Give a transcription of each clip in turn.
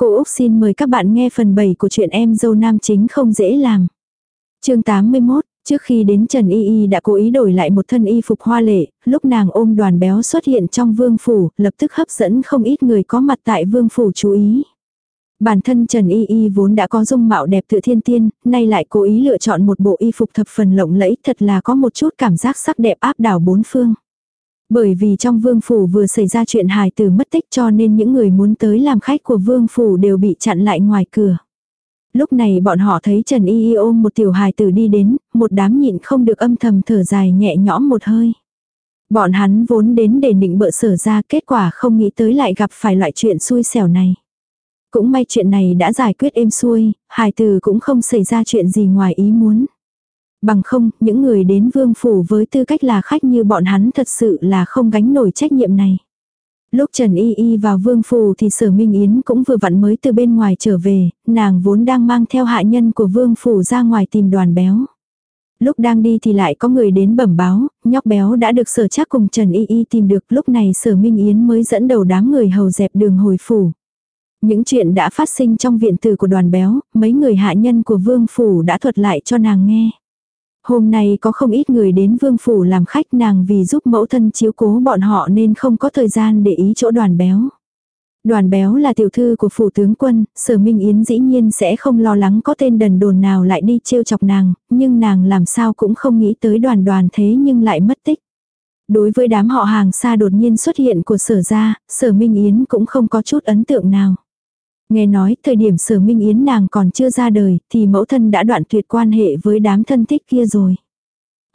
Cô Úc xin mời các bạn nghe phần 7 của chuyện em dâu nam chính không dễ làm. chương 81, trước khi đến Trần Y Y đã cố ý đổi lại một thân y phục hoa lệ, lúc nàng ôm đoàn béo xuất hiện trong vương phủ, lập tức hấp dẫn không ít người có mặt tại vương phủ chú ý. Bản thân Trần Y Y vốn đã có dung mạo đẹp tự thiên tiên, nay lại cố ý lựa chọn một bộ y phục thập phần lộng lẫy thật là có một chút cảm giác sắc đẹp áp đảo bốn phương. Bởi vì trong vương phủ vừa xảy ra chuyện hài tử mất tích cho nên những người muốn tới làm khách của vương phủ đều bị chặn lại ngoài cửa. Lúc này bọn họ thấy Trần Y Y ôm một tiểu hài tử đi đến, một đám nhịn không được âm thầm thở dài nhẹ nhõm một hơi. Bọn hắn vốn đến để định bợ sở ra kết quả không nghĩ tới lại gặp phải loại chuyện xui xẻo này. Cũng may chuyện này đã giải quyết êm xuôi, hài tử cũng không xảy ra chuyện gì ngoài ý muốn. Bằng không, những người đến vương phủ với tư cách là khách như bọn hắn thật sự là không gánh nổi trách nhiệm này. Lúc Trần Y Y vào vương phủ thì sở Minh Yến cũng vừa vặn mới từ bên ngoài trở về, nàng vốn đang mang theo hạ nhân của vương phủ ra ngoài tìm đoàn béo. Lúc đang đi thì lại có người đến bẩm báo, nhóc béo đã được sở chắc cùng Trần Y Y tìm được lúc này sở Minh Yến mới dẫn đầu đám người hầu dẹp đường hồi phủ. Những chuyện đã phát sinh trong viện tử của đoàn béo, mấy người hạ nhân của vương phủ đã thuật lại cho nàng nghe. Hôm nay có không ít người đến vương phủ làm khách nàng vì giúp mẫu thân chiếu cố bọn họ nên không có thời gian để ý chỗ đoàn béo. Đoàn béo là tiểu thư của phủ tướng quân, sở minh yến dĩ nhiên sẽ không lo lắng có tên đần đồn nào lại đi trêu chọc nàng, nhưng nàng làm sao cũng không nghĩ tới đoàn đoàn thế nhưng lại mất tích. Đối với đám họ hàng xa đột nhiên xuất hiện của sở gia, sở minh yến cũng không có chút ấn tượng nào. Nghe nói thời điểm sở minh yến nàng còn chưa ra đời thì mẫu thân đã đoạn tuyệt quan hệ với đám thân thích kia rồi.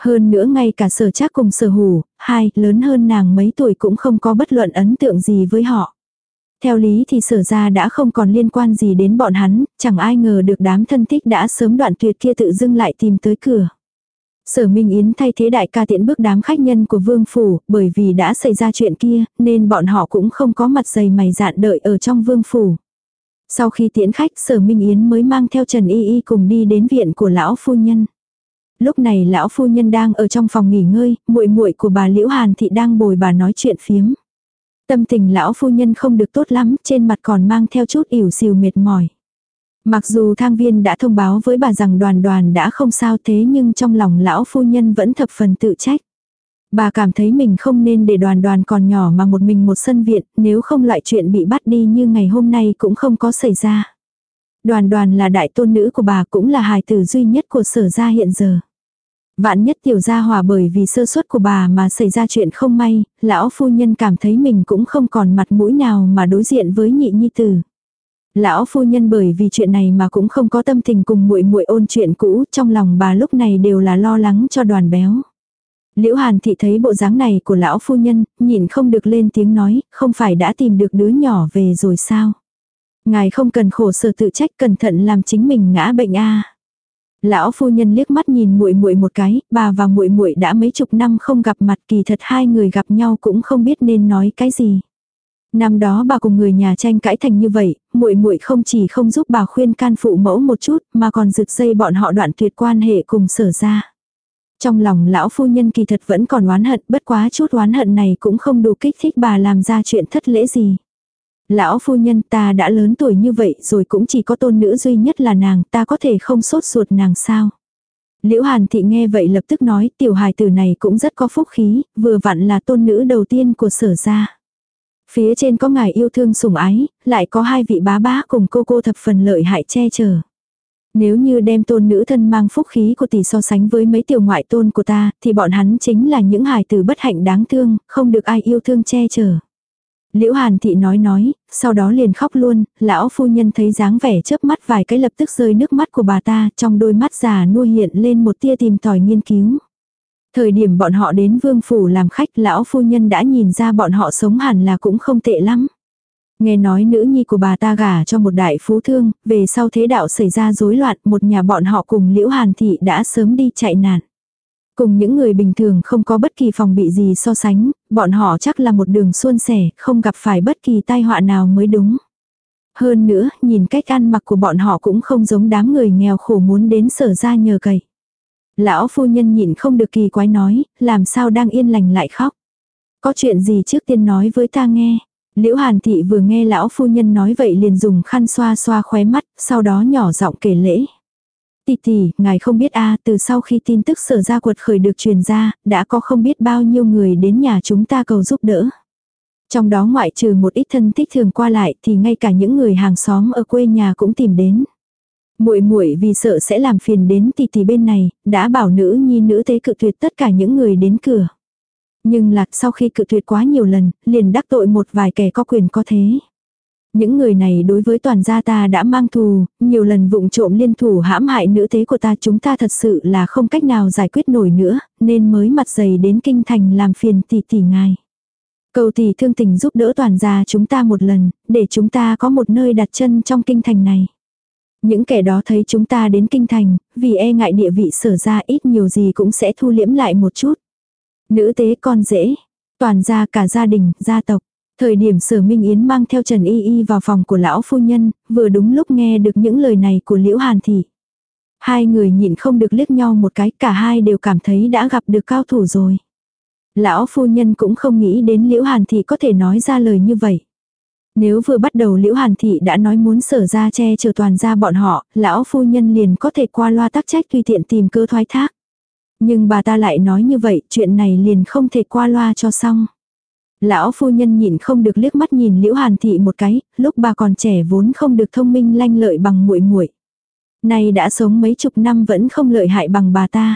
Hơn nữa ngay cả sở chắc cùng sở hủ, hai, lớn hơn nàng mấy tuổi cũng không có bất luận ấn tượng gì với họ. Theo lý thì sở ra đã không còn liên quan gì đến bọn hắn, chẳng ai ngờ được đám thân thích đã sớm đoạn tuyệt kia tự dưng lại tìm tới cửa. Sở Minh Yến thay thế đại ca tiện bước đám khách nhân của vương phủ, bởi vì đã xảy ra chuyện kia, nên bọn họ cũng không có mặt dày mày dạn đợi ở trong vương phủ. Sau khi tiễn khách sở Minh Yến mới mang theo Trần Y Y cùng đi đến viện của lão phu nhân. Lúc này lão phu nhân đang ở trong phòng nghỉ ngơi, muội muội của bà Liễu Hàn Thị đang bồi bà nói chuyện phiếm. Tâm tình lão phu nhân không được tốt lắm, trên mặt còn mang theo chút ỉu xìu mệt mỏi. Mặc dù thang viên đã thông báo với bà rằng đoàn đoàn đã không sao thế nhưng trong lòng lão phu nhân vẫn thập phần tự trách. Bà cảm thấy mình không nên để đoàn đoàn còn nhỏ mà một mình một sân viện, nếu không loại chuyện bị bắt đi như ngày hôm nay cũng không có xảy ra. Đoàn đoàn là đại tôn nữ của bà cũng là hài tử duy nhất của sở gia hiện giờ. Vạn nhất tiểu gia hòa bởi vì sơ suất của bà mà xảy ra chuyện không may, lão phu nhân cảm thấy mình cũng không còn mặt mũi nào mà đối diện với nhị nhi tử. Lão phu nhân bởi vì chuyện này mà cũng không có tâm tình cùng muội muội ôn chuyện cũ, trong lòng bà lúc này đều là lo lắng cho đoàn béo. Liễu Hàn thị thấy bộ dáng này của lão phu nhân, nhìn không được lên tiếng nói, không phải đã tìm được đứa nhỏ về rồi sao? Ngài không cần khổ sở tự trách cẩn thận làm chính mình ngã bệnh a. Lão phu nhân liếc mắt nhìn muội muội một cái, bà và muội muội đã mấy chục năm không gặp mặt, kỳ thật hai người gặp nhau cũng không biết nên nói cái gì. Năm đó bà cùng người nhà tranh cãi thành như vậy, muội muội không chỉ không giúp bà khuyên can phụ mẫu một chút, mà còn rực dây bọn họ đoạn tuyệt quan hệ cùng sở ra. Trong lòng lão phu nhân kỳ thật vẫn còn oán hận, bất quá chút oán hận này cũng không đủ kích thích bà làm ra chuyện thất lễ gì. Lão phu nhân ta đã lớn tuổi như vậy rồi cũng chỉ có tôn nữ duy nhất là nàng, ta có thể không sốt ruột nàng sao. Liễu Hàn Thị nghe vậy lập tức nói tiểu hài tử này cũng rất có phúc khí, vừa vặn là tôn nữ đầu tiên của sở gia. Phía trên có ngài yêu thương sủng ái, lại có hai vị bá bá cùng cô cô thập phần lợi hại che chở. Nếu như đem tôn nữ thân mang phúc khí của tỷ so sánh với mấy tiểu ngoại tôn của ta, thì bọn hắn chính là những hài tử bất hạnh đáng thương, không được ai yêu thương che chở. Liễu Hàn Thị nói nói, sau đó liền khóc luôn, lão phu nhân thấy dáng vẻ chớp mắt vài cái lập tức rơi nước mắt của bà ta, trong đôi mắt già nuôi hiện lên một tia tìm tòi nghiên cứu. Thời điểm bọn họ đến vương phủ làm khách lão phu nhân đã nhìn ra bọn họ sống hẳn là cũng không tệ lắm. Nghe nói nữ nhi của bà ta gả cho một đại phú thương, về sau thế đạo xảy ra rối loạn, một nhà bọn họ cùng Liễu Hàn Thị đã sớm đi chạy nạn. Cùng những người bình thường không có bất kỳ phòng bị gì so sánh, bọn họ chắc là một đường suôn sẻ, không gặp phải bất kỳ tai họa nào mới đúng. Hơn nữa, nhìn cách ăn mặc của bọn họ cũng không giống đám người nghèo khổ muốn đến sở ra nhờ cậy. Lão phu nhân nhịn không được kỳ quái nói, làm sao đang yên lành lại khóc. Có chuyện gì trước tiên nói với ta nghe. Liễu Hàn Thị vừa nghe lão phu nhân nói vậy liền dùng khăn xoa xoa khóe mắt, sau đó nhỏ giọng kể lễ. Tì Tì, ngài không biết a từ sau khi tin tức sở ra quật khởi được truyền ra, đã có không biết bao nhiêu người đến nhà chúng ta cầu giúp đỡ. Trong đó ngoại trừ một ít thân thích thường qua lại thì ngay cả những người hàng xóm ở quê nhà cũng tìm đến. Muội muội vì sợ sẽ làm phiền đến tỷ tỷ bên này, đã bảo nữ nhi nữ thế cự tuyệt tất cả những người đến cửa. Nhưng là sau khi cự tuyệt quá nhiều lần, liền đắc tội một vài kẻ có quyền có thế. Những người này đối với toàn gia ta đã mang thù, nhiều lần vụng trộm liên thủ hãm hại nữ thế của ta chúng ta thật sự là không cách nào giải quyết nổi nữa, nên mới mặt dày đến kinh thành làm phiền tỷ tỷ ngài. Cầu tỷ thương tình giúp đỡ toàn gia chúng ta một lần, để chúng ta có một nơi đặt chân trong kinh thành này. Những kẻ đó thấy chúng ta đến kinh thành, vì e ngại địa vị sở ra ít nhiều gì cũng sẽ thu liễm lại một chút. Nữ tế con dễ, toàn gia cả gia đình, gia tộc. Thời điểm sở Minh Yến mang theo Trần Y Y vào phòng của lão phu nhân, vừa đúng lúc nghe được những lời này của Liễu Hàn Thị. Hai người nhịn không được liếc nhau một cái, cả hai đều cảm thấy đã gặp được cao thủ rồi. Lão phu nhân cũng không nghĩ đến Liễu Hàn Thị có thể nói ra lời như vậy. Nếu vừa bắt đầu Liễu Hàn Thị đã nói muốn sở ra che chở toàn ra bọn họ, lão phu nhân liền có thể qua loa tắc trách tùy tiện tìm cơ thoái thác. Nhưng bà ta lại nói như vậy, chuyện này liền không thể qua loa cho xong. Lão phu nhân nhìn không được liếc mắt nhìn Liễu Hàn thị một cái, lúc bà còn trẻ vốn không được thông minh lanh lợi bằng muội muội. Nay đã sống mấy chục năm vẫn không lợi hại bằng bà ta.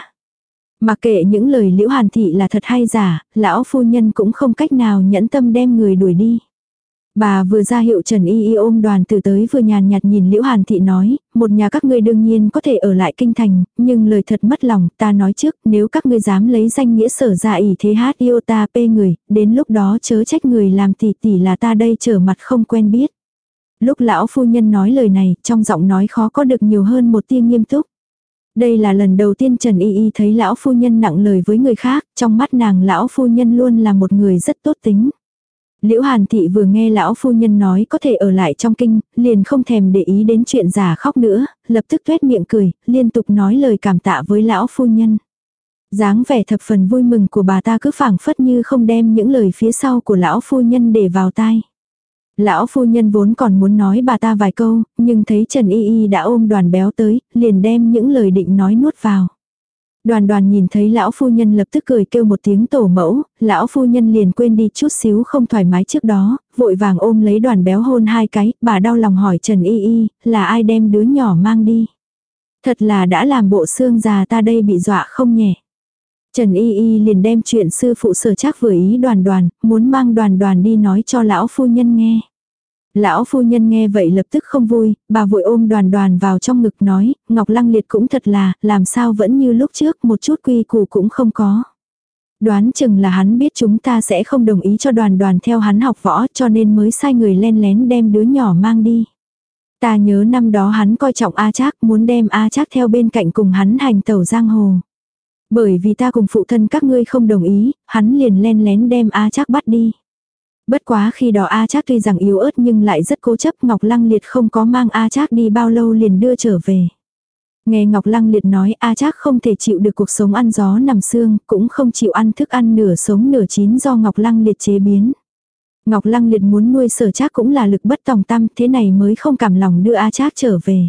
Mà kệ những lời Liễu Hàn thị là thật hay giả, lão phu nhân cũng không cách nào nhẫn tâm đem người đuổi đi. Bà vừa ra hiệu Trần Y Y ôm đoàn từ tới vừa nhàn nhạt nhìn Liễu Hàn Thị nói, một nhà các ngươi đương nhiên có thể ở lại kinh thành, nhưng lời thật mất lòng, ta nói trước, nếu các ngươi dám lấy danh nghĩa sở ra ỷ thế hát yêu ta pê người, đến lúc đó chớ trách người làm tỷ tỷ là ta đây trở mặt không quen biết. Lúc lão phu nhân nói lời này, trong giọng nói khó có được nhiều hơn một tia nghiêm túc. Đây là lần đầu tiên Trần Y Y thấy lão phu nhân nặng lời với người khác, trong mắt nàng lão phu nhân luôn là một người rất tốt tính. Liễu Hàn Thị vừa nghe lão phu nhân nói có thể ở lại trong kinh, liền không thèm để ý đến chuyện giả khóc nữa, lập tức tuét miệng cười, liên tục nói lời cảm tạ với lão phu nhân. dáng vẻ thập phần vui mừng của bà ta cứ phảng phất như không đem những lời phía sau của lão phu nhân để vào tai. Lão phu nhân vốn còn muốn nói bà ta vài câu, nhưng thấy Trần Y Y đã ôm đoàn béo tới, liền đem những lời định nói nuốt vào. Đoàn đoàn nhìn thấy lão phu nhân lập tức cười kêu một tiếng tổ mẫu, lão phu nhân liền quên đi chút xíu không thoải mái trước đó, vội vàng ôm lấy đoàn béo hôn hai cái, bà đau lòng hỏi Trần Y Y, là ai đem đứa nhỏ mang đi. Thật là đã làm bộ xương già ta đây bị dọa không nhẹ. Trần Y Y liền đem chuyện sư phụ sở chắc vừa ý đoàn đoàn, muốn mang đoàn đoàn đi nói cho lão phu nhân nghe. Lão phu nhân nghe vậy lập tức không vui, bà vội ôm đoàn đoàn vào trong ngực nói, Ngọc Lăng Liệt cũng thật là, làm sao vẫn như lúc trước, một chút quy củ cũng không có. Đoán chừng là hắn biết chúng ta sẽ không đồng ý cho đoàn đoàn theo hắn học võ cho nên mới sai người len lén đem đứa nhỏ mang đi. Ta nhớ năm đó hắn coi trọng A Trác muốn đem A Trác theo bên cạnh cùng hắn hành tẩu giang hồ. Bởi vì ta cùng phụ thân các ngươi không đồng ý, hắn liền len lén đem A Trác bắt đi. Bất quá khi đó A Trác tuy rằng yếu ớt nhưng lại rất cố chấp Ngọc Lăng Liệt không có mang A Trác đi bao lâu liền đưa trở về. Nghe Ngọc Lăng Liệt nói A Trác không thể chịu được cuộc sống ăn gió nằm xương, cũng không chịu ăn thức ăn nửa sống nửa chín do Ngọc Lăng Liệt chế biến. Ngọc Lăng Liệt muốn nuôi sở Trác cũng là lực bất tòng tâm, thế này mới không cảm lòng đưa A Trác trở về.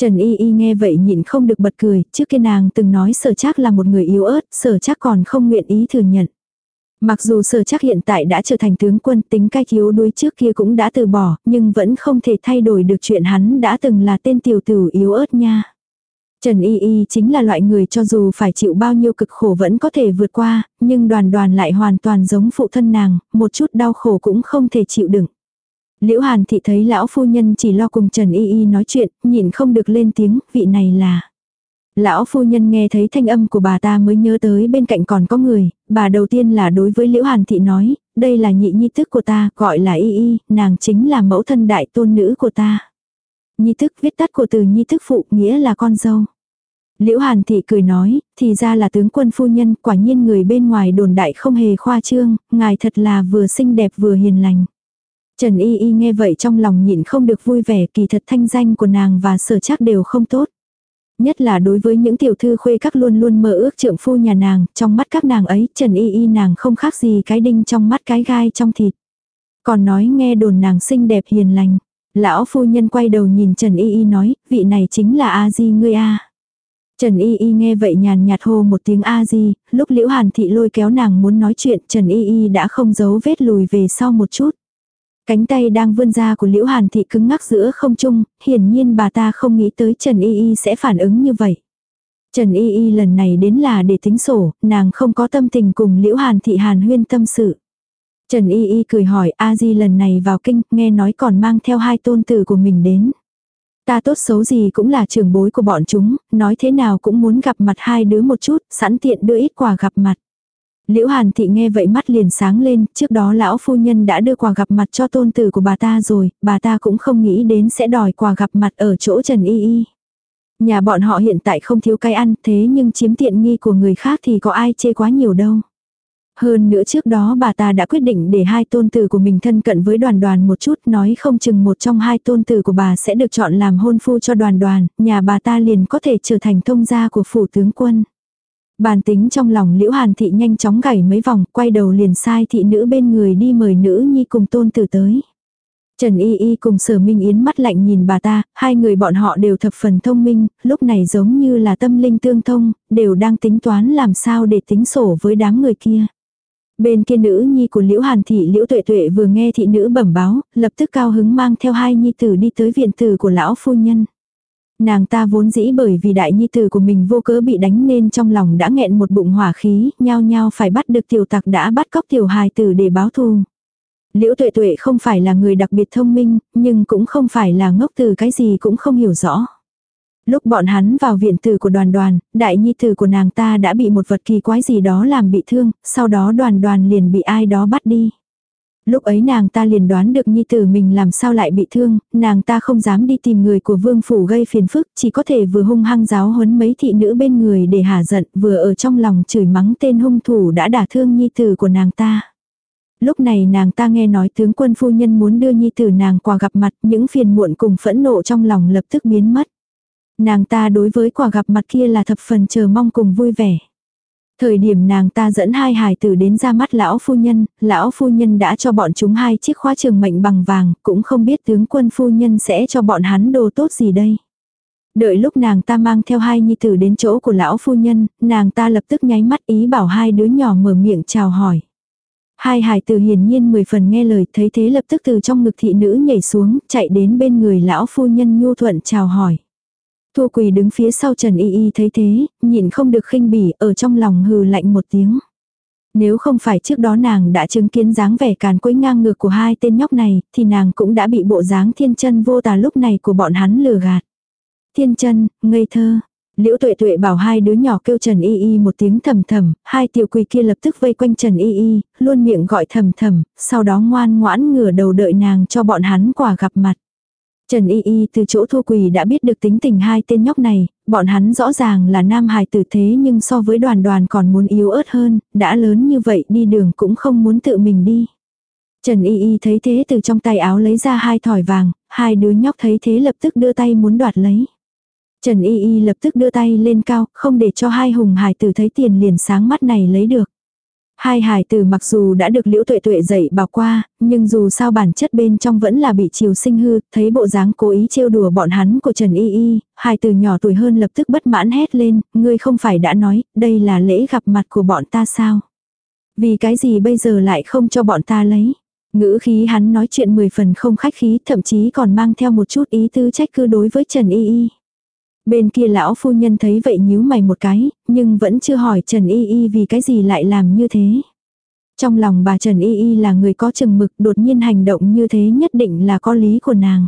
Trần Y Y nghe vậy nhịn không được bật cười, trước kia nàng từng nói sở Trác là một người yếu ớt, sở Trác còn không nguyện ý thừa nhận. Mặc dù sở chắc hiện tại đã trở thành tướng quân tính cách yếu đuối trước kia cũng đã từ bỏ, nhưng vẫn không thể thay đổi được chuyện hắn đã từng là tên tiểu tử yếu ớt nha. Trần Y Y chính là loại người cho dù phải chịu bao nhiêu cực khổ vẫn có thể vượt qua, nhưng đoàn đoàn lại hoàn toàn giống phụ thân nàng, một chút đau khổ cũng không thể chịu đựng. Liễu Hàn thị thấy lão phu nhân chỉ lo cùng Trần Y Y nói chuyện, nhìn không được lên tiếng, vị này là. Lão phu nhân nghe thấy thanh âm của bà ta mới nhớ tới bên cạnh còn có người, bà đầu tiên là đối với Liễu Hàn Thị nói, đây là nhị nhi tức của ta, gọi là y y, nàng chính là mẫu thân đại tôn nữ của ta. Nhi tức viết tắt của từ nhi tức phụ nghĩa là con dâu. Liễu Hàn Thị cười nói, thì ra là tướng quân phu nhân, quả nhiên người bên ngoài đồn đại không hề khoa trương, ngài thật là vừa xinh đẹp vừa hiền lành. Trần Y Y nghe vậy trong lòng nhịn không được vui vẻ kỳ thật thanh danh của nàng và sở chắc đều không tốt. Nhất là đối với những tiểu thư khuê các luôn luôn mơ ước trượng phu nhà nàng, trong mắt các nàng ấy, Trần Y Y nàng không khác gì cái đinh trong mắt cái gai trong thịt. Còn nói nghe đồn nàng xinh đẹp hiền lành. Lão phu nhân quay đầu nhìn Trần Y Y nói, vị này chính là A-di ngươi A. Trần Y Y nghe vậy nhàn nhạt hô một tiếng A-di, lúc Liễu Hàn Thị lôi kéo nàng muốn nói chuyện Trần Y Y đã không giấu vết lùi về sau một chút. Cánh tay đang vươn ra của Liễu Hàn Thị cứng ngắc giữa không trung, hiển nhiên bà ta không nghĩ tới Trần Y Y sẽ phản ứng như vậy. Trần Y Y lần này đến là để tính sổ, nàng không có tâm tình cùng Liễu Hàn Thị Hàn huyên tâm sự. Trần Y Y cười hỏi A Di lần này vào kinh, nghe nói còn mang theo hai tôn tử của mình đến. Ta tốt xấu gì cũng là trưởng bối của bọn chúng, nói thế nào cũng muốn gặp mặt hai đứa một chút, sẵn tiện đưa ít quà gặp mặt. Liễu Hàn Thị nghe vậy mắt liền sáng lên, trước đó lão phu nhân đã đưa quà gặp mặt cho tôn tử của bà ta rồi, bà ta cũng không nghĩ đến sẽ đòi quà gặp mặt ở chỗ Trần Y Y. Nhà bọn họ hiện tại không thiếu cái ăn, thế nhưng chiếm tiện nghi của người khác thì có ai chê quá nhiều đâu. Hơn nữa trước đó bà ta đã quyết định để hai tôn tử của mình thân cận với đoàn đoàn một chút nói không chừng một trong hai tôn tử của bà sẽ được chọn làm hôn phu cho đoàn đoàn, nhà bà ta liền có thể trở thành thông gia của phủ tướng quân. Bàn tính trong lòng liễu hàn thị nhanh chóng gảy mấy vòng, quay đầu liền sai thị nữ bên người đi mời nữ nhi cùng tôn tử tới. Trần Y Y cùng sở minh yến mắt lạnh nhìn bà ta, hai người bọn họ đều thập phần thông minh, lúc này giống như là tâm linh tương thông, đều đang tính toán làm sao để tính sổ với đám người kia. Bên kia nữ nhi của Liễu Hàn Thị Liễu Tuệ Tuệ vừa nghe thị nữ bẩm báo, lập tức cao hứng mang theo hai nhi tử đi tới viện tử của lão phu nhân. Nàng ta vốn dĩ bởi vì đại nhi tử của mình vô cớ bị đánh nên trong lòng đã nghẹn một bụng hỏa khí, nhao nhao phải bắt được tiểu tặc đã bắt cóc tiểu hài tử để báo thù. Liễu tuệ tuệ không phải là người đặc biệt thông minh, nhưng cũng không phải là ngốc từ cái gì cũng không hiểu rõ. Lúc bọn hắn vào viện tử của đoàn đoàn, đại nhi tử của nàng ta đã bị một vật kỳ quái gì đó làm bị thương, sau đó đoàn đoàn liền bị ai đó bắt đi. Lúc ấy nàng ta liền đoán được nhi tử mình làm sao lại bị thương, nàng ta không dám đi tìm người của vương phủ gây phiền phức, chỉ có thể vừa hung hăng giáo huấn mấy thị nữ bên người để hả giận, vừa ở trong lòng chửi mắng tên hung thủ đã đả thương nhi tử của nàng ta. Lúc này nàng ta nghe nói tướng quân phu nhân muốn đưa nhi tử nàng qua gặp mặt, những phiền muộn cùng phẫn nộ trong lòng lập tức biến mất. Nàng ta đối với quả gặp mặt kia là thập phần chờ mong cùng vui vẻ. Thời điểm nàng ta dẫn hai hài tử đến ra mắt lão phu nhân, lão phu nhân đã cho bọn chúng hai chiếc khóa trường mệnh bằng vàng, cũng không biết tướng quân phu nhân sẽ cho bọn hắn đồ tốt gì đây. Đợi lúc nàng ta mang theo hai nhi tử đến chỗ của lão phu nhân, nàng ta lập tức nháy mắt ý bảo hai đứa nhỏ mở miệng chào hỏi. Hai hài tử hiển nhiên mười phần nghe lời thấy thế lập tức từ trong ngực thị nữ nhảy xuống, chạy đến bên người lão phu nhân nhu thuận chào hỏi. Thu quỳ đứng phía sau Trần Y Y thấy thế, nhìn không được khinh bỉ, ở trong lòng hừ lạnh một tiếng. Nếu không phải trước đó nàng đã chứng kiến dáng vẻ càn quấy ngang ngược của hai tên nhóc này, thì nàng cũng đã bị bộ dáng thiên chân vô tà lúc này của bọn hắn lừa gạt. Thiên chân, ngây thơ. Liễu tuệ tuệ bảo hai đứa nhỏ kêu Trần Y Y một tiếng thầm thầm, hai tiểu quỳ kia lập tức vây quanh Trần Y Y, luôn miệng gọi thầm thầm, sau đó ngoan ngoãn ngửa đầu đợi nàng cho bọn hắn quả gặp mặt. Trần Y Y từ chỗ thua quỳ đã biết được tính tình hai tên nhóc này, bọn hắn rõ ràng là nam hài tử thế nhưng so với đoàn đoàn còn muốn yếu ớt hơn, đã lớn như vậy đi đường cũng không muốn tự mình đi. Trần Y Y thấy thế từ trong tay áo lấy ra hai thỏi vàng, hai đứa nhóc thấy thế lập tức đưa tay muốn đoạt lấy. Trần Y Y lập tức đưa tay lên cao, không để cho hai hùng hài tử thấy tiền liền sáng mắt này lấy được. Hai hài tử mặc dù đã được liễu tuệ tuệ dạy bảo qua, nhưng dù sao bản chất bên trong vẫn là bị chiều sinh hư, thấy bộ dáng cố ý trêu đùa bọn hắn của Trần Y Y, hài tử nhỏ tuổi hơn lập tức bất mãn hét lên, ngươi không phải đã nói, đây là lễ gặp mặt của bọn ta sao? Vì cái gì bây giờ lại không cho bọn ta lấy? Ngữ khí hắn nói chuyện mười phần không khách khí, thậm chí còn mang theo một chút ý tư trách cứ đối với Trần Y Y. Bên kia lão phu nhân thấy vậy nhíu mày một cái, nhưng vẫn chưa hỏi Trần Y Y vì cái gì lại làm như thế. Trong lòng bà Trần Y Y là người có chừng mực đột nhiên hành động như thế nhất định là có lý của nàng.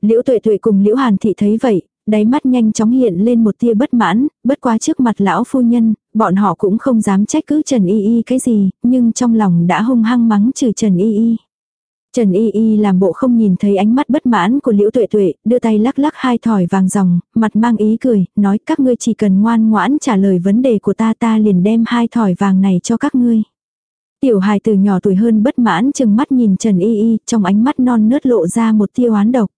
Liễu tuệ tuệ cùng Liễu Hàn Thị thấy vậy, đáy mắt nhanh chóng hiện lên một tia bất mãn, bất quá trước mặt lão phu nhân, bọn họ cũng không dám trách cứ Trần Y Y cái gì, nhưng trong lòng đã hung hăng mắng trừ Trần Y Y. Trần Y Y làm bộ không nhìn thấy ánh mắt bất mãn của Liễu Tuệ Tuệ, đưa tay lắc lắc hai thỏi vàng ròng, mặt mang ý cười, nói các ngươi chỉ cần ngoan ngoãn trả lời vấn đề của ta ta liền đem hai thỏi vàng này cho các ngươi. Tiểu hài từ nhỏ tuổi hơn bất mãn chừng mắt nhìn Trần Y Y, trong ánh mắt non nớt lộ ra một tia oán độc.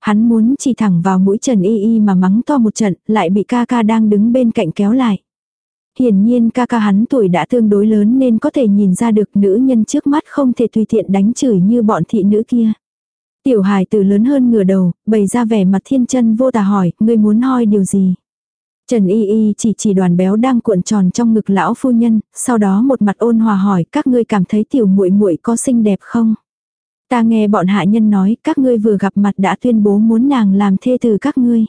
Hắn muốn chỉ thẳng vào mũi Trần Y Y mà mắng to một trận, lại bị ca ca đang đứng bên cạnh kéo lại hiển nhiên ca ca hắn tuổi đã tương đối lớn nên có thể nhìn ra được nữ nhân trước mắt không thể tùy tiện đánh chửi như bọn thị nữ kia. Tiểu hài từ lớn hơn ngửa đầu, bày ra vẻ mặt thiên chân vô tà hỏi, ngươi muốn hoi điều gì? Trần Y Y chỉ chỉ đoàn béo đang cuộn tròn trong ngực lão phu nhân, sau đó một mặt ôn hòa hỏi các ngươi cảm thấy tiểu muội muội có xinh đẹp không? Ta nghe bọn hạ nhân nói các ngươi vừa gặp mặt đã tuyên bố muốn nàng làm thê từ các ngươi.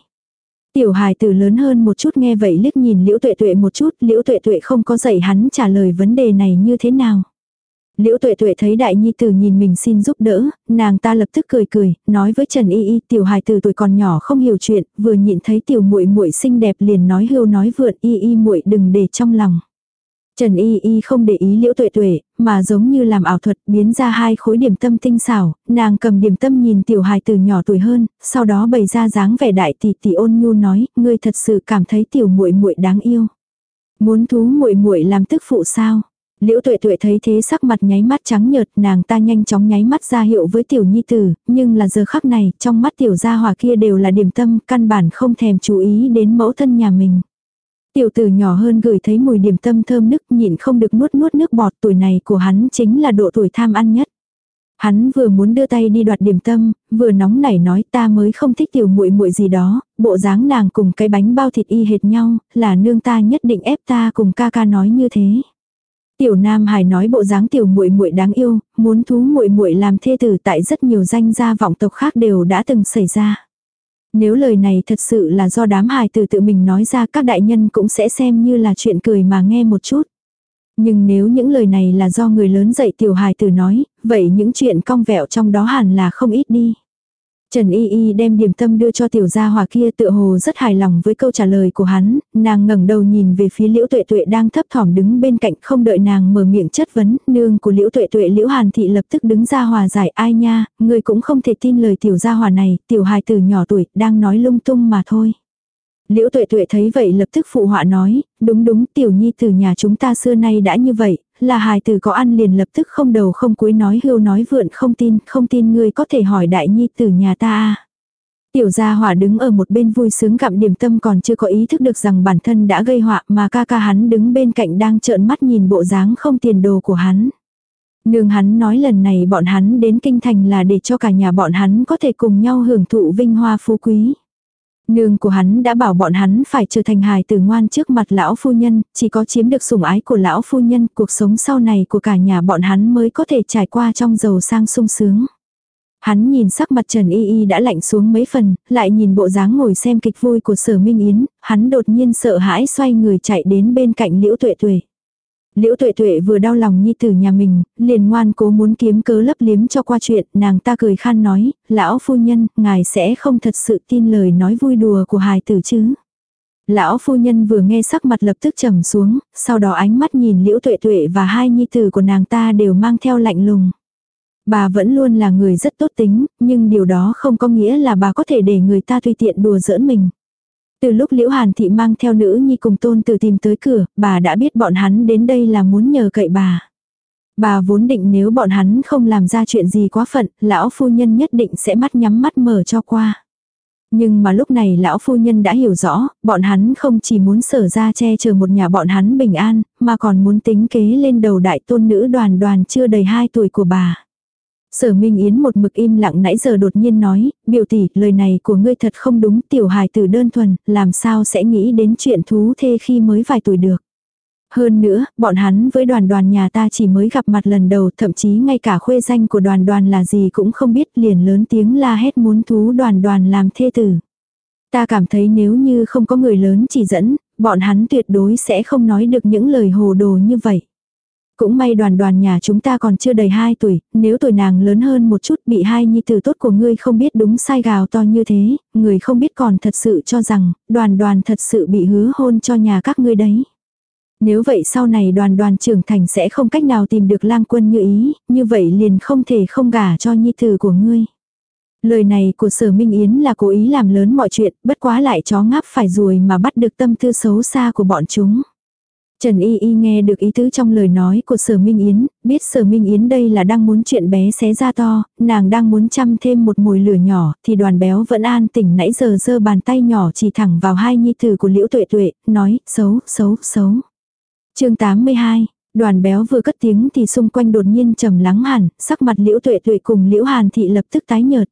Tiểu hài tử lớn hơn một chút nghe vậy liếc nhìn liễu tuệ tuệ một chút, liễu tuệ tuệ không có dạy hắn trả lời vấn đề này như thế nào. Liễu tuệ tuệ thấy đại nhi tử nhìn mình xin giúp đỡ, nàng ta lập tức cười cười, nói với Trần Y Y tiểu hài tử tuổi còn nhỏ không hiểu chuyện, vừa nhìn thấy tiểu muội muội xinh đẹp liền nói hưu nói vượt Y Y muội đừng để trong lòng. Trần Y Y không để ý liễu tuệ tuệ, mà giống như làm ảo thuật biến ra hai khối điểm tâm tinh xảo, nàng cầm điểm tâm nhìn tiểu hài từ nhỏ tuổi hơn, sau đó bày ra dáng vẻ đại tỷ tỷ ôn nhu nói, ngươi thật sự cảm thấy tiểu muội muội đáng yêu. Muốn thú muội muội làm tức phụ sao? Liễu tuệ tuệ thấy thế sắc mặt nháy mắt trắng nhợt, nàng ta nhanh chóng nháy mắt ra hiệu với tiểu nhi tử, nhưng là giờ khắc này, trong mắt tiểu gia hòa kia đều là điểm tâm, căn bản không thèm chú ý đến mẫu thân nhà mình. Tiểu tử nhỏ hơn gửi thấy mùi điểm tâm thơm nức nhịn không được nuốt nuốt nước bọt tuổi này của hắn chính là độ tuổi tham ăn nhất. Hắn vừa muốn đưa tay đi đoạt điểm tâm, vừa nóng nảy nói ta mới không thích tiểu muội muội gì đó, bộ dáng nàng cùng cái bánh bao thịt y hệt nhau, là nương ta nhất định ép ta cùng ca ca nói như thế. Tiểu Nam Hải nói bộ dáng tiểu muội muội đáng yêu, muốn thú muội muội làm thê tử tại rất nhiều danh gia vọng tộc khác đều đã từng xảy ra. Nếu lời này thật sự là do đám hài tử tự mình nói ra các đại nhân cũng sẽ xem như là chuyện cười mà nghe một chút. Nhưng nếu những lời này là do người lớn dạy tiểu hài tử nói, vậy những chuyện cong vẹo trong đó hẳn là không ít đi. Trần Y Y đem điểm tâm đưa cho tiểu gia hòa kia tựa hồ rất hài lòng với câu trả lời của hắn, nàng ngẩng đầu nhìn về phía liễu tuệ tuệ đang thấp thỏm đứng bên cạnh không đợi nàng mở miệng chất vấn, nương của liễu tuệ tuệ liễu hàn thị lập tức đứng ra hòa giải. Ai nha, người cũng không thể tin lời tiểu gia hòa này, tiểu hài tử nhỏ tuổi, đang nói lung tung mà thôi. Liễu tuệ tuệ thấy vậy lập tức phụ họa nói, đúng đúng tiểu nhi từ nhà chúng ta xưa nay đã như vậy, là hài tử có ăn liền lập tức không đầu không cuối nói hưu nói vượn không tin, không tin ngươi có thể hỏi đại nhi từ nhà ta à. Tiểu gia hỏa đứng ở một bên vui sướng gặm điểm tâm còn chưa có ý thức được rằng bản thân đã gây họa mà ca ca hắn đứng bên cạnh đang trợn mắt nhìn bộ dáng không tiền đồ của hắn. Nương hắn nói lần này bọn hắn đến kinh thành là để cho cả nhà bọn hắn có thể cùng nhau hưởng thụ vinh hoa phú quý. Nương của hắn đã bảo bọn hắn phải trở thành hài tử ngoan trước mặt lão phu nhân, chỉ có chiếm được sủng ái của lão phu nhân, cuộc sống sau này của cả nhà bọn hắn mới có thể trải qua trong giàu sang sung sướng. Hắn nhìn sắc mặt Trần Y Y đã lạnh xuống mấy phần, lại nhìn bộ dáng ngồi xem kịch vui của sở Minh Yến, hắn đột nhiên sợ hãi xoay người chạy đến bên cạnh Liễu Tuệ Tuệ. Liễu tuệ tuệ vừa đau lòng nhi tử nhà mình, liền ngoan cố muốn kiếm cớ lấp liếm cho qua chuyện, nàng ta cười khan nói, lão phu nhân, ngài sẽ không thật sự tin lời nói vui đùa của hài tử chứ. Lão phu nhân vừa nghe sắc mặt lập tức trầm xuống, sau đó ánh mắt nhìn liễu tuệ tuệ và hai nhi tử của nàng ta đều mang theo lạnh lùng. Bà vẫn luôn là người rất tốt tính, nhưng điều đó không có nghĩa là bà có thể để người ta tùy tiện đùa giỡn mình. Từ lúc Liễu Hàn Thị mang theo nữ nhi cùng tôn từ tìm tới cửa, bà đã biết bọn hắn đến đây là muốn nhờ cậy bà. Bà vốn định nếu bọn hắn không làm ra chuyện gì quá phận, lão phu nhân nhất định sẽ mắt nhắm mắt mở cho qua. Nhưng mà lúc này lão phu nhân đã hiểu rõ, bọn hắn không chỉ muốn sở ra che chở một nhà bọn hắn bình an, mà còn muốn tính kế lên đầu đại tôn nữ đoàn đoàn chưa đầy 2 tuổi của bà. Sở Minh Yến một mực im lặng nãy giờ đột nhiên nói, biểu tỷ, lời này của ngươi thật không đúng, tiểu hài tử đơn thuần, làm sao sẽ nghĩ đến chuyện thú thê khi mới vài tuổi được. Hơn nữa, bọn hắn với đoàn đoàn nhà ta chỉ mới gặp mặt lần đầu, thậm chí ngay cả khuê danh của đoàn đoàn là gì cũng không biết, liền lớn tiếng la hét muốn thú đoàn đoàn làm thê tử. Ta cảm thấy nếu như không có người lớn chỉ dẫn, bọn hắn tuyệt đối sẽ không nói được những lời hồ đồ như vậy. Cũng may đoàn đoàn nhà chúng ta còn chưa đầy 2 tuổi, nếu tuổi nàng lớn hơn một chút bị hai nhi tử tốt của ngươi không biết đúng sai gào to như thế, người không biết còn thật sự cho rằng, đoàn đoàn thật sự bị hứa hôn cho nhà các ngươi đấy. Nếu vậy sau này đoàn đoàn trưởng thành sẽ không cách nào tìm được lang quân như ý, như vậy liền không thể không gả cho nhi tử của ngươi. Lời này của sở Minh Yến là cố ý làm lớn mọi chuyện, bất quá lại chó ngáp phải ruồi mà bắt được tâm tư xấu xa của bọn chúng. Trần Y Y nghe được ý tứ trong lời nói của Sở Minh Yến, biết Sở Minh Yến đây là đang muốn chuyện bé xé ra to, nàng đang muốn chăm thêm một mồi lửa nhỏ, thì đoàn béo vẫn an tỉnh nãy giờ giơ bàn tay nhỏ chỉ thẳng vào hai nhi tử của Liễu Tuệ Tuệ, nói, xấu, xấu, xấu. chương 82, đoàn béo vừa cất tiếng thì xung quanh đột nhiên trầm lắng hẳn, sắc mặt liễu tuệ tuệ cùng liễu hàn thị lập tức tái nhợt.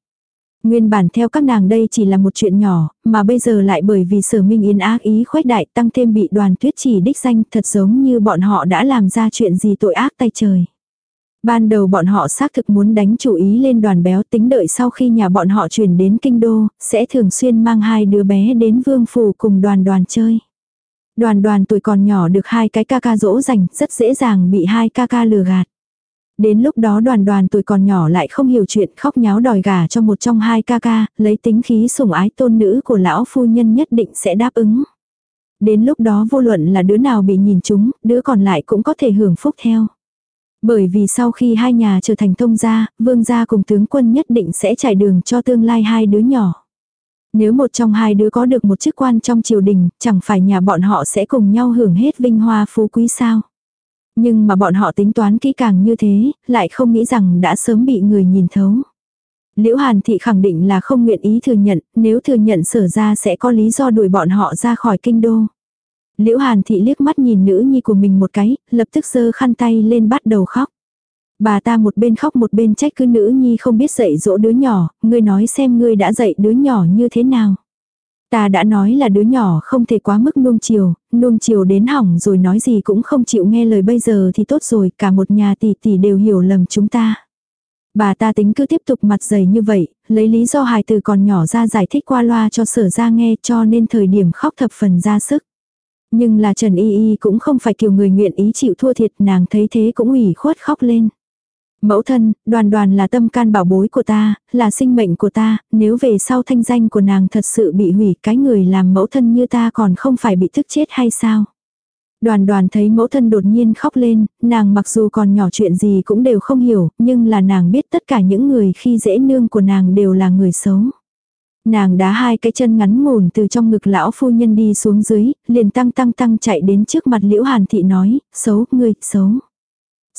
Nguyên bản theo các nàng đây chỉ là một chuyện nhỏ, mà bây giờ lại bởi vì sở minh yến ác ý khuếch đại tăng thêm bị đoàn tuyết chỉ đích danh thật giống như bọn họ đã làm ra chuyện gì tội ác tay trời. Ban đầu bọn họ xác thực muốn đánh chủ ý lên đoàn béo tính đợi sau khi nhà bọn họ chuyển đến kinh đô, sẽ thường xuyên mang hai đứa bé đến vương phủ cùng đoàn đoàn chơi. Đoàn đoàn tuổi còn nhỏ được hai cái ca ca dỗ dành, rất dễ dàng bị hai ca ca lừa gạt. Đến lúc đó đoàn đoàn tuổi còn nhỏ lại không hiểu chuyện khóc nháo đòi gà cho một trong hai ca ca, lấy tính khí sủng ái tôn nữ của lão phu nhân nhất định sẽ đáp ứng. Đến lúc đó vô luận là đứa nào bị nhìn chúng, đứa còn lại cũng có thể hưởng phúc theo. Bởi vì sau khi hai nhà trở thành thông gia, vương gia cùng tướng quân nhất định sẽ trải đường cho tương lai hai đứa nhỏ. Nếu một trong hai đứa có được một chức quan trong triều đình, chẳng phải nhà bọn họ sẽ cùng nhau hưởng hết vinh hoa phú quý sao. Nhưng mà bọn họ tính toán kỹ càng như thế, lại không nghĩ rằng đã sớm bị người nhìn thấu. Liễu Hàn Thị khẳng định là không nguyện ý thừa nhận, nếu thừa nhận sở ra sẽ có lý do đuổi bọn họ ra khỏi kinh đô. Liễu Hàn Thị liếc mắt nhìn nữ nhi của mình một cái, lập tức giơ khăn tay lên bắt đầu khóc. Bà ta một bên khóc một bên trách cứ nữ nhi không biết dạy dỗ đứa nhỏ, ngươi nói xem ngươi đã dạy đứa nhỏ như thế nào. Ta đã nói là đứa nhỏ không thể quá mức nuông chiều, nuông chiều đến hỏng rồi nói gì cũng không chịu nghe lời bây giờ thì tốt rồi, cả một nhà tỷ tỷ đều hiểu lầm chúng ta. Bà ta tính cứ tiếp tục mặt dày như vậy, lấy lý do hài từ còn nhỏ ra giải thích qua loa cho sở ra nghe cho nên thời điểm khóc thập phần ra sức. Nhưng là Trần Y Y cũng không phải kiểu người nguyện ý chịu thua thiệt nàng thấy thế cũng ủy khuất khóc lên. Mẫu thân, đoàn đoàn là tâm can bảo bối của ta, là sinh mệnh của ta, nếu về sau thanh danh của nàng thật sự bị hủy cái người làm mẫu thân như ta còn không phải bị thức chết hay sao? Đoàn đoàn thấy mẫu thân đột nhiên khóc lên, nàng mặc dù còn nhỏ chuyện gì cũng đều không hiểu, nhưng là nàng biết tất cả những người khi dễ nương của nàng đều là người xấu. Nàng đá hai cái chân ngắn ngủn từ trong ngực lão phu nhân đi xuống dưới, liền tăng tăng tăng chạy đến trước mặt liễu hàn thị nói, xấu, ngươi, xấu.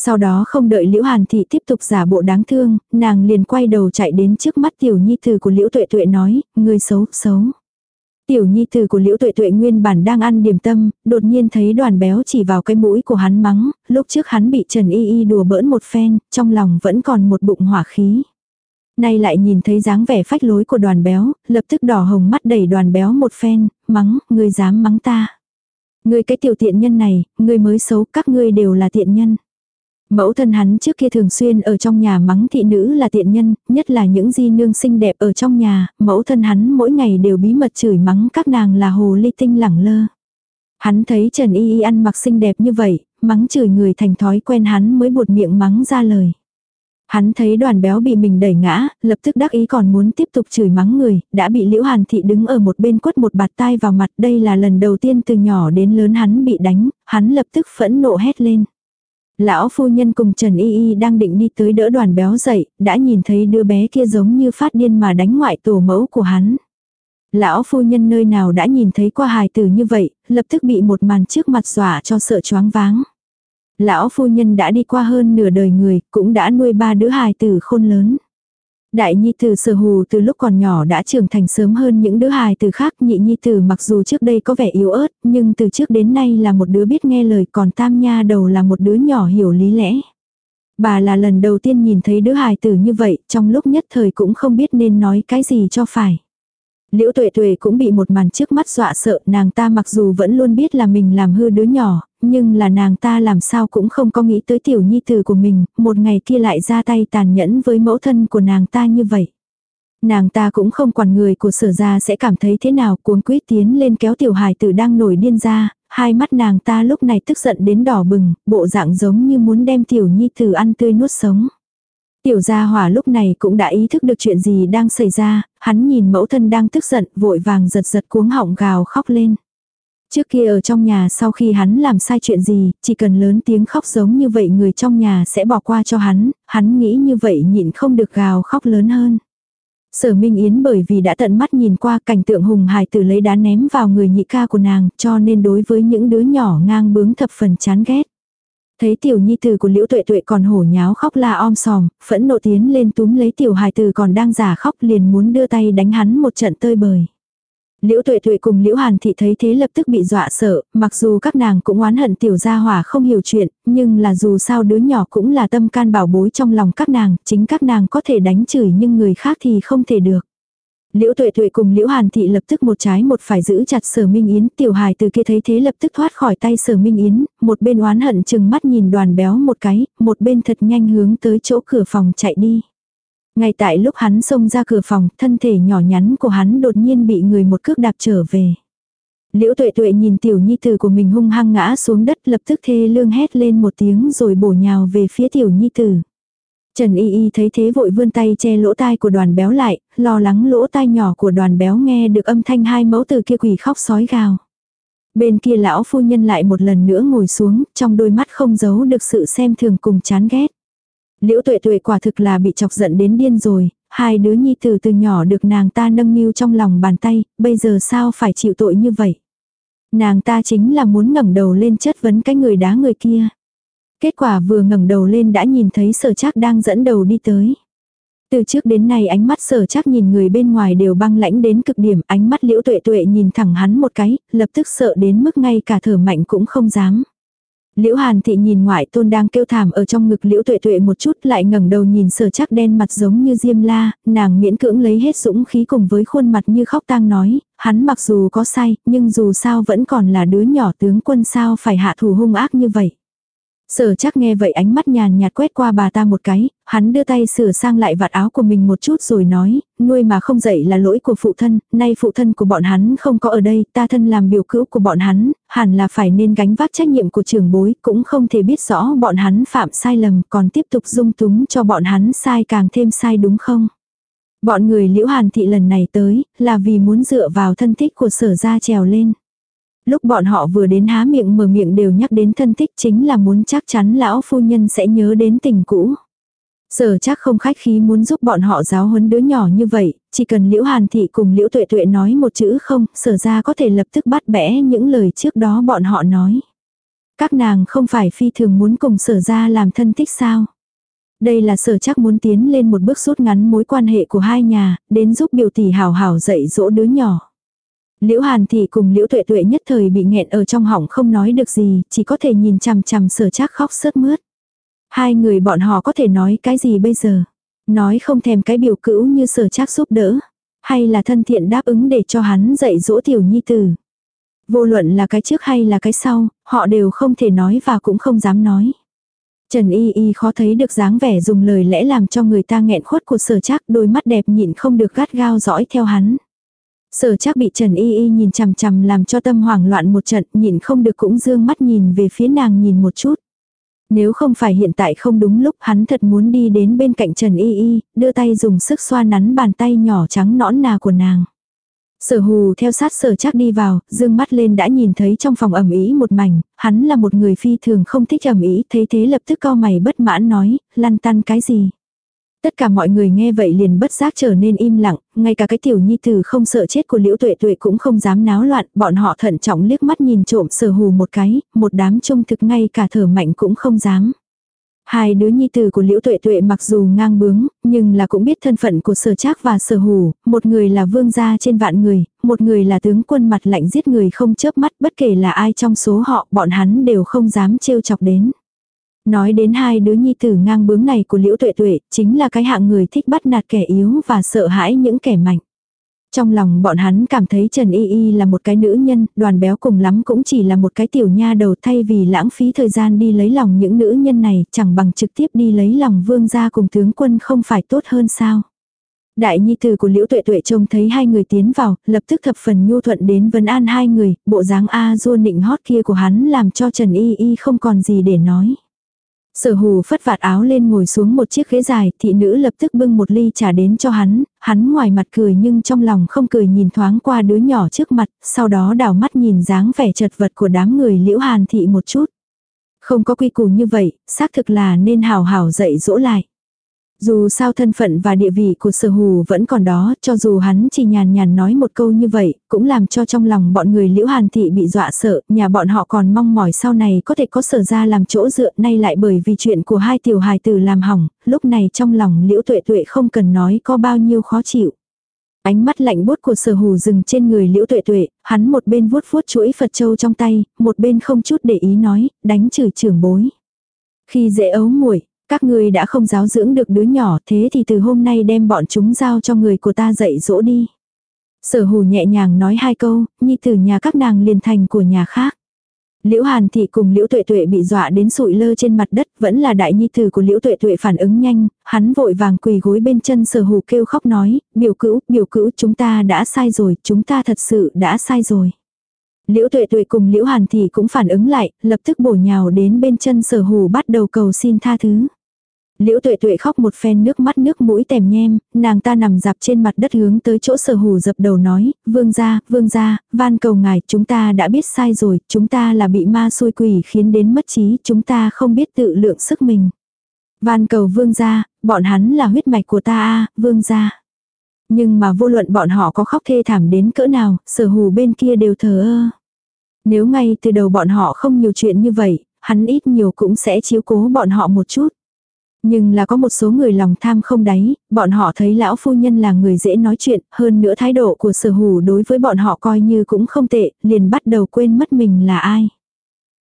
Sau đó không đợi Liễu Hàn Thị tiếp tục giả bộ đáng thương, nàng liền quay đầu chạy đến trước mắt tiểu nhi tử của Liễu Tuệ Tuệ nói, người xấu, xấu. Tiểu nhi tử của Liễu Tuệ Tuệ nguyên bản đang ăn điểm tâm, đột nhiên thấy đoàn béo chỉ vào cái mũi của hắn mắng, lúc trước hắn bị Trần Y Y đùa bỡn một phen, trong lòng vẫn còn một bụng hỏa khí. Nay lại nhìn thấy dáng vẻ phách lối của đoàn béo, lập tức đỏ hồng mắt đẩy đoàn béo một phen, mắng, ngươi dám mắng ta. Ngươi cái tiểu tiện nhân này, ngươi mới xấu, các ngươi đều là tiện nhân. Mẫu thân hắn trước kia thường xuyên ở trong nhà mắng thị nữ là tiện nhân, nhất là những di nương xinh đẹp ở trong nhà, mẫu thân hắn mỗi ngày đều bí mật chửi mắng các nàng là hồ ly tinh lẳng lơ. Hắn thấy Trần Y Y ăn mặc xinh đẹp như vậy, mắng chửi người thành thói quen hắn mới buột miệng mắng ra lời. Hắn thấy đoàn béo bị mình đẩy ngã, lập tức đắc ý còn muốn tiếp tục chửi mắng người, đã bị Liễu Hàn Thị đứng ở một bên quất một bạt tai vào mặt. Đây là lần đầu tiên từ nhỏ đến lớn hắn bị đánh, hắn lập tức phẫn nộ hét lên. Lão phu nhân cùng Trần Y Y đang định đi tới đỡ đoàn béo dậy, đã nhìn thấy đứa bé kia giống như phát điên mà đánh ngoại tổ mẫu của hắn. Lão phu nhân nơi nào đã nhìn thấy qua hài tử như vậy, lập tức bị một màn trước mặt dọa cho sợ choáng váng. Lão phu nhân đã đi qua hơn nửa đời người, cũng đã nuôi ba đứa hài tử khôn lớn. Đại nhi tử sở hù từ lúc còn nhỏ đã trưởng thành sớm hơn những đứa hài từ khác. Nhị nhi tử mặc dù trước đây có vẻ yếu ớt, nhưng từ trước đến nay là một đứa biết nghe lời còn tam nha đầu là một đứa nhỏ hiểu lý lẽ. Bà là lần đầu tiên nhìn thấy đứa hài tử như vậy, trong lúc nhất thời cũng không biết nên nói cái gì cho phải. Liễu tuệ tuệ cũng bị một màn trước mắt dọa sợ, nàng ta mặc dù vẫn luôn biết là mình làm hư đứa nhỏ, nhưng là nàng ta làm sao cũng không có nghĩ tới tiểu nhi tử của mình, một ngày kia lại ra tay tàn nhẫn với mẫu thân của nàng ta như vậy. Nàng ta cũng không quản người của sở gia sẽ cảm thấy thế nào cuốn quyết tiến lên kéo tiểu hài tử đang nổi điên ra, hai mắt nàng ta lúc này tức giận đến đỏ bừng, bộ dạng giống như muốn đem tiểu nhi tử ăn tươi nuốt sống. Tiểu gia hỏa lúc này cũng đã ý thức được chuyện gì đang xảy ra, hắn nhìn mẫu thân đang tức giận, vội vàng giật giật cuống họng gào khóc lên. Trước kia ở trong nhà sau khi hắn làm sai chuyện gì, chỉ cần lớn tiếng khóc giống như vậy người trong nhà sẽ bỏ qua cho hắn, hắn nghĩ như vậy nhịn không được gào khóc lớn hơn. Sở Minh Yến bởi vì đã tận mắt nhìn qua cảnh tượng hùng hài tử lấy đá ném vào người nhị ca của nàng, cho nên đối với những đứa nhỏ ngang bướng thập phần chán ghét. Thấy tiểu nhi tử của liễu tuệ tuệ còn hổ nháo khóc la om sòm, phẫn nộ tiến lên túm lấy tiểu hài tử còn đang giả khóc liền muốn đưa tay đánh hắn một trận tơi bời. Liễu tuệ tuệ cùng Liễu Hàn Thị thấy thế lập tức bị dọa sợ, mặc dù các nàng cũng oán hận tiểu gia hỏa không hiểu chuyện, nhưng là dù sao đứa nhỏ cũng là tâm can bảo bối trong lòng các nàng, chính các nàng có thể đánh chửi nhưng người khác thì không thể được. Liễu tuệ tuệ cùng Liễu Hàn Thị lập tức một trái một phải giữ chặt sở Minh Yến, tiểu hài từ kia thấy thế lập tức thoát khỏi tay sở Minh Yến, một bên oán hận chừng mắt nhìn đoàn béo một cái, một bên thật nhanh hướng tới chỗ cửa phòng chạy đi. Ngay tại lúc hắn xông ra cửa phòng, thân thể nhỏ nhắn của hắn đột nhiên bị người một cước đạp trở về. Liễu tuệ tuệ nhìn tiểu nhi tử của mình hung hăng ngã xuống đất lập tức thê lương hét lên một tiếng rồi bổ nhào về phía tiểu nhi tử. Trần Y Y thấy thế vội vươn tay che lỗ tai của đoàn béo lại, lo lắng lỗ tai nhỏ của đoàn béo nghe được âm thanh hai mẫu từ kia quỷ khóc sói gào. Bên kia lão phu nhân lại một lần nữa ngồi xuống, trong đôi mắt không giấu được sự xem thường cùng chán ghét. Liễu tuệ tuệ quả thực là bị chọc giận đến điên rồi, hai đứa nhi từ từ nhỏ được nàng ta nâng niu trong lòng bàn tay, bây giờ sao phải chịu tội như vậy. Nàng ta chính là muốn ngẩng đầu lên chất vấn cái người đá người kia. Kết quả vừa ngẩng đầu lên đã nhìn thấy sở chắc đang dẫn đầu đi tới. Từ trước đến nay ánh mắt sở chắc nhìn người bên ngoài đều băng lãnh đến cực điểm, ánh mắt liễu tuệ tuệ nhìn thẳng hắn một cái, lập tức sợ đến mức ngay cả thở mạnh cũng không dám. Liễu Hàn Thị nhìn ngoại tôn đang kêu thảm ở trong ngực Liễu Tuệ Tuệ một chút lại ngẩng đầu nhìn sở chắc đen mặt giống như diêm la, nàng miễn cưỡng lấy hết dũng khí cùng với khuôn mặt như khóc tang nói, hắn mặc dù có sai, nhưng dù sao vẫn còn là đứa nhỏ tướng quân sao phải hạ thủ hung ác như vậy. Sở chắc nghe vậy ánh mắt nhàn nhạt quét qua bà ta một cái, hắn đưa tay sửa sang lại vạt áo của mình một chút rồi nói, nuôi mà không dậy là lỗi của phụ thân, nay phụ thân của bọn hắn không có ở đây, ta thân làm biểu cữu của bọn hắn, hẳn là phải nên gánh vác trách nhiệm của trưởng bối, cũng không thể biết rõ bọn hắn phạm sai lầm, còn tiếp tục dung túng cho bọn hắn sai càng thêm sai đúng không? Bọn người liễu hàn thị lần này tới, là vì muốn dựa vào thân thích của sở gia trèo lên. Lúc bọn họ vừa đến há miệng mở miệng đều nhắc đến thân thích chính là muốn chắc chắn lão phu nhân sẽ nhớ đến tình cũ. Sở chắc không khách khí muốn giúp bọn họ giáo huấn đứa nhỏ như vậy, chỉ cần liễu hàn thị cùng liễu tuệ tuệ nói một chữ không, sở ra có thể lập tức bắt bẻ những lời trước đó bọn họ nói. Các nàng không phải phi thường muốn cùng sở ra làm thân thích sao. Đây là sở chắc muốn tiến lên một bước rút ngắn mối quan hệ của hai nhà, đến giúp biểu tỷ hào hào dạy dỗ đứa nhỏ. Liễu Hàn Thị cùng Liễu Tuệ Tuệ nhất thời bị nghẹn ở trong họng không nói được gì, chỉ có thể nhìn chằm chằm sở chắc khóc sớt mướt. Hai người bọn họ có thể nói cái gì bây giờ? Nói không thèm cái biểu cữu như sở chắc giúp đỡ. Hay là thân thiện đáp ứng để cho hắn dạy dỗ tiểu nhi tử. Vô luận là cái trước hay là cái sau, họ đều không thể nói và cũng không dám nói. Trần Y Y khó thấy được dáng vẻ dùng lời lẽ làm cho người ta nghẹn khuất của sở chắc đôi mắt đẹp nhịn không được gắt gao dõi theo hắn. Sở chắc bị Trần Y Y nhìn chằm chằm làm cho tâm hoảng loạn một trận, nhìn không được cũng dương mắt nhìn về phía nàng nhìn một chút. Nếu không phải hiện tại không đúng lúc hắn thật muốn đi đến bên cạnh Trần Y Y, đưa tay dùng sức xoa nắn bàn tay nhỏ trắng nõn nà của nàng. Sở hù theo sát sở chắc đi vào, dương mắt lên đã nhìn thấy trong phòng ẩm ý một mảnh, hắn là một người phi thường không thích ẩm ý, thấy thế lập tức co mày bất mãn nói, lăn tăn cái gì. Tất cả mọi người nghe vậy liền bất giác trở nên im lặng, ngay cả cái tiểu nhi tử không sợ chết của liễu tuệ tuệ cũng không dám náo loạn, bọn họ thận trọng liếc mắt nhìn trộm sở hù một cái, một đám trung thực ngay cả thở mạnh cũng không dám. Hai đứa nhi tử của liễu tuệ tuệ mặc dù ngang bướng, nhưng là cũng biết thân phận của sở trác và sở hù, một người là vương gia trên vạn người, một người là tướng quân mặt lạnh giết người không chớp mắt bất kể là ai trong số họ bọn hắn đều không dám trêu chọc đến. Nói đến hai đứa nhi tử ngang bướng này của Liễu Tuệ Tuệ, chính là cái hạng người thích bắt nạt kẻ yếu và sợ hãi những kẻ mạnh. Trong lòng bọn hắn cảm thấy Trần Y Y là một cái nữ nhân, đoàn béo cùng lắm cũng chỉ là một cái tiểu nha đầu thay vì lãng phí thời gian đi lấy lòng những nữ nhân này, chẳng bằng trực tiếp đi lấy lòng vương gia cùng tướng quân không phải tốt hơn sao. Đại nhi tử của Liễu Tuệ Tuệ trông thấy hai người tiến vào, lập tức thập phần nhu thuận đến vấn an hai người, bộ dáng A du nịnh hót kia của hắn làm cho Trần Y Y không còn gì để nói. Sở hù phất vạt áo lên ngồi xuống một chiếc ghế dài, thị nữ lập tức bưng một ly trà đến cho hắn, hắn ngoài mặt cười nhưng trong lòng không cười nhìn thoáng qua đứa nhỏ trước mặt, sau đó đảo mắt nhìn dáng vẻ chật vật của đám người liễu hàn thị một chút. Không có quy củ như vậy, xác thực là nên hào hào dạy dỗ lại. Dù sao thân phận và địa vị của sở hù vẫn còn đó, cho dù hắn chỉ nhàn nhàn nói một câu như vậy, cũng làm cho trong lòng bọn người liễu hàn thị bị dọa sợ, nhà bọn họ còn mong mỏi sau này có thể có sở ra làm chỗ dựa nay lại bởi vì chuyện của hai tiểu hài tử làm hỏng, lúc này trong lòng liễu tuệ tuệ không cần nói có bao nhiêu khó chịu. Ánh mắt lạnh bút của sở hù dừng trên người liễu tuệ tuệ, hắn một bên vuốt vuốt chuỗi Phật Châu trong tay, một bên không chút để ý nói, đánh chửi trưởng bối. Khi dễ ấu muội các người đã không giáo dưỡng được đứa nhỏ thế thì từ hôm nay đem bọn chúng giao cho người của ta dạy dỗ đi. Sở hù nhẹ nhàng nói hai câu, nhi tử nhà các nàng liền thành của nhà khác. Liễu Hàn Thị cùng Liễu Tuệ Tuệ bị dọa đến sụi lơ trên mặt đất, vẫn là đại nhi tử của Liễu Tuệ Tuệ phản ứng nhanh, hắn vội vàng quỳ gối bên chân sở hù kêu khóc nói, biểu cữu, biểu cữu chúng ta đã sai rồi, chúng ta thật sự đã sai rồi. Liễu Tuệ Tuệ cùng Liễu Hàn Thị cũng phản ứng lại, lập tức bổ nhào đến bên chân sở hù bắt đầu cầu xin tha thứ. Liễu tuệ tuệ khóc một phen nước mắt nước mũi tèm nhem, nàng ta nằm dạp trên mặt đất hướng tới chỗ sở hù dập đầu nói, vương gia, vương gia, van cầu ngài, chúng ta đã biết sai rồi, chúng ta là bị ma xui quỷ khiến đến mất trí, chúng ta không biết tự lượng sức mình. Van cầu vương gia, bọn hắn là huyết mạch của ta a vương gia. Nhưng mà vô luận bọn họ có khóc thê thảm đến cỡ nào, sở hù bên kia đều thờ ơ. Nếu ngay từ đầu bọn họ không nhiều chuyện như vậy, hắn ít nhiều cũng sẽ chiếu cố bọn họ một chút. Nhưng là có một số người lòng tham không đáy, bọn họ thấy lão phu nhân là người dễ nói chuyện, hơn nữa thái độ của sở hủ đối với bọn họ coi như cũng không tệ, liền bắt đầu quên mất mình là ai.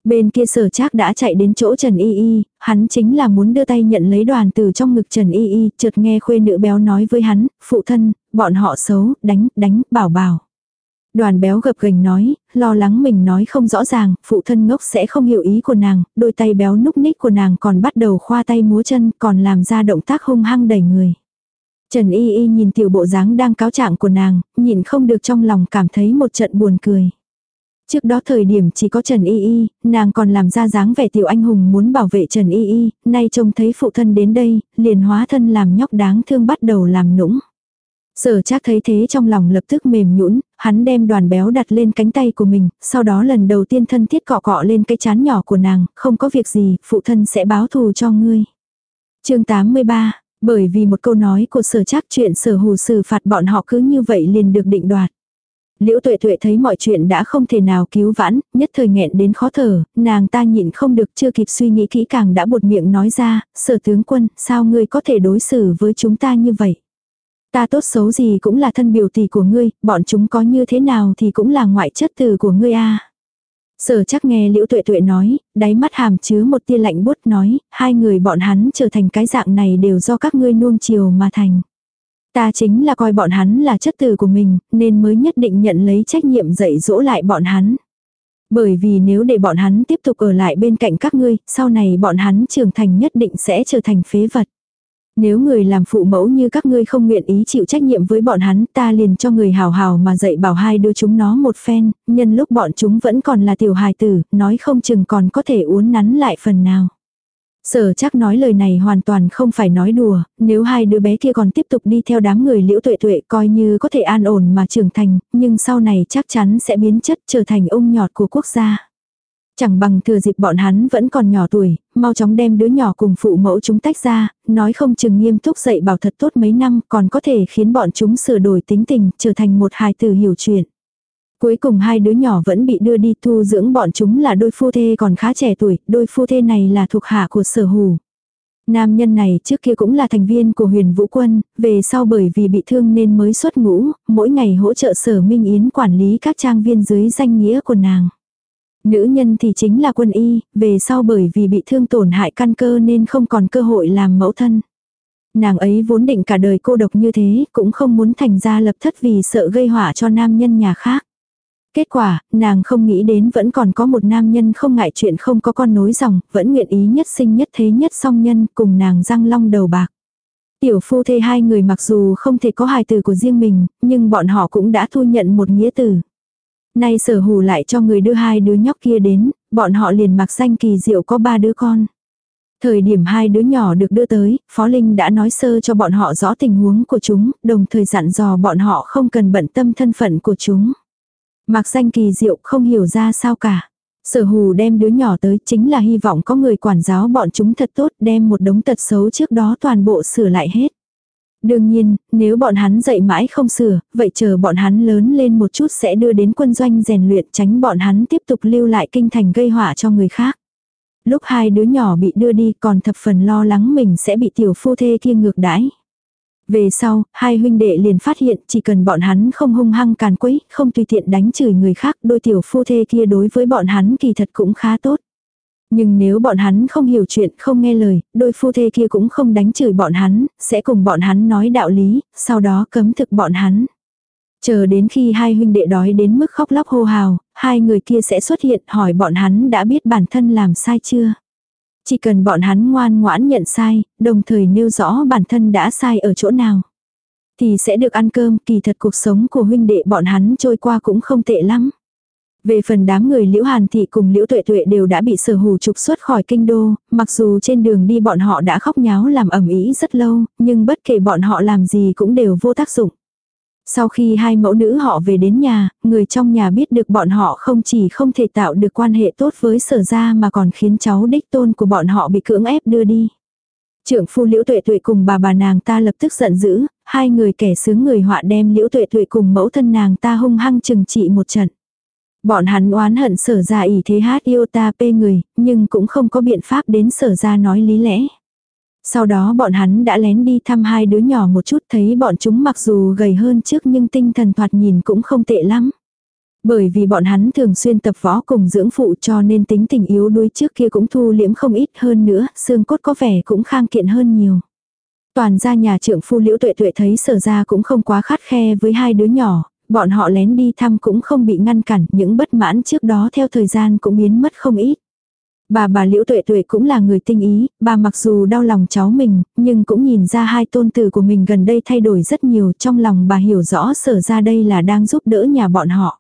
Bên kia sở trác đã chạy đến chỗ Trần Y Y, hắn chính là muốn đưa tay nhận lấy đoàn từ trong ngực Trần Y Y, chợt nghe khuê nữ béo nói với hắn, phụ thân, bọn họ xấu, đánh, đánh, bảo bảo. Đoàn béo gập gành nói, lo lắng mình nói không rõ ràng, phụ thân ngốc sẽ không hiểu ý của nàng, đôi tay béo núc ních của nàng còn bắt đầu khoa tay múa chân, còn làm ra động tác hung hăng đẩy người. Trần Y Y nhìn tiểu bộ dáng đang cáo trạng của nàng, nhìn không được trong lòng cảm thấy một trận buồn cười. Trước đó thời điểm chỉ có Trần Y Y, nàng còn làm ra dáng vẻ tiểu anh hùng muốn bảo vệ Trần Y Y, nay trông thấy phụ thân đến đây, liền hóa thân làm nhóc đáng thương bắt đầu làm nũng. Sở chắc thấy thế trong lòng lập tức mềm nhũn, hắn đem đoàn béo đặt lên cánh tay của mình, sau đó lần đầu tiên thân thiết cọ cọ lên cái chán nhỏ của nàng, không có việc gì, phụ thân sẽ báo thù cho ngươi. chương 83, bởi vì một câu nói của sở chắc chuyện sở hù xử phạt bọn họ cứ như vậy liền được định đoạt. Liễu tuệ tuệ thấy mọi chuyện đã không thể nào cứu vãn, nhất thời nghẹn đến khó thở, nàng ta nhịn không được chưa kịp suy nghĩ kỹ càng đã buột miệng nói ra, sở tướng quân, sao ngươi có thể đối xử với chúng ta như vậy. Ta tốt xấu gì cũng là thân biểu tỷ của ngươi, bọn chúng có như thế nào thì cũng là ngoại chất từ của ngươi a. Sở chắc nghe liễu tuệ tuệ nói, đáy mắt hàm chứa một tia lạnh bút nói, hai người bọn hắn trở thành cái dạng này đều do các ngươi nuông chiều mà thành. Ta chính là coi bọn hắn là chất từ của mình, nên mới nhất định nhận lấy trách nhiệm dạy dỗ lại bọn hắn. Bởi vì nếu để bọn hắn tiếp tục ở lại bên cạnh các ngươi, sau này bọn hắn trưởng thành nhất định sẽ trở thành phế vật. Nếu người làm phụ mẫu như các ngươi không nguyện ý chịu trách nhiệm với bọn hắn ta liền cho người hào hào mà dạy bảo hai đứa chúng nó một phen, nhân lúc bọn chúng vẫn còn là tiểu hài tử, nói không chừng còn có thể uốn nắn lại phần nào. Sở chắc nói lời này hoàn toàn không phải nói đùa, nếu hai đứa bé kia còn tiếp tục đi theo đám người liễu tuệ tuệ coi như có thể an ổn mà trưởng thành, nhưng sau này chắc chắn sẽ biến chất trở thành ông nhọt của quốc gia. Chẳng bằng thừa dịp bọn hắn vẫn còn nhỏ tuổi, mau chóng đem đứa nhỏ cùng phụ mẫu chúng tách ra, nói không chừng nghiêm túc dạy bảo thật tốt mấy năm còn có thể khiến bọn chúng sửa đổi tính tình, trở thành một hài tử hiểu chuyện. Cuối cùng hai đứa nhỏ vẫn bị đưa đi thu dưỡng bọn chúng là đôi phu thê còn khá trẻ tuổi, đôi phu thê này là thuộc hạ của sở hù. Nam nhân này trước kia cũng là thành viên của huyền vũ quân, về sau bởi vì bị thương nên mới xuất ngũ, mỗi ngày hỗ trợ sở Minh Yến quản lý các trang viên dưới danh nghĩa của nàng. Nữ nhân thì chính là quân y, về sau bởi vì bị thương tổn hại căn cơ nên không còn cơ hội làm mẫu thân. Nàng ấy vốn định cả đời cô độc như thế, cũng không muốn thành ra lập thất vì sợ gây họa cho nam nhân nhà khác. Kết quả, nàng không nghĩ đến vẫn còn có một nam nhân không ngại chuyện không có con nối dòng, vẫn nguyện ý nhất sinh nhất thế nhất song nhân cùng nàng răng long đầu bạc. Tiểu phu thê hai người mặc dù không thể có hài tử của riêng mình, nhưng bọn họ cũng đã thu nhận một nghĩa tử. Nay sở hù lại cho người đưa hai đứa nhóc kia đến, bọn họ liền mặc danh kỳ diệu có ba đứa con. Thời điểm hai đứa nhỏ được đưa tới, Phó Linh đã nói sơ cho bọn họ rõ tình huống của chúng, đồng thời dặn dò bọn họ không cần bận tâm thân phận của chúng. Mặc danh kỳ diệu không hiểu ra sao cả. Sở hù đem đứa nhỏ tới chính là hy vọng có người quản giáo bọn chúng thật tốt đem một đống tật xấu trước đó toàn bộ sửa lại hết. Đương nhiên, nếu bọn hắn dạy mãi không sửa, vậy chờ bọn hắn lớn lên một chút sẽ đưa đến quân doanh rèn luyện tránh bọn hắn tiếp tục lưu lại kinh thành gây họa cho người khác. Lúc hai đứa nhỏ bị đưa đi còn thập phần lo lắng mình sẽ bị tiểu phu thê kia ngược đãi. Về sau, hai huynh đệ liền phát hiện chỉ cần bọn hắn không hung hăng càn quấy, không tùy tiện đánh chửi người khác, đôi tiểu phu thê kia đối với bọn hắn kỳ thật cũng khá tốt. Nhưng nếu bọn hắn không hiểu chuyện, không nghe lời, đôi phu thê kia cũng không đánh chửi bọn hắn, sẽ cùng bọn hắn nói đạo lý, sau đó cấm thực bọn hắn. Chờ đến khi hai huynh đệ đói đến mức khóc lóc hô hào, hai người kia sẽ xuất hiện hỏi bọn hắn đã biết bản thân làm sai chưa. Chỉ cần bọn hắn ngoan ngoãn nhận sai, đồng thời nêu rõ bản thân đã sai ở chỗ nào. Thì sẽ được ăn cơm, kỳ thật cuộc sống của huynh đệ bọn hắn trôi qua cũng không tệ lắm. Về phần đám người Liễu Hàn Thị cùng Liễu Tuệ Tuệ đều đã bị sở hù trục xuất khỏi kinh đô, mặc dù trên đường đi bọn họ đã khóc nháo làm ẩm ý rất lâu, nhưng bất kể bọn họ làm gì cũng đều vô tác dụng. Sau khi hai mẫu nữ họ về đến nhà, người trong nhà biết được bọn họ không chỉ không thể tạo được quan hệ tốt với sở gia mà còn khiến cháu đích tôn của bọn họ bị cưỡng ép đưa đi. Trưởng phu liễu tuệ tuệ cùng bà bà nàng ta lập tức giận dữ, hai người kẻ sướng người họa đem liễu tuệ tuệ cùng mẫu thân nàng ta hung hăng trừng trị một trận. Bọn hắn oán hận sở ra ỷ thế hát yêu ta pê người, nhưng cũng không có biện pháp đến sở ra nói lý lẽ. Sau đó bọn hắn đã lén đi thăm hai đứa nhỏ một chút thấy bọn chúng mặc dù gầy hơn trước nhưng tinh thần thoạt nhìn cũng không tệ lắm. Bởi vì bọn hắn thường xuyên tập võ cùng dưỡng phụ cho nên tính tình yếu đuối trước kia cũng thu liễm không ít hơn nữa, xương cốt có vẻ cũng khang kiện hơn nhiều. Toàn gia nhà trưởng phu liễu tuệ tuệ thấy sở ra cũng không quá khát khe với hai đứa nhỏ, bọn họ lén đi thăm cũng không bị ngăn cản, những bất mãn trước đó theo thời gian cũng biến mất không ít. Bà bà Liễu Tuệ Tuệ cũng là người tinh ý, bà mặc dù đau lòng cháu mình, nhưng cũng nhìn ra hai tôn tử của mình gần đây thay đổi rất nhiều, trong lòng bà hiểu rõ sở ra đây là đang giúp đỡ nhà bọn họ.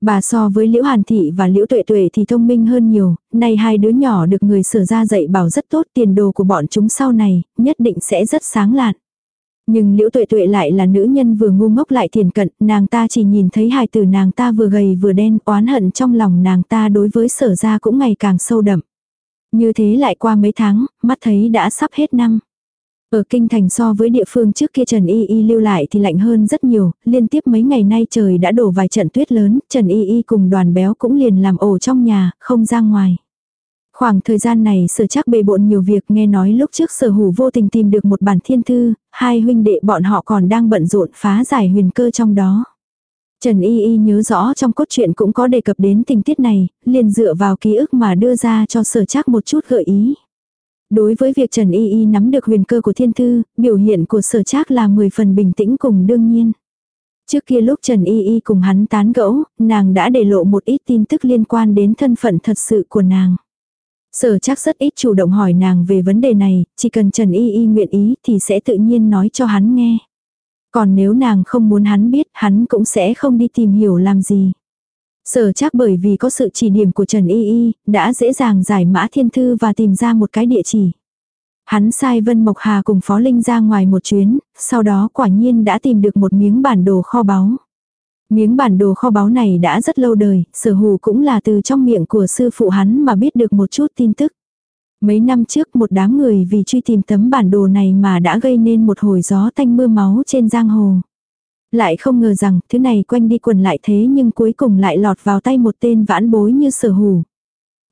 Bà so với Liễu Hàn Thị và Liễu Tuệ Tuệ thì thông minh hơn nhiều, nay hai đứa nhỏ được người sở ra dạy bảo rất tốt tiền đồ của bọn chúng sau này, nhất định sẽ rất sáng lạn. Nhưng liễu tuệ tuệ lại là nữ nhân vừa ngu ngốc lại thiền cận, nàng ta chỉ nhìn thấy hài tử nàng ta vừa gầy vừa đen, oán hận trong lòng nàng ta đối với sở ra cũng ngày càng sâu đậm. Như thế lại qua mấy tháng, mắt thấy đã sắp hết năm. Ở kinh thành so với địa phương trước kia Trần Y Y lưu lại thì lạnh hơn rất nhiều, liên tiếp mấy ngày nay trời đã đổ vài trận tuyết lớn, Trần Y Y cùng đoàn béo cũng liền làm ổ trong nhà, không ra ngoài. Khoảng thời gian này sở chắc bề bộn nhiều việc nghe nói lúc trước sở hủ vô tình tìm được một bản thiên thư, hai huynh đệ bọn họ còn đang bận rộn phá giải huyền cơ trong đó. Trần Y Y nhớ rõ trong cốt truyện cũng có đề cập đến tình tiết này, liền dựa vào ký ức mà đưa ra cho sở chắc một chút gợi ý. Đối với việc Trần Y Y nắm được huyền cơ của thiên thư, biểu hiện của sở chắc là 10 phần bình tĩnh cùng đương nhiên. Trước kia lúc Trần Y Y cùng hắn tán gẫu, nàng đã để lộ một ít tin tức liên quan đến thân phận thật sự của nàng. Sở chắc rất ít chủ động hỏi nàng về vấn đề này, chỉ cần Trần Y Y nguyện ý thì sẽ tự nhiên nói cho hắn nghe. Còn nếu nàng không muốn hắn biết, hắn cũng sẽ không đi tìm hiểu làm gì. Sở chắc bởi vì có sự chỉ điểm của Trần Y Y, đã dễ dàng giải mã thiên thư và tìm ra một cái địa chỉ. Hắn sai Vân Mộc Hà cùng Phó Linh ra ngoài một chuyến, sau đó quả nhiên đã tìm được một miếng bản đồ kho báu. Miếng bản đồ kho báu này đã rất lâu đời, sở hù cũng là từ trong miệng của sư phụ hắn mà biết được một chút tin tức. Mấy năm trước một đám người vì truy tìm tấm bản đồ này mà đã gây nên một hồi gió tanh mưa máu trên giang hồ. Lại không ngờ rằng thứ này quanh đi quần lại thế nhưng cuối cùng lại lọt vào tay một tên vãn bối như sở hù.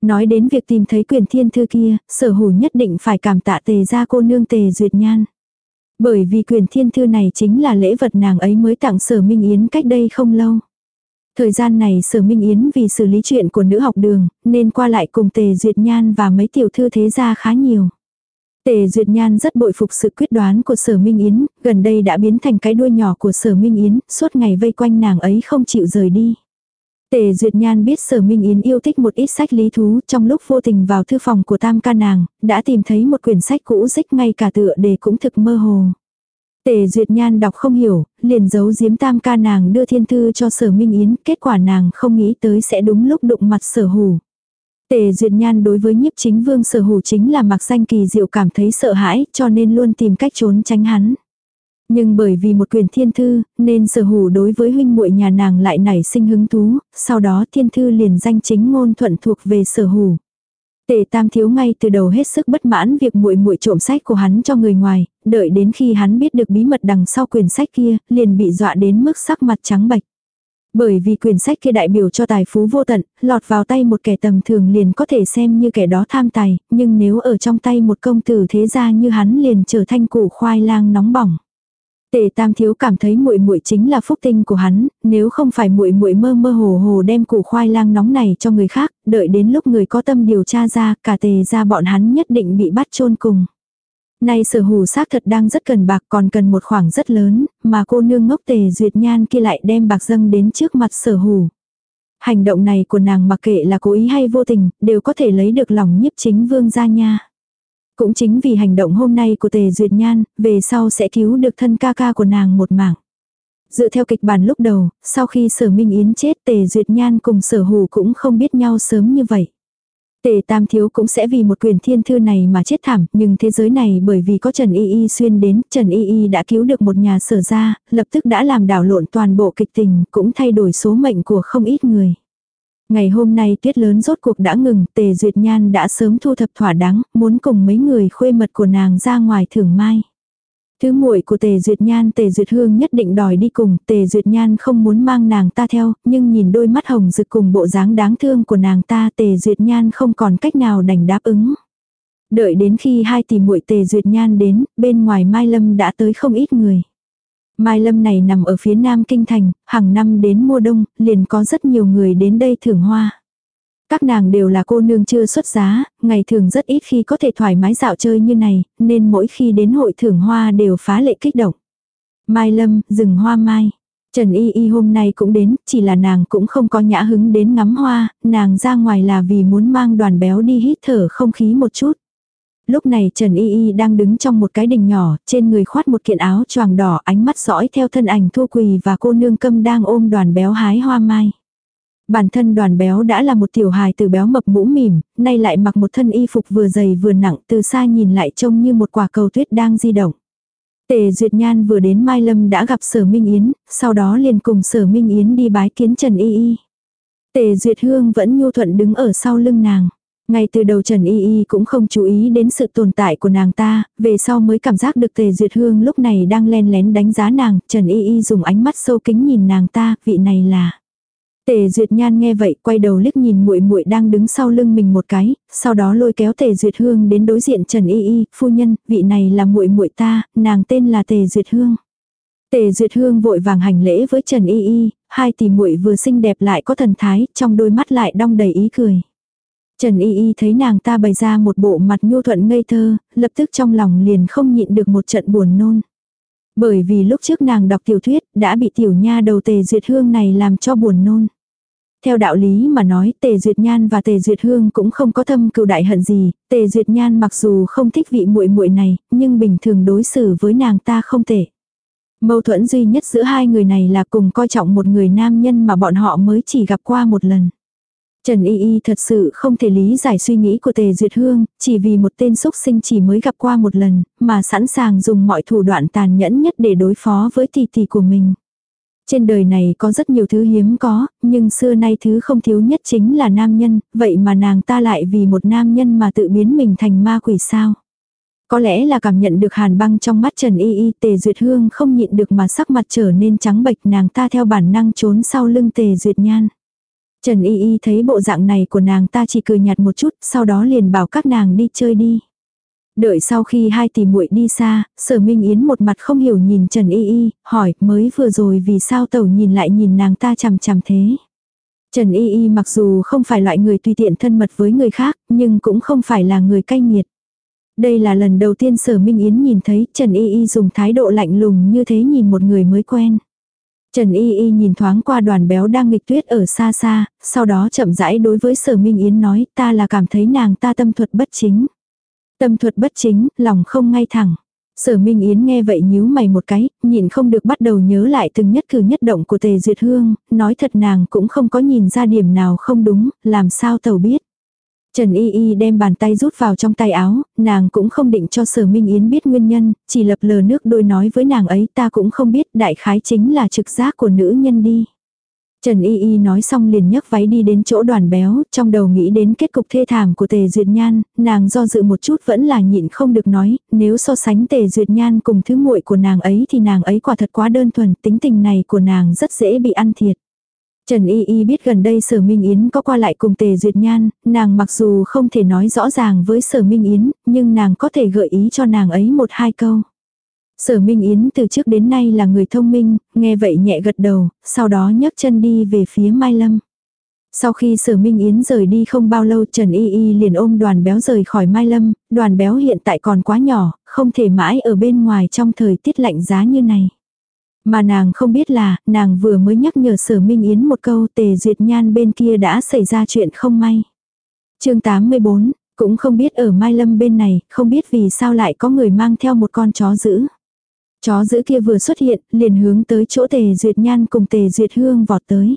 Nói đến việc tìm thấy quyền thiên thư kia, sở hù nhất định phải cảm tạ tề ra cô nương tề duyệt nhan. Bởi vì quyền thiên thư này chính là lễ vật nàng ấy mới tặng sở Minh Yến cách đây không lâu. Thời gian này sở Minh Yến vì xử lý chuyện của nữ học đường, nên qua lại cùng Tề Duyệt Nhan và mấy tiểu thư thế gia khá nhiều. Tề Duyệt Nhan rất bội phục sự quyết đoán của sở Minh Yến, gần đây đã biến thành cái đuôi nhỏ của sở Minh Yến, suốt ngày vây quanh nàng ấy không chịu rời đi. Tề Duyệt Nhan biết Sở Minh Yến yêu thích một ít sách lý thú, trong lúc vô tình vào thư phòng của tam ca nàng, đã tìm thấy một quyển sách cũ rích ngay cả tựa đề cũng thực mơ hồ. Tề Duyệt Nhan đọc không hiểu, liền giấu giếm tam ca nàng đưa thiên thư cho Sở Minh Yến, kết quả nàng không nghĩ tới sẽ đúng lúc đụng mặt Sở Hủ. Tề Duyệt Nhan đối với nhiếp chính vương Sở Hủ chính là mặc danh kỳ diệu cảm thấy sợ hãi, cho nên luôn tìm cách trốn tránh hắn. Nhưng bởi vì một quyền thiên thư, nên sở hủ đối với huynh muội nhà nàng lại nảy sinh hứng thú, sau đó thiên thư liền danh chính ngôn thuận thuộc về sở hủ. Tề Tam thiếu ngay từ đầu hết sức bất mãn việc muội muội trộm sách của hắn cho người ngoài, đợi đến khi hắn biết được bí mật đằng sau quyền sách kia, liền bị dọa đến mức sắc mặt trắng bệch. Bởi vì quyền sách kia đại biểu cho tài phú vô tận, lọt vào tay một kẻ tầm thường liền có thể xem như kẻ đó tham tài, nhưng nếu ở trong tay một công tử thế gia như hắn liền trở thành củ khoai lang nóng bỏng. Tề Tam thiếu cảm thấy muội muội chính là phúc tinh của hắn, nếu không phải muội muội mơ mơ hồ hồ đem củ khoai lang nóng này cho người khác, đợi đến lúc người có tâm điều tra ra, cả tề gia bọn hắn nhất định bị bắt chôn cùng. Nay sở hù xác thật đang rất cần bạc còn cần một khoảng rất lớn, mà cô nương ngốc tề duyệt nhan kia lại đem bạc dâng đến trước mặt sở hù. Hành động này của nàng mặc kệ là cố ý hay vô tình, đều có thể lấy được lòng nhiếp chính vương gia nha. Cũng chính vì hành động hôm nay của Tề Duyệt Nhan, về sau sẽ cứu được thân ca ca của nàng một mạng. Dựa theo kịch bản lúc đầu, sau khi sở Minh Yến chết Tề Duyệt Nhan cùng sở hù cũng không biết nhau sớm như vậy. Tề Tam Thiếu cũng sẽ vì một quyền thiên thư này mà chết thảm, nhưng thế giới này bởi vì có Trần Y Y xuyên đến, Trần Y Y đã cứu được một nhà sở ra, lập tức đã làm đảo lộn toàn bộ kịch tình, cũng thay đổi số mệnh của không ít người. Ngày hôm nay tuyết lớn rốt cuộc đã ngừng, Tề Duyệt Nhan đã sớm thu thập thỏa đáng, muốn cùng mấy người khuê mật của nàng ra ngoài thưởng mai. Thứ muội của Tề Duyệt Nhan Tề Duyệt Hương nhất định đòi đi cùng, Tề Duyệt Nhan không muốn mang nàng ta theo, nhưng nhìn đôi mắt hồng rực cùng bộ dáng đáng thương của nàng ta Tề Duyệt Nhan không còn cách nào đành đáp ứng. Đợi đến khi hai tỷ muội Tề Duyệt Nhan đến, bên ngoài Mai Lâm đã tới không ít người. Mai Lâm này nằm ở phía nam kinh thành, hàng năm đến mùa đông, liền có rất nhiều người đến đây thưởng hoa. Các nàng đều là cô nương chưa xuất giá, ngày thường rất ít khi có thể thoải mái dạo chơi như này, nên mỗi khi đến hội thưởng hoa đều phá lệ kích động. Mai Lâm, rừng hoa mai. Trần Y Y hôm nay cũng đến, chỉ là nàng cũng không có nhã hứng đến ngắm hoa, nàng ra ngoài là vì muốn mang đoàn béo đi hít thở không khí một chút. Lúc này Trần Y Y đang đứng trong một cái đình nhỏ, trên người khoát một kiện áo choàng đỏ ánh mắt dõi theo thân ảnh Thu Quỳ và cô nương câm đang ôm đoàn béo hái hoa mai. Bản thân đoàn béo đã là một tiểu hài từ béo mập mũ mỉm, nay lại mặc một thân y phục vừa dày vừa nặng từ xa nhìn lại trông như một quả cầu tuyết đang di động. Tề Duyệt Nhan vừa đến Mai Lâm đã gặp Sở Minh Yến, sau đó liền cùng Sở Minh Yến đi bái kiến Trần Y Y. Tề Duyệt Hương vẫn nhu thuận đứng ở sau lưng nàng. Ngay từ đầu Trần Y Y cũng không chú ý đến sự tồn tại của nàng ta, về sau mới cảm giác được Tề Duyệt Hương lúc này đang len lén đánh giá nàng, Trần Y Y dùng ánh mắt sâu kính nhìn nàng ta, vị này là. Tề Duyệt Nhan nghe vậy, quay đầu liếc nhìn muội muội đang đứng sau lưng mình một cái, sau đó lôi kéo Tề Duyệt Hương đến đối diện Trần Y Y, "Phu nhân, vị này là muội muội ta, nàng tên là Tề Duyệt Hương." Tề Duyệt Hương vội vàng hành lễ với Trần Y Y, hai tỷ muội vừa xinh đẹp lại có thần thái, trong đôi mắt lại đong đầy ý cười. Trần Y Y thấy nàng ta bày ra một bộ mặt nhu thuận ngây thơ, lập tức trong lòng liền không nhịn được một trận buồn nôn. Bởi vì lúc trước nàng đọc tiểu thuyết, đã bị tiểu nha đầu tề duyệt hương này làm cho buồn nôn. Theo đạo lý mà nói Tề Duyệt Nhan và Tề Duyệt Hương cũng không có thâm cựu đại hận gì, Tề Duyệt Nhan mặc dù không thích vị muội muội này, nhưng bình thường đối xử với nàng ta không tệ. Mâu thuẫn duy nhất giữa hai người này là cùng coi trọng một người nam nhân mà bọn họ mới chỉ gặp qua một lần. Trần Y Y thật sự không thể lý giải suy nghĩ của Tề Duyệt Hương, chỉ vì một tên xúc sinh chỉ mới gặp qua một lần, mà sẵn sàng dùng mọi thủ đoạn tàn nhẫn nhất để đối phó với tỷ tỷ của mình. Trên đời này có rất nhiều thứ hiếm có, nhưng xưa nay thứ không thiếu nhất chính là nam nhân, vậy mà nàng ta lại vì một nam nhân mà tự biến mình thành ma quỷ sao. Có lẽ là cảm nhận được hàn băng trong mắt Trần Y Y tề duyệt hương không nhịn được mà sắc mặt trở nên trắng bệch nàng ta theo bản năng trốn sau lưng tề duyệt nhan. Trần Y Y thấy bộ dạng này của nàng ta chỉ cười nhạt một chút, sau đó liền bảo các nàng đi chơi đi. Đợi sau khi hai tỷ muội đi xa, sở minh yến một mặt không hiểu nhìn Trần Y Y, hỏi mới vừa rồi vì sao tẩu nhìn lại nhìn nàng ta chằm chằm thế. Trần Y Y mặc dù không phải loại người tùy tiện thân mật với người khác, nhưng cũng không phải là người cay nghiệt. Đây là lần đầu tiên sở minh yến nhìn thấy Trần Y Y dùng thái độ lạnh lùng như thế nhìn một người mới quen. Trần Y Y nhìn thoáng qua đoàn béo đang nghịch tuyết ở xa xa, sau đó chậm rãi đối với sở Minh Yến nói ta là cảm thấy nàng ta tâm thuật bất chính. Tâm thuật bất chính, lòng không ngay thẳng. Sở Minh Yến nghe vậy nhíu mày một cái, nhìn không được bắt đầu nhớ lại từng nhất cử nhất động của Tề Duyệt Hương, nói thật nàng cũng không có nhìn ra điểm nào không đúng, làm sao tàu biết. Trần Y Y đem bàn tay rút vào trong tay áo, nàng cũng không định cho Sở Minh Yến biết nguyên nhân, chỉ lập lờ nước đôi nói với nàng ấy ta cũng không biết đại khái chính là trực giác của nữ nhân đi. Trần Y Y nói xong liền nhấc váy đi đến chỗ đoàn béo, trong đầu nghĩ đến kết cục thê thảm của Tề Duyệt Nhan, nàng do dự một chút vẫn là nhịn không được nói, nếu so sánh Tề Duyệt Nhan cùng thứ muội của nàng ấy thì nàng ấy quả thật quá đơn thuần, tính tình này của nàng rất dễ bị ăn thiệt. Trần Y Y biết gần đây Sở Minh Yến có qua lại cùng Tề Duyệt Nhan, nàng mặc dù không thể nói rõ ràng với Sở Minh Yến, nhưng nàng có thể gợi ý cho nàng ấy một hai câu. Sở Minh Yến từ trước đến nay là người thông minh, nghe vậy nhẹ gật đầu, sau đó nhấc chân đi về phía Mai Lâm. Sau khi sở Minh Yến rời đi không bao lâu Trần Y Y liền ôm đoàn béo rời khỏi Mai Lâm, đoàn béo hiện tại còn quá nhỏ, không thể mãi ở bên ngoài trong thời tiết lạnh giá như này. Mà nàng không biết là, nàng vừa mới nhắc nhở sở Minh Yến một câu tề duyệt nhan bên kia đã xảy ra chuyện không may. chương 84, cũng không biết ở Mai Lâm bên này, không biết vì sao lại có người mang theo một con chó dữ. Chó dữ kia vừa xuất hiện, liền hướng tới chỗ tề duyệt nhan cùng tề duyệt hương vọt tới.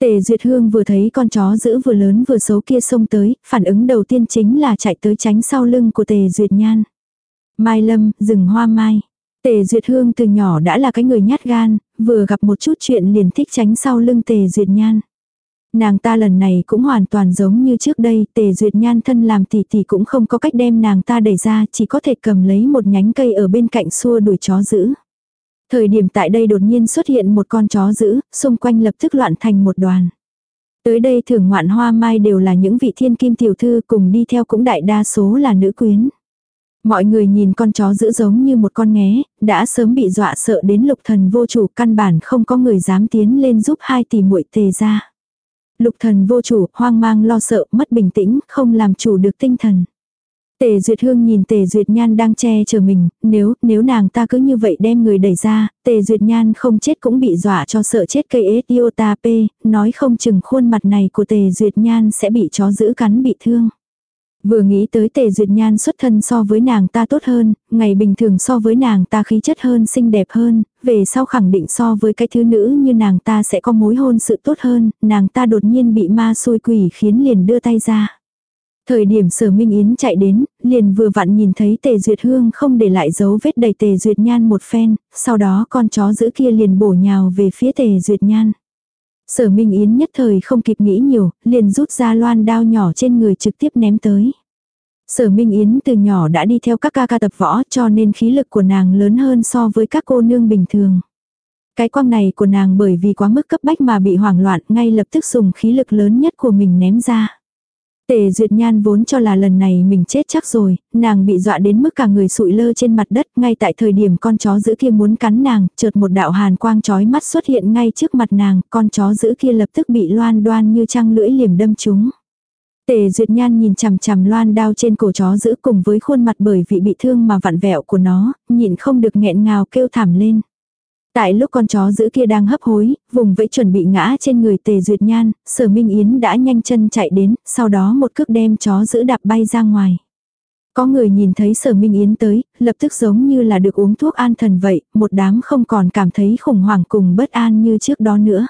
Tề Duyệt Hương vừa thấy con chó dữ vừa lớn vừa xấu kia xông tới, phản ứng đầu tiên chính là chạy tới tránh sau lưng của Tề Duyệt Nhan. Mai Lâm, rừng hoa mai. Tề Duyệt Hương từ nhỏ đã là cái người nhát gan, vừa gặp một chút chuyện liền thích tránh sau lưng Tề Duyệt Nhan. Nàng ta lần này cũng hoàn toàn giống như trước đây, Tề Duyệt Nhan thân làm tỷ tỷ cũng không có cách đem nàng ta đẩy ra, chỉ có thể cầm lấy một nhánh cây ở bên cạnh xua đuổi chó dữ. Thời điểm tại đây đột nhiên xuất hiện một con chó dữ, xung quanh lập tức loạn thành một đoàn. Tới đây thưởng ngoạn hoa mai đều là những vị thiên kim tiểu thư cùng đi theo cũng đại đa số là nữ quyến. Mọi người nhìn con chó dữ giống như một con nghé, đã sớm bị dọa sợ đến lục thần vô chủ căn bản không có người dám tiến lên giúp hai tỷ muội tề ra. Lục thần vô chủ, hoang mang lo sợ, mất bình tĩnh, không làm chủ được tinh thần. Tề Duyệt Hương nhìn Tề Duyệt Nhan đang che chở mình, nếu, nếu nàng ta cứ như vậy đem người đẩy ra, Tề Duyệt Nhan không chết cũng bị dọa cho sợ chết cây ết iota p, nói không chừng khuôn mặt này của Tề Duyệt Nhan sẽ bị chó giữ cắn bị thương. Vừa nghĩ tới Tề Duyệt Nhan xuất thân so với nàng ta tốt hơn, ngày bình thường so với nàng ta khí chất hơn xinh đẹp hơn, về sau khẳng định so với cái thứ nữ như nàng ta sẽ có mối hôn sự tốt hơn, nàng ta đột nhiên bị ma xui quỷ khiến liền đưa tay ra. Thời điểm sở Minh Yến chạy đến, liền vừa vặn nhìn thấy tề duyệt hương không để lại dấu vết đầy tề duyệt nhan một phen, sau đó con chó giữ kia liền bổ nhào về phía tề duyệt nhan. Sở Minh Yến nhất thời không kịp nghĩ nhiều, liền rút ra loan đao nhỏ trên người trực tiếp ném tới. Sở Minh Yến từ nhỏ đã đi theo các ca ca tập võ cho nên khí lực của nàng lớn hơn so với các cô nương bình thường. Cái quang này của nàng bởi vì quá mức cấp bách mà bị hoảng loạn ngay lập tức dùng khí lực lớn nhất của mình ném ra. Tề Duyệt Nhan vốn cho là lần này mình chết chắc rồi, nàng bị dọa đến mức cả người sụi lơ trên mặt đất, ngay tại thời điểm con chó giữ kia muốn cắn nàng, chợt một đạo hàn quang chói mắt xuất hiện ngay trước mặt nàng, con chó giữ kia lập tức bị loan đoan như trăng lưỡi liềm đâm trúng. Tề Duyệt Nhan nhìn chằm chằm loan đao trên cổ chó giữ cùng với khuôn mặt bởi vì bị thương mà vặn vẹo của nó, nhịn không được nghẹn ngào kêu thảm lên. Tại lúc con chó giữ kia đang hấp hối, vùng vẫy chuẩn bị ngã trên người tề duyệt nhan, sở minh yến đã nhanh chân chạy đến, sau đó một cước đem chó giữ đạp bay ra ngoài. Có người nhìn thấy sở minh yến tới, lập tức giống như là được uống thuốc an thần vậy, một đám không còn cảm thấy khủng hoảng cùng bất an như trước đó nữa.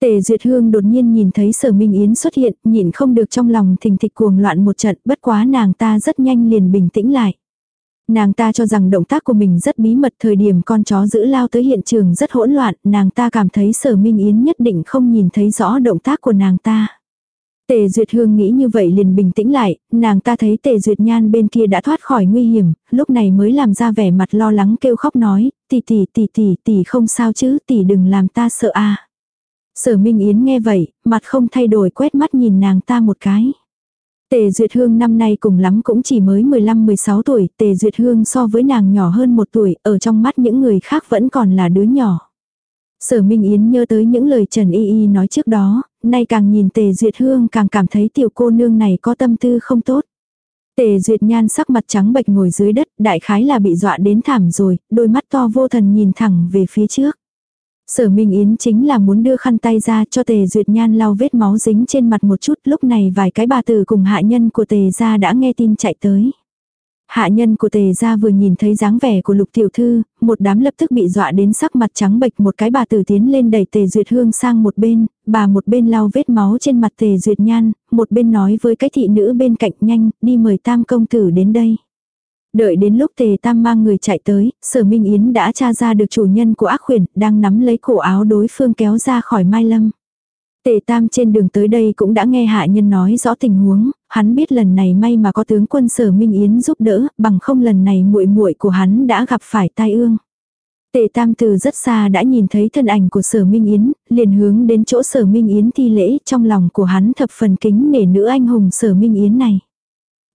Tề Duyệt Hương đột nhiên nhìn thấy sở Minh Yến xuất hiện, nhìn không được trong lòng thình thịch cuồng loạn một trận, bất quá nàng ta rất nhanh liền bình tĩnh lại. Nàng ta cho rằng động tác của mình rất bí mật thời điểm con chó giữ lao tới hiện trường rất hỗn loạn, nàng ta cảm thấy sở Minh Yến nhất định không nhìn thấy rõ động tác của nàng ta. Tề Duyệt Hương nghĩ như vậy liền bình tĩnh lại, nàng ta thấy Tề Duyệt Nhan bên kia đã thoát khỏi nguy hiểm, lúc này mới làm ra vẻ mặt lo lắng kêu khóc nói, tỷ tỷ tỷ tỷ tỷ không sao chứ, tỷ đừng làm ta sợ a. Sở Minh Yến nghe vậy, mặt không thay đổi quét mắt nhìn nàng ta một cái. Tề Duyệt Hương năm nay cùng lắm cũng chỉ mới 15-16 tuổi, Tề Duyệt Hương so với nàng nhỏ hơn một tuổi, ở trong mắt những người khác vẫn còn là đứa nhỏ. Sở Minh Yến nhớ tới những lời Trần Y Y nói trước đó, nay càng nhìn Tề Duyệt Hương càng cảm thấy tiểu cô nương này có tâm tư không tốt. Tề Duyệt Nhan sắc mặt trắng bệch ngồi dưới đất, đại khái là bị dọa đến thảm rồi, đôi mắt to vô thần nhìn thẳng về phía trước. Sở Minh Yến chính là muốn đưa khăn tay ra cho Tề Duyệt Nhan lau vết máu dính trên mặt một chút, lúc này vài cái bà tử cùng hạ nhân của Tề gia đã nghe tin chạy tới. Hạ nhân của tề gia vừa nhìn thấy dáng vẻ của lục tiểu thư, một đám lập tức bị dọa đến sắc mặt trắng bệch một cái bà tử tiến lên đẩy tề duyệt hương sang một bên, bà một bên lau vết máu trên mặt tề duyệt nhan, một bên nói với cái thị nữ bên cạnh nhanh, đi mời tam công tử đến đây. Đợi đến lúc tề tam mang người chạy tới, sở minh yến đã tra ra được chủ nhân của ác khuyển, đang nắm lấy cổ áo đối phương kéo ra khỏi mai lâm. Tề tam trên đường tới đây cũng đã nghe hạ nhân nói rõ tình huống, hắn biết lần này may mà có tướng quân sở minh yến giúp đỡ, bằng không lần này muội muội của hắn đã gặp phải tai ương. Tề tam từ rất xa đã nhìn thấy thân ảnh của sở minh yến, liền hướng đến chỗ sở minh yến thi lễ trong lòng của hắn thập phần kính nể nữ anh hùng sở minh yến này.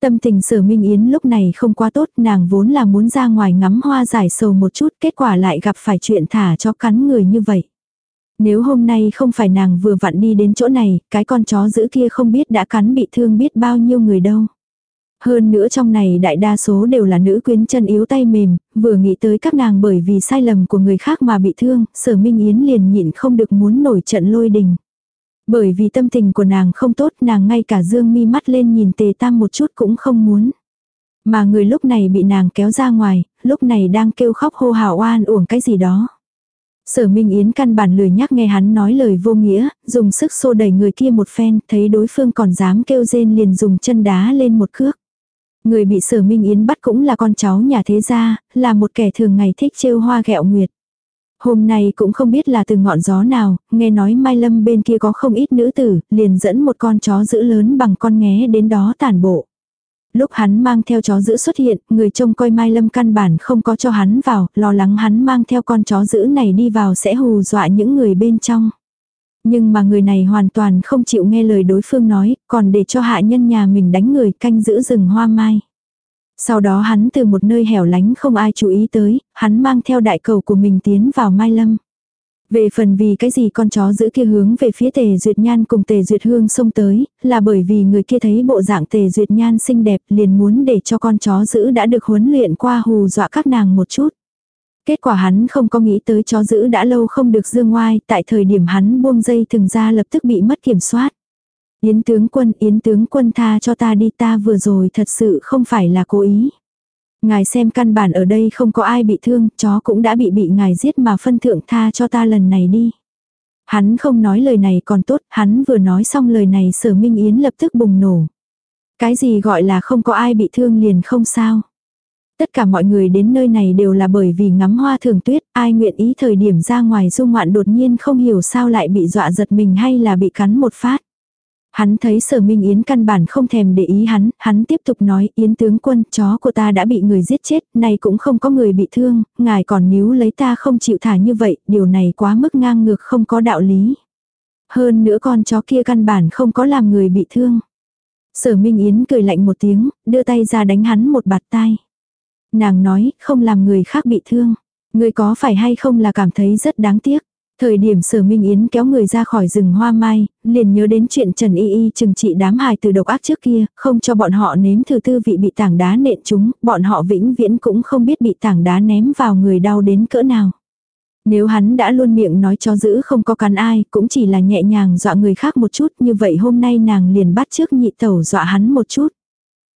Tâm tình sở Minh Yến lúc này không quá tốt, nàng vốn là muốn ra ngoài ngắm hoa giải sầu một chút, kết quả lại gặp phải chuyện thả cho cắn người như vậy. Nếu hôm nay không phải nàng vừa vặn đi đến chỗ này, cái con chó giữ kia không biết đã cắn bị thương biết bao nhiêu người đâu. Hơn nữa trong này đại đa số đều là nữ quyến chân yếu tay mềm, vừa nghĩ tới các nàng bởi vì sai lầm của người khác mà bị thương, sở Minh Yến liền nhịn không được muốn nổi trận lôi đình. Bởi vì tâm tình của nàng không tốt nàng ngay cả dương mi mắt lên nhìn tề tam một chút cũng không muốn. Mà người lúc này bị nàng kéo ra ngoài, lúc này đang kêu khóc hô hào oan uổng cái gì đó. Sở Minh Yến căn bản lười nhắc nghe hắn nói lời vô nghĩa, dùng sức xô đẩy người kia một phen, thấy đối phương còn dám kêu rên liền dùng chân đá lên một cước. Người bị sở Minh Yến bắt cũng là con cháu nhà thế gia, là một kẻ thường ngày thích trêu hoa gẹo nguyệt. Hôm nay cũng không biết là từ ngọn gió nào, nghe nói Mai Lâm bên kia có không ít nữ tử, liền dẫn một con chó giữ lớn bằng con nghé đến đó tản bộ. Lúc hắn mang theo chó giữ xuất hiện, người trông coi Mai Lâm căn bản không có cho hắn vào, lo lắng hắn mang theo con chó giữ này đi vào sẽ hù dọa những người bên trong. Nhưng mà người này hoàn toàn không chịu nghe lời đối phương nói, còn để cho hạ nhân nhà mình đánh người canh giữ rừng hoa mai. Sau đó hắn từ một nơi hẻo lánh không ai chú ý tới, hắn mang theo đại cầu của mình tiến vào Mai Lâm. Về phần vì cái gì con chó giữ kia hướng về phía tề duyệt nhan cùng tề duyệt hương xông tới, là bởi vì người kia thấy bộ dạng tề duyệt nhan xinh đẹp liền muốn để cho con chó giữ đã được huấn luyện qua hù dọa các nàng một chút. Kết quả hắn không có nghĩ tới chó giữ đã lâu không được dương ngoai, tại thời điểm hắn buông dây thường ra lập tức bị mất kiểm soát. Yến tướng quân, Yến tướng quân tha cho ta đi ta vừa rồi thật sự không phải là cố ý. Ngài xem căn bản ở đây không có ai bị thương, chó cũng đã bị bị ngài giết mà phân thượng tha cho ta lần này đi. Hắn không nói lời này còn tốt, hắn vừa nói xong lời này sở minh yến lập tức bùng nổ. Cái gì gọi là không có ai bị thương liền không sao. Tất cả mọi người đến nơi này đều là bởi vì ngắm hoa thường tuyết, ai nguyện ý thời điểm ra ngoài du ngoạn đột nhiên không hiểu sao lại bị dọa giật mình hay là bị cắn một phát. Hắn thấy sở minh yến căn bản không thèm để ý hắn, hắn tiếp tục nói yến tướng quân chó của ta đã bị người giết chết, nay cũng không có người bị thương, ngài còn níu lấy ta không chịu thả như vậy, điều này quá mức ngang ngược không có đạo lý. Hơn nữa con chó kia căn bản không có làm người bị thương. Sở Minh Yến cười lạnh một tiếng, đưa tay ra đánh hắn một bạt tai. Nàng nói, không làm người khác bị thương. Người có phải hay không là cảm thấy rất đáng tiếc. Thời điểm sở Minh Yến kéo người ra khỏi rừng hoa mai, liền nhớ đến chuyện Trần Y Y chừng trị đám hài từ độc ác trước kia, không cho bọn họ nếm thử tư vị bị tảng đá nện chúng, bọn họ vĩnh viễn cũng không biết bị tảng đá ném vào người đau đến cỡ nào. Nếu hắn đã luôn miệng nói cho giữ không có cắn ai, cũng chỉ là nhẹ nhàng dọa người khác một chút, như vậy hôm nay nàng liền bắt trước nhị tẩu dọa hắn một chút.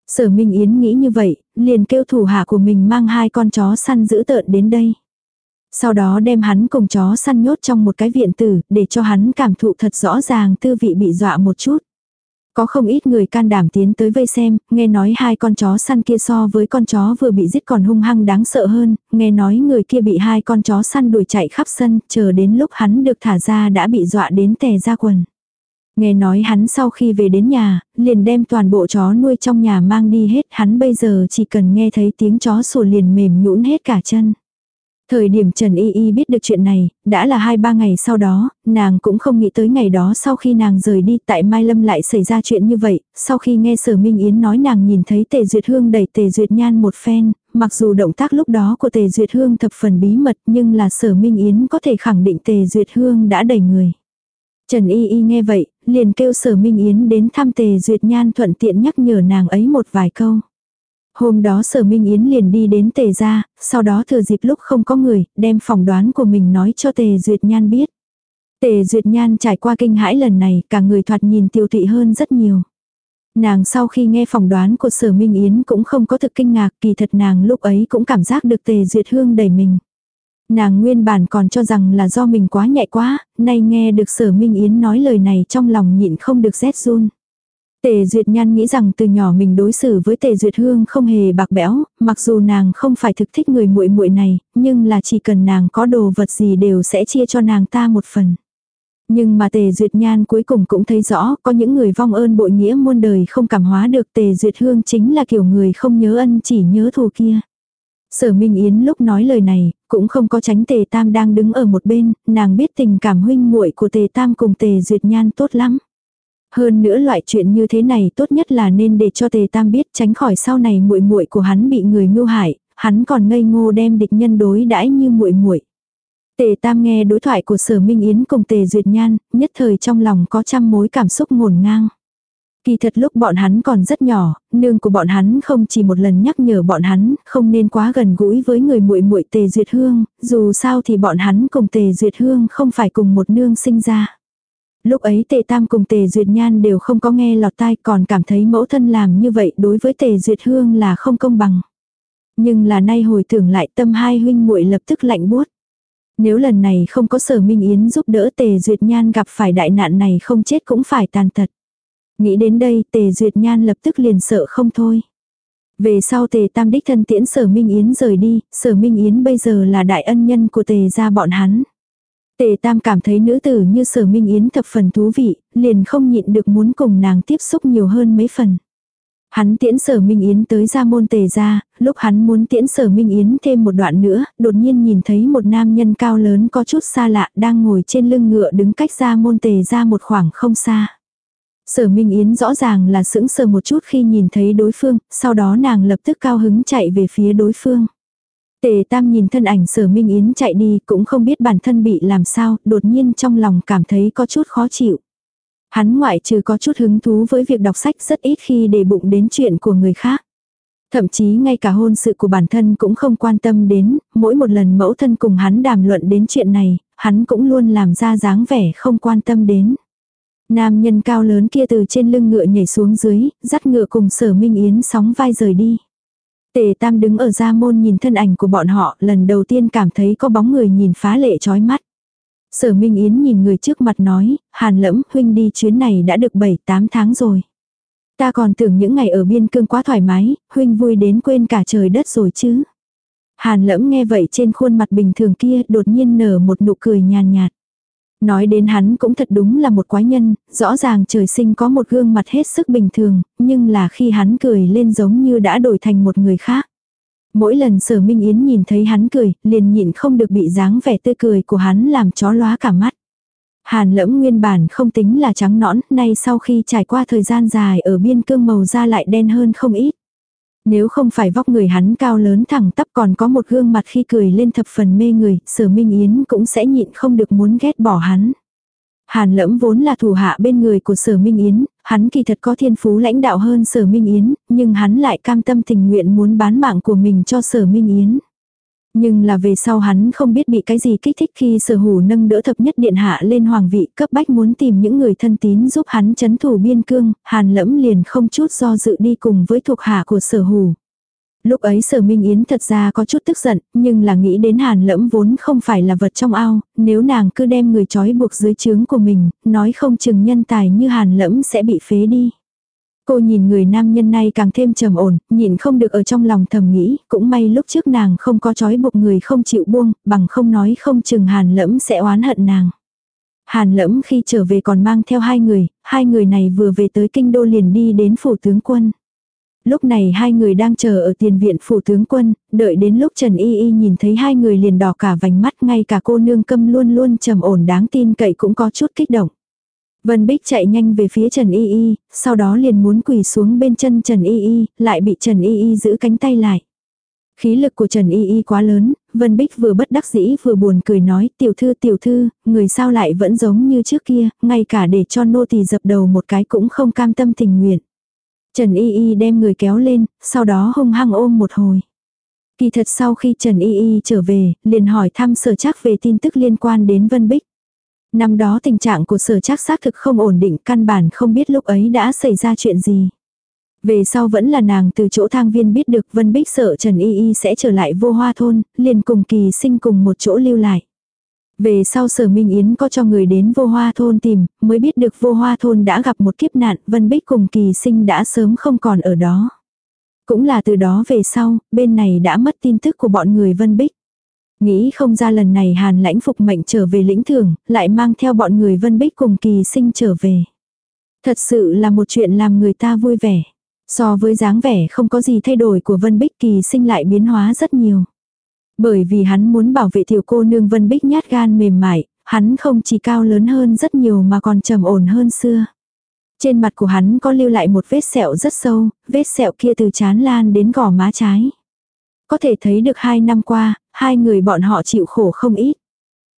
Sở Minh Yến nghĩ như vậy, liền kêu thủ hạ của mình mang hai con chó săn giữ tợn đến đây. Sau đó đem hắn cùng chó săn nhốt trong một cái viện tử, để cho hắn cảm thụ thật rõ ràng tư vị bị dọa một chút. Có không ít người can đảm tiến tới vây xem, nghe nói hai con chó săn kia so với con chó vừa bị giết còn hung hăng đáng sợ hơn, nghe nói người kia bị hai con chó săn đuổi chạy khắp sân, chờ đến lúc hắn được thả ra đã bị dọa đến tè ra quần. Nghe nói hắn sau khi về đến nhà, liền đem toàn bộ chó nuôi trong nhà mang đi hết, hắn bây giờ chỉ cần nghe thấy tiếng chó sủa liền mềm nhũn hết cả chân. Thời điểm Trần Y Y biết được chuyện này, đã là hai ba ngày sau đó, nàng cũng không nghĩ tới ngày đó sau khi nàng rời đi tại Mai Lâm lại xảy ra chuyện như vậy, sau khi nghe Sở Minh Yến nói nàng nhìn thấy Tề Duyệt Hương đẩy Tề Duyệt Nhan một phen, mặc dù động tác lúc đó của Tề Duyệt Hương thập phần bí mật nhưng là Sở Minh Yến có thể khẳng định Tề Duyệt Hương đã đẩy người. Trần Y Y nghe vậy, liền kêu Sở Minh Yến đến thăm Tề Duyệt Nhan thuận tiện nhắc nhở nàng ấy một vài câu. Hôm đó sở Minh Yến liền đi đến tề gia, sau đó thừa dịp lúc không có người, đem phỏng đoán của mình nói cho tề Duyệt Nhan biết. Tề Duyệt Nhan trải qua kinh hãi lần này, cả người thoạt nhìn tiêu tụy hơn rất nhiều. Nàng sau khi nghe phỏng đoán của sở Minh Yến cũng không có thực kinh ngạc, kỳ thật nàng lúc ấy cũng cảm giác được tề Duyệt Hương đẩy mình. Nàng nguyên bản còn cho rằng là do mình quá nhạy quá, nay nghe được sở Minh Yến nói lời này trong lòng nhịn không được rét run. Tề Duyệt Nhan nghĩ rằng từ nhỏ mình đối xử với Tề Duyệt Hương không hề bạc bẽo, mặc dù nàng không phải thực thích người muội muội này, nhưng là chỉ cần nàng có đồ vật gì đều sẽ chia cho nàng ta một phần. Nhưng mà Tề Duyệt Nhan cuối cùng cũng thấy rõ, có những người vong ơn bội nghĩa muôn đời không cảm hóa được Tề Duyệt Hương chính là kiểu người không nhớ ân chỉ nhớ thù kia. Sở Minh Yến lúc nói lời này, cũng không có tránh Tề Tam đang đứng ở một bên, nàng biết tình cảm huynh muội của Tề Tam cùng Tề Duyệt Nhan tốt lắm. Hơn nữa loại chuyện như thế này tốt nhất là nên để cho Tề Tam biết tránh khỏi sau này muội muội của hắn bị người mưu hại, hắn còn ngây ngô đem địch nhân đối đãi như muội muội. Tề Tam nghe đối thoại của Sở Minh Yến cùng Tề Duyệt Nhan, nhất thời trong lòng có trăm mối cảm xúc ngổn ngang. Kỳ thật lúc bọn hắn còn rất nhỏ, nương của bọn hắn không chỉ một lần nhắc nhở bọn hắn không nên quá gần gũi với người muội muội Tề Duyệt Hương, dù sao thì bọn hắn cùng Tề Duyệt Hương không phải cùng một nương sinh ra. Lúc ấy Tề Tam cùng Tề Duyệt Nhan đều không có nghe lọt tai còn cảm thấy mẫu thân làm như vậy đối với Tề Duyệt Hương là không công bằng. Nhưng là nay hồi tưởng lại tâm hai huynh muội lập tức lạnh buốt. Nếu lần này không có sở Minh Yến giúp đỡ Tề Duyệt Nhan gặp phải đại nạn này không chết cũng phải tàn tật. Nghĩ đến đây Tề Duyệt Nhan lập tức liền sợ không thôi. Về sau Tề Tam Đích thân tiễn sở Minh Yến rời đi, sở Minh Yến bây giờ là đại ân nhân của Tề gia bọn hắn. Tề Tam cảm thấy nữ tử như sở Minh Yến thập phần thú vị, liền không nhịn được muốn cùng nàng tiếp xúc nhiều hơn mấy phần. Hắn tiễn sở Minh Yến tới ra môn tề ra, lúc hắn muốn tiễn sở Minh Yến thêm một đoạn nữa, đột nhiên nhìn thấy một nam nhân cao lớn có chút xa lạ đang ngồi trên lưng ngựa đứng cách ra môn tề ra một khoảng không xa. Sở Minh Yến rõ ràng là sững sờ một chút khi nhìn thấy đối phương, sau đó nàng lập tức cao hứng chạy về phía đối phương. Tề Tam nhìn thân ảnh sở Minh Yến chạy đi cũng không biết bản thân bị làm sao, đột nhiên trong lòng cảm thấy có chút khó chịu. Hắn ngoại trừ có chút hứng thú với việc đọc sách rất ít khi để bụng đến chuyện của người khác. Thậm chí ngay cả hôn sự của bản thân cũng không quan tâm đến, mỗi một lần mẫu thân cùng hắn đàm luận đến chuyện này, hắn cũng luôn làm ra dáng vẻ không quan tâm đến. Nam nhân cao lớn kia từ trên lưng ngựa nhảy xuống dưới, dắt ngựa cùng sở minh yến sóng vai rời đi. Tề Tam đứng ở ra môn nhìn thân ảnh của bọn họ, lần đầu tiên cảm thấy có bóng người nhìn phá lệ chói mắt. Sở Minh Yến nhìn người trước mặt nói, hàn lẫm huynh đi chuyến này đã được 7-8 tháng rồi. Ta còn tưởng những ngày ở biên cương quá thoải mái, huynh vui đến quên cả trời đất rồi chứ. Hàn lẫm nghe vậy trên khuôn mặt bình thường kia đột nhiên nở một nụ cười nhàn nhạt. Nói đến hắn cũng thật đúng là một quái nhân, rõ ràng trời sinh có một gương mặt hết sức bình thường, nhưng là khi hắn cười lên giống như đã đổi thành một người khác. Mỗi lần sở Minh Yến nhìn thấy hắn cười, liền nhịn không được bị dáng vẻ tươi cười của hắn làm chó lóa cả mắt. Hàn lẫm nguyên bản không tính là trắng nõn, nay sau khi trải qua thời gian dài ở biên cương màu da lại đen hơn không ít. Nếu không phải vóc người hắn cao lớn thẳng tắp còn có một gương mặt khi cười lên thập phần mê người, sở Minh Yến cũng sẽ nhịn không được muốn ghét bỏ hắn. Hàn lẫm vốn là thủ hạ bên người của sở Minh Yến, hắn kỳ thật có thiên phú lãnh đạo hơn sở Minh Yến, nhưng hắn lại cam tâm tình nguyện muốn bán mạng của mình cho sở Minh Yến. Nhưng là về sau hắn không biết bị cái gì kích thích khi sở hủ nâng đỡ thập nhất điện hạ lên hoàng vị cấp bách muốn tìm những người thân tín giúp hắn chấn thủ biên cương, hàn lẫm liền không chút do dự đi cùng với thuộc hạ của sở hủ. Lúc ấy sở Minh Yến thật ra có chút tức giận, nhưng là nghĩ đến hàn lẫm vốn không phải là vật trong ao, nếu nàng cứ đem người trói buộc dưới trướng của mình, nói không chừng nhân tài như hàn lẫm sẽ bị phế đi. Cô nhìn người nam nhân này càng thêm trầm ổn, nhìn không được ở trong lòng thầm nghĩ, cũng may lúc trước nàng không có trói buộc người không chịu buông, bằng không nói không chừng hàn lẫm sẽ oán hận nàng. Hàn lẫm khi trở về còn mang theo hai người, hai người này vừa về tới kinh đô liền đi đến phủ tướng quân. Lúc này hai người đang chờ ở tiền viện phủ tướng quân, đợi đến lúc Trần Y Y nhìn thấy hai người liền đỏ cả vành mắt ngay cả cô nương câm luôn luôn trầm ổn đáng tin cậy cũng có chút kích động. Vân Bích chạy nhanh về phía Trần Y Y, sau đó liền muốn quỳ xuống bên chân Trần Y Y, lại bị Trần Y Y giữ cánh tay lại. Khí lực của Trần Y Y quá lớn, Vân Bích vừa bất đắc dĩ vừa buồn cười nói tiểu thư tiểu thư, người sao lại vẫn giống như trước kia, ngay cả để cho nô tỳ dập đầu một cái cũng không cam tâm tình nguyện. Trần Y Y đem người kéo lên, sau đó hung hăng ôm một hồi. Kỳ thật sau khi Trần Y Y trở về, liền hỏi thăm sở chắc về tin tức liên quan đến Vân Bích. Năm đó tình trạng của sở chắc xác thực không ổn định căn bản không biết lúc ấy đã xảy ra chuyện gì. Về sau vẫn là nàng từ chỗ thang viên biết được Vân Bích sợ Trần Y Y sẽ trở lại vô hoa thôn, liền cùng kỳ sinh cùng một chỗ lưu lại. Về sau sở Minh Yến có cho người đến vô hoa thôn tìm, mới biết được vô hoa thôn đã gặp một kiếp nạn, Vân Bích cùng kỳ sinh đã sớm không còn ở đó. Cũng là từ đó về sau, bên này đã mất tin tức của bọn người Vân Bích. Nghĩ không ra lần này hàn lãnh phục mệnh trở về lĩnh thưởng, lại mang theo bọn người Vân Bích cùng kỳ sinh trở về. Thật sự là một chuyện làm người ta vui vẻ. So với dáng vẻ không có gì thay đổi của Vân Bích kỳ sinh lại biến hóa rất nhiều. Bởi vì hắn muốn bảo vệ tiểu cô nương Vân Bích nhát gan mềm mại, hắn không chỉ cao lớn hơn rất nhiều mà còn trầm ổn hơn xưa. Trên mặt của hắn có lưu lại một vết sẹo rất sâu, vết sẹo kia từ chán lan đến gò má trái. Có thể thấy được hai năm qua, hai người bọn họ chịu khổ không ít.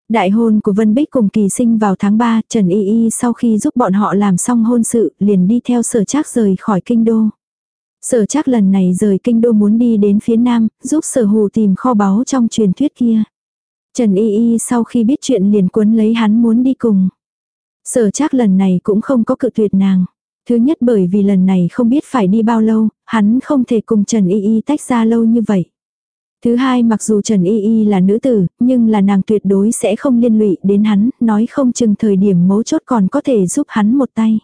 Đại hôn của Vân Bích cùng kỳ sinh vào tháng 3, Trần Y Y sau khi giúp bọn họ làm xong hôn sự, liền đi theo sở trác rời khỏi kinh đô. Sở trác lần này rời kinh đô muốn đi đến phía nam, giúp sở hù tìm kho báu trong truyền thuyết kia. Trần Y Y sau khi biết chuyện liền cuốn lấy hắn muốn đi cùng. Sở trác lần này cũng không có cự tuyệt nàng. Thứ nhất bởi vì lần này không biết phải đi bao lâu, hắn không thể cùng Trần Y Y tách ra lâu như vậy. Thứ hai mặc dù Trần Y Y là nữ tử, nhưng là nàng tuyệt đối sẽ không liên lụy đến hắn, nói không chừng thời điểm mấu chốt còn có thể giúp hắn một tay.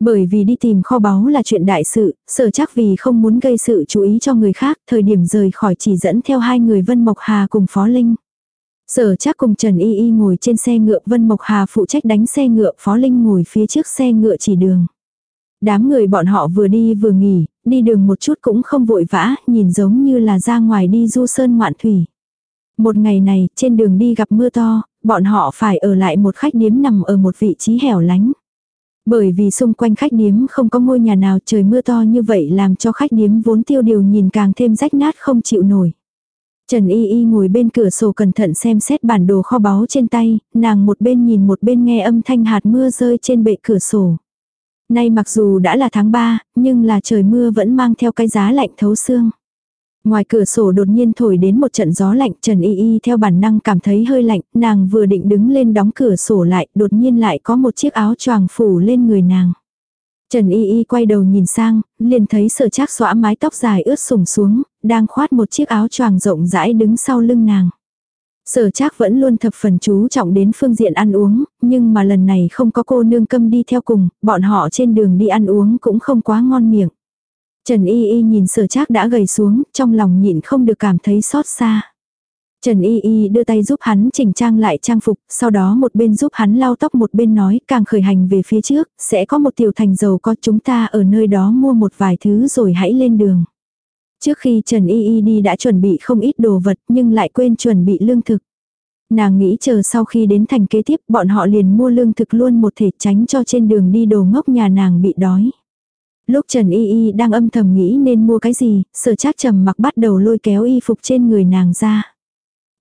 Bởi vì đi tìm kho báu là chuyện đại sự, sở chắc vì không muốn gây sự chú ý cho người khác, thời điểm rời khỏi chỉ dẫn theo hai người Vân Mộc Hà cùng Phó Linh. Sở chắc cùng Trần Y Y ngồi trên xe ngựa Vân Mộc Hà phụ trách đánh xe ngựa Phó Linh ngồi phía trước xe ngựa chỉ đường. Đám người bọn họ vừa đi vừa nghỉ, đi đường một chút cũng không vội vã, nhìn giống như là ra ngoài đi du sơn ngoạn thủy. Một ngày này, trên đường đi gặp mưa to, bọn họ phải ở lại một khách điếm nằm ở một vị trí hẻo lánh. Bởi vì xung quanh khách điếm không có ngôi nhà nào trời mưa to như vậy làm cho khách điếm vốn tiêu điều nhìn càng thêm rách nát không chịu nổi. Trần Y Y ngồi bên cửa sổ cẩn thận xem xét bản đồ kho báu trên tay, nàng một bên nhìn một bên nghe âm thanh hạt mưa rơi trên bệ cửa sổ. Nay mặc dù đã là tháng 3, nhưng là trời mưa vẫn mang theo cái giá lạnh thấu xương. Ngoài cửa sổ đột nhiên thổi đến một trận gió lạnh, Trần Y Y theo bản năng cảm thấy hơi lạnh, nàng vừa định đứng lên đóng cửa sổ lại, đột nhiên lại có một chiếc áo choàng phủ lên người nàng. Trần Y Y quay đầu nhìn sang, liền thấy sở trác xõa mái tóc dài ướt sùng xuống, đang khoát một chiếc áo choàng rộng rãi đứng sau lưng nàng. Sở trác vẫn luôn thập phần chú trọng đến phương diện ăn uống, nhưng mà lần này không có cô nương câm đi theo cùng, bọn họ trên đường đi ăn uống cũng không quá ngon miệng. Trần Y Y nhìn sở trác đã gầy xuống, trong lòng nhịn không được cảm thấy xót xa. Trần Y Y đưa tay giúp hắn chỉnh trang lại trang phục, sau đó một bên giúp hắn lau tóc một bên nói càng khởi hành về phía trước, sẽ có một tiểu thành giàu có chúng ta ở nơi đó mua một vài thứ rồi hãy lên đường. Trước khi Trần Y Y đi đã chuẩn bị không ít đồ vật nhưng lại quên chuẩn bị lương thực. Nàng nghĩ chờ sau khi đến thành kế tiếp bọn họ liền mua lương thực luôn một thể tránh cho trên đường đi đồ ngốc nhà nàng bị đói. Lúc Trần Y Y đang âm thầm nghĩ nên mua cái gì, sở trác trầm mặc bắt đầu lôi kéo y phục trên người nàng ra.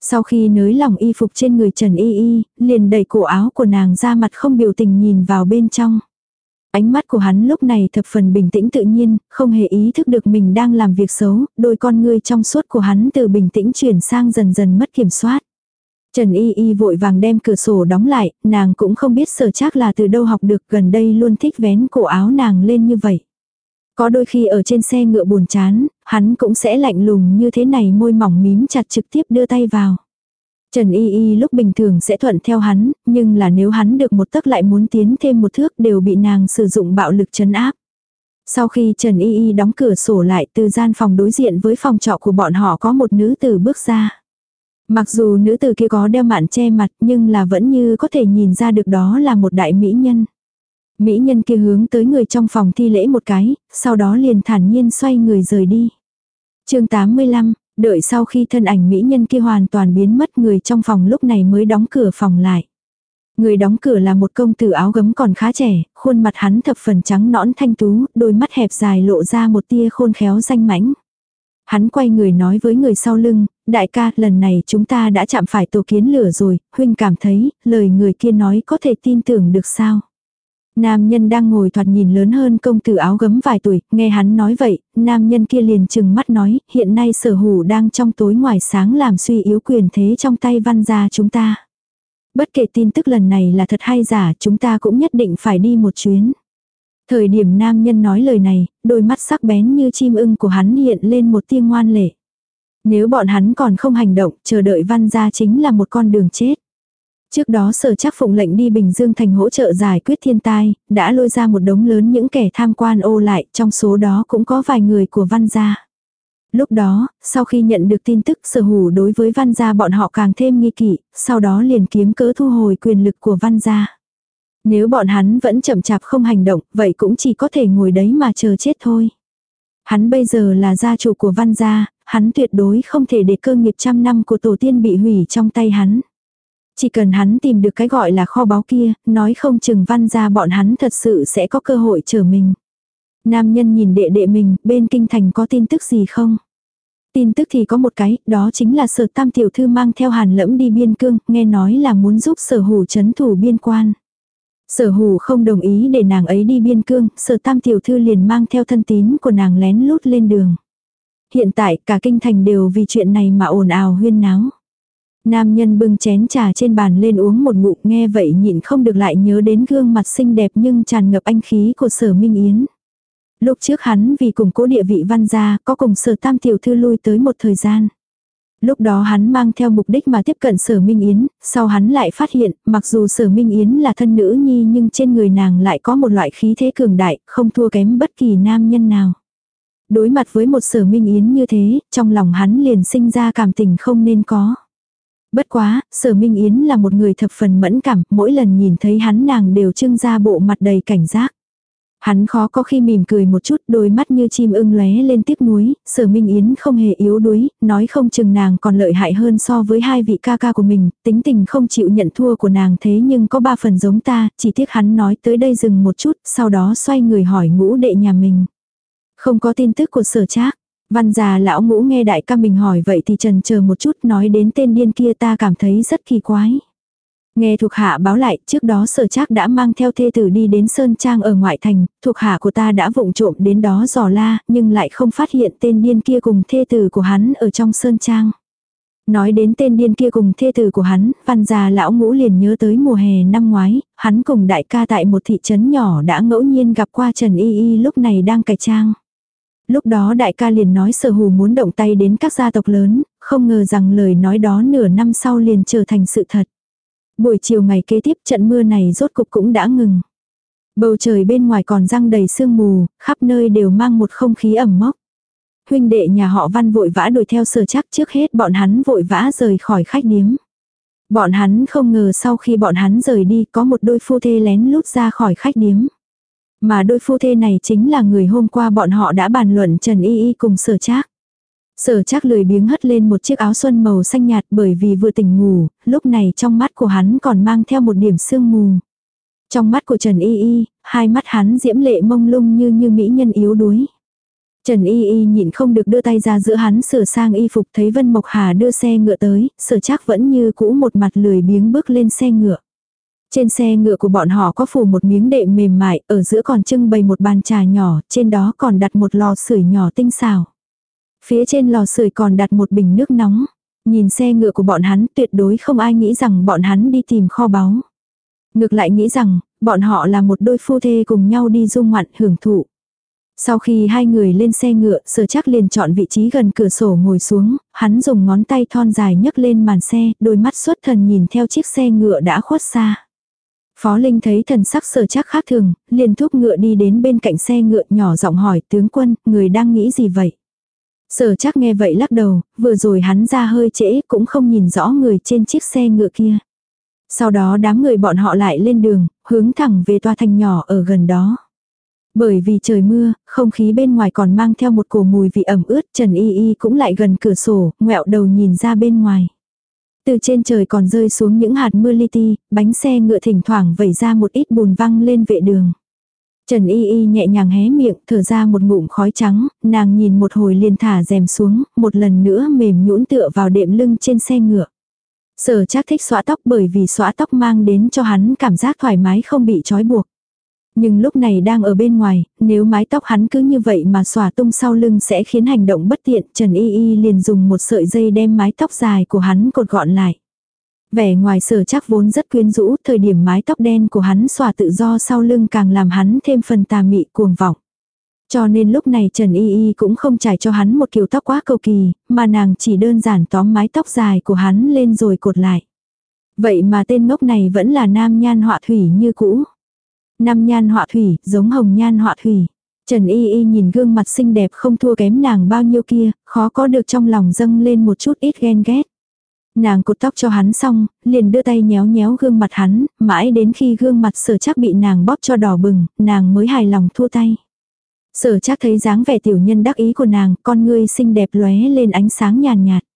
Sau khi nới lỏng y phục trên người Trần Y Y, liền đẩy cổ áo của nàng ra mặt không biểu tình nhìn vào bên trong. Ánh mắt của hắn lúc này thập phần bình tĩnh tự nhiên, không hề ý thức được mình đang làm việc xấu, đôi con ngươi trong suốt của hắn từ bình tĩnh chuyển sang dần dần mất kiểm soát. Trần Y Y vội vàng đem cửa sổ đóng lại, nàng cũng không biết sở chắc là từ đâu học được gần đây luôn thích vén cổ áo nàng lên như vậy. Có đôi khi ở trên xe ngựa buồn chán, hắn cũng sẽ lạnh lùng như thế này môi mỏng mím chặt trực tiếp đưa tay vào. Trần Y Y lúc bình thường sẽ thuận theo hắn, nhưng là nếu hắn được một tấc lại muốn tiến thêm một thước đều bị nàng sử dụng bạo lực chấn áp. Sau khi Trần Y Y đóng cửa sổ lại từ gian phòng đối diện với phòng trọ của bọn họ có một nữ tử bước ra. Mặc dù nữ tử kia có đeo mạn che mặt nhưng là vẫn như có thể nhìn ra được đó là một đại mỹ nhân. Mỹ nhân kia hướng tới người trong phòng thi lễ một cái, sau đó liền thản nhiên xoay người rời đi. chương 85, đợi sau khi thân ảnh mỹ nhân kia hoàn toàn biến mất người trong phòng lúc này mới đóng cửa phòng lại. Người đóng cửa là một công tử áo gấm còn khá trẻ, khuôn mặt hắn thập phần trắng nõn thanh tú, đôi mắt hẹp dài lộ ra một tia khôn khéo danh mãnh. Hắn quay người nói với người sau lưng, đại ca, lần này chúng ta đã chạm phải tổ kiến lửa rồi, huynh cảm thấy, lời người kia nói có thể tin tưởng được sao. Nam nhân đang ngồi thoạt nhìn lớn hơn công tử áo gấm vài tuổi, nghe hắn nói vậy, nam nhân kia liền chừng mắt nói, hiện nay sở hủ đang trong tối ngoài sáng làm suy yếu quyền thế trong tay văn gia chúng ta. Bất kể tin tức lần này là thật hay giả, chúng ta cũng nhất định phải đi một chuyến. Thời điểm nam nhân nói lời này, đôi mắt sắc bén như chim ưng của hắn hiện lên một tia ngoan lệ. Nếu bọn hắn còn không hành động, chờ đợi văn gia chính là một con đường chết. Trước đó sở chắc phụng lệnh đi Bình Dương thành hỗ trợ giải quyết thiên tai, đã lôi ra một đống lớn những kẻ tham quan ô lại, trong số đó cũng có vài người của văn gia. Lúc đó, sau khi nhận được tin tức sở hủ đối với văn gia bọn họ càng thêm nghi kỵ, sau đó liền kiếm cớ thu hồi quyền lực của văn gia. Nếu bọn hắn vẫn chậm chạp không hành động, vậy cũng chỉ có thể ngồi đấy mà chờ chết thôi. Hắn bây giờ là gia chủ của văn gia, hắn tuyệt đối không thể để cơ nghiệp trăm năm của tổ tiên bị hủy trong tay hắn. Chỉ cần hắn tìm được cái gọi là kho báu kia, nói không chừng văn ra bọn hắn thật sự sẽ có cơ hội trở mình. Nam nhân nhìn đệ đệ mình, bên kinh thành có tin tức gì không? Tin tức thì có một cái, đó chính là sở tam tiểu thư mang theo hàn lẫm đi biên cương, nghe nói là muốn giúp sở hủ chấn thủ biên quan. Sở hủ không đồng ý để nàng ấy đi biên cương, sở tam tiểu thư liền mang theo thân tín của nàng lén lút lên đường. Hiện tại cả kinh thành đều vì chuyện này mà ồn ào huyên náo. Nam nhân bưng chén trà trên bàn lên uống một ngụm nghe vậy nhịn không được lại nhớ đến gương mặt xinh đẹp nhưng tràn ngập anh khí của sở Minh Yến. Lúc trước hắn vì cùng cố địa vị văn gia có cùng sở tam tiểu thư lui tới một thời gian. Lúc đó hắn mang theo mục đích mà tiếp cận sở Minh Yến, sau hắn lại phát hiện, mặc dù sở Minh Yến là thân nữ nhi nhưng trên người nàng lại có một loại khí thế cường đại, không thua kém bất kỳ nam nhân nào. Đối mặt với một sở Minh Yến như thế, trong lòng hắn liền sinh ra cảm tình không nên có. Bất quá, sở Minh Yến là một người thập phần mẫn cảm, mỗi lần nhìn thấy hắn nàng đều trưng ra bộ mặt đầy cảnh giác. Hắn khó có khi mỉm cười một chút, đôi mắt như chim ưng lóe lên tiếc nuối, sở Minh Yến không hề yếu đuối, nói không chừng nàng còn lợi hại hơn so với hai vị ca ca của mình, tính tình không chịu nhận thua của nàng thế nhưng có ba phần giống ta, chỉ tiếc hắn nói tới đây dừng một chút, sau đó xoay người hỏi ngũ đệ nhà mình. Không có tin tức của sở trác. Văn già lão ngũ nghe đại ca mình hỏi vậy thì trần chờ một chút nói đến tên điên kia ta cảm thấy rất kỳ quái. Nghe thuộc hạ báo lại, trước đó sở trác đã mang theo thê tử đi đến Sơn Trang ở ngoại thành, thuộc hạ của ta đã vụng trộm đến đó dò la, nhưng lại không phát hiện tên điên kia cùng thê tử của hắn ở trong Sơn Trang. Nói đến tên điên kia cùng thê tử của hắn, văn già lão ngũ liền nhớ tới mùa hè năm ngoái, hắn cùng đại ca tại một thị trấn nhỏ đã ngẫu nhiên gặp qua Trần Y Y lúc này đang cải trang. Lúc đó đại ca liền nói sở hù muốn động tay đến các gia tộc lớn, không ngờ rằng lời nói đó nửa năm sau liền trở thành sự thật. Buổi chiều ngày kế tiếp trận mưa này rốt cục cũng đã ngừng. Bầu trời bên ngoài còn răng đầy sương mù, khắp nơi đều mang một không khí ẩm mốc. Huynh đệ nhà họ văn vội vã đuổi theo sở chắc trước hết bọn hắn vội vã rời khỏi khách điếm. Bọn hắn không ngờ sau khi bọn hắn rời đi có một đôi phu thê lén lút ra khỏi khách điếm. Mà đôi phu thê này chính là người hôm qua bọn họ đã bàn luận Trần Y Y cùng sở trác. Sở trác lười biếng hất lên một chiếc áo xuân màu xanh nhạt bởi vì vừa tỉnh ngủ, lúc này trong mắt của hắn còn mang theo một điểm sương mù. Trong mắt của Trần Y Y, hai mắt hắn diễm lệ mông lung như như mỹ nhân yếu đuối. Trần Y Y nhịn không được đưa tay ra giữa hắn sửa sang y phục thấy Vân Mộc Hà đưa xe ngựa tới, sở chắc vẫn như cũ một mặt lười biếng bước lên xe ngựa. Trên xe ngựa của bọn họ có phủ một miếng đệm mềm mại, ở giữa còn trưng bày một bàn trà nhỏ, trên đó còn đặt một lò sưởi nhỏ tinh xào. Phía trên lò sưởi còn đặt một bình nước nóng. Nhìn xe ngựa của bọn hắn tuyệt đối không ai nghĩ rằng bọn hắn đi tìm kho báu. Ngược lại nghĩ rằng, bọn họ là một đôi phu thê cùng nhau đi du ngoạn hưởng thụ. Sau khi hai người lên xe ngựa, sở chắc liền chọn vị trí gần cửa sổ ngồi xuống, hắn dùng ngón tay thon dài nhấc lên màn xe, đôi mắt xuất thần nhìn theo chiếc xe ngựa đã khuất xa. Phó Linh thấy thần sắc sở chắc khác thường, liền thúc ngựa đi đến bên cạnh xe ngựa nhỏ giọng hỏi tướng quân, người đang nghĩ gì vậy? Sở chắc nghe vậy lắc đầu, vừa rồi hắn ra hơi trễ cũng không nhìn rõ người trên chiếc xe ngựa kia. Sau đó đám người bọn họ lại lên đường, hướng thẳng về toa thành nhỏ ở gần đó. Bởi vì trời mưa, không khí bên ngoài còn mang theo một cổ mùi vị ẩm ướt, Trần Y Y cũng lại gần cửa sổ, ngẹo đầu nhìn ra bên ngoài. Từ trên trời còn rơi xuống những hạt mưa li ti, bánh xe ngựa thỉnh thoảng vẩy ra một ít bùn văng lên vệ đường. Trần Y Y nhẹ nhàng hé miệng, thở ra một ngụm khói trắng, nàng nhìn một hồi liền thả rèm xuống, một lần nữa mềm nhũn tựa vào đệm lưng trên xe ngựa. Sở chắc thích xóa tóc bởi vì xóa tóc mang đến cho hắn cảm giác thoải mái không bị trói buộc. Nhưng lúc này đang ở bên ngoài, nếu mái tóc hắn cứ như vậy mà xòa tung sau lưng sẽ khiến hành động bất tiện, Trần Y Y liền dùng một sợi dây đem mái tóc dài của hắn cột gọn lại. Vẻ ngoài sở chắc vốn rất quyến rũ, thời điểm mái tóc đen của hắn xòa tự do sau lưng càng làm hắn thêm phần tà mị cuồng vọng. Cho nên lúc này Trần Y Y cũng không trải cho hắn một kiểu tóc quá cầu kỳ, mà nàng chỉ đơn giản tóm mái tóc dài của hắn lên rồi cột lại. Vậy mà tên ngốc này vẫn là nam nhan họa thủy như cũ. Năm nhan họa thủy, giống hồng nhan họa thủy. Trần Y Y nhìn gương mặt xinh đẹp không thua kém nàng bao nhiêu kia, khó có được trong lòng dâng lên một chút ít ghen ghét. Nàng cột tóc cho hắn xong, liền đưa tay nhéo nhéo gương mặt hắn, mãi đến khi gương mặt sở chắc bị nàng bóp cho đỏ bừng, nàng mới hài lòng thua tay. Sở chắc thấy dáng vẻ tiểu nhân đắc ý của nàng, con ngươi xinh đẹp lóe lên ánh sáng nhàn nhạt, nhạt.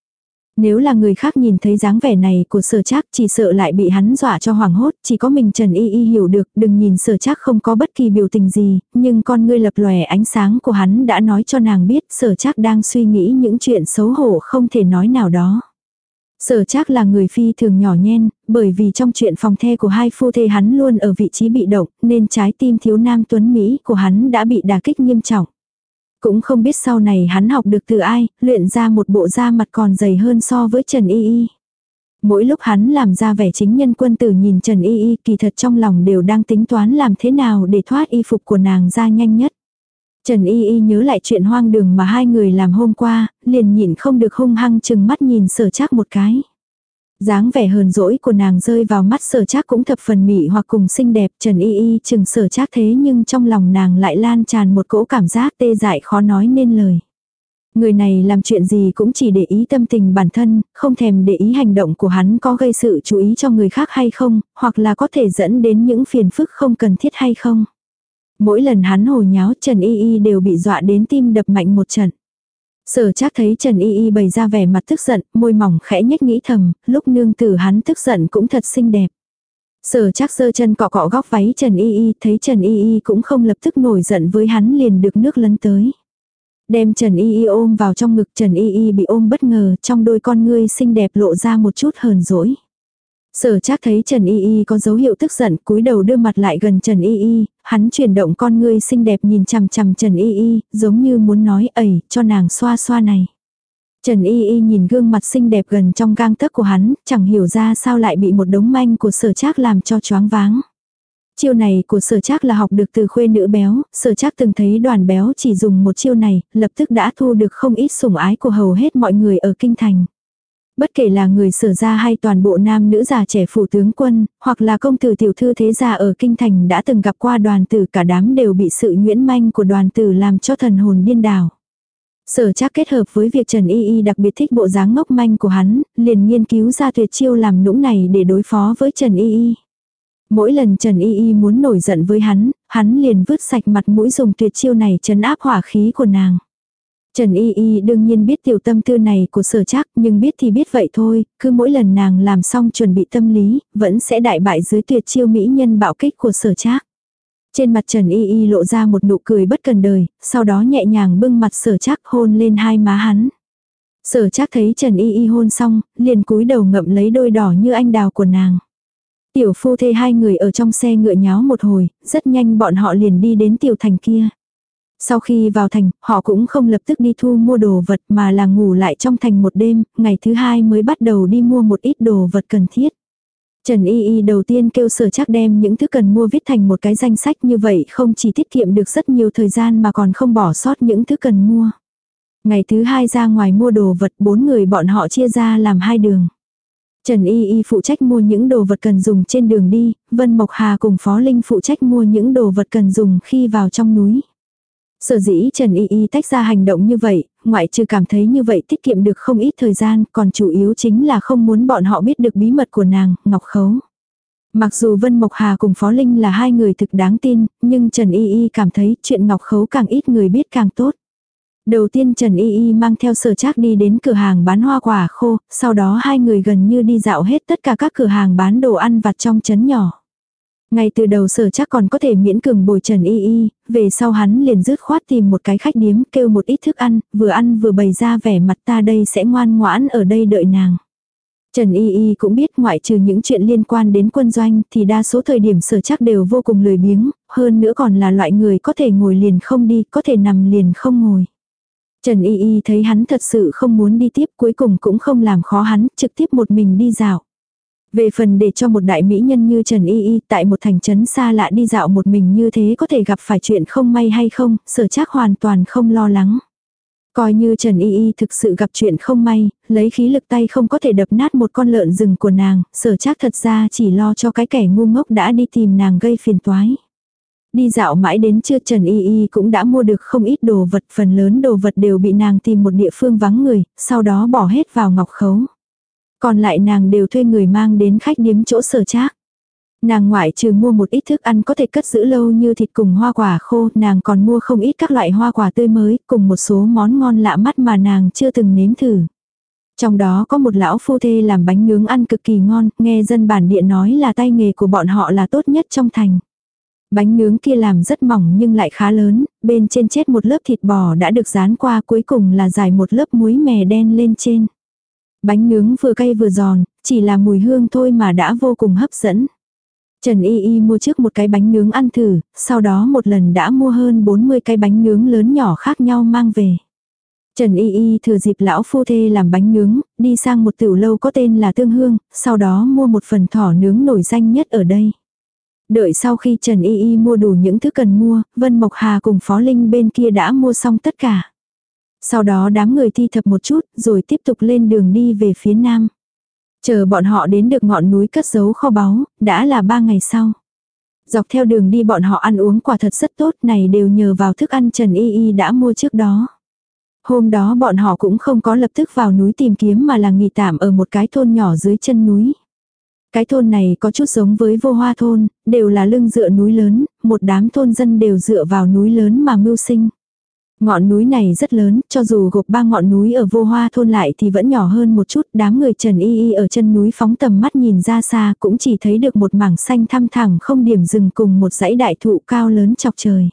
Nếu là người khác nhìn thấy dáng vẻ này của sở trác chỉ sợ lại bị hắn dọa cho hoảng hốt, chỉ có mình Trần Y Y hiểu được, đừng nhìn sở trác không có bất kỳ biểu tình gì, nhưng con ngươi lập lòe ánh sáng của hắn đã nói cho nàng biết sở trác đang suy nghĩ những chuyện xấu hổ không thể nói nào đó. Sở chắc là người phi thường nhỏ nhen, bởi vì trong chuyện phòng the của hai phu thê hắn luôn ở vị trí bị động, nên trái tim thiếu nam tuấn Mỹ của hắn đã bị đả kích nghiêm trọng. Cũng không biết sau này hắn học được từ ai, luyện ra một bộ da mặt còn dày hơn so với Trần Y Y. Mỗi lúc hắn làm ra vẻ chính nhân quân tử nhìn Trần Y Y kỳ thật trong lòng đều đang tính toán làm thế nào để thoát y phục của nàng ra nhanh nhất. Trần Y Y nhớ lại chuyện hoang đường mà hai người làm hôm qua, liền nhịn không được hung hăng chừng mắt nhìn sở chắc một cái dáng vẻ hờn dỗi của nàng rơi vào mắt sở chắc cũng thập phần mị hoặc cùng xinh đẹp Trần Y Y chừng sở chắc thế nhưng trong lòng nàng lại lan tràn một cỗ cảm giác tê dại khó nói nên lời. Người này làm chuyện gì cũng chỉ để ý tâm tình bản thân, không thèm để ý hành động của hắn có gây sự chú ý cho người khác hay không, hoặc là có thể dẫn đến những phiền phức không cần thiết hay không. Mỗi lần hắn hồ nháo Trần Y Y đều bị dọa đến tim đập mạnh một trận. Sở chắc thấy Trần Y Y bày ra vẻ mặt tức giận, môi mỏng khẽ nhếch nghĩ thầm, lúc nương tử hắn tức giận cũng thật xinh đẹp. Sở chắc giơ chân cọ cọ góc váy Trần Y Y, thấy Trần Y Y cũng không lập tức nổi giận với hắn liền được nước lấn tới. Đem Trần Y Y ôm vào trong ngực Trần Y Y bị ôm bất ngờ, trong đôi con ngươi xinh đẹp lộ ra một chút hờn dỗi. Sở chắc thấy Trần Y Y có dấu hiệu tức giận, cúi đầu đưa mặt lại gần Trần Y Y, hắn chuyển động con ngươi xinh đẹp nhìn chằm chằm Trần Y Y, giống như muốn nói ẩy, cho nàng xoa xoa này. Trần Y Y nhìn gương mặt xinh đẹp gần trong gang tấc của hắn, chẳng hiểu ra sao lại bị một đống manh của sở trác làm cho choáng váng. Chiêu này của sở trác là học được từ khuê nữ béo, sở trác từng thấy đoàn béo chỉ dùng một chiêu này, lập tức đã thu được không ít sủng ái của hầu hết mọi người ở kinh thành. Bất kể là người sở ra hay toàn bộ nam nữ già trẻ phủ tướng quân, hoặc là công tử tiểu thư thế gia ở kinh thành đã từng gặp qua đoàn tử cả đám đều bị sự nhuyễn manh của đoàn tử làm cho thần hồn điên đảo. Sở chắc kết hợp với việc Trần Y Y đặc biệt thích bộ dáng ngốc manh của hắn, liền nghiên cứu ra tuyệt chiêu làm nũng này để đối phó với Trần Y Y. Mỗi lần Trần Y Y muốn nổi giận với hắn, hắn liền vứt sạch mặt mũi dùng tuyệt chiêu này chấn áp hỏa khí của nàng. Trần Y Y đương nhiên biết tiểu tâm tư này của sở chắc nhưng biết thì biết vậy thôi, cứ mỗi lần nàng làm xong chuẩn bị tâm lý, vẫn sẽ đại bại dưới tuyệt chiêu mỹ nhân bạo kích của sở chắc. Trên mặt Trần Y Y lộ ra một nụ cười bất cần đời, sau đó nhẹ nhàng bưng mặt sở chắc hôn lên hai má hắn. Sở chắc thấy Trần Y Y hôn xong, liền cúi đầu ngậm lấy đôi đỏ như anh đào của nàng. Tiểu phu thê hai người ở trong xe ngựa nháo một hồi, rất nhanh bọn họ liền đi đến tiểu thành kia. Sau khi vào thành, họ cũng không lập tức đi thu mua đồ vật mà là ngủ lại trong thành một đêm, ngày thứ hai mới bắt đầu đi mua một ít đồ vật cần thiết. Trần Y Y đầu tiên kêu sở chắc đem những thứ cần mua viết thành một cái danh sách như vậy không chỉ tiết kiệm được rất nhiều thời gian mà còn không bỏ sót những thứ cần mua. Ngày thứ hai ra ngoài mua đồ vật bốn người bọn họ chia ra làm hai đường. Trần Y Y phụ trách mua những đồ vật cần dùng trên đường đi, Vân Mộc Hà cùng Phó Linh phụ trách mua những đồ vật cần dùng khi vào trong núi. Sở dĩ Trần Y Y tách ra hành động như vậy, ngoại trừ cảm thấy như vậy tiết kiệm được không ít thời gian, còn chủ yếu chính là không muốn bọn họ biết được bí mật của nàng, Ngọc Khấu. Mặc dù Vân Mộc Hà cùng Phó Linh là hai người thực đáng tin, nhưng Trần Y Y cảm thấy chuyện Ngọc Khấu càng ít người biết càng tốt. Đầu tiên Trần Y Y mang theo sở trác đi đến cửa hàng bán hoa quả khô, sau đó hai người gần như đi dạo hết tất cả các cửa hàng bán đồ ăn vặt trong chấn nhỏ. Ngay từ đầu sở chắc còn có thể miễn cường bồi Trần Y Y, về sau hắn liền dứt khoát tìm một cái khách điếm kêu một ít thức ăn, vừa ăn vừa bày ra vẻ mặt ta đây sẽ ngoan ngoãn ở đây đợi nàng. Trần Y Y cũng biết ngoại trừ những chuyện liên quan đến quân doanh thì đa số thời điểm sở chắc đều vô cùng lười biếng, hơn nữa còn là loại người có thể ngồi liền không đi, có thể nằm liền không ngồi. Trần Y Y thấy hắn thật sự không muốn đi tiếp cuối cùng cũng không làm khó hắn, trực tiếp một mình đi dạo. Về phần để cho một đại mỹ nhân như Trần Y Y tại một thành trấn xa lạ đi dạo một mình như thế có thể gặp phải chuyện không may hay không, sở chắc hoàn toàn không lo lắng. Coi như Trần Y Y thực sự gặp chuyện không may, lấy khí lực tay không có thể đập nát một con lợn rừng của nàng, sở chắc thật ra chỉ lo cho cái kẻ ngu ngốc đã đi tìm nàng gây phiền toái. Đi dạo mãi đến trưa Trần Y Y cũng đã mua được không ít đồ vật, phần lớn đồ vật đều bị nàng tìm một địa phương vắng người, sau đó bỏ hết vào ngọc khấu. Còn lại nàng đều thuê người mang đến khách điếm chỗ sở trác. Nàng ngoại trừ mua một ít thức ăn có thể cất giữ lâu như thịt cùng hoa quả khô, nàng còn mua không ít các loại hoa quả tươi mới, cùng một số món ngon lạ mắt mà nàng chưa từng nếm thử. Trong đó có một lão phu thê làm bánh nướng ăn cực kỳ ngon, nghe dân bản địa nói là tay nghề của bọn họ là tốt nhất trong thành. Bánh nướng kia làm rất mỏng nhưng lại khá lớn, bên trên chết một lớp thịt bò đã được dán qua cuối cùng là dài một lớp muối mè đen lên trên. Bánh nướng vừa cay vừa giòn, chỉ là mùi hương thôi mà đã vô cùng hấp dẫn. Trần Y Y mua trước một cái bánh nướng ăn thử, sau đó một lần đã mua hơn 40 cái bánh nướng lớn nhỏ khác nhau mang về. Trần Y Y thừa dịp lão phu thê làm bánh nướng, đi sang một tiểu lâu có tên là Tương Hương, sau đó mua một phần thỏ nướng nổi danh nhất ở đây. Đợi sau khi Trần Y Y mua đủ những thứ cần mua, Vân Mộc Hà cùng Phó Linh bên kia đã mua xong tất cả. Sau đó đám người thi thập một chút, rồi tiếp tục lên đường đi về phía nam. Chờ bọn họ đến được ngọn núi cất giấu kho báu, đã là ba ngày sau. Dọc theo đường đi bọn họ ăn uống quả thật rất tốt này đều nhờ vào thức ăn Trần Y Y đã mua trước đó. Hôm đó bọn họ cũng không có lập tức vào núi tìm kiếm mà là nghỉ tạm ở một cái thôn nhỏ dưới chân núi. Cái thôn này có chút giống với vô hoa thôn, đều là lưng dựa núi lớn, một đám thôn dân đều dựa vào núi lớn mà mưu sinh. Ngọn núi này rất lớn, cho dù gộp ba ngọn núi ở vô hoa thôn lại thì vẫn nhỏ hơn một chút, đám người Trần Y Y ở chân núi phóng tầm mắt nhìn ra xa cũng chỉ thấy được một mảng xanh thăm thẳng không điểm dừng cùng một dãy đại thụ cao lớn chọc trời.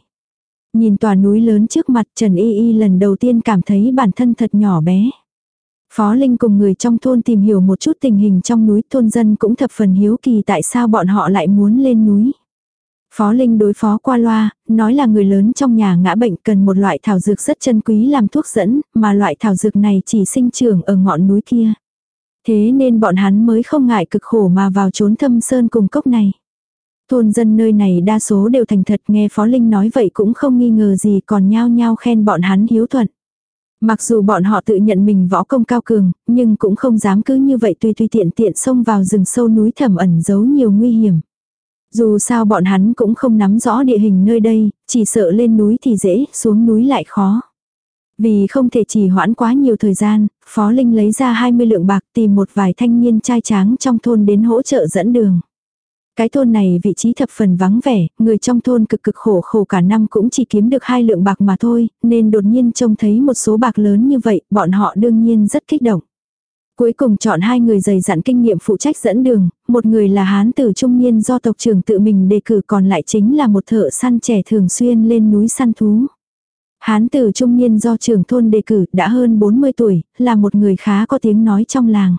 Nhìn tòa núi lớn trước mặt Trần Y Y lần đầu tiên cảm thấy bản thân thật nhỏ bé. Phó Linh cùng người trong thôn tìm hiểu một chút tình hình trong núi thôn dân cũng thập phần hiếu kỳ tại sao bọn họ lại muốn lên núi. Phó Linh đối phó qua loa, nói là người lớn trong nhà ngã bệnh cần một loại thảo dược rất chân quý làm thuốc dẫn, mà loại thảo dược này chỉ sinh trưởng ở ngọn núi kia. Thế nên bọn hắn mới không ngại cực khổ mà vào trốn thâm sơn cùng cốc này. Thôn dân nơi này đa số đều thành thật nghe Phó Linh nói vậy cũng không nghi ngờ gì còn nhao nhao khen bọn hắn hiếu thuận. Mặc dù bọn họ tự nhận mình võ công cao cường, nhưng cũng không dám cứ như vậy tùy tùy tiện tiện xông vào rừng sâu núi thẳm ẩn giấu nhiều nguy hiểm. Dù sao bọn hắn cũng không nắm rõ địa hình nơi đây, chỉ sợ lên núi thì dễ, xuống núi lại khó. Vì không thể chỉ hoãn quá nhiều thời gian, Phó Linh lấy ra 20 lượng bạc tìm một vài thanh niên trai tráng trong thôn đến hỗ trợ dẫn đường. Cái thôn này vị trí thập phần vắng vẻ, người trong thôn cực cực khổ khổ cả năm cũng chỉ kiếm được hai lượng bạc mà thôi, nên đột nhiên trông thấy một số bạc lớn như vậy, bọn họ đương nhiên rất kích động. Cuối cùng chọn hai người dày dặn kinh nghiệm phụ trách dẫn đường, một người là hán tử trung niên do tộc trưởng tự mình đề cử còn lại chính là một thợ săn trẻ thường xuyên lên núi săn thú. Hán tử trung niên do trưởng thôn đề cử đã hơn 40 tuổi, là một người khá có tiếng nói trong làng.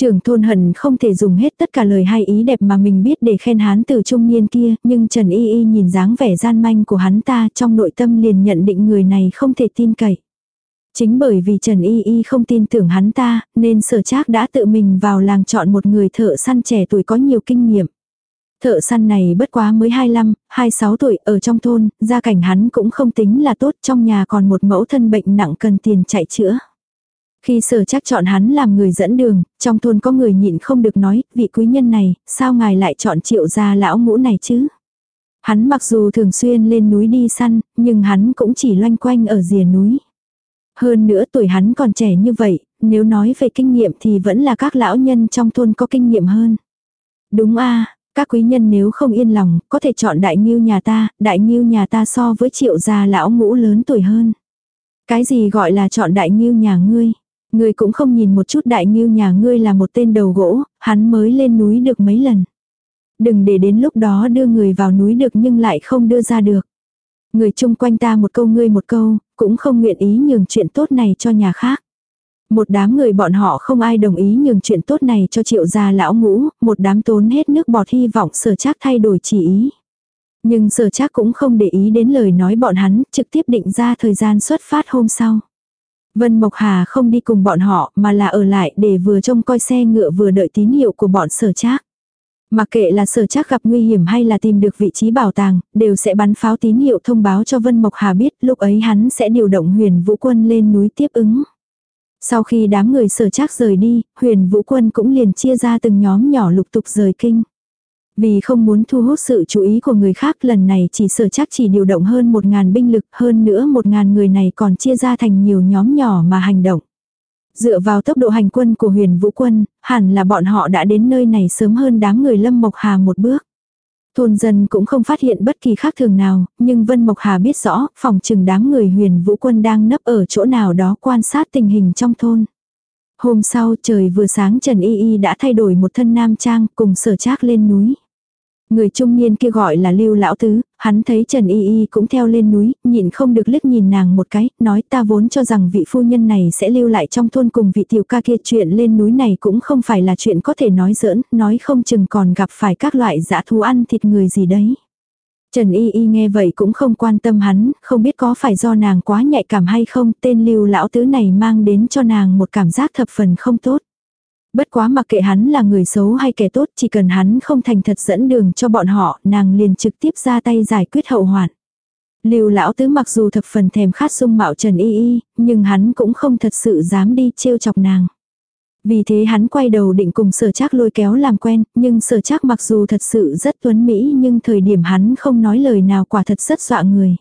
Trưởng thôn hận không thể dùng hết tất cả lời hay ý đẹp mà mình biết để khen hán tử trung niên kia, nhưng Trần Y Y nhìn dáng vẻ gian manh của hắn ta trong nội tâm liền nhận định người này không thể tin cậy. Chính bởi vì Trần Y Y không tin tưởng hắn ta, nên sở trác đã tự mình vào làng chọn một người thợ săn trẻ tuổi có nhiều kinh nghiệm. Thợ săn này bất quá mới 25, 26 tuổi ở trong thôn, gia cảnh hắn cũng không tính là tốt trong nhà còn một mẫu thân bệnh nặng cần tiền chạy chữa. Khi sở chắc chọn hắn làm người dẫn đường, trong thôn có người nhịn không được nói, vị quý nhân này, sao ngài lại chọn triệu gia lão ngũ này chứ? Hắn mặc dù thường xuyên lên núi đi săn, nhưng hắn cũng chỉ loanh quanh ở rìa núi. Hơn nữa tuổi hắn còn trẻ như vậy, nếu nói về kinh nghiệm thì vẫn là các lão nhân trong thôn có kinh nghiệm hơn. Đúng a các quý nhân nếu không yên lòng, có thể chọn đại nghiêu nhà ta, đại nghiêu nhà ta so với triệu gia lão ngũ lớn tuổi hơn. Cái gì gọi là chọn đại nghiêu nhà ngươi? Ngươi cũng không nhìn một chút đại nghiêu nhà ngươi là một tên đầu gỗ, hắn mới lên núi được mấy lần. Đừng để đến lúc đó đưa người vào núi được nhưng lại không đưa ra được. Người chung quanh ta một câu ngươi một câu, cũng không nguyện ý nhường chuyện tốt này cho nhà khác. Một đám người bọn họ không ai đồng ý nhường chuyện tốt này cho triệu gia lão ngũ, một đám tốn hết nước bọt hy vọng sở trác thay đổi chỉ ý. Nhưng sở trác cũng không để ý đến lời nói bọn hắn, trực tiếp định ra thời gian xuất phát hôm sau. Vân Mộc Hà không đi cùng bọn họ mà là ở lại để vừa trông coi xe ngựa vừa đợi tín hiệu của bọn sở trác. Mặc kệ là sở chắc gặp nguy hiểm hay là tìm được vị trí bảo tàng, đều sẽ bắn pháo tín hiệu thông báo cho Vân Mộc Hà biết lúc ấy hắn sẽ điều động huyền vũ quân lên núi tiếp ứng. Sau khi đám người sở chắc rời đi, huyền vũ quân cũng liền chia ra từng nhóm nhỏ lục tục rời kinh. Vì không muốn thu hút sự chú ý của người khác lần này chỉ sở chắc chỉ điều động hơn một ngàn binh lực hơn nữa một ngàn người này còn chia ra thành nhiều nhóm nhỏ mà hành động. Dựa vào tốc độ hành quân của huyền vũ quân, hẳn là bọn họ đã đến nơi này sớm hơn đám người Lâm Mộc Hà một bước. Thôn dân cũng không phát hiện bất kỳ khác thường nào, nhưng Vân Mộc Hà biết rõ, phòng trừng đám người huyền vũ quân đang nấp ở chỗ nào đó quan sát tình hình trong thôn. Hôm sau trời vừa sáng Trần Y Y đã thay đổi một thân nam trang cùng sở trác lên núi. Người trung niên kia gọi là Lưu Lão Tứ, hắn thấy Trần Y Y cũng theo lên núi, nhịn không được liếc nhìn nàng một cái, nói ta vốn cho rằng vị phu nhân này sẽ lưu lại trong thôn cùng vị tiểu ca kia chuyện lên núi này cũng không phải là chuyện có thể nói giỡn, nói không chừng còn gặp phải các loại dã thú ăn thịt người gì đấy. Trần Y Y nghe vậy cũng không quan tâm hắn, không biết có phải do nàng quá nhạy cảm hay không, tên lưu lão tứ này mang đến cho nàng một cảm giác thập phần không tốt. Bất quá mặc kệ hắn là người xấu hay kẻ tốt, chỉ cần hắn không thành thật dẫn đường cho bọn họ, nàng liền trực tiếp ra tay giải quyết hậu hoạn. Lưu lão tứ mặc dù thập phần thèm khát sung mạo Trần Y Y, nhưng hắn cũng không thật sự dám đi trêu chọc nàng. Vì thế hắn quay đầu định cùng sở trác lôi kéo làm quen, nhưng sở trác mặc dù thật sự rất tuấn mỹ nhưng thời điểm hắn không nói lời nào quả thật rất dọa người.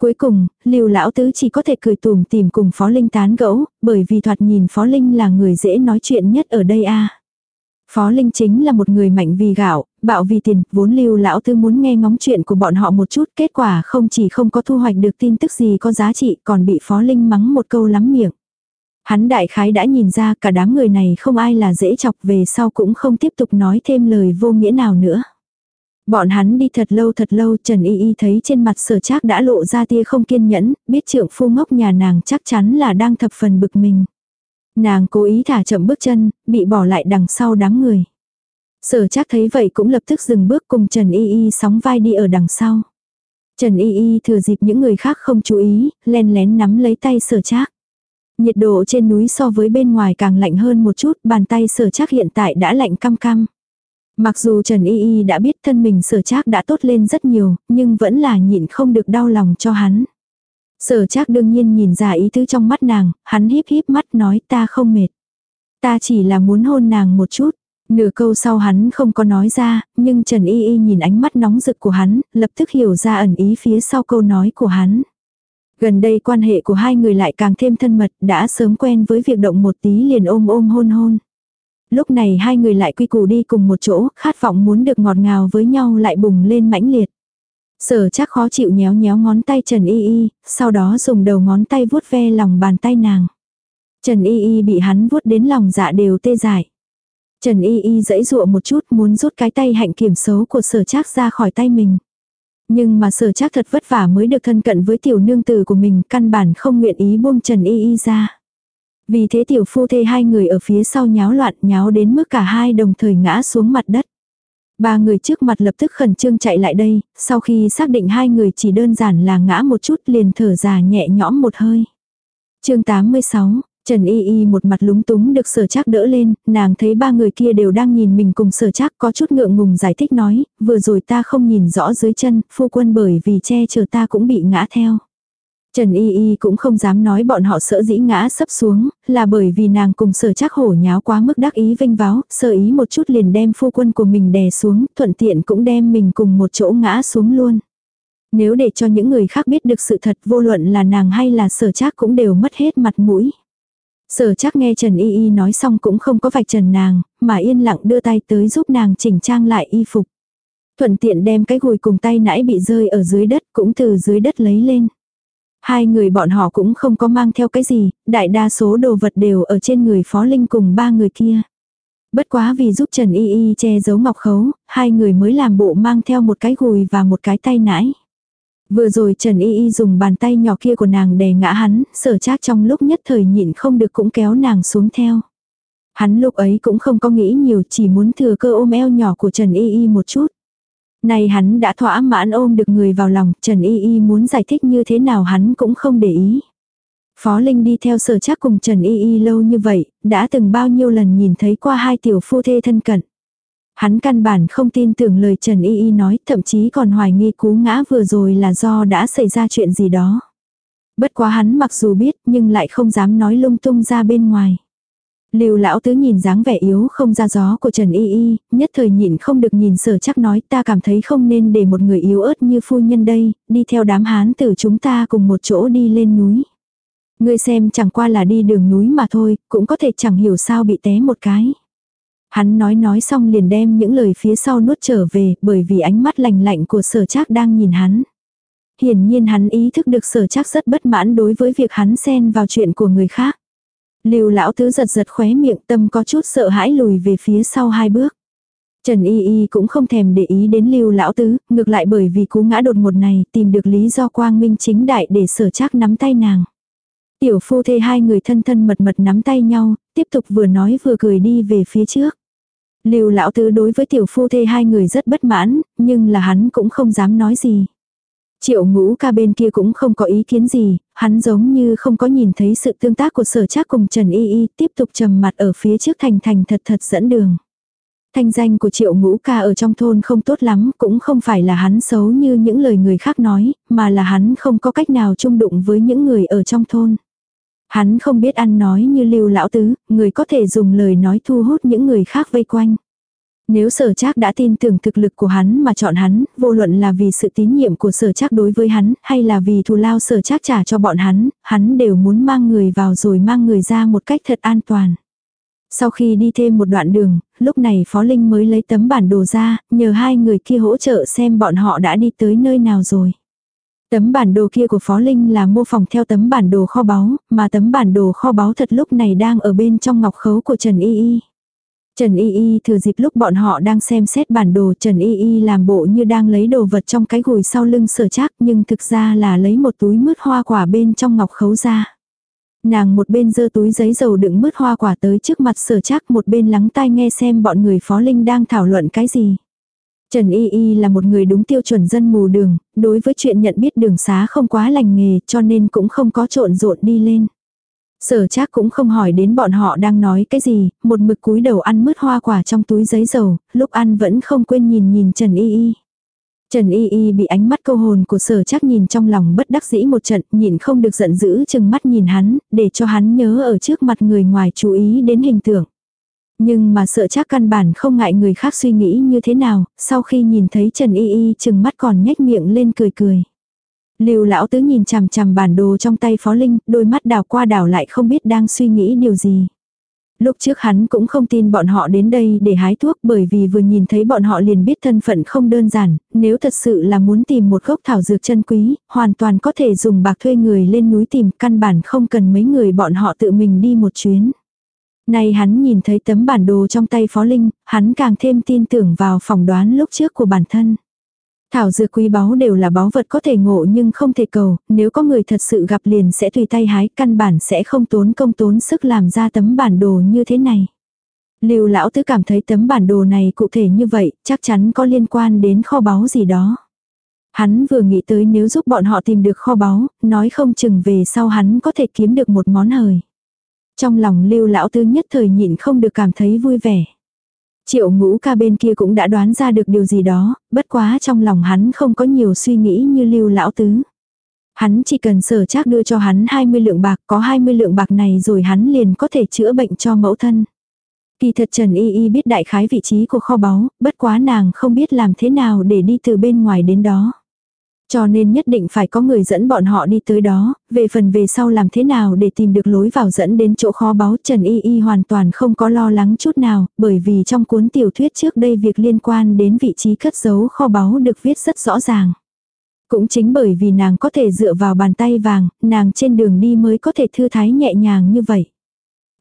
Cuối cùng, Lưu lão tứ chỉ có thể cười tùm tìm cùng Phó Linh tán gẫu, bởi vì thoạt nhìn Phó Linh là người dễ nói chuyện nhất ở đây a. Phó Linh chính là một người mạnh vì gạo, bạo vì tiền, vốn Lưu lão tứ muốn nghe ngóng chuyện của bọn họ một chút, kết quả không chỉ không có thu hoạch được tin tức gì có giá trị, còn bị Phó Linh mắng một câu lắm miệng. Hắn đại khái đã nhìn ra cả đám người này không ai là dễ chọc về sau cũng không tiếp tục nói thêm lời vô nghĩa nào nữa. Bọn hắn đi thật lâu thật lâu Trần Y Y thấy trên mặt sở trác đã lộ ra tia không kiên nhẫn, biết trượng phu ngốc nhà nàng chắc chắn là đang thập phần bực mình. Nàng cố ý thả chậm bước chân, bị bỏ lại đằng sau đám người. Sở trác thấy vậy cũng lập tức dừng bước cùng Trần Y Y sóng vai đi ở đằng sau. Trần Y Y thừa dịp những người khác không chú ý, len lén nắm lấy tay sở trác. Nhiệt độ trên núi so với bên ngoài càng lạnh hơn một chút, bàn tay sở trác hiện tại đã lạnh căm căm. Mặc dù Trần Y Y đã biết thân mình sở trác đã tốt lên rất nhiều, nhưng vẫn là nhịn không được đau lòng cho hắn. Sở trác đương nhiên nhìn ra ý tứ trong mắt nàng, hắn híp híp mắt nói ta không mệt. Ta chỉ là muốn hôn nàng một chút. Nửa câu sau hắn không có nói ra, nhưng Trần Y Y nhìn ánh mắt nóng rực của hắn, lập tức hiểu ra ẩn ý phía sau câu nói của hắn. Gần đây quan hệ của hai người lại càng thêm thân mật, đã sớm quen với việc động một tí liền ôm ôm hôn hôn. Lúc này hai người lại quy củ đi cùng một chỗ, khát vọng muốn được ngọt ngào với nhau lại bùng lên mãnh liệt. Sở chắc khó chịu nhéo nhéo ngón tay Trần Y Y, sau đó dùng đầu ngón tay vuốt ve lòng bàn tay nàng. Trần Y Y bị hắn vuốt đến lòng dạ đều tê dại. Trần Y Y dãy dụa một chút muốn rút cái tay hạnh kiểm xấu của sở trác ra khỏi tay mình. Nhưng mà sở trác thật vất vả mới được thân cận với tiểu nương tử của mình căn bản không nguyện ý buông Trần Y Y ra. Vì thế tiểu phu thê hai người ở phía sau nháo loạn nháo đến mức cả hai đồng thời ngã xuống mặt đất. Ba người trước mặt lập tức khẩn trương chạy lại đây, sau khi xác định hai người chỉ đơn giản là ngã một chút liền thở dài nhẹ nhõm một hơi. chương 86, Trần Y Y một mặt lúng túng được sở chắc đỡ lên, nàng thấy ba người kia đều đang nhìn mình cùng sở chắc có chút ngượng ngùng giải thích nói, vừa rồi ta không nhìn rõ dưới chân, phu quân bởi vì che chở ta cũng bị ngã theo. Trần Y Y cũng không dám nói bọn họ sợ dĩ ngã sấp xuống, là bởi vì nàng cùng sở chắc hổ nháo quá mức đắc ý vinh váo, sợ ý một chút liền đem phu quân của mình đè xuống, thuận tiện cũng đem mình cùng một chỗ ngã xuống luôn. Nếu để cho những người khác biết được sự thật vô luận là nàng hay là sở chắc cũng đều mất hết mặt mũi. Sở chắc nghe Trần Y Y nói xong cũng không có vạch trần nàng, mà yên lặng đưa tay tới giúp nàng chỉnh trang lại y phục. Thuận tiện đem cái gùi cùng tay nãy bị rơi ở dưới đất cũng từ dưới đất lấy lên. Hai người bọn họ cũng không có mang theo cái gì, đại đa số đồ vật đều ở trên người Phó Linh cùng ba người kia. Bất quá vì giúp Trần Y Y che giấu ngọc khấu, hai người mới làm bộ mang theo một cái gùi và một cái tay nãi. Vừa rồi Trần Y Y dùng bàn tay nhỏ kia của nàng đè ngã hắn, sở trác trong lúc nhất thời nhịn không được cũng kéo nàng xuống theo. Hắn lúc ấy cũng không có nghĩ nhiều chỉ muốn thừa cơ ôm eo nhỏ của Trần Y Y một chút. Này hắn đã thỏa mãn ôm được người vào lòng, Trần Y Y muốn giải thích như thế nào hắn cũng không để ý. Phó Linh đi theo sở chắc cùng Trần Y Y lâu như vậy, đã từng bao nhiêu lần nhìn thấy qua hai tiểu phu thê thân cận. Hắn căn bản không tin tưởng lời Trần Y Y nói, thậm chí còn hoài nghi cú ngã vừa rồi là do đã xảy ra chuyện gì đó. Bất quá hắn mặc dù biết nhưng lại không dám nói lung tung ra bên ngoài. Lưu lão tứ nhìn dáng vẻ yếu không ra gió của Trần Y Y, nhất thời nhịn không được nhìn sở chắc nói ta cảm thấy không nên để một người yếu ớt như phu nhân đây, đi theo đám hán tử chúng ta cùng một chỗ đi lên núi. Ngươi xem chẳng qua là đi đường núi mà thôi, cũng có thể chẳng hiểu sao bị té một cái. Hắn nói nói xong liền đem những lời phía sau nuốt trở về bởi vì ánh mắt lạnh lạnh của sở chắc đang nhìn hắn. Hiển nhiên hắn ý thức được sở chắc rất bất mãn đối với việc hắn xen vào chuyện của người khác. Lưu lão tứ giật giật khóe miệng tâm có chút sợ hãi lùi về phía sau hai bước. Trần Y Y cũng không thèm để ý đến lưu lão tứ, ngược lại bởi vì cú ngã đột ngột này tìm được lý do quang minh chính đại để sở chắc nắm tay nàng. Tiểu phu thê hai người thân thân mật mật nắm tay nhau, tiếp tục vừa nói vừa cười đi về phía trước. Lưu lão tứ đối với tiểu phu thê hai người rất bất mãn, nhưng là hắn cũng không dám nói gì. Triệu ngũ ca bên kia cũng không có ý kiến gì, hắn giống như không có nhìn thấy sự tương tác của sở trác cùng Trần Y Y tiếp tục trầm mặt ở phía trước thành thành thật thật dẫn đường. Thanh danh của triệu ngũ ca ở trong thôn không tốt lắm, cũng không phải là hắn xấu như những lời người khác nói, mà là hắn không có cách nào chung đụng với những người ở trong thôn. Hắn không biết ăn nói như lưu lão tứ, người có thể dùng lời nói thu hút những người khác vây quanh. Nếu sở trác đã tin tưởng thực lực của hắn mà chọn hắn, vô luận là vì sự tín nhiệm của sở trác đối với hắn, hay là vì thù lao sở trác trả cho bọn hắn, hắn đều muốn mang người vào rồi mang người ra một cách thật an toàn. Sau khi đi thêm một đoạn đường, lúc này Phó Linh mới lấy tấm bản đồ ra, nhờ hai người kia hỗ trợ xem bọn họ đã đi tới nơi nào rồi. Tấm bản đồ kia của Phó Linh là mô phỏng theo tấm bản đồ kho báu, mà tấm bản đồ kho báu thật lúc này đang ở bên trong ngọc khấu của Trần Y Y. Trần Y Y thừa dịp lúc bọn họ đang xem xét bản đồ Trần Y Y làm bộ như đang lấy đồ vật trong cái gùi sau lưng sở trác, nhưng thực ra là lấy một túi mứt hoa quả bên trong ngọc khấu ra. Nàng một bên giơ túi giấy dầu đựng mứt hoa quả tới trước mặt sở trác, một bên lắng tai nghe xem bọn người phó linh đang thảo luận cái gì. Trần Y Y là một người đúng tiêu chuẩn dân mù đường, đối với chuyện nhận biết đường xá không quá lành nghề cho nên cũng không có trộn rộn đi lên. Sở chắc cũng không hỏi đến bọn họ đang nói cái gì, một mực cúi đầu ăn mứt hoa quả trong túi giấy dầu, lúc ăn vẫn không quên nhìn nhìn Trần Y Y. Trần Y Y bị ánh mắt câu hồn của sở chắc nhìn trong lòng bất đắc dĩ một trận, nhìn không được giận dữ chừng mắt nhìn hắn, để cho hắn nhớ ở trước mặt người ngoài chú ý đến hình tượng. Nhưng mà sợ chắc căn bản không ngại người khác suy nghĩ như thế nào, sau khi nhìn thấy Trần Y Y chừng mắt còn nhếch miệng lên cười cười. Lưu lão tứ nhìn chằm chằm bản đồ trong tay Phó Linh, đôi mắt đào qua đảo lại không biết đang suy nghĩ điều gì. Lúc trước hắn cũng không tin bọn họ đến đây để hái thuốc bởi vì vừa nhìn thấy bọn họ liền biết thân phận không đơn giản, nếu thật sự là muốn tìm một gốc thảo dược chân quý, hoàn toàn có thể dùng bạc thuê người lên núi tìm, căn bản không cần mấy người bọn họ tự mình đi một chuyến. Nay hắn nhìn thấy tấm bản đồ trong tay Phó Linh, hắn càng thêm tin tưởng vào phỏng đoán lúc trước của bản thân. Thảo dược quý báu đều là báu vật có thể ngộ nhưng không thể cầu, nếu có người thật sự gặp liền sẽ tùy tay hái, căn bản sẽ không tốn công tốn sức làm ra tấm bản đồ như thế này. Lưu lão tứ cảm thấy tấm bản đồ này cụ thể như vậy, chắc chắn có liên quan đến kho báu gì đó. Hắn vừa nghĩ tới nếu giúp bọn họ tìm được kho báu, nói không chừng về sau hắn có thể kiếm được một món hời. Trong lòng lưu lão tứ nhất thời nhịn không được cảm thấy vui vẻ. Triệu ngũ ca bên kia cũng đã đoán ra được điều gì đó, bất quá trong lòng hắn không có nhiều suy nghĩ như lưu lão tứ. Hắn chỉ cần sở chắc đưa cho hắn 20 lượng bạc, có 20 lượng bạc này rồi hắn liền có thể chữa bệnh cho mẫu thân. Kỳ thật Trần Y Y biết đại khái vị trí của kho báu, bất quá nàng không biết làm thế nào để đi từ bên ngoài đến đó. Cho nên nhất định phải có người dẫn bọn họ đi tới đó, về phần về sau làm thế nào để tìm được lối vào dẫn đến chỗ kho báu Trần Y Y hoàn toàn không có lo lắng chút nào, bởi vì trong cuốn tiểu thuyết trước đây việc liên quan đến vị trí cất giấu kho báu được viết rất rõ ràng. Cũng chính bởi vì nàng có thể dựa vào bàn tay vàng, nàng trên đường đi mới có thể thư thái nhẹ nhàng như vậy.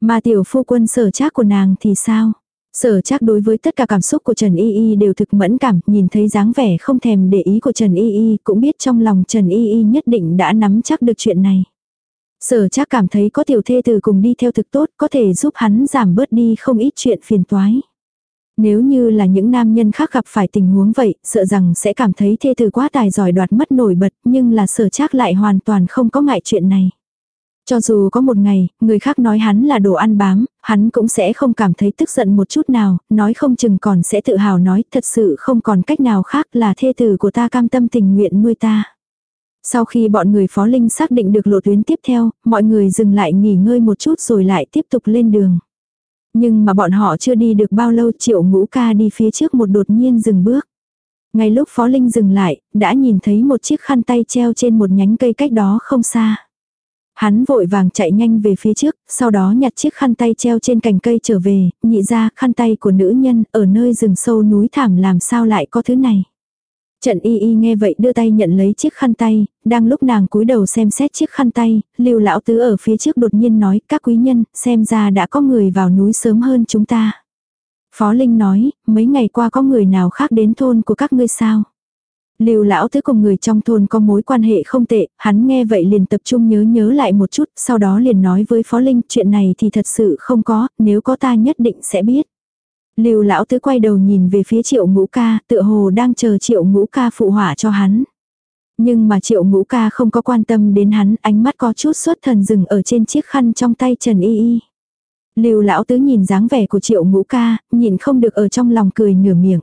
Mà tiểu phu quân sở trác của nàng thì sao? Sở chắc đối với tất cả cảm xúc của Trần Y Y đều thực mẫn cảm, nhìn thấy dáng vẻ không thèm để ý của Trần Y Y, cũng biết trong lòng Trần Y Y nhất định đã nắm chắc được chuyện này. Sở chắc cảm thấy có tiểu thê từ cùng đi theo thực tốt, có thể giúp hắn giảm bớt đi không ít chuyện phiền toái. Nếu như là những nam nhân khác gặp phải tình huống vậy, sợ rằng sẽ cảm thấy thê từ quá tài giỏi đoạt mất nổi bật, nhưng là sở chắc lại hoàn toàn không có ngại chuyện này. Cho dù có một ngày, người khác nói hắn là đồ ăn bám, hắn cũng sẽ không cảm thấy tức giận một chút nào, nói không chừng còn sẽ tự hào nói thật sự không còn cách nào khác là thê tử của ta cam tâm tình nguyện nuôi ta. Sau khi bọn người phó linh xác định được lộ tuyến tiếp theo, mọi người dừng lại nghỉ ngơi một chút rồi lại tiếp tục lên đường. Nhưng mà bọn họ chưa đi được bao lâu triệu ngũ ca đi phía trước một đột nhiên dừng bước. Ngay lúc phó linh dừng lại, đã nhìn thấy một chiếc khăn tay treo trên một nhánh cây cách đó không xa. Hắn vội vàng chạy nhanh về phía trước, sau đó nhặt chiếc khăn tay treo trên cành cây trở về, nhị ra khăn tay của nữ nhân ở nơi rừng sâu núi thảm làm sao lại có thứ này. Trận y y nghe vậy đưa tay nhận lấy chiếc khăn tay, đang lúc nàng cúi đầu xem xét chiếc khăn tay, lưu lão tứ ở phía trước đột nhiên nói, các quý nhân, xem ra đã có người vào núi sớm hơn chúng ta. Phó Linh nói, mấy ngày qua có người nào khác đến thôn của các ngươi sao? Lưu lão tứ cùng người trong thôn có mối quan hệ không tệ, hắn nghe vậy liền tập trung nhớ nhớ lại một chút, sau đó liền nói với Phó Linh, chuyện này thì thật sự không có, nếu có ta nhất định sẽ biết. Lưu lão tứ quay đầu nhìn về phía triệu ngũ ca, tựa hồ đang chờ triệu ngũ ca phụ hỏa cho hắn. Nhưng mà triệu ngũ ca không có quan tâm đến hắn, ánh mắt có chút suốt thần dừng ở trên chiếc khăn trong tay Trần Y Y. Lưu lão tứ nhìn dáng vẻ của triệu ngũ ca, nhìn không được ở trong lòng cười nửa miệng.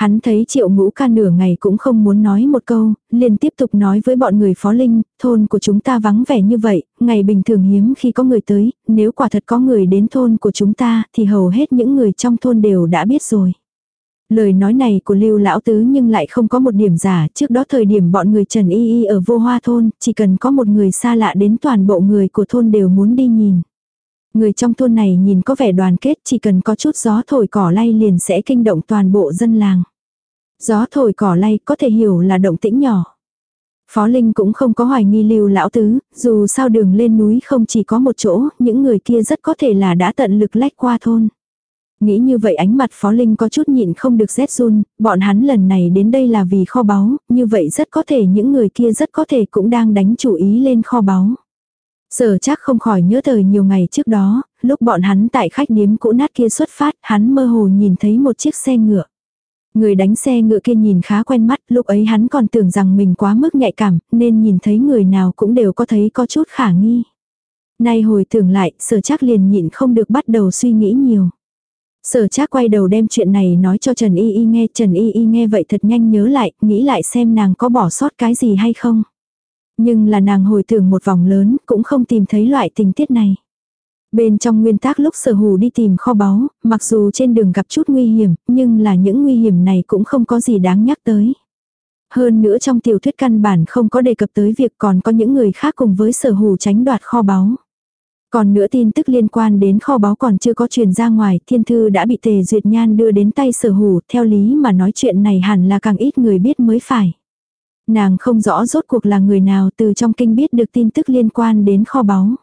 Hắn thấy triệu ngũ ca nửa ngày cũng không muốn nói một câu, liền tiếp tục nói với bọn người phó linh, thôn của chúng ta vắng vẻ như vậy, ngày bình thường hiếm khi có người tới, nếu quả thật có người đến thôn của chúng ta thì hầu hết những người trong thôn đều đã biết rồi. Lời nói này của Lưu Lão Tứ nhưng lại không có một điểm giả, trước đó thời điểm bọn người Trần Y Y ở vô hoa thôn, chỉ cần có một người xa lạ đến toàn bộ người của thôn đều muốn đi nhìn. Người trong thôn này nhìn có vẻ đoàn kết chỉ cần có chút gió thổi cỏ lay liền sẽ kinh động toàn bộ dân làng. Gió thổi cỏ lay có thể hiểu là động tĩnh nhỏ. Phó Linh cũng không có hoài nghi lưu lão tứ, dù sao đường lên núi không chỉ có một chỗ, những người kia rất có thể là đã tận lực lách qua thôn. Nghĩ như vậy ánh mặt Phó Linh có chút nhịn không được rét run, bọn hắn lần này đến đây là vì kho báu, như vậy rất có thể những người kia rất có thể cũng đang đánh chủ ý lên kho báu. Sở chắc không khỏi nhớ thời nhiều ngày trước đó, lúc bọn hắn tại khách điếm cũ nát kia xuất phát, hắn mơ hồ nhìn thấy một chiếc xe ngựa. Người đánh xe ngựa kia nhìn khá quen mắt, lúc ấy hắn còn tưởng rằng mình quá mức nhạy cảm, nên nhìn thấy người nào cũng đều có thấy có chút khả nghi. Nay hồi tưởng lại, sở chắc liền nhịn không được bắt đầu suy nghĩ nhiều. Sở chắc quay đầu đem chuyện này nói cho Trần Y Y nghe, Trần Y Y nghe vậy thật nhanh nhớ lại, nghĩ lại xem nàng có bỏ sót cái gì hay không. Nhưng là nàng hồi tưởng một vòng lớn, cũng không tìm thấy loại tình tiết này. Bên trong nguyên tác lúc sở hù đi tìm kho báu, mặc dù trên đường gặp chút nguy hiểm, nhưng là những nguy hiểm này cũng không có gì đáng nhắc tới. Hơn nữa trong tiểu thuyết căn bản không có đề cập tới việc còn có những người khác cùng với sở hù tránh đoạt kho báu. Còn nữa tin tức liên quan đến kho báu còn chưa có truyền ra ngoài, thiên thư đã bị tề duyệt nhan đưa đến tay sở hù, theo lý mà nói chuyện này hẳn là càng ít người biết mới phải. Nàng không rõ rốt cuộc là người nào từ trong kinh biết được tin tức liên quan đến kho báu.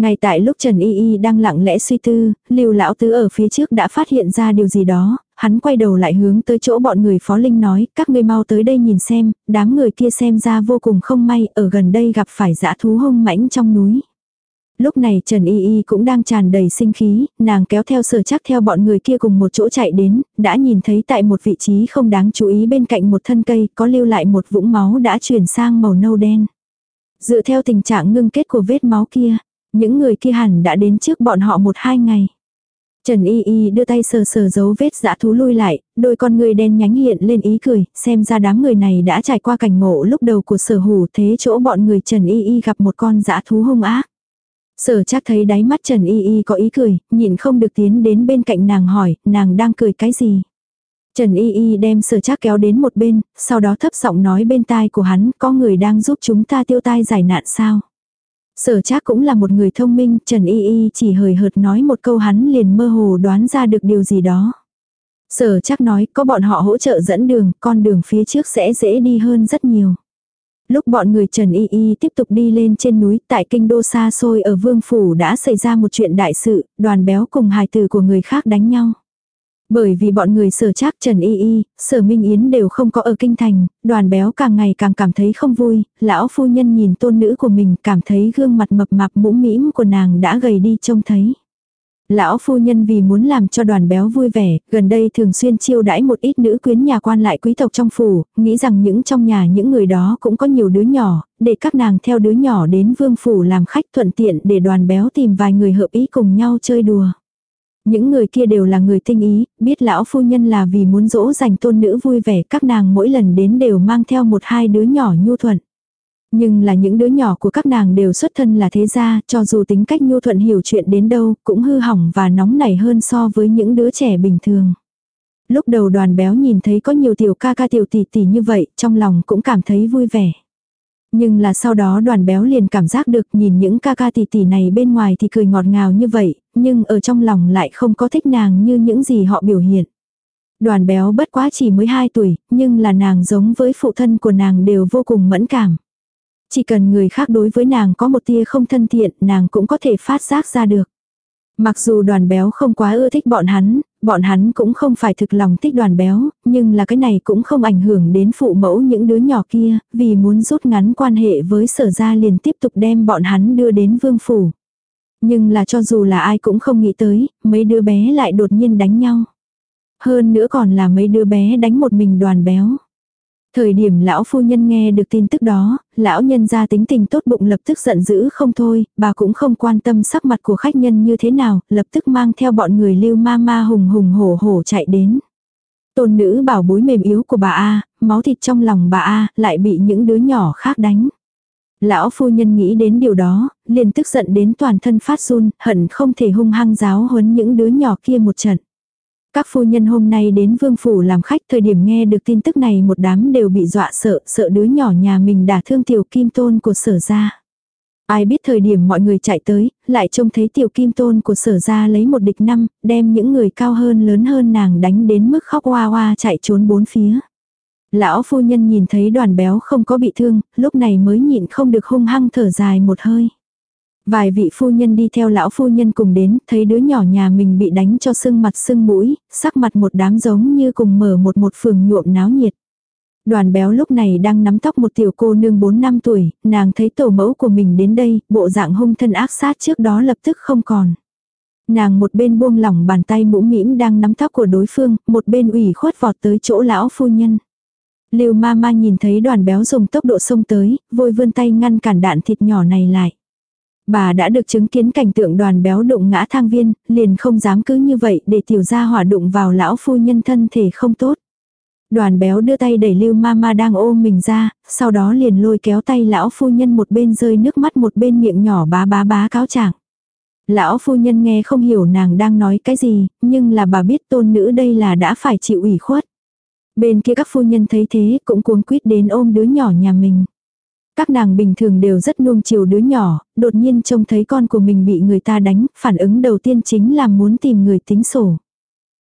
Ngay tại lúc Trần Y Y đang lặng lẽ suy tư, Lưu lão tứ ở phía trước đã phát hiện ra điều gì đó, hắn quay đầu lại hướng tới chỗ bọn người Phó Linh nói, các ngươi mau tới đây nhìn xem, đám người kia xem ra vô cùng không may, ở gần đây gặp phải dã thú hung mãnh trong núi. Lúc này Trần Y Y cũng đang tràn đầy sinh khí, nàng kéo theo sở chắc theo bọn người kia cùng một chỗ chạy đến, đã nhìn thấy tại một vị trí không đáng chú ý bên cạnh một thân cây có lưu lại một vũng máu đã chuyển sang màu nâu đen. Dựa theo tình trạng ngưng kết của vết máu kia, những người kia hẳn đã đến trước bọn họ một hai ngày. Trần Y Y đưa tay sờ sờ dấu vết dã thú lui lại, đôi con người đen nhánh hiện lên ý cười, xem ra đám người này đã trải qua cảnh ngộ lúc đầu của sở hủ thế chỗ bọn người Trần Y Y gặp một con dã thú hung ác. Sở chắc thấy đáy mắt Trần Y Y có ý cười, nhịn không được tiến đến bên cạnh nàng hỏi, nàng đang cười cái gì. Trần Y Y đem sở chắc kéo đến một bên, sau đó thấp giọng nói bên tai của hắn, có người đang giúp chúng ta tiêu tai giải nạn sao. Sở chắc cũng là một người thông minh, Trần Y Y chỉ hời hợt nói một câu hắn liền mơ hồ đoán ra được điều gì đó. Sở chắc nói có bọn họ hỗ trợ dẫn đường, con đường phía trước sẽ dễ đi hơn rất nhiều. Lúc bọn người Trần Y Y tiếp tục đi lên trên núi tại kinh đô xa xôi ở Vương Phủ đã xảy ra một chuyện đại sự, đoàn béo cùng hài tử của người khác đánh nhau. Bởi vì bọn người sở trác Trần Y Y, sở Minh Yến đều không có ở kinh thành, đoàn béo càng ngày càng cảm thấy không vui, lão phu nhân nhìn tôn nữ của mình cảm thấy gương mặt mập mạp mũm mĩm của nàng đã gầy đi trông thấy. Lão phu nhân vì muốn làm cho đoàn béo vui vẻ, gần đây thường xuyên chiêu đãi một ít nữ quyến nhà quan lại quý tộc trong phủ, nghĩ rằng những trong nhà những người đó cũng có nhiều đứa nhỏ, để các nàng theo đứa nhỏ đến vương phủ làm khách thuận tiện để đoàn béo tìm vài người hợp ý cùng nhau chơi đùa. Những người kia đều là người tinh ý, biết lão phu nhân là vì muốn dỗ dành tôn nữ vui vẻ các nàng mỗi lần đến đều mang theo một hai đứa nhỏ nhu thuận. Nhưng là những đứa nhỏ của các nàng đều xuất thân là thế gia, cho dù tính cách nhu thuận hiểu chuyện đến đâu, cũng hư hỏng và nóng nảy hơn so với những đứa trẻ bình thường. Lúc đầu đoàn béo nhìn thấy có nhiều tiểu ca ca tiểu tỷ tỷ như vậy, trong lòng cũng cảm thấy vui vẻ. Nhưng là sau đó đoàn béo liền cảm giác được nhìn những ca ca tỷ tỷ này bên ngoài thì cười ngọt ngào như vậy, nhưng ở trong lòng lại không có thích nàng như những gì họ biểu hiện. Đoàn béo bất quá chỉ mới 2 tuổi, nhưng là nàng giống với phụ thân của nàng đều vô cùng mẫn cảm. Chỉ cần người khác đối với nàng có một tia không thân thiện, nàng cũng có thể phát giác ra được. Mặc dù đoàn béo không quá ưa thích bọn hắn, bọn hắn cũng không phải thực lòng thích đoàn béo, nhưng là cái này cũng không ảnh hưởng đến phụ mẫu những đứa nhỏ kia, vì muốn rút ngắn quan hệ với sở gia liền tiếp tục đem bọn hắn đưa đến vương phủ. Nhưng là cho dù là ai cũng không nghĩ tới, mấy đứa bé lại đột nhiên đánh nhau. Hơn nữa còn là mấy đứa bé đánh một mình đoàn béo. Thời điểm lão phu nhân nghe được tin tức đó, lão nhân ra tính tình tốt bụng lập tức giận dữ không thôi, bà cũng không quan tâm sắc mặt của khách nhân như thế nào, lập tức mang theo bọn người lưu ma ma hùng hùng hổ hổ chạy đến. Tôn nữ bảo bối mềm yếu của bà A, máu thịt trong lòng bà A, lại bị những đứa nhỏ khác đánh. Lão phu nhân nghĩ đến điều đó, liền tức giận đến toàn thân phát run, hận không thể hung hăng giáo huấn những đứa nhỏ kia một trận. Các phu nhân hôm nay đến vương phủ làm khách thời điểm nghe được tin tức này một đám đều bị dọa sợ, sợ đứa nhỏ nhà mình đã thương tiểu kim tôn của sở gia. Ai biết thời điểm mọi người chạy tới, lại trông thấy tiểu kim tôn của sở gia lấy một địch năm, đem những người cao hơn lớn hơn nàng đánh đến mức khóc hoa hoa chạy trốn bốn phía. Lão phu nhân nhìn thấy đoàn béo không có bị thương, lúc này mới nhịn không được hung hăng thở dài một hơi. Vài vị phu nhân đi theo lão phu nhân cùng đến, thấy đứa nhỏ nhà mình bị đánh cho sưng mặt sưng mũi, sắc mặt một đám giống như cùng mở một một phường nhuộm náo nhiệt. Đoàn béo lúc này đang nắm tóc một tiểu cô nương 4 năm tuổi, nàng thấy tổ mẫu của mình đến đây, bộ dạng hung thân ác sát trước đó lập tức không còn. Nàng một bên buông lỏng bàn tay mũ mĩm đang nắm tóc của đối phương, một bên ủy khuất vọt tới chỗ lão phu nhân. Lưu ma ma nhìn thấy đoàn béo dùng tốc độ xông tới, vội vươn tay ngăn cản đạn thịt nhỏ này lại. Bà đã được chứng kiến cảnh tượng đoàn béo đụng ngã thang viên, liền không dám cứ như vậy để tiểu gia hỏa đụng vào lão phu nhân thân thể không tốt. Đoàn béo đưa tay đẩy lưu mama đang ôm mình ra, sau đó liền lôi kéo tay lão phu nhân một bên rơi nước mắt một bên miệng nhỏ bá bá bá cáo trạng. Lão phu nhân nghe không hiểu nàng đang nói cái gì, nhưng là bà biết tôn nữ đây là đã phải chịu ủy khuất. Bên kia các phu nhân thấy thế cũng cuống quýt đến ôm đứa nhỏ nhà mình. Các nàng bình thường đều rất nuông chiều đứa nhỏ, đột nhiên trông thấy con của mình bị người ta đánh, phản ứng đầu tiên chính là muốn tìm người tính sổ.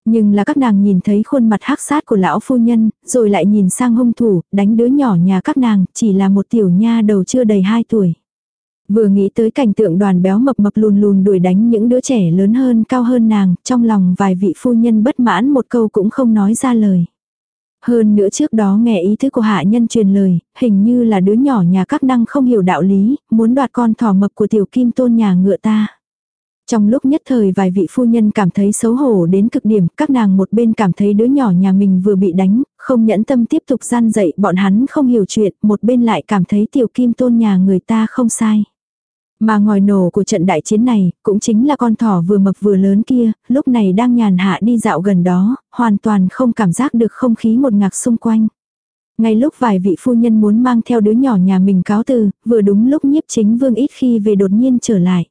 Nhưng là các nàng nhìn thấy khuôn mặt hắc sát của lão phu nhân, rồi lại nhìn sang hung thủ, đánh đứa nhỏ nhà các nàng, chỉ là một tiểu nha đầu chưa đầy 2 tuổi. Vừa nghĩ tới cảnh tượng đoàn béo mập mập lùn lùn đuổi đánh những đứa trẻ lớn hơn cao hơn nàng, trong lòng vài vị phu nhân bất mãn một câu cũng không nói ra lời. Hơn nữa trước đó nghe ý thức của hạ nhân truyền lời, hình như là đứa nhỏ nhà các năng không hiểu đạo lý, muốn đoạt con thỏ mập của tiểu kim tôn nhà ngựa ta. Trong lúc nhất thời vài vị phu nhân cảm thấy xấu hổ đến cực điểm, các nàng một bên cảm thấy đứa nhỏ nhà mình vừa bị đánh, không nhẫn tâm tiếp tục gian dậy bọn hắn không hiểu chuyện, một bên lại cảm thấy tiểu kim tôn nhà người ta không sai. Mà ngòi nổ của trận đại chiến này, cũng chính là con thỏ vừa mập vừa lớn kia, lúc này đang nhàn hạ đi dạo gần đó, hoàn toàn không cảm giác được không khí một ngạc xung quanh. Ngay lúc vài vị phu nhân muốn mang theo đứa nhỏ nhà mình cáo từ, vừa đúng lúc nhiếp chính vương ít khi về đột nhiên trở lại.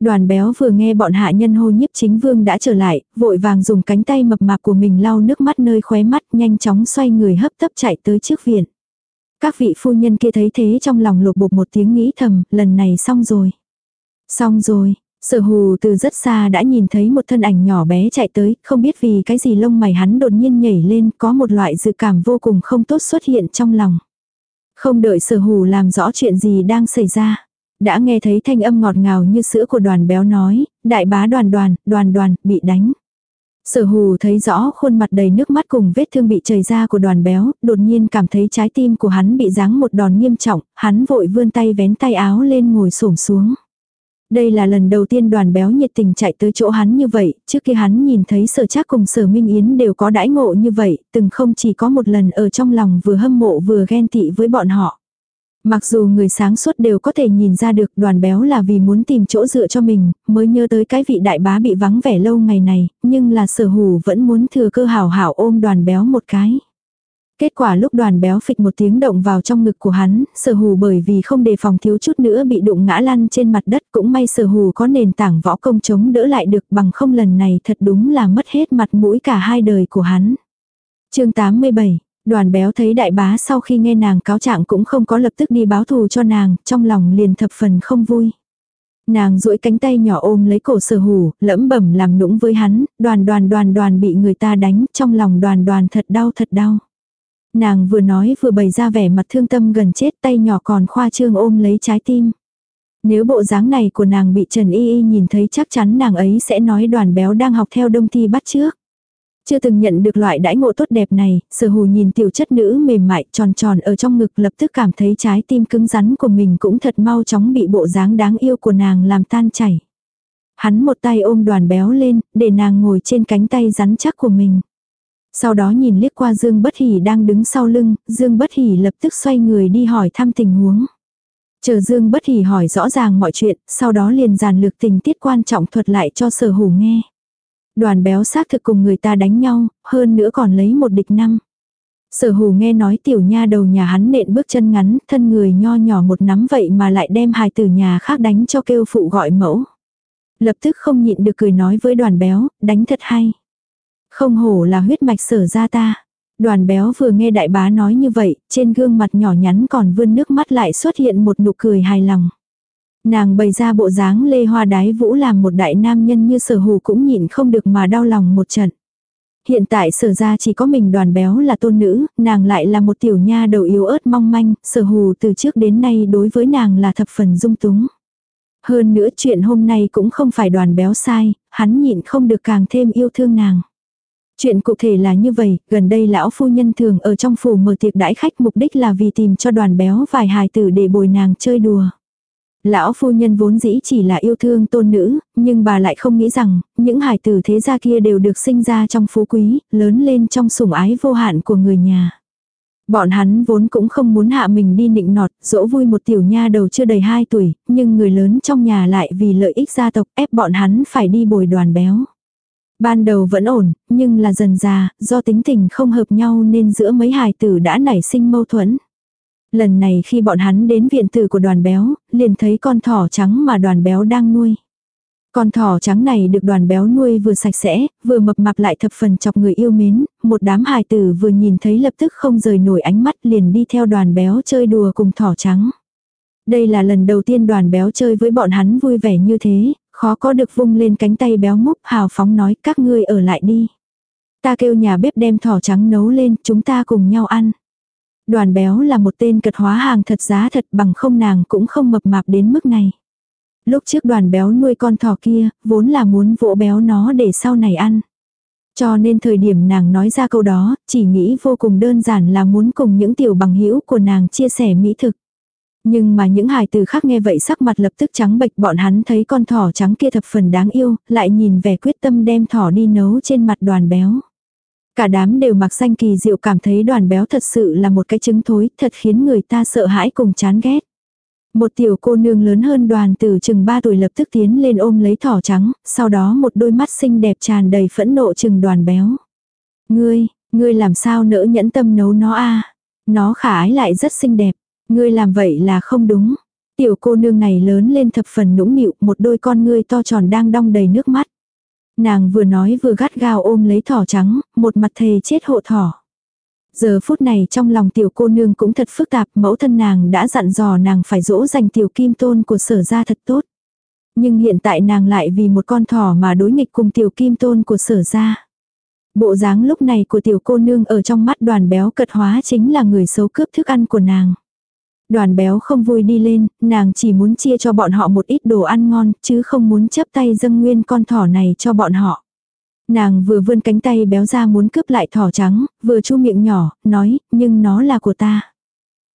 Đoàn béo vừa nghe bọn hạ nhân hô nhiếp chính vương đã trở lại, vội vàng dùng cánh tay mập mạp của mình lau nước mắt nơi khóe mắt nhanh chóng xoay người hấp tấp chạy tới trước viện. Các vị phu nhân kia thấy thế trong lòng lột bột một tiếng nghĩ thầm, lần này xong rồi. Xong rồi, sở hù từ rất xa đã nhìn thấy một thân ảnh nhỏ bé chạy tới, không biết vì cái gì lông mày hắn đột nhiên nhảy lên, có một loại dự cảm vô cùng không tốt xuất hiện trong lòng. Không đợi sở hù làm rõ chuyện gì đang xảy ra. Đã nghe thấy thanh âm ngọt ngào như sữa của đoàn béo nói, đại bá đoàn đoàn, đoàn đoàn, bị đánh. Sở hù thấy rõ khuôn mặt đầy nước mắt cùng vết thương bị chảy ra của đoàn béo, đột nhiên cảm thấy trái tim của hắn bị giáng một đòn nghiêm trọng, hắn vội vươn tay vén tay áo lên ngồi xổm xuống. Đây là lần đầu tiên đoàn béo nhiệt tình chạy tới chỗ hắn như vậy, trước khi hắn nhìn thấy sở chắc cùng sở minh yến đều có đãi ngộ như vậy, từng không chỉ có một lần ở trong lòng vừa hâm mộ vừa ghen tị với bọn họ. Mặc dù người sáng suốt đều có thể nhìn ra được đoàn béo là vì muốn tìm chỗ dựa cho mình, mới nhớ tới cái vị đại bá bị vắng vẻ lâu ngày này, nhưng là sở hủ vẫn muốn thừa cơ hảo hảo ôm đoàn béo một cái. Kết quả lúc đoàn béo phịch một tiếng động vào trong ngực của hắn, sở hù bởi vì không đề phòng thiếu chút nữa bị đụng ngã lăn trên mặt đất cũng may sở hù có nền tảng võ công chống đỡ lại được bằng không lần này thật đúng là mất hết mặt mũi cả hai đời của hắn. chương 87 Đoàn béo thấy đại bá sau khi nghe nàng cáo trạng cũng không có lập tức đi báo thù cho nàng, trong lòng liền thập phần không vui. Nàng duỗi cánh tay nhỏ ôm lấy cổ sở hủ, lẫm bẩm làm nũng với hắn, đoàn đoàn đoàn đoàn bị người ta đánh, trong lòng đoàn đoàn thật đau thật đau. Nàng vừa nói vừa bày ra vẻ mặt thương tâm gần chết tay nhỏ còn khoa trương ôm lấy trái tim. Nếu bộ dáng này của nàng bị Trần Y Y nhìn thấy chắc chắn nàng ấy sẽ nói đoàn béo đang học theo đông thi bắt trước. Chưa từng nhận được loại đãi ngộ tốt đẹp này, sở hù nhìn tiểu chất nữ mềm mại tròn tròn ở trong ngực lập tức cảm thấy trái tim cứng rắn của mình cũng thật mau chóng bị bộ dáng đáng yêu của nàng làm tan chảy. Hắn một tay ôm đoàn béo lên, để nàng ngồi trên cánh tay rắn chắc của mình. Sau đó nhìn liếc qua Dương Bất Hỉ đang đứng sau lưng, Dương Bất Hỉ lập tức xoay người đi hỏi thăm tình huống. Chờ Dương Bất Hỉ hỏi rõ ràng mọi chuyện, sau đó liền giàn lược tình tiết quan trọng thuật lại cho sở hủ nghe. Đoàn béo xác thực cùng người ta đánh nhau, hơn nữa còn lấy một địch năm. Sở hù nghe nói tiểu nha đầu nhà hắn nện bước chân ngắn, thân người nho nhỏ một nắm vậy mà lại đem hài tử nhà khác đánh cho kêu phụ gọi mẫu. Lập tức không nhịn được cười nói với đoàn béo, đánh thật hay. Không hổ là huyết mạch sở ra ta. Đoàn béo vừa nghe đại bá nói như vậy, trên gương mặt nhỏ nhắn còn vươn nước mắt lại xuất hiện một nụ cười hài lòng. Nàng bày ra bộ dáng lê hoa đái vũ làm một đại nam nhân như sở hù cũng nhịn không được mà đau lòng một trận. Hiện tại sở ra chỉ có mình đoàn béo là tôn nữ, nàng lại là một tiểu nha đầu yếu ớt mong manh, sở hù từ trước đến nay đối với nàng là thập phần dung túng. Hơn nữa chuyện hôm nay cũng không phải đoàn béo sai, hắn nhịn không được càng thêm yêu thương nàng. Chuyện cụ thể là như vậy, gần đây lão phu nhân thường ở trong phủ mở tiệc đãi khách mục đích là vì tìm cho đoàn béo vài hài tử để bồi nàng chơi đùa. Lão phu nhân vốn dĩ chỉ là yêu thương tôn nữ, nhưng bà lại không nghĩ rằng, những hài tử thế gia kia đều được sinh ra trong phú quý, lớn lên trong sủng ái vô hạn của người nhà. Bọn hắn vốn cũng không muốn hạ mình đi nịnh nọt, dỗ vui một tiểu nha đầu chưa đầy 2 tuổi, nhưng người lớn trong nhà lại vì lợi ích gia tộc ép bọn hắn phải đi bồi đoàn béo. Ban đầu vẫn ổn, nhưng là dần già, do tính tình không hợp nhau nên giữa mấy hài tử đã nảy sinh mâu thuẫn. Lần này khi bọn hắn đến viện tử của đoàn béo, liền thấy con thỏ trắng mà đoàn béo đang nuôi. Con thỏ trắng này được đoàn béo nuôi vừa sạch sẽ, vừa mập mạp lại thập phần chọc người yêu mến, một đám hài tử vừa nhìn thấy lập tức không rời nổi ánh mắt liền đi theo đoàn béo chơi đùa cùng thỏ trắng. Đây là lần đầu tiên đoàn béo chơi với bọn hắn vui vẻ như thế, khó có được vung lên cánh tay béo múc hào phóng nói các ngươi ở lại đi. Ta kêu nhà bếp đem thỏ trắng nấu lên, chúng ta cùng nhau ăn. Đoàn béo là một tên cật hóa hàng thật giá thật bằng không nàng cũng không mập mạp đến mức này. Lúc trước đoàn béo nuôi con thỏ kia, vốn là muốn vỗ béo nó để sau này ăn. Cho nên thời điểm nàng nói ra câu đó, chỉ nghĩ vô cùng đơn giản là muốn cùng những tiểu bằng hữu của nàng chia sẻ mỹ thực. Nhưng mà những hài từ khác nghe vậy sắc mặt lập tức trắng bệch bọn hắn thấy con thỏ trắng kia thập phần đáng yêu, lại nhìn vẻ quyết tâm đem thỏ đi nấu trên mặt đoàn béo. Cả đám đều mặc xanh kỳ diệu cảm thấy đoàn béo thật sự là một cái chứng thối, thật khiến người ta sợ hãi cùng chán ghét. Một tiểu cô nương lớn hơn đoàn từ chừng 3 tuổi lập tức tiến lên ôm lấy thỏ trắng, sau đó một đôi mắt xinh đẹp tràn đầy phẫn nộ chừng đoàn béo. Ngươi, ngươi làm sao nỡ nhẫn tâm nấu nó a Nó khả ái lại rất xinh đẹp. Ngươi làm vậy là không đúng. Tiểu cô nương này lớn lên thập phần nũng nịu, một đôi con ngươi to tròn đang đong đầy nước mắt. Nàng vừa nói vừa gắt gao ôm lấy thỏ trắng, một mặt thề chết hộ thỏ. Giờ phút này trong lòng tiểu cô nương cũng thật phức tạp, mẫu thân nàng đã dặn dò nàng phải dỗ dành tiểu kim tôn của sở ra thật tốt. Nhưng hiện tại nàng lại vì một con thỏ mà đối nghịch cùng tiểu kim tôn của sở ra. Bộ dáng lúc này của tiểu cô nương ở trong mắt đoàn béo cật hóa chính là người xấu cướp thức ăn của nàng. Đoàn béo không vui đi lên, nàng chỉ muốn chia cho bọn họ một ít đồ ăn ngon, chứ không muốn chấp tay dâng nguyên con thỏ này cho bọn họ. Nàng vừa vươn cánh tay béo ra muốn cướp lại thỏ trắng, vừa chu miệng nhỏ, nói, nhưng nó là của ta.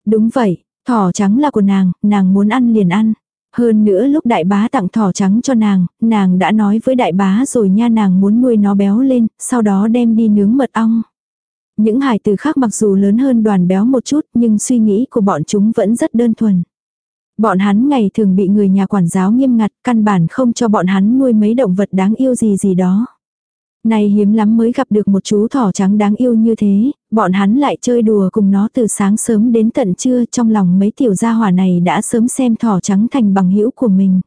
Đúng vậy, thỏ trắng là của nàng, nàng muốn ăn liền ăn. Hơn nữa lúc đại bá tặng thỏ trắng cho nàng, nàng đã nói với đại bá rồi nha nàng muốn nuôi nó béo lên, sau đó đem đi nướng mật ong. Những hài từ khác mặc dù lớn hơn đoàn béo một chút nhưng suy nghĩ của bọn chúng vẫn rất đơn thuần. Bọn hắn ngày thường bị người nhà quản giáo nghiêm ngặt, căn bản không cho bọn hắn nuôi mấy động vật đáng yêu gì gì đó. Này hiếm lắm mới gặp được một chú thỏ trắng đáng yêu như thế, bọn hắn lại chơi đùa cùng nó từ sáng sớm đến tận trưa trong lòng mấy tiểu gia hỏa này đã sớm xem thỏ trắng thành bằng hữu của mình.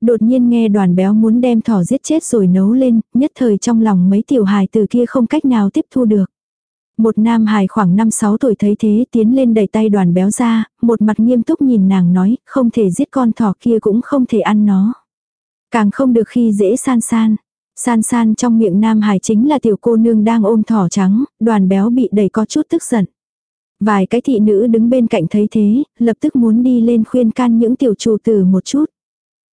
Đột nhiên nghe đoàn béo muốn đem thỏ giết chết rồi nấu lên, nhất thời trong lòng mấy tiểu hài từ kia không cách nào tiếp thu được. Một nam hài khoảng 5-6 tuổi thấy thế tiến lên đẩy tay đoàn béo ra, một mặt nghiêm túc nhìn nàng nói, không thể giết con thỏ kia cũng không thể ăn nó. Càng không được khi dễ san san. San san trong miệng nam hài chính là tiểu cô nương đang ôm thỏ trắng, đoàn béo bị đẩy có chút tức giận. Vài cái thị nữ đứng bên cạnh thấy thế, lập tức muốn đi lên khuyên can những tiểu chủ tử một chút.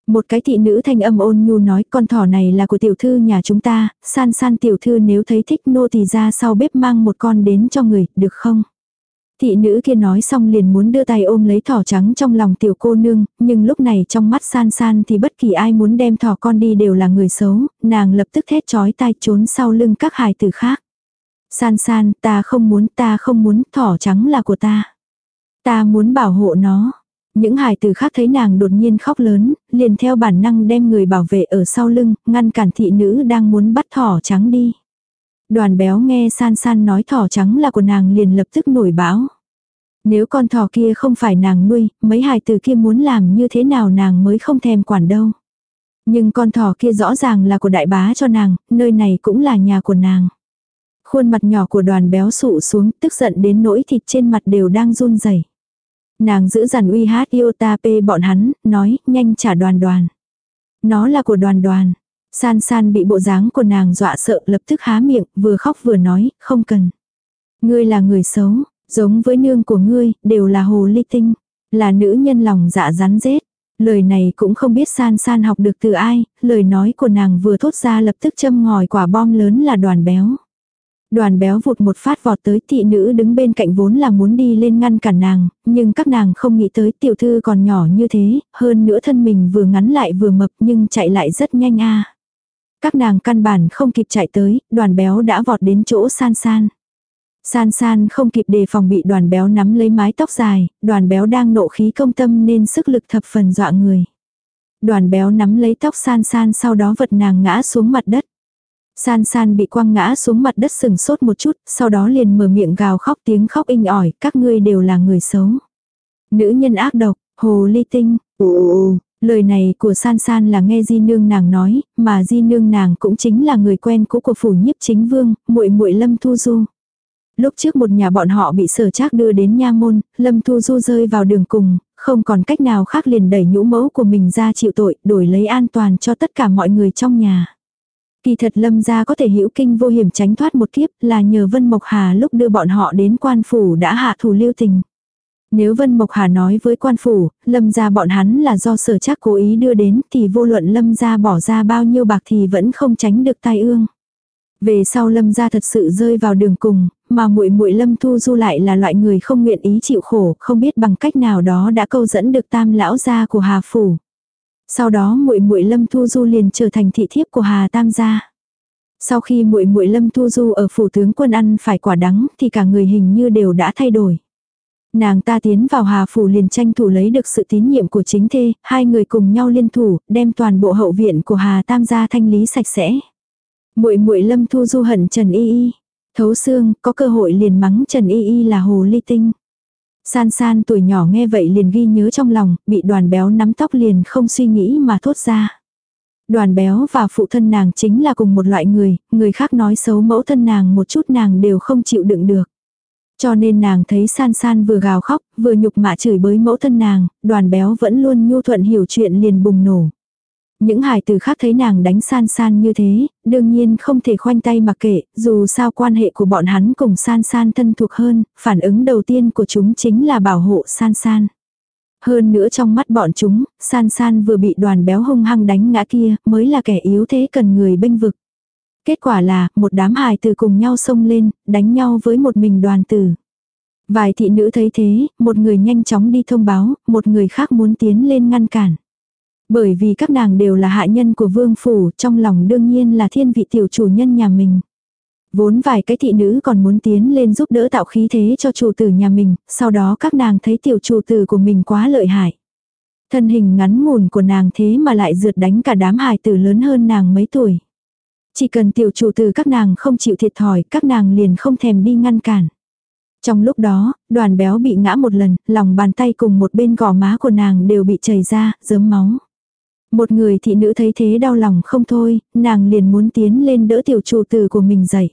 Một cái thị nữ thanh âm ôn nhu nói con thỏ này là của tiểu thư nhà chúng ta, san san tiểu thư nếu thấy thích nô thì ra sau bếp mang một con đến cho người, được không? Thị nữ kia nói xong liền muốn đưa tay ôm lấy thỏ trắng trong lòng tiểu cô nương, nhưng lúc này trong mắt san san thì bất kỳ ai muốn đem thỏ con đi đều là người xấu, nàng lập tức thét chói tai trốn sau lưng các hài tử khác. San san, ta không muốn, ta không muốn, thỏ trắng là của ta. Ta muốn bảo hộ nó. Những hài tử khác thấy nàng đột nhiên khóc lớn, liền theo bản năng đem người bảo vệ ở sau lưng, ngăn cản thị nữ đang muốn bắt thỏ trắng đi. Đoàn béo nghe san san nói thỏ trắng là của nàng liền lập tức nổi báo. Nếu con thỏ kia không phải nàng nuôi, mấy hài tử kia muốn làm như thế nào nàng mới không thèm quản đâu. Nhưng con thỏ kia rõ ràng là của đại bá cho nàng, nơi này cũng là nhà của nàng. Khuôn mặt nhỏ của đoàn béo sụ xuống, tức giận đến nỗi thịt trên mặt đều đang run rẩy. Nàng giữ dàn uy hát iota p bọn hắn, nói, nhanh trả đoàn đoàn. Nó là của đoàn đoàn. San san bị bộ dáng của nàng dọa sợ lập tức há miệng, vừa khóc vừa nói, không cần. Ngươi là người xấu, giống với nương của ngươi, đều là hồ ly tinh. Là nữ nhân lòng dạ rắn rết. Lời này cũng không biết san san học được từ ai, lời nói của nàng vừa thốt ra lập tức châm ngòi quả bom lớn là đoàn béo. Đoàn béo vụt một phát vọt tới thị nữ đứng bên cạnh vốn là muốn đi lên ngăn cản nàng, nhưng các nàng không nghĩ tới tiểu thư còn nhỏ như thế, hơn nữa thân mình vừa ngắn lại vừa mập nhưng chạy lại rất nhanh a. Các nàng căn bản không kịp chạy tới, đoàn béo đã vọt đến chỗ san san. San san không kịp đề phòng bị đoàn béo nắm lấy mái tóc dài, đoàn béo đang nộ khí công tâm nên sức lực thập phần dọa người. Đoàn béo nắm lấy tóc san san sau đó vật nàng ngã xuống mặt đất. San san bị quăng ngã xuống mặt đất sừng sốt một chút, sau đó liền mở miệng gào khóc tiếng khóc inh ỏi, các ngươi đều là người xấu. Nữ nhân ác độc, hồ ly tinh, ồ, lời này của san san là nghe di nương nàng nói, mà di nương nàng cũng chính là người quen cũ của phủ nhiếp chính vương, muội muội lâm thu du. Lúc trước một nhà bọn họ bị sở trác đưa đến nha môn, lâm thu du rơi vào đường cùng, không còn cách nào khác liền đẩy nhũ mẫu của mình ra chịu tội, đổi lấy an toàn cho tất cả mọi người trong nhà. Kỳ thật lâm gia có thể hữu kinh vô hiểm tránh thoát một kiếp là nhờ Vân Mộc Hà lúc đưa bọn họ đến quan phủ đã hạ thủ lưu tình. Nếu Vân Mộc Hà nói với quan phủ, lâm gia bọn hắn là do sở chắc cố ý đưa đến thì vô luận lâm gia bỏ ra bao nhiêu bạc thì vẫn không tránh được tai ương. Về sau lâm gia thật sự rơi vào đường cùng, mà muội muội lâm thu du lại là loại người không nguyện ý chịu khổ, không biết bằng cách nào đó đã câu dẫn được tam lão gia của Hà Phủ. Sau đó muội muội Lâm Thu Du liền trở thành thị thiếp của Hà Tam gia. Sau khi muội muội Lâm Thu Du ở phủ tướng quân ăn phải quả đắng thì cả người hình như đều đã thay đổi. Nàng ta tiến vào Hà phủ liền tranh thủ lấy được sự tín nhiệm của chính thê, hai người cùng nhau liên thủ, đem toàn bộ hậu viện của Hà Tam gia thanh lý sạch sẽ. Muội muội Lâm Thu Du hận Trần Y Y, thấu xương, có cơ hội liền mắng Trần Y Y là hồ ly tinh. San san tuổi nhỏ nghe vậy liền ghi nhớ trong lòng, bị đoàn béo nắm tóc liền không suy nghĩ mà thốt ra. Đoàn béo và phụ thân nàng chính là cùng một loại người, người khác nói xấu mẫu thân nàng một chút nàng đều không chịu đựng được. Cho nên nàng thấy san san vừa gào khóc, vừa nhục mạ chửi bới mẫu thân nàng, đoàn béo vẫn luôn nhu thuận hiểu chuyện liền bùng nổ. Những hài từ khác thấy nàng đánh san san như thế, đương nhiên không thể khoanh tay mặc kệ, dù sao quan hệ của bọn hắn cùng san san thân thuộc hơn, phản ứng đầu tiên của chúng chính là bảo hộ san san. Hơn nữa trong mắt bọn chúng, san san vừa bị đoàn béo hung hăng đánh ngã kia, mới là kẻ yếu thế cần người bênh vực. Kết quả là, một đám hài từ cùng nhau xông lên, đánh nhau với một mình đoàn tử. Vài thị nữ thấy thế, một người nhanh chóng đi thông báo, một người khác muốn tiến lên ngăn cản. Bởi vì các nàng đều là hạ nhân của vương phủ, trong lòng đương nhiên là thiên vị tiểu chủ nhân nhà mình. Vốn vài cái thị nữ còn muốn tiến lên giúp đỡ tạo khí thế cho chủ tử nhà mình, sau đó các nàng thấy tiểu chủ tử của mình quá lợi hại. Thân hình ngắn ngủn của nàng thế mà lại rượt đánh cả đám hài tử lớn hơn nàng mấy tuổi. Chỉ cần tiểu chủ tử các nàng không chịu thiệt thòi, các nàng liền không thèm đi ngăn cản. Trong lúc đó, đoàn béo bị ngã một lần, lòng bàn tay cùng một bên gò má của nàng đều bị chảy ra, dớm máu. Một người thị nữ thấy thế đau lòng không thôi, nàng liền muốn tiến lên đỡ tiểu chủ tử của mình dậy.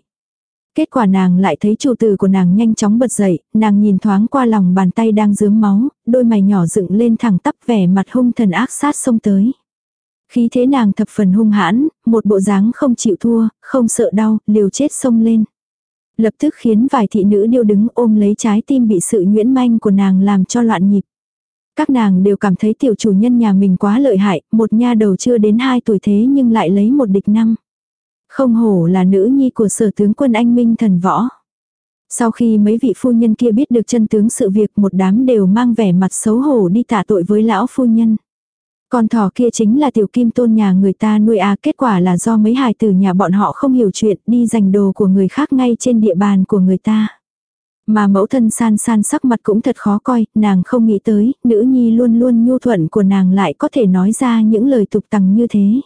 Kết quả nàng lại thấy chủ tử của nàng nhanh chóng bật dậy, nàng nhìn thoáng qua lòng bàn tay đang dướm máu, đôi mày nhỏ dựng lên thẳng tắp vẻ mặt hung thần ác sát xông tới. Khí thế nàng thập phần hung hãn, một bộ dáng không chịu thua, không sợ đau, liều chết xông lên. Lập tức khiến vài thị nữ điêu đứng ôm lấy trái tim bị sự nhuyễn manh của nàng làm cho loạn nhịp. Các nàng đều cảm thấy tiểu chủ nhân nhà mình quá lợi hại, một nha đầu chưa đến hai tuổi thế nhưng lại lấy một địch năm. Không hổ là nữ nhi của sở tướng quân anh minh thần võ. Sau khi mấy vị phu nhân kia biết được chân tướng sự việc một đám đều mang vẻ mặt xấu hổ đi tạ tội với lão phu nhân. Con thỏ kia chính là tiểu kim tôn nhà người ta nuôi à kết quả là do mấy hài tử nhà bọn họ không hiểu chuyện đi giành đồ của người khác ngay trên địa bàn của người ta. Mà mẫu thân san san sắc mặt cũng thật khó coi, nàng không nghĩ tới, nữ nhi luôn luôn nhu thuận của nàng lại có thể nói ra những lời tục tằng như thế.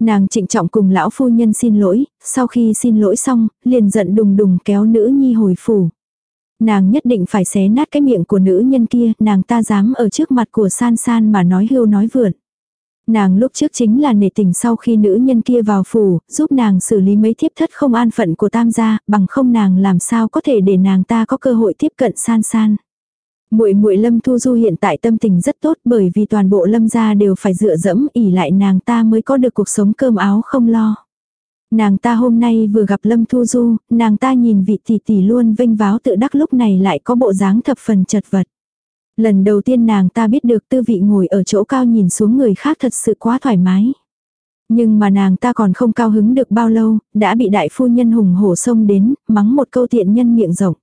Nàng trịnh trọng cùng lão phu nhân xin lỗi, sau khi xin lỗi xong, liền giận đùng đùng kéo nữ nhi hồi phủ. Nàng nhất định phải xé nát cái miệng của nữ nhân kia, nàng ta dám ở trước mặt của san san mà nói hưu nói vượn. Nàng lúc trước chính là nể tình sau khi nữ nhân kia vào phủ, giúp nàng xử lý mấy thiếp thất không an phận của tam gia, bằng không nàng làm sao có thể để nàng ta có cơ hội tiếp cận san san. Muội muội Lâm Thu Du hiện tại tâm tình rất tốt bởi vì toàn bộ Lâm gia đều phải dựa dẫm ỉ lại nàng ta mới có được cuộc sống cơm áo không lo. Nàng ta hôm nay vừa gặp Lâm Thu Du, nàng ta nhìn vị tỷ tỷ luôn vinh váo tự đắc lúc này lại có bộ dáng thập phần chật vật. Lần đầu tiên nàng ta biết được tư vị ngồi ở chỗ cao nhìn xuống người khác thật sự quá thoải mái. Nhưng mà nàng ta còn không cao hứng được bao lâu, đã bị đại phu nhân hùng hổ xông đến, mắng một câu tiện nhân miệng rộng.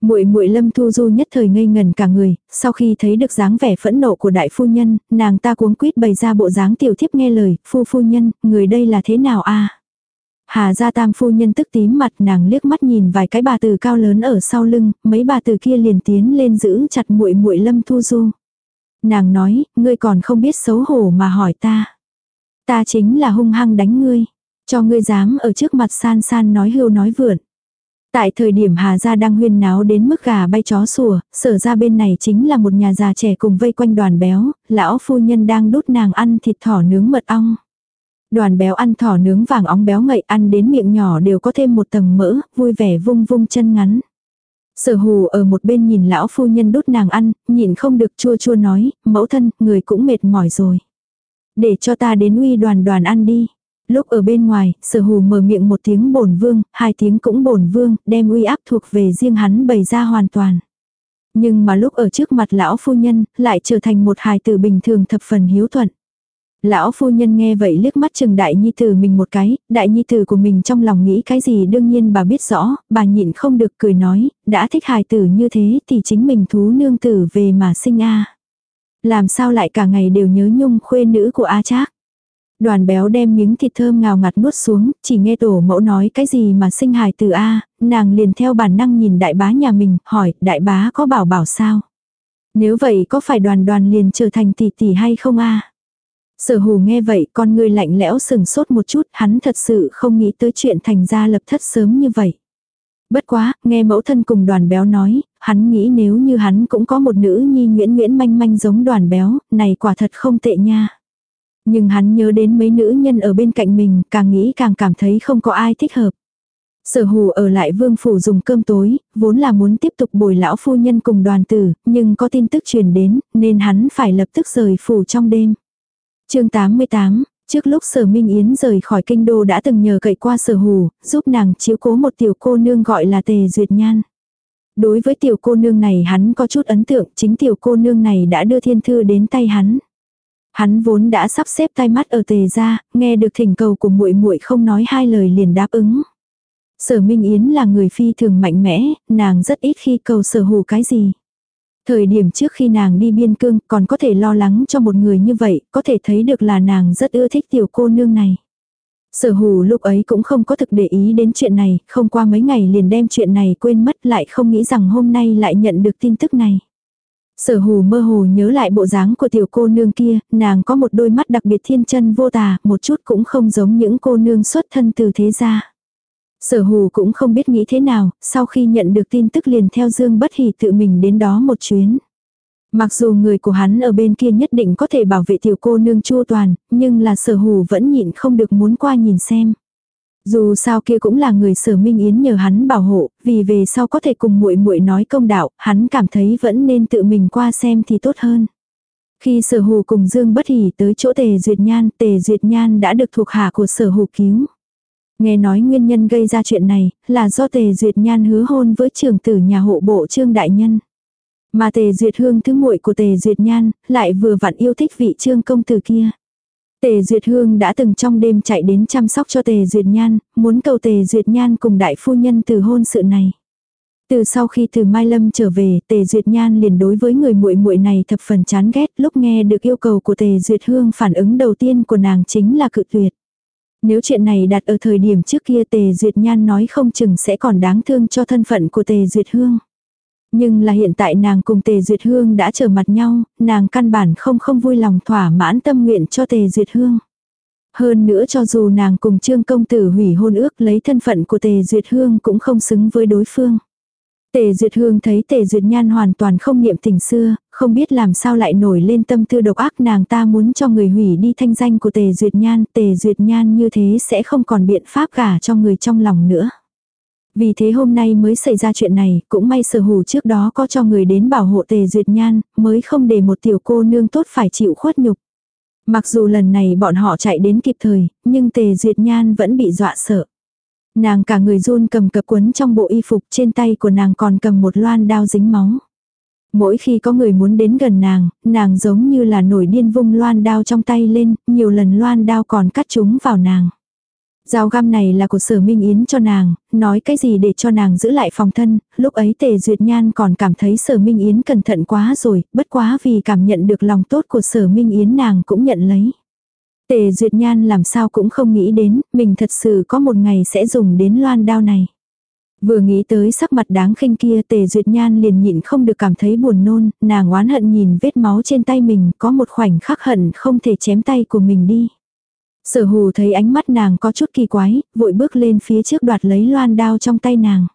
Muội muội Lâm Thu Du nhất thời ngây ngần cả người, sau khi thấy được dáng vẻ phẫn nộ của đại phu nhân, nàng ta cuống quýt bày ra bộ dáng tiểu thiếp nghe lời, "Phu phu nhân, người đây là thế nào a?" Hà gia tam phu nhân tức tím mặt nàng liếc mắt nhìn vài cái bà từ cao lớn ở sau lưng, mấy bà từ kia liền tiến lên giữ chặt muội muội Lâm Thu Du. Nàng nói, ngươi còn không biết xấu hổ mà hỏi ta. Ta chính là hung hăng đánh ngươi, cho ngươi dám ở trước mặt san san nói hưu nói vượn. Tại thời điểm Hà Gia đang huyên náo đến mức gà bay chó sủa, sở ra bên này chính là một nhà già trẻ cùng vây quanh đoàn béo, lão phu nhân đang đút nàng ăn thịt thỏ nướng mật ong. Đoàn béo ăn thỏ nướng vàng óng béo ngậy ăn đến miệng nhỏ đều có thêm một tầng mỡ, vui vẻ vung vung chân ngắn. Sở hù ở một bên nhìn lão phu nhân đút nàng ăn, nhìn không được chua chua nói, mẫu thân, người cũng mệt mỏi rồi. Để cho ta đến uy đoàn đoàn ăn đi. Lúc ở bên ngoài, sở hù mở miệng một tiếng bổn vương, hai tiếng cũng bổn vương, đem uy áp thuộc về riêng hắn bày ra hoàn toàn. Nhưng mà lúc ở trước mặt lão phu nhân, lại trở thành một hài tử bình thường thập phần hiếu thuận. Lão phu nhân nghe vậy liếc mắt chừng đại nhi tử mình một cái, đại nhi tử của mình trong lòng nghĩ cái gì đương nhiên bà biết rõ, bà nhịn không được cười nói, đã thích hài tử như thế thì chính mình thú nương tử về mà sinh a Làm sao lại cả ngày đều nhớ nhung khuê nữ của A Trác. Đoàn béo đem miếng thịt thơm ngào ngạt nuốt xuống, chỉ nghe tổ mẫu nói cái gì mà sinh hài tử A, nàng liền theo bản năng nhìn đại bá nhà mình, hỏi, đại bá có bảo bảo sao? Nếu vậy có phải đoàn đoàn liền trở thành tỷ tỷ hay không A? Sở hù nghe vậy con người lạnh lẽo sừng sốt một chút, hắn thật sự không nghĩ tới chuyện thành ra lập thất sớm như vậy. Bất quá, nghe mẫu thân cùng đoàn béo nói, hắn nghĩ nếu như hắn cũng có một nữ nhi nguyễn nguyễn manh manh giống đoàn béo, này quả thật không tệ nha. Nhưng hắn nhớ đến mấy nữ nhân ở bên cạnh mình, càng nghĩ càng cảm thấy không có ai thích hợp. Sở hù ở lại vương phủ dùng cơm tối, vốn là muốn tiếp tục bồi lão phu nhân cùng đoàn tử, nhưng có tin tức truyền đến, nên hắn phải lập tức rời phủ trong đêm chương 88, trước lúc sở Minh Yến rời khỏi kinh đô đã từng nhờ cậy qua sở hù, giúp nàng chiếu cố một tiểu cô nương gọi là Tề Duyệt Nhan. Đối với tiểu cô nương này hắn có chút ấn tượng, chính tiểu cô nương này đã đưa thiên thư đến tay hắn. Hắn vốn đã sắp xếp tay mắt ở tề ra, nghe được thỉnh cầu của muội muội không nói hai lời liền đáp ứng. Sở Minh Yến là người phi thường mạnh mẽ, nàng rất ít khi cầu sở hù cái gì. Thời điểm trước khi nàng đi biên cương còn có thể lo lắng cho một người như vậy, có thể thấy được là nàng rất ưa thích tiểu cô nương này. Sở hù lúc ấy cũng không có thực để ý đến chuyện này, không qua mấy ngày liền đem chuyện này quên mất lại không nghĩ rằng hôm nay lại nhận được tin tức này. Sở hù mơ hồ nhớ lại bộ dáng của tiểu cô nương kia, nàng có một đôi mắt đặc biệt thiên chân vô tà, một chút cũng không giống những cô nương xuất thân từ thế gia. Sở hù cũng không biết nghĩ thế nào, sau khi nhận được tin tức liền theo Dương Bất Hỷ tự mình đến đó một chuyến. Mặc dù người của hắn ở bên kia nhất định có thể bảo vệ tiểu cô nương chua toàn, nhưng là sở hù vẫn nhịn không được muốn qua nhìn xem. Dù sao kia cũng là người Sở Minh Yến nhờ hắn bảo hộ, vì về sau có thể cùng muội muội nói công đạo, hắn cảm thấy vẫn nên tự mình qua xem thì tốt hơn. Khi Sở Hù cùng Dương Bất Hỉ tới chỗ Tề Duyệt Nhan, Tề Duyệt Nhan đã được thuộc hạ của Sở Hù cứu. Nghe nói nguyên nhân gây ra chuyện này là do Tề Duyệt Nhan hứa hôn với trưởng tử nhà hộ bộ Trương Đại Nhân. Mà Tề Duyệt Hương thứ muội của Tề Duyệt Nhan lại vừa vặn yêu thích vị Trương công tử kia. Tề Duyệt Hương đã từng trong đêm chạy đến chăm sóc cho Tề Duyệt Nhan, muốn cầu Tề Duyệt Nhan cùng đại phu nhân từ hôn sự này. Từ sau khi từ Mai Lâm trở về, Tề Duyệt Nhan liền đối với người muội muội này thập phần chán ghét, lúc nghe được yêu cầu của Tề Duyệt Hương phản ứng đầu tiên của nàng chính là cự tuyệt. Nếu chuyện này đặt ở thời điểm trước kia Tề Duyệt Nhan nói không chừng sẽ còn đáng thương cho thân phận của Tề Duyệt Hương. Nhưng là hiện tại nàng cùng Tề Duyệt Hương đã trở mặt nhau, nàng căn bản không không vui lòng thỏa mãn tâm nguyện cho Tề Duyệt Hương. Hơn nữa cho dù nàng cùng Trương Công Tử hủy hôn ước lấy thân phận của Tề Duyệt Hương cũng không xứng với đối phương. Tề Duyệt Hương thấy Tề Duyệt Nhan hoàn toàn không niệm tình xưa, không biết làm sao lại nổi lên tâm tư độc ác nàng ta muốn cho người hủy đi thanh danh của Tề Duyệt Nhan, Tề Duyệt Nhan như thế sẽ không còn biện pháp cả cho người trong lòng nữa. Vì thế hôm nay mới xảy ra chuyện này, cũng may sở hủ trước đó có cho người đến bảo hộ Tề Duyệt Nhan, mới không để một tiểu cô nương tốt phải chịu khuất nhục. Mặc dù lần này bọn họ chạy đến kịp thời, nhưng Tề Duyệt Nhan vẫn bị dọa sợ. Nàng cả người run cầm cập quấn trong bộ y phục trên tay của nàng còn cầm một loan đao dính máu. Mỗi khi có người muốn đến gần nàng, nàng giống như là nổi điên vung loan đao trong tay lên, nhiều lần loan đao còn cắt chúng vào nàng. Dao găm này là của sở Minh Yến cho nàng, nói cái gì để cho nàng giữ lại phòng thân, lúc ấy tề duyệt nhan còn cảm thấy sở Minh Yến cẩn thận quá rồi, bất quá vì cảm nhận được lòng tốt của sở Minh Yến nàng cũng nhận lấy. Tề duyệt nhan làm sao cũng không nghĩ đến, mình thật sự có một ngày sẽ dùng đến loan đao này. Vừa nghĩ tới sắc mặt đáng khinh kia tề duyệt nhan liền nhịn không được cảm thấy buồn nôn, nàng oán hận nhìn vết máu trên tay mình có một khoảnh khắc hận không thể chém tay của mình đi. Sở hù thấy ánh mắt nàng có chút kỳ quái, vội bước lên phía trước đoạt lấy loan đao trong tay nàng.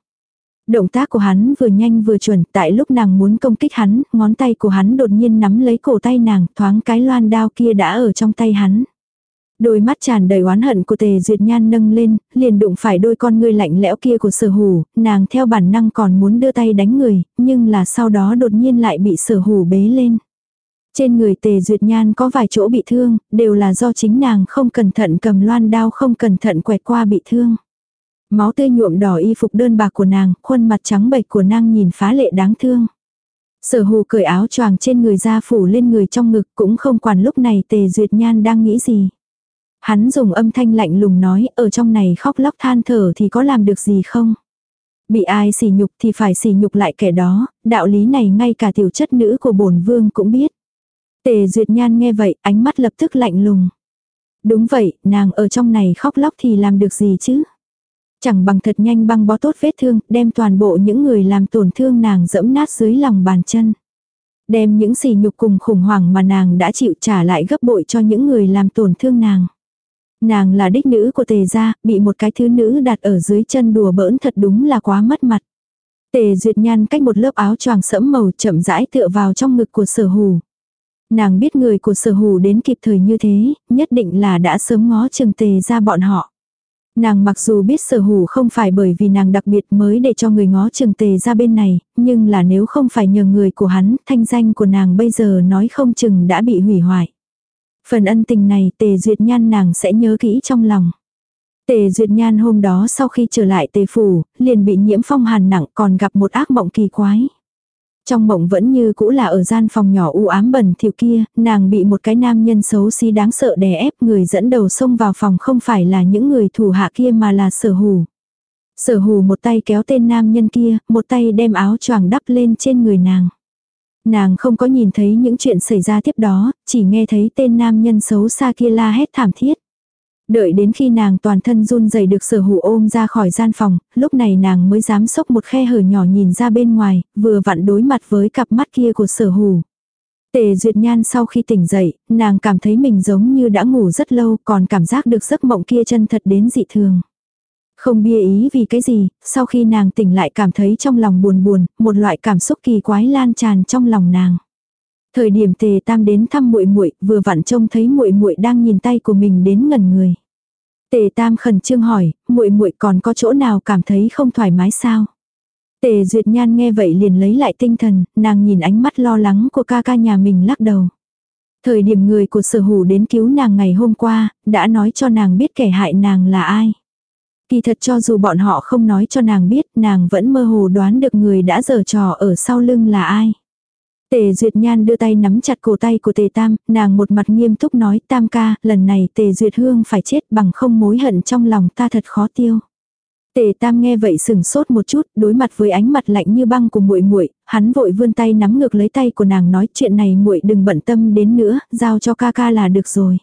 Động tác của hắn vừa nhanh vừa chuẩn, tại lúc nàng muốn công kích hắn, ngón tay của hắn đột nhiên nắm lấy cổ tay nàng, thoáng cái loan đao kia đã ở trong tay hắn. Đôi mắt tràn đầy oán hận của tề duyệt nhan nâng lên, liền đụng phải đôi con ngươi lạnh lẽo kia của sở hù, nàng theo bản năng còn muốn đưa tay đánh người, nhưng là sau đó đột nhiên lại bị sở hù bế lên. Trên người tề duyệt nhan có vài chỗ bị thương, đều là do chính nàng không cẩn thận cầm loan đao không cẩn thận quẹt qua bị thương. Máu tươi nhuộm đỏ y phục đơn bạc của nàng, khuôn mặt trắng bệch của nàng nhìn phá lệ đáng thương. Sở hù cởi áo choàng trên người ra phủ lên người trong ngực cũng không quản lúc này tề duyệt nhan đang nghĩ gì. Hắn dùng âm thanh lạnh lùng nói ở trong này khóc lóc than thở thì có làm được gì không? Bị ai sỉ nhục thì phải sỉ nhục lại kẻ đó, đạo lý này ngay cả tiểu chất nữ của bổn vương cũng biết. Tề Duyệt Nhan nghe vậy, ánh mắt lập tức lạnh lùng. Đúng vậy, nàng ở trong này khóc lóc thì làm được gì chứ? Chẳng bằng thật nhanh băng bó tốt vết thương, đem toàn bộ những người làm tổn thương nàng dẫm nát dưới lòng bàn chân. Đem những sỉ nhục cùng khủng hoảng mà nàng đã chịu trả lại gấp bội cho những người làm tổn thương nàng. Nàng là đích nữ của tề gia, bị một cái thứ nữ đặt ở dưới chân đùa bỡn thật đúng là quá mất mặt. Tề duyệt nhan cách một lớp áo choàng sẫm màu chậm rãi tựa vào trong ngực của sở hù. Nàng biết người của sở hù đến kịp thời như thế, nhất định là đã sớm ngó chừng tề ra bọn họ. Nàng mặc dù biết sở hù không phải bởi vì nàng đặc biệt mới để cho người ngó chừng tề ra bên này, nhưng là nếu không phải nhờ người của hắn, thanh danh của nàng bây giờ nói không chừng đã bị hủy hoại. Phần ân tình này tề duyệt nhan nàng sẽ nhớ kỹ trong lòng. Tề duyệt nhan hôm đó sau khi trở lại tề phủ, liền bị nhiễm phong hàn nặng còn gặp một ác mộng kỳ quái. Trong mộng vẫn như cũ là ở gian phòng nhỏ u ám bẩn thiểu kia, nàng bị một cái nam nhân xấu xí đáng sợ đè ép người dẫn đầu xông vào phòng không phải là những người thủ hạ kia mà là sở hù. Sở hù một tay kéo tên nam nhân kia, một tay đem áo choàng đắp lên trên người nàng. Nàng không có nhìn thấy những chuyện xảy ra tiếp đó, chỉ nghe thấy tên nam nhân xấu xa kia la hét thảm thiết. Đợi đến khi nàng toàn thân run rẩy được sở hủ ôm ra khỏi gian phòng, lúc này nàng mới dám sốc một khe hở nhỏ nhìn ra bên ngoài, vừa vặn đối mặt với cặp mắt kia của sở hủ. Tề Duyệt Nhan sau khi tỉnh dậy, nàng cảm thấy mình giống như đã ngủ rất lâu còn cảm giác được giấc mộng kia chân thật đến dị thường. Không bia ý vì cái gì, sau khi nàng tỉnh lại cảm thấy trong lòng buồn buồn, một loại cảm xúc kỳ quái lan tràn trong lòng nàng. Thời điểm Tề Tam đến thăm muội muội, vừa vặn trông thấy muội muội đang nhìn tay của mình đến ngẩn người. Tề Tam khẩn trương hỏi, muội muội còn có chỗ nào cảm thấy không thoải mái sao? Tề Duyệt Nhan nghe vậy liền lấy lại tinh thần, nàng nhìn ánh mắt lo lắng của ca ca nhà mình lắc đầu. Thời điểm người của sở hủ đến cứu nàng ngày hôm qua, đã nói cho nàng biết kẻ hại nàng là ai. Kỳ thật cho dù bọn họ không nói cho nàng biết, nàng vẫn mơ hồ đoán được người đã giở trò ở sau lưng là ai. Tề Duyệt Nhan đưa tay nắm chặt cổ tay của Tề Tam, nàng một mặt nghiêm túc nói Tam ca, lần này Tề Duyệt Hương phải chết bằng không mối hận trong lòng ta thật khó tiêu. Tề Tam nghe vậy sừng sốt một chút, đối mặt với ánh mặt lạnh như băng của muội muội, hắn vội vươn tay nắm ngược lấy tay của nàng nói chuyện này muội đừng bận tâm đến nữa, giao cho ca ca là được rồi.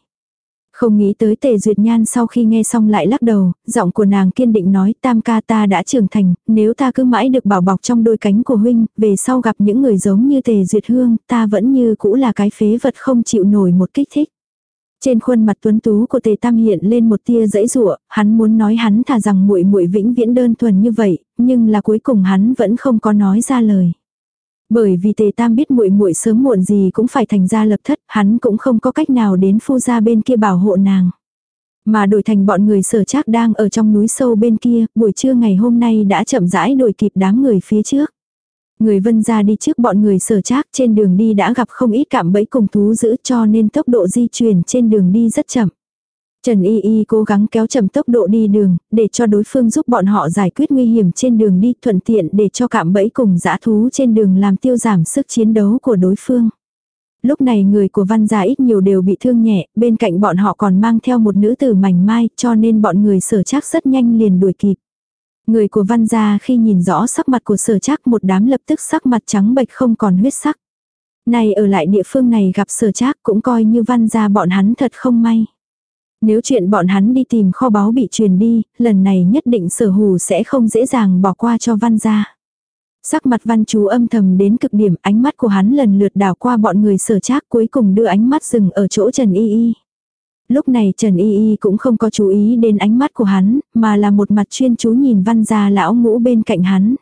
Không nghĩ tới tề duyệt nhan sau khi nghe xong lại lắc đầu, giọng của nàng kiên định nói tam ca ta đã trưởng thành, nếu ta cứ mãi được bảo bọc trong đôi cánh của huynh, về sau gặp những người giống như tề duyệt hương, ta vẫn như cũ là cái phế vật không chịu nổi một kích thích. Trên khuôn mặt tuấn tú của Tề Tam hiện lên một tia dãy rụa, hắn muốn nói hắn thà rằng muội muội vĩnh viễn đơn thuần như vậy, nhưng là cuối cùng hắn vẫn không có nói ra lời. Bởi vì Tề Tam biết muội muội sớm muộn gì cũng phải thành gia lập thất, hắn cũng không có cách nào đến phu gia bên kia bảo hộ nàng. Mà đổi thành bọn người sở trác đang ở trong núi sâu bên kia, buổi trưa ngày hôm nay đã chậm rãi đuổi kịp đám người phía trước. Người vân ra đi trước bọn người sở trác trên đường đi đã gặp không ít cạm bẫy cùng thú giữ cho nên tốc độ di chuyển trên đường đi rất chậm. Trần Y Y cố gắng kéo chậm tốc độ đi đường, để cho đối phương giúp bọn họ giải quyết nguy hiểm trên đường đi thuận tiện để cho cạm bẫy cùng dã thú trên đường làm tiêu giảm sức chiến đấu của đối phương. Lúc này người của văn gia ít nhiều đều bị thương nhẹ, bên cạnh bọn họ còn mang theo một nữ tử mảnh mai cho nên bọn người sở chắc rất nhanh liền đuổi kịp. Người của văn gia khi nhìn rõ sắc mặt của sở chắc một đám lập tức sắc mặt trắng bệch không còn huyết sắc. Này ở lại địa phương này gặp sở chắc cũng coi như văn gia bọn hắn thật không may. Nếu chuyện bọn hắn đi tìm kho báu bị truyền đi, lần này nhất định sở hù sẽ không dễ dàng bỏ qua cho văn gia. Sắc mặt văn chú âm thầm đến cực điểm ánh mắt của hắn lần lượt đảo qua bọn người sở trác cuối cùng đưa ánh mắt dừng ở chỗ Trần Y Y. Lúc này Trần Y Y cũng không có chú ý đến ánh mắt của hắn, mà là một mặt chuyên chú nhìn văn gia lão ngũ bên cạnh hắn.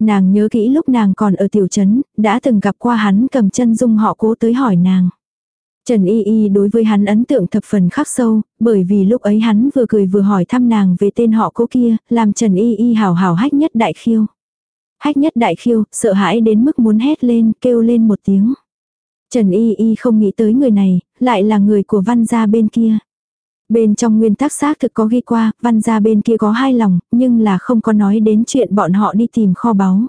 Nàng nhớ kỹ lúc nàng còn ở tiểu trấn, đã từng gặp qua hắn cầm chân dung họ cố tới hỏi nàng. Trần Y Y đối với hắn ấn tượng thập phần khắc sâu, bởi vì lúc ấy hắn vừa cười vừa hỏi thăm nàng về tên họ cố kia, làm Trần Y Y hào hào hách nhất đại khiêu. Hách nhất đại khiêu, sợ hãi đến mức muốn hét lên, kêu lên một tiếng. Trần Y Y không nghĩ tới người này, lại là người của văn gia bên kia. Bên trong nguyên tắc xác thực có ghi qua, văn gia bên kia có hai lòng, nhưng là không có nói đến chuyện bọn họ đi tìm kho báu.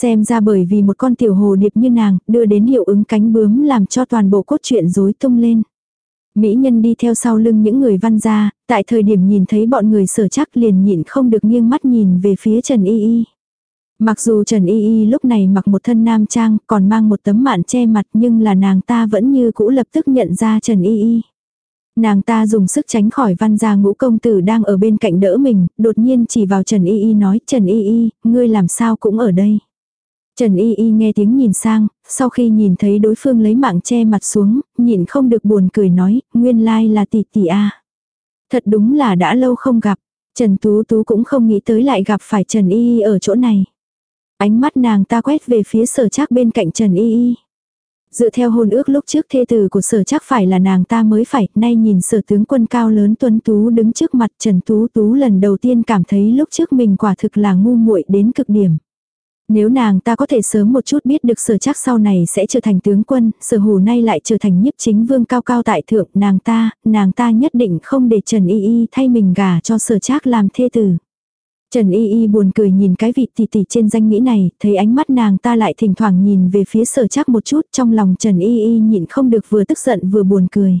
Xem ra bởi vì một con tiểu hồ điệp như nàng, đưa đến hiệu ứng cánh bướm làm cho toàn bộ cốt truyện rối tung lên. Mỹ nhân đi theo sau lưng những người văn gia, tại thời điểm nhìn thấy bọn người sở chắc liền nhịn không được nghiêng mắt nhìn về phía Trần Y Y. Mặc dù Trần Y Y lúc này mặc một thân nam trang, còn mang một tấm mạn che mặt nhưng là nàng ta vẫn như cũ lập tức nhận ra Trần Y Y. Nàng ta dùng sức tránh khỏi văn gia ngũ công tử đang ở bên cạnh đỡ mình, đột nhiên chỉ vào Trần Y Y nói Trần Y Y, ngươi làm sao cũng ở đây. Trần Y Y nghe tiếng nhìn sang, sau khi nhìn thấy đối phương lấy mạng che mặt xuống, nhìn không được buồn cười nói, nguyên lai là tỷ tỷ a. Thật đúng là đã lâu không gặp, Trần Tú Tú cũng không nghĩ tới lại gặp phải Trần Y Y ở chỗ này. Ánh mắt nàng ta quét về phía sở Trác bên cạnh Trần Y Y. Dựa theo hôn ước lúc trước thê tử của sở Trác phải là nàng ta mới phải, nay nhìn sở tướng quân cao lớn tuấn tú đứng trước mặt Trần Tú Tú lần đầu tiên cảm thấy lúc trước mình quả thực là ngu muội đến cực điểm. Nếu nàng ta có thể sớm một chút biết được sở chắc sau này sẽ trở thành tướng quân, sở hù nay lại trở thành nhiếp chính vương cao cao tại thượng, nàng ta, nàng ta nhất định không để Trần Y Y thay mình gả cho sở chắc làm thê tử. Trần Y Y buồn cười nhìn cái vị tỷ tỷ trên danh nghĩ này, thấy ánh mắt nàng ta lại thỉnh thoảng nhìn về phía sở chắc một chút trong lòng Trần Y Y nhịn không được vừa tức giận vừa buồn cười.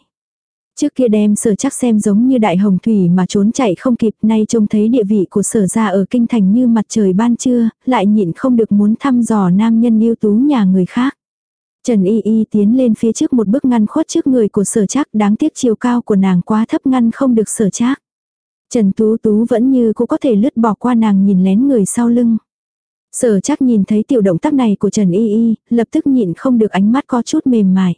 Trước kia đem sở chắc xem giống như đại hồng thủy mà trốn chạy không kịp nay trông thấy địa vị của sở ra ở kinh thành như mặt trời ban trưa, lại nhịn không được muốn thăm dò nam nhân yêu tú nhà người khác. Trần Y Y tiến lên phía trước một bước ngăn khuất trước người của sở chắc đáng tiếc chiều cao của nàng quá thấp ngăn không được sở chắc. Trần Tú Tú vẫn như cũng có thể lướt bỏ qua nàng nhìn lén người sau lưng. Sở chắc nhìn thấy tiểu động tác này của Trần Y Y, lập tức nhịn không được ánh mắt có chút mềm mại.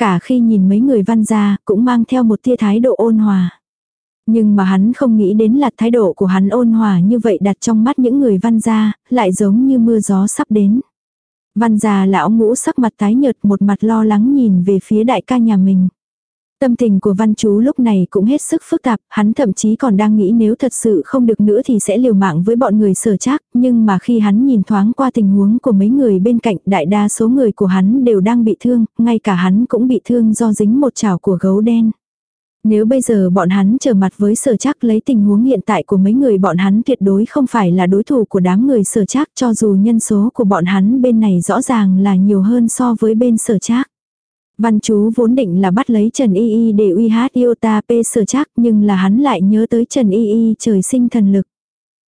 Cả khi nhìn mấy người văn gia, cũng mang theo một tia thái độ ôn hòa. Nhưng mà hắn không nghĩ đến là thái độ của hắn ôn hòa như vậy đặt trong mắt những người văn gia, lại giống như mưa gió sắp đến. Văn già lão ngũ sắc mặt tái nhợt một mặt lo lắng nhìn về phía đại ca nhà mình. Tâm tình của văn chú lúc này cũng hết sức phức tạp, hắn thậm chí còn đang nghĩ nếu thật sự không được nữa thì sẽ liều mạng với bọn người sở trác, nhưng mà khi hắn nhìn thoáng qua tình huống của mấy người bên cạnh đại đa số người của hắn đều đang bị thương, ngay cả hắn cũng bị thương do dính một chảo của gấu đen. Nếu bây giờ bọn hắn trở mặt với sở chắc lấy tình huống hiện tại của mấy người bọn hắn tuyệt đối không phải là đối thủ của đám người sở chắc cho dù nhân số của bọn hắn bên này rõ ràng là nhiều hơn so với bên sở chắc. Văn chú vốn định là bắt lấy Trần Y Y để uy hát Iota P sở chắc nhưng là hắn lại nhớ tới Trần Y Y trời sinh thần lực.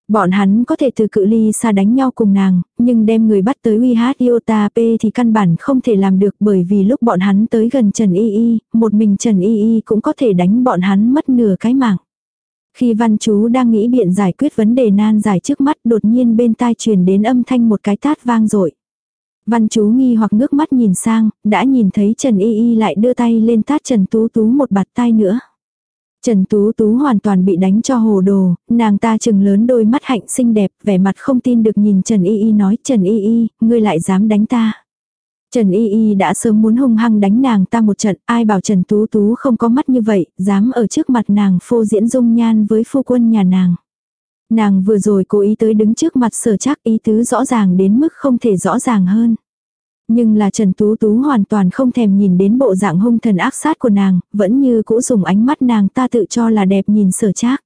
Bọn hắn có thể từ cự ly xa đánh nhau cùng nàng, nhưng đem người bắt tới uy hát Iota P thì căn bản không thể làm được bởi vì lúc bọn hắn tới gần Trần Y Y, một mình Trần Y Y cũng có thể đánh bọn hắn mất nửa cái mạng. Khi văn chú đang nghĩ biện giải quyết vấn đề nan giải trước mắt đột nhiên bên tai truyền đến âm thanh một cái tát vang dội Văn chú nghi hoặc ngước mắt nhìn sang, đã nhìn thấy Trần Y Y lại đưa tay lên tát Trần Tú Tú một bạt tay nữa. Trần Tú Tú hoàn toàn bị đánh cho hồ đồ, nàng ta chừng lớn đôi mắt hạnh xinh đẹp, vẻ mặt không tin được nhìn Trần Y Y nói Trần Y Y, ngươi lại dám đánh ta. Trần Y Y đã sớm muốn hung hăng đánh nàng ta một trận, ai bảo Trần Tú Tú không có mắt như vậy, dám ở trước mặt nàng phô diễn dung nhan với phu quân nhà nàng. Nàng vừa rồi cố ý tới đứng trước mặt sở chắc ý tứ rõ ràng đến mức không thể rõ ràng hơn. Nhưng là Trần Tú Tú hoàn toàn không thèm nhìn đến bộ dạng hung thần ác sát của nàng, vẫn như cũ dùng ánh mắt nàng ta tự cho là đẹp nhìn sở trác.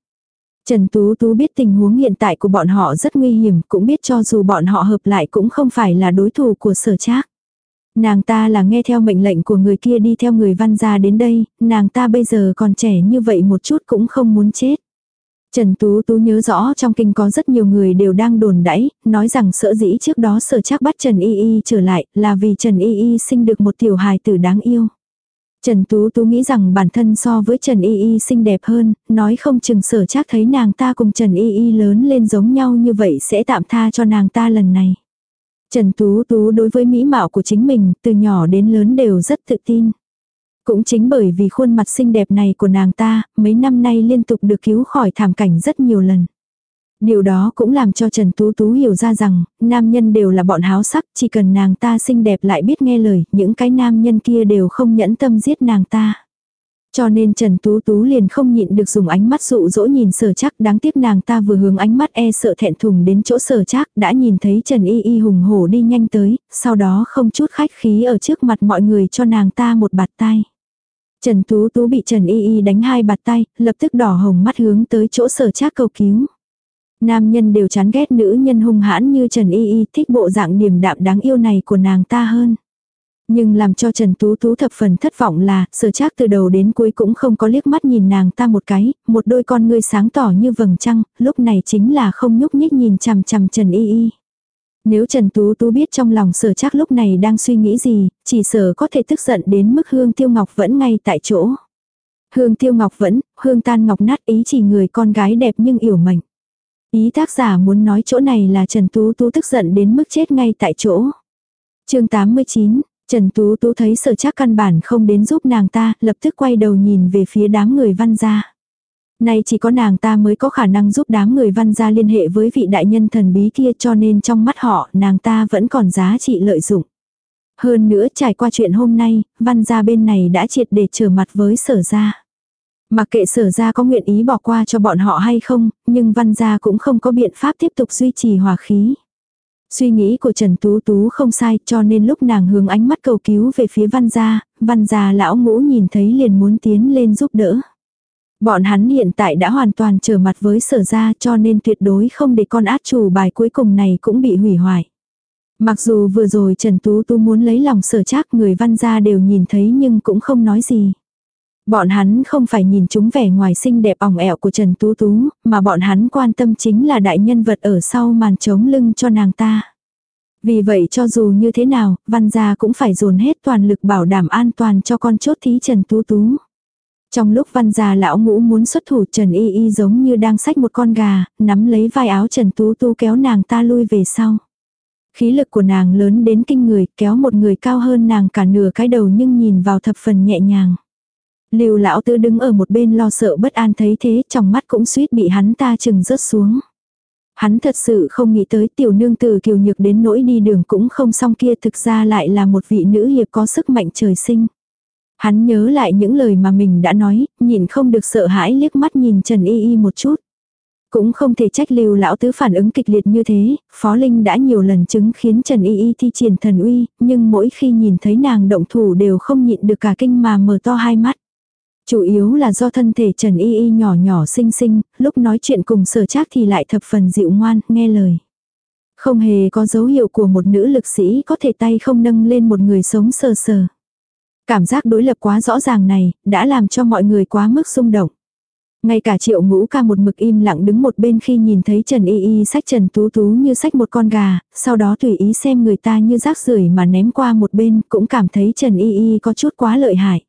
Trần Tú Tú biết tình huống hiện tại của bọn họ rất nguy hiểm, cũng biết cho dù bọn họ hợp lại cũng không phải là đối thủ của sở trác. Nàng ta là nghe theo mệnh lệnh của người kia đi theo người văn gia đến đây, nàng ta bây giờ còn trẻ như vậy một chút cũng không muốn chết. Trần Tú Tú nhớ rõ trong kinh có rất nhiều người đều đang đồn đãi, nói rằng sợ dĩ trước đó sở chắc bắt Trần Y Y trở lại là vì Trần Y Y sinh được một tiểu hài tử đáng yêu. Trần Tú Tú nghĩ rằng bản thân so với Trần Y Y xinh đẹp hơn, nói không chừng sở chắc thấy nàng ta cùng Trần Y Y lớn lên giống nhau như vậy sẽ tạm tha cho nàng ta lần này. Trần Tú Tú đối với mỹ mạo của chính mình từ nhỏ đến lớn đều rất tự tin. Cũng chính bởi vì khuôn mặt xinh đẹp này của nàng ta, mấy năm nay liên tục được cứu khỏi thảm cảnh rất nhiều lần. Điều đó cũng làm cho Trần Tú Tú hiểu ra rằng, nam nhân đều là bọn háo sắc, chỉ cần nàng ta xinh đẹp lại biết nghe lời, những cái nam nhân kia đều không nhẫn tâm giết nàng ta. Cho nên Trần Tú Tú liền không nhịn được dùng ánh mắt dụ dỗ nhìn sở chắc đáng tiếc nàng ta vừa hướng ánh mắt e sợ thẹn thùng đến chỗ sở chắc đã nhìn thấy Trần Y Y hùng hổ đi nhanh tới, sau đó không chút khách khí ở trước mặt mọi người cho nàng ta một bạt tay. Trần Tú Tú bị Trần Y Y đánh hai bạt tay, lập tức đỏ hồng mắt hướng tới chỗ sở trác cầu cứu. Nam nhân đều chán ghét nữ nhân hung hãn như Trần Y Y thích bộ dạng điềm đạm đáng yêu này của nàng ta hơn. Nhưng làm cho Trần Tú Tú thập phần thất vọng là, sở trác từ đầu đến cuối cũng không có liếc mắt nhìn nàng ta một cái, một đôi con ngươi sáng tỏ như vầng trăng, lúc này chính là không nhúc nhích nhìn chằm chằm Trần Y Y. Nếu Trần Tú Tú biết trong lòng sở chắc lúc này đang suy nghĩ gì, chỉ sở có thể tức giận đến mức hương tiêu ngọc vẫn ngay tại chỗ. Hương tiêu ngọc vẫn, hương tan ngọc nát ý chỉ người con gái đẹp nhưng yểu mệnh. Ý tác giả muốn nói chỗ này là Trần Tú Tú tức giận đến mức chết ngay tại chỗ. chương 89, Trần Tú Tú thấy sở chắc căn bản không đến giúp nàng ta, lập tức quay đầu nhìn về phía đám người văn gia. Nay chỉ có nàng ta mới có khả năng giúp đám người văn gia liên hệ với vị đại nhân thần bí kia cho nên trong mắt họ nàng ta vẫn còn giá trị lợi dụng. Hơn nữa trải qua chuyện hôm nay, văn gia bên này đã triệt để trở mặt với sở gia. Mặc kệ sở gia có nguyện ý bỏ qua cho bọn họ hay không, nhưng văn gia cũng không có biện pháp tiếp tục duy trì hòa khí. Suy nghĩ của Trần Tú Tú không sai cho nên lúc nàng hướng ánh mắt cầu cứu về phía văn gia, văn gia lão ngũ nhìn thấy liền muốn tiến lên giúp đỡ. Bọn hắn hiện tại đã hoàn toàn trở mặt với sở ra cho nên tuyệt đối không để con át chủ bài cuối cùng này cũng bị hủy hoại. Mặc dù vừa rồi Trần Tú Tú muốn lấy lòng sở trác người văn gia đều nhìn thấy nhưng cũng không nói gì. Bọn hắn không phải nhìn chúng vẻ ngoài xinh đẹp ỏng ẹo của Trần Tú Tú, mà bọn hắn quan tâm chính là đại nhân vật ở sau màn trống lưng cho nàng ta. Vì vậy cho dù như thế nào, văn gia cũng phải dồn hết toàn lực bảo đảm an toàn cho con chốt thí Trần Tú Tú. Trong lúc văn già lão ngũ muốn xuất thủ Trần Y Y giống như đang xách một con gà, nắm lấy vai áo Trần Tú tú kéo nàng ta lui về sau. Khí lực của nàng lớn đến kinh người, kéo một người cao hơn nàng cả nửa cái đầu nhưng nhìn vào thập phần nhẹ nhàng. Lưu lão tứ đứng ở một bên lo sợ bất an thấy thế, trong mắt cũng suýt bị hắn ta chừng rớt xuống. Hắn thật sự không nghĩ tới tiểu nương tử kiều nhược đến nỗi đi đường cũng không xong kia thực ra lại là một vị nữ hiệp có sức mạnh trời sinh. Hắn nhớ lại những lời mà mình đã nói, nhìn không được sợ hãi liếc mắt nhìn Trần Y Y một chút. Cũng không thể trách lưu lão tứ phản ứng kịch liệt như thế, Phó Linh đã nhiều lần chứng khiến Trần Y Y thi triển thần uy, nhưng mỗi khi nhìn thấy nàng động thủ đều không nhịn được cả kinh mà mở to hai mắt. Chủ yếu là do thân thể Trần Y Y nhỏ nhỏ xinh xinh, lúc nói chuyện cùng sở trác thì lại thập phần dịu ngoan, nghe lời. Không hề có dấu hiệu của một nữ lực sĩ có thể tay không nâng lên một người sống sờ sờ. Cảm giác đối lập quá rõ ràng này, đã làm cho mọi người quá mức xung động. Ngay cả triệu ngũ ca một mực im lặng đứng một bên khi nhìn thấy Trần Y Y sách Trần Tú Tú như sách một con gà, sau đó tùy ý xem người ta như rác rưởi mà ném qua một bên, cũng cảm thấy Trần Y Y có chút quá lợi hại.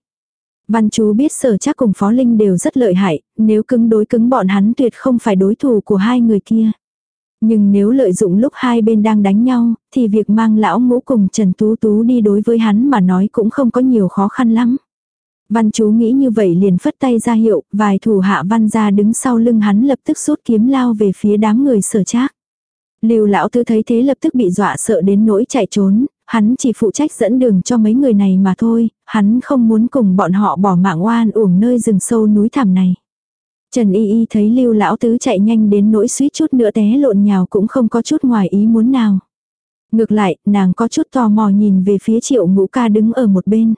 Văn chú biết sở chắc cùng Phó Linh đều rất lợi hại, nếu cứng đối cứng bọn hắn tuyệt không phải đối thủ của hai người kia. Nhưng nếu lợi dụng lúc hai bên đang đánh nhau, thì việc mang lão ngũ cùng Trần Tú Tú đi đối với hắn mà nói cũng không có nhiều khó khăn lắm. Văn chú nghĩ như vậy liền phất tay ra hiệu, vài thủ hạ văn ra đứng sau lưng hắn lập tức rút kiếm lao về phía đám người sở trác. Lưu lão tư thấy thế lập tức bị dọa sợ đến nỗi chạy trốn, hắn chỉ phụ trách dẫn đường cho mấy người này mà thôi, hắn không muốn cùng bọn họ bỏ mạng oan uổng nơi rừng sâu núi thẳm này. Trần Y Y thấy lưu lão tứ chạy nhanh đến nỗi suýt chút nữa té lộn nhào cũng không có chút ngoài ý muốn nào. Ngược lại, nàng có chút tò mò nhìn về phía triệu ngũ ca đứng ở một bên.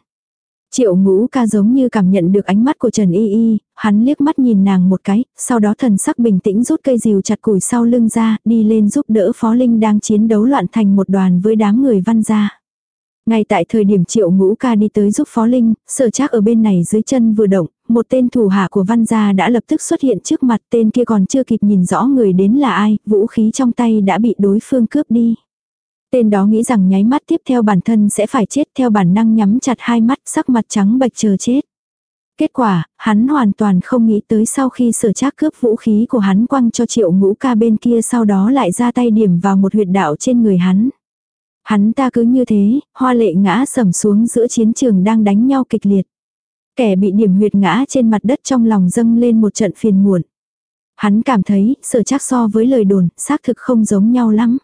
Triệu ngũ ca giống như cảm nhận được ánh mắt của Trần Y Y, hắn liếc mắt nhìn nàng một cái, sau đó thần sắc bình tĩnh rút cây rìu chặt củi sau lưng ra, đi lên giúp đỡ Phó Linh đang chiến đấu loạn thành một đoàn với đám người văn gia. Ngay tại thời điểm triệu ngũ ca đi tới giúp Phó Linh, sở trác ở bên này dưới chân vừa động, một tên thủ hạ của văn gia đã lập tức xuất hiện trước mặt tên kia còn chưa kịp nhìn rõ người đến là ai, vũ khí trong tay đã bị đối phương cướp đi. Tên đó nghĩ rằng nháy mắt tiếp theo bản thân sẽ phải chết theo bản năng nhắm chặt hai mắt sắc mặt trắng bệch chờ chết. Kết quả, hắn hoàn toàn không nghĩ tới sau khi sở trác cướp vũ khí của hắn quăng cho triệu ngũ ca bên kia sau đó lại ra tay điểm vào một huyệt đạo trên người hắn. Hắn ta cứ như thế, hoa lệ ngã sầm xuống giữa chiến trường đang đánh nhau kịch liệt. Kẻ bị điểm huyệt ngã trên mặt đất trong lòng dâng lên một trận phiền muộn. Hắn cảm thấy, sở chắc so với lời đồn, xác thực không giống nhau lắm.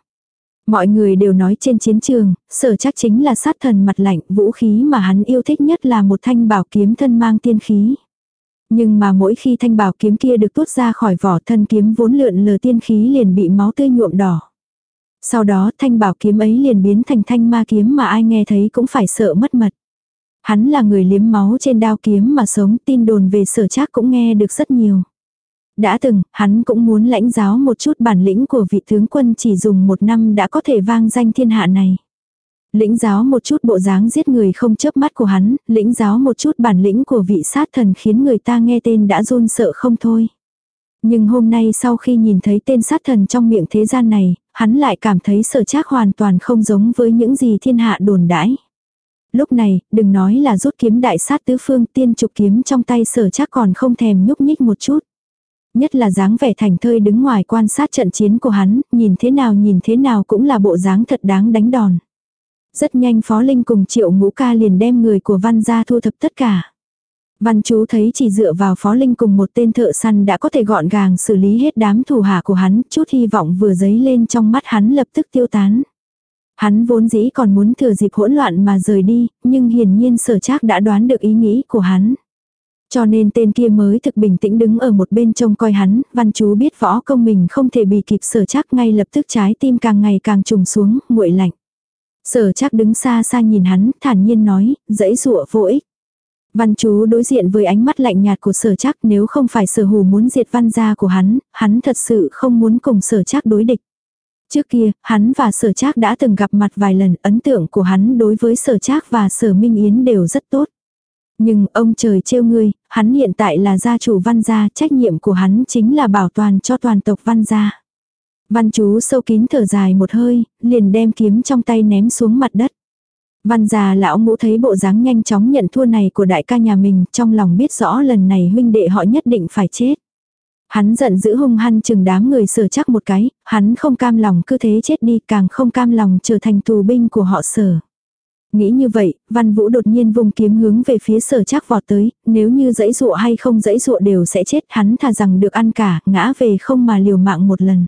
Mọi người đều nói trên chiến trường, sở chắc chính là sát thần mặt lạnh, vũ khí mà hắn yêu thích nhất là một thanh bảo kiếm thân mang tiên khí. Nhưng mà mỗi khi thanh bảo kiếm kia được tuốt ra khỏi vỏ thân kiếm vốn lượn lờ tiên khí liền bị máu tươi nhuộm đỏ. Sau đó thanh bảo kiếm ấy liền biến thành thanh ma kiếm mà ai nghe thấy cũng phải sợ mất mật. Hắn là người liếm máu trên đao kiếm mà sống tin đồn về sở trác cũng nghe được rất nhiều. Đã từng, hắn cũng muốn lãnh giáo một chút bản lĩnh của vị tướng quân chỉ dùng một năm đã có thể vang danh thiên hạ này. Lĩnh giáo một chút bộ dáng giết người không chớp mắt của hắn, lĩnh giáo một chút bản lĩnh của vị sát thần khiến người ta nghe tên đã run sợ không thôi. Nhưng hôm nay sau khi nhìn thấy tên sát thần trong miệng thế gian này, hắn lại cảm thấy sở trác hoàn toàn không giống với những gì thiên hạ đồn đãi. Lúc này, đừng nói là rút kiếm đại sát tứ phương tiên trục kiếm trong tay sở chắc còn không thèm nhúc nhích một chút. Nhất là dáng vẻ thành thơi đứng ngoài quan sát trận chiến của hắn, nhìn thế nào nhìn thế nào cũng là bộ dáng thật đáng đánh đòn. Rất nhanh Phó Linh cùng triệu ngũ ca liền đem người của văn gia thu thập tất cả. Văn chú thấy chỉ dựa vào Phó Linh cùng một tên thợ săn đã có thể gọn gàng xử lý hết đám thủ hạ của hắn, chút hy vọng vừa dấy lên trong mắt hắn lập tức tiêu tán. Hắn vốn dĩ còn muốn thừa dịp hỗn loạn mà rời đi, nhưng hiển nhiên sở trác đã đoán được ý nghĩ của hắn. Cho nên tên kia mới thực bình tĩnh đứng ở một bên trông coi hắn, văn chú biết võ công mình không thể bị kịp sở trác ngay lập tức trái tim càng ngày càng trùng xuống, nguội lạnh. Sở trác đứng xa xa nhìn hắn, thản nhiên nói, dãy rụa vô ích. Văn chú đối diện với ánh mắt lạnh nhạt của sở trác, nếu không phải sở hù muốn diệt văn gia của hắn, hắn thật sự không muốn cùng sở trác đối địch. Trước kia, hắn và sở trác đã từng gặp mặt vài lần, ấn tượng của hắn đối với sở trác và sở minh yến đều rất tốt. Nhưng ông trời trêu ngươi, hắn hiện tại là gia chủ văn gia, trách nhiệm của hắn chính là bảo toàn cho toàn tộc văn gia. Văn chú sâu kín thở dài một hơi, liền đem kiếm trong tay ném xuống mặt đất. Văn già lão ngũ thấy bộ dáng nhanh chóng nhận thua này của đại ca nhà mình, trong lòng biết rõ lần này huynh đệ họ nhất định phải chết. Hắn giận dữ hung hăng chừng đám người sở chắc một cái, hắn không cam lòng cứ thế chết đi, càng không cam lòng trở thành tù binh của họ sở. Nghĩ như vậy, văn vũ đột nhiên vùng kiếm hướng về phía sở chắc vọt tới, nếu như dãy dụa hay không dãy dụa đều sẽ chết, hắn thà rằng được ăn cả, ngã về không mà liều mạng một lần.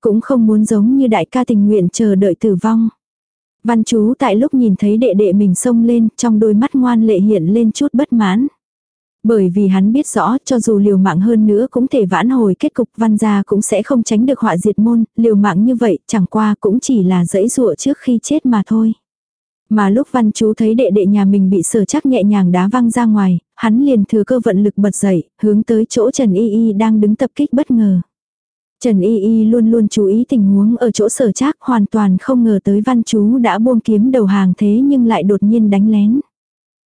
Cũng không muốn giống như đại ca tình nguyện chờ đợi tử vong. Văn chú tại lúc nhìn thấy đệ đệ mình xông lên, trong đôi mắt ngoan lệ hiện lên chút bất mãn. Bởi vì hắn biết rõ cho dù liều mạng hơn nữa cũng thể vãn hồi kết cục văn gia cũng sẽ không tránh được họa diệt môn, liều mạng như vậy chẳng qua cũng chỉ là dẫy dụa trước khi chết mà thôi. Mà lúc văn chú thấy đệ đệ nhà mình bị sở chắc nhẹ nhàng đá văng ra ngoài, hắn liền thừa cơ vận lực bật dậy, hướng tới chỗ Trần Y Y đang đứng tập kích bất ngờ. Trần Y Y luôn luôn chú ý tình huống ở chỗ sở chắc hoàn toàn không ngờ tới văn chú đã buông kiếm đầu hàng thế nhưng lại đột nhiên đánh lén.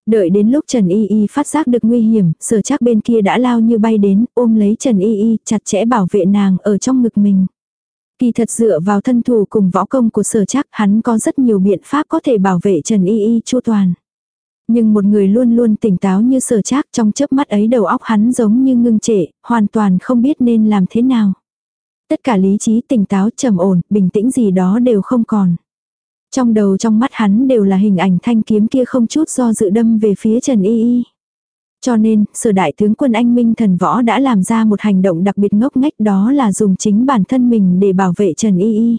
Đợi đến lúc Trần Y Y phát giác được nguy hiểm, sở chắc bên kia đã lao như bay đến, ôm lấy Trần Y Y, chặt chẽ bảo vệ nàng ở trong ngực mình. Kỳ thật dựa vào thân thủ cùng võ công của sở chắc hắn có rất nhiều biện pháp có thể bảo vệ Trần Y Y chu toàn. Nhưng một người luôn luôn tỉnh táo như sở chắc trong chớp mắt ấy đầu óc hắn giống như ngưng trệ, hoàn toàn không biết nên làm thế nào. Tất cả lý trí tỉnh táo trầm ổn, bình tĩnh gì đó đều không còn. Trong đầu trong mắt hắn đều là hình ảnh thanh kiếm kia không chút do dự đâm về phía Trần Y Y. Cho nên, sở đại tướng quân anh Minh thần võ đã làm ra một hành động đặc biệt ngốc nghếch đó là dùng chính bản thân mình để bảo vệ Trần Y Y.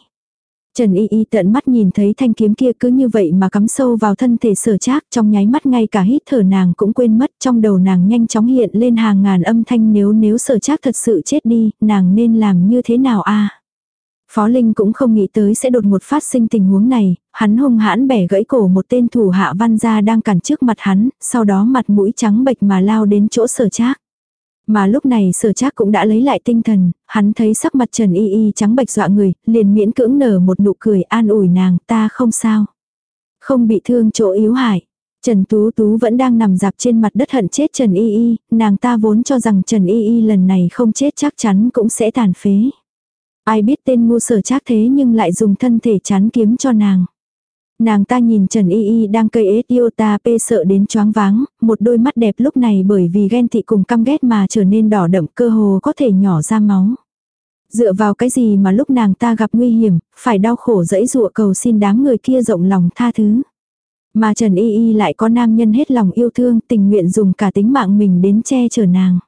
Trần Y Y tận mắt nhìn thấy thanh kiếm kia cứ như vậy mà cắm sâu vào thân thể sở trác trong nháy mắt ngay cả hít thở nàng cũng quên mất trong đầu nàng nhanh chóng hiện lên hàng ngàn âm thanh nếu nếu sở trác thật sự chết đi, nàng nên làm như thế nào a Phó Linh cũng không nghĩ tới sẽ đột một phát sinh tình huống này, hắn hung hãn bẻ gãy cổ một tên thủ hạ văn gia đang cản trước mặt hắn, sau đó mặt mũi trắng bệch mà lao đến chỗ sở trác. Mà lúc này sở trác cũng đã lấy lại tinh thần, hắn thấy sắc mặt Trần Y Y trắng bệch dọa người, liền miễn cưỡng nở một nụ cười an ủi nàng ta không sao. Không bị thương chỗ yếu hại. Trần Tú Tú vẫn đang nằm dạp trên mặt đất hận chết Trần Y Y, nàng ta vốn cho rằng Trần Y Y lần này không chết chắc chắn cũng sẽ tàn phế. Ai biết tên ngu sở trác thế nhưng lại dùng thân thể chán kiếm cho nàng. Nàng ta nhìn Trần Y Y đang cây ết yêu ta pê sợ đến choáng váng, một đôi mắt đẹp lúc này bởi vì ghen tị cùng căm ghét mà trở nên đỏ đậm cơ hồ có thể nhỏ ra máu. Dựa vào cái gì mà lúc nàng ta gặp nguy hiểm, phải đau khổ dẫy dụa cầu xin đám người kia rộng lòng tha thứ. Mà Trần Y Y lại có nam nhân hết lòng yêu thương tình nguyện dùng cả tính mạng mình đến che chở nàng.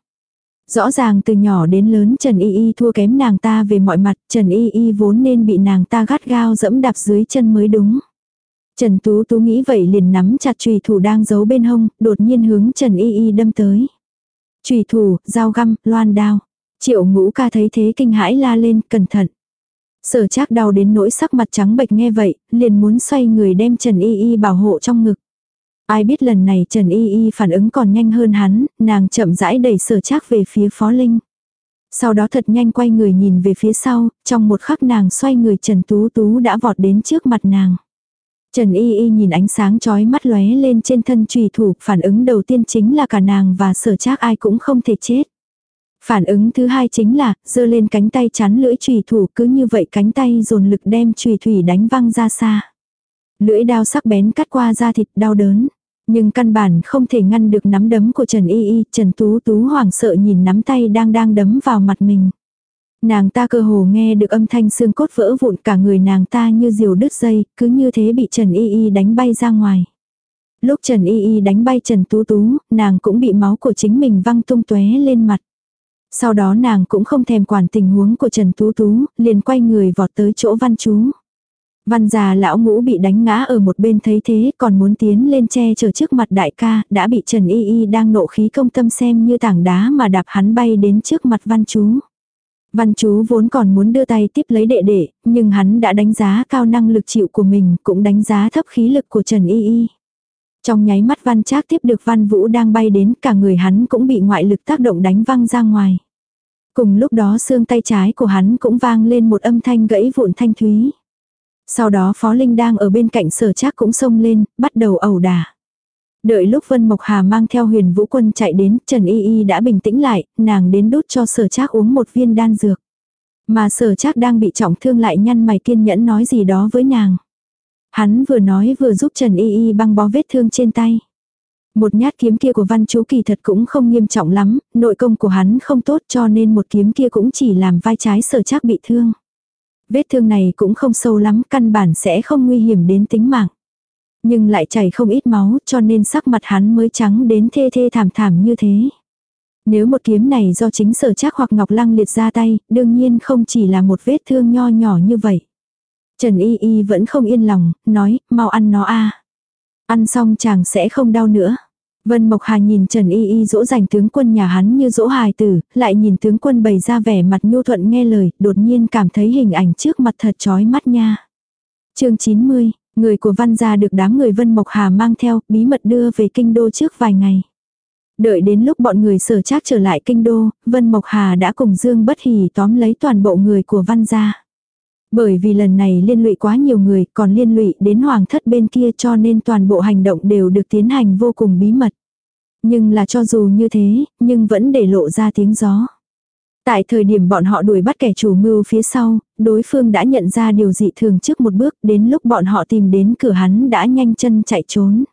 Rõ ràng từ nhỏ đến lớn Trần Y Y thua kém nàng ta về mọi mặt, Trần Y Y vốn nên bị nàng ta gắt gao dẫm đạp dưới chân mới đúng. Trần Tú Tú nghĩ vậy liền nắm chặt trùy thủ đang giấu bên hông, đột nhiên hướng Trần Y Y đâm tới. Trùy thủ, dao găm, loan đao. Triệu ngũ ca thấy thế kinh hãi la lên, cẩn thận. Sở chắc đau đến nỗi sắc mặt trắng bệch nghe vậy, liền muốn xoay người đem Trần Y Y bảo hộ trong ngực. Ai biết lần này Trần Y Y phản ứng còn nhanh hơn hắn, nàng chậm rãi đẩy sở trác về phía Phó Linh. Sau đó thật nhanh quay người nhìn về phía sau, trong một khắc nàng xoay người Trần Tú Tú đã vọt đến trước mặt nàng. Trần Y Y nhìn ánh sáng chói mắt lóe lên trên thân trùy thủ, phản ứng đầu tiên chính là cả nàng và sở trác ai cũng không thể chết. Phản ứng thứ hai chính là, giơ lên cánh tay chắn lưỡi trùy thủ cứ như vậy cánh tay dồn lực đem trùy thủy đánh văng ra xa. Lưỡi đao sắc bén cắt qua da thịt đau đớn. Nhưng căn bản không thể ngăn được nắm đấm của Trần Y Y, Trần Tú Tú hoảng sợ nhìn nắm tay đang đang đấm vào mặt mình. Nàng ta cơ hồ nghe được âm thanh xương cốt vỡ vụn cả người nàng ta như diều đứt dây, cứ như thế bị Trần Y Y đánh bay ra ngoài. Lúc Trần Y Y đánh bay Trần Tú Tú, nàng cũng bị máu của chính mình văng tung tóe lên mặt. Sau đó nàng cũng không thèm quản tình huống của Trần Tú Tú, liền quay người vọt tới chỗ văn chú. Văn già lão ngũ bị đánh ngã ở một bên thấy thế còn muốn tiến lên che chở trước mặt đại ca, đã bị Trần Y Y đang nộ khí công tâm xem như tảng đá mà đạp hắn bay đến trước mặt văn chú. Văn chú vốn còn muốn đưa tay tiếp lấy đệ đệ, nhưng hắn đã đánh giá cao năng lực chịu của mình, cũng đánh giá thấp khí lực của Trần Y Y. Trong nháy mắt văn trác tiếp được văn vũ đang bay đến, cả người hắn cũng bị ngoại lực tác động đánh văng ra ngoài. Cùng lúc đó xương tay trái của hắn cũng vang lên một âm thanh gãy vụn thanh thúy. Sau đó Phó Linh đang ở bên cạnh sở trác cũng xông lên, bắt đầu ẩu đả. Đợi lúc Vân Mộc Hà mang theo huyền vũ quân chạy đến, Trần Y Y đã bình tĩnh lại, nàng đến đút cho sở trác uống một viên đan dược. Mà sở trác đang bị trọng thương lại nhăn mày kiên nhẫn nói gì đó với nàng. Hắn vừa nói vừa giúp Trần Y Y băng bó vết thương trên tay. Một nhát kiếm kia của văn chú kỳ thật cũng không nghiêm trọng lắm, nội công của hắn không tốt cho nên một kiếm kia cũng chỉ làm vai trái sở trác bị thương. Vết thương này cũng không sâu lắm, căn bản sẽ không nguy hiểm đến tính mạng. Nhưng lại chảy không ít máu cho nên sắc mặt hắn mới trắng đến thê thê thảm thảm như thế. Nếu một kiếm này do chính sở chắc hoặc Ngọc Lăng liệt ra tay, đương nhiên không chỉ là một vết thương nho nhỏ như vậy. Trần Y Y vẫn không yên lòng, nói, mau ăn nó a Ăn xong chàng sẽ không đau nữa. Vân Mộc Hà nhìn Trần Y Y dỗ dành tướng quân nhà hắn như dỗ hài tử, lại nhìn tướng quân bày ra vẻ mặt nhu thuận nghe lời, đột nhiên cảm thấy hình ảnh trước mặt thật chói mắt nha. chương 90, người của văn gia được đám người Vân Mộc Hà mang theo, bí mật đưa về kinh đô trước vài ngày. Đợi đến lúc bọn người sở trác trở lại kinh đô, Vân Mộc Hà đã cùng Dương Bất Hỉ tóm lấy toàn bộ người của văn gia. Bởi vì lần này liên lụy quá nhiều người, còn liên lụy đến hoàng thất bên kia cho nên toàn bộ hành động đều được tiến hành vô cùng bí mật. Nhưng là cho dù như thế, nhưng vẫn để lộ ra tiếng gió. Tại thời điểm bọn họ đuổi bắt kẻ chủ mưu phía sau, đối phương đã nhận ra điều dị thường trước một bước, đến lúc bọn họ tìm đến cửa hắn đã nhanh chân chạy trốn.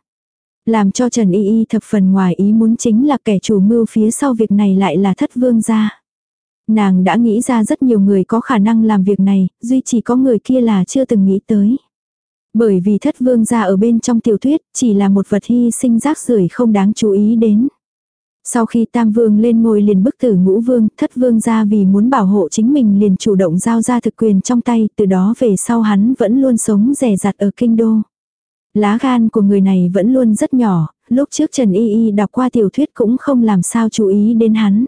Làm cho Trần Y Y thập phần ngoài ý muốn chính là kẻ chủ mưu phía sau việc này lại là thất vương gia. Nàng đã nghĩ ra rất nhiều người có khả năng làm việc này, duy chỉ có người kia là chưa từng nghĩ tới. Bởi vì thất vương gia ở bên trong tiểu thuyết, chỉ là một vật hy sinh rác rưởi không đáng chú ý đến. Sau khi tam vương lên ngôi liền bức tử ngũ vương, thất vương gia vì muốn bảo hộ chính mình liền chủ động giao ra thực quyền trong tay, từ đó về sau hắn vẫn luôn sống rẻ rặt ở kinh đô. Lá gan của người này vẫn luôn rất nhỏ, lúc trước Trần Y Y đọc qua tiểu thuyết cũng không làm sao chú ý đến hắn.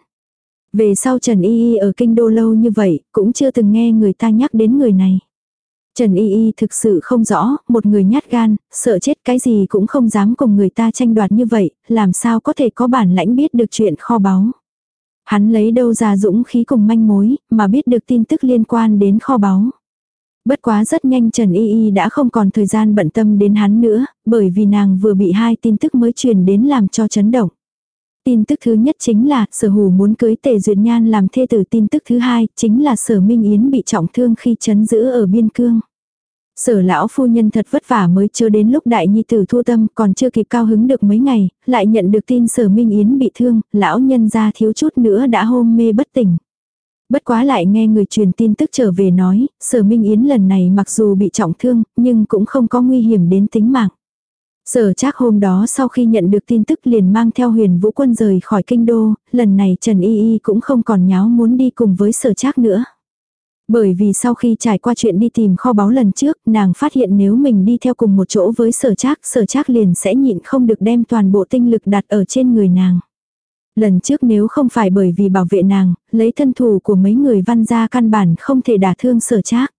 Về sau Trần Y Y ở kinh đô lâu như vậy, cũng chưa từng nghe người ta nhắc đến người này. Trần Y Y thực sự không rõ, một người nhát gan, sợ chết cái gì cũng không dám cùng người ta tranh đoạt như vậy, làm sao có thể có bản lãnh biết được chuyện kho báu. Hắn lấy đâu ra dũng khí cùng manh mối, mà biết được tin tức liên quan đến kho báu. Bất quá rất nhanh Trần Y Y đã không còn thời gian bận tâm đến hắn nữa, bởi vì nàng vừa bị hai tin tức mới truyền đến làm cho chấn động. Tin tức thứ nhất chính là sở hủ muốn cưới tề duyệt nhan làm thê tử tin tức thứ hai chính là sở minh yến bị trọng thương khi chấn giữ ở biên cương. Sở lão phu nhân thật vất vả mới chưa đến lúc đại nhi tử thua tâm còn chưa kịp cao hứng được mấy ngày, lại nhận được tin sở minh yến bị thương, lão nhân ra thiếu chút nữa đã hôn mê bất tỉnh. Bất quá lại nghe người truyền tin tức trở về nói, sở minh yến lần này mặc dù bị trọng thương, nhưng cũng không có nguy hiểm đến tính mạng. Sở trác hôm đó sau khi nhận được tin tức liền mang theo huyền vũ quân rời khỏi kinh đô, lần này Trần Y Y cũng không còn nháo muốn đi cùng với sở trác nữa. Bởi vì sau khi trải qua chuyện đi tìm kho báu lần trước, nàng phát hiện nếu mình đi theo cùng một chỗ với sở trác, sở trác liền sẽ nhịn không được đem toàn bộ tinh lực đặt ở trên người nàng. Lần trước nếu không phải bởi vì bảo vệ nàng, lấy thân thủ của mấy người văn gia căn bản không thể đả thương sở trác.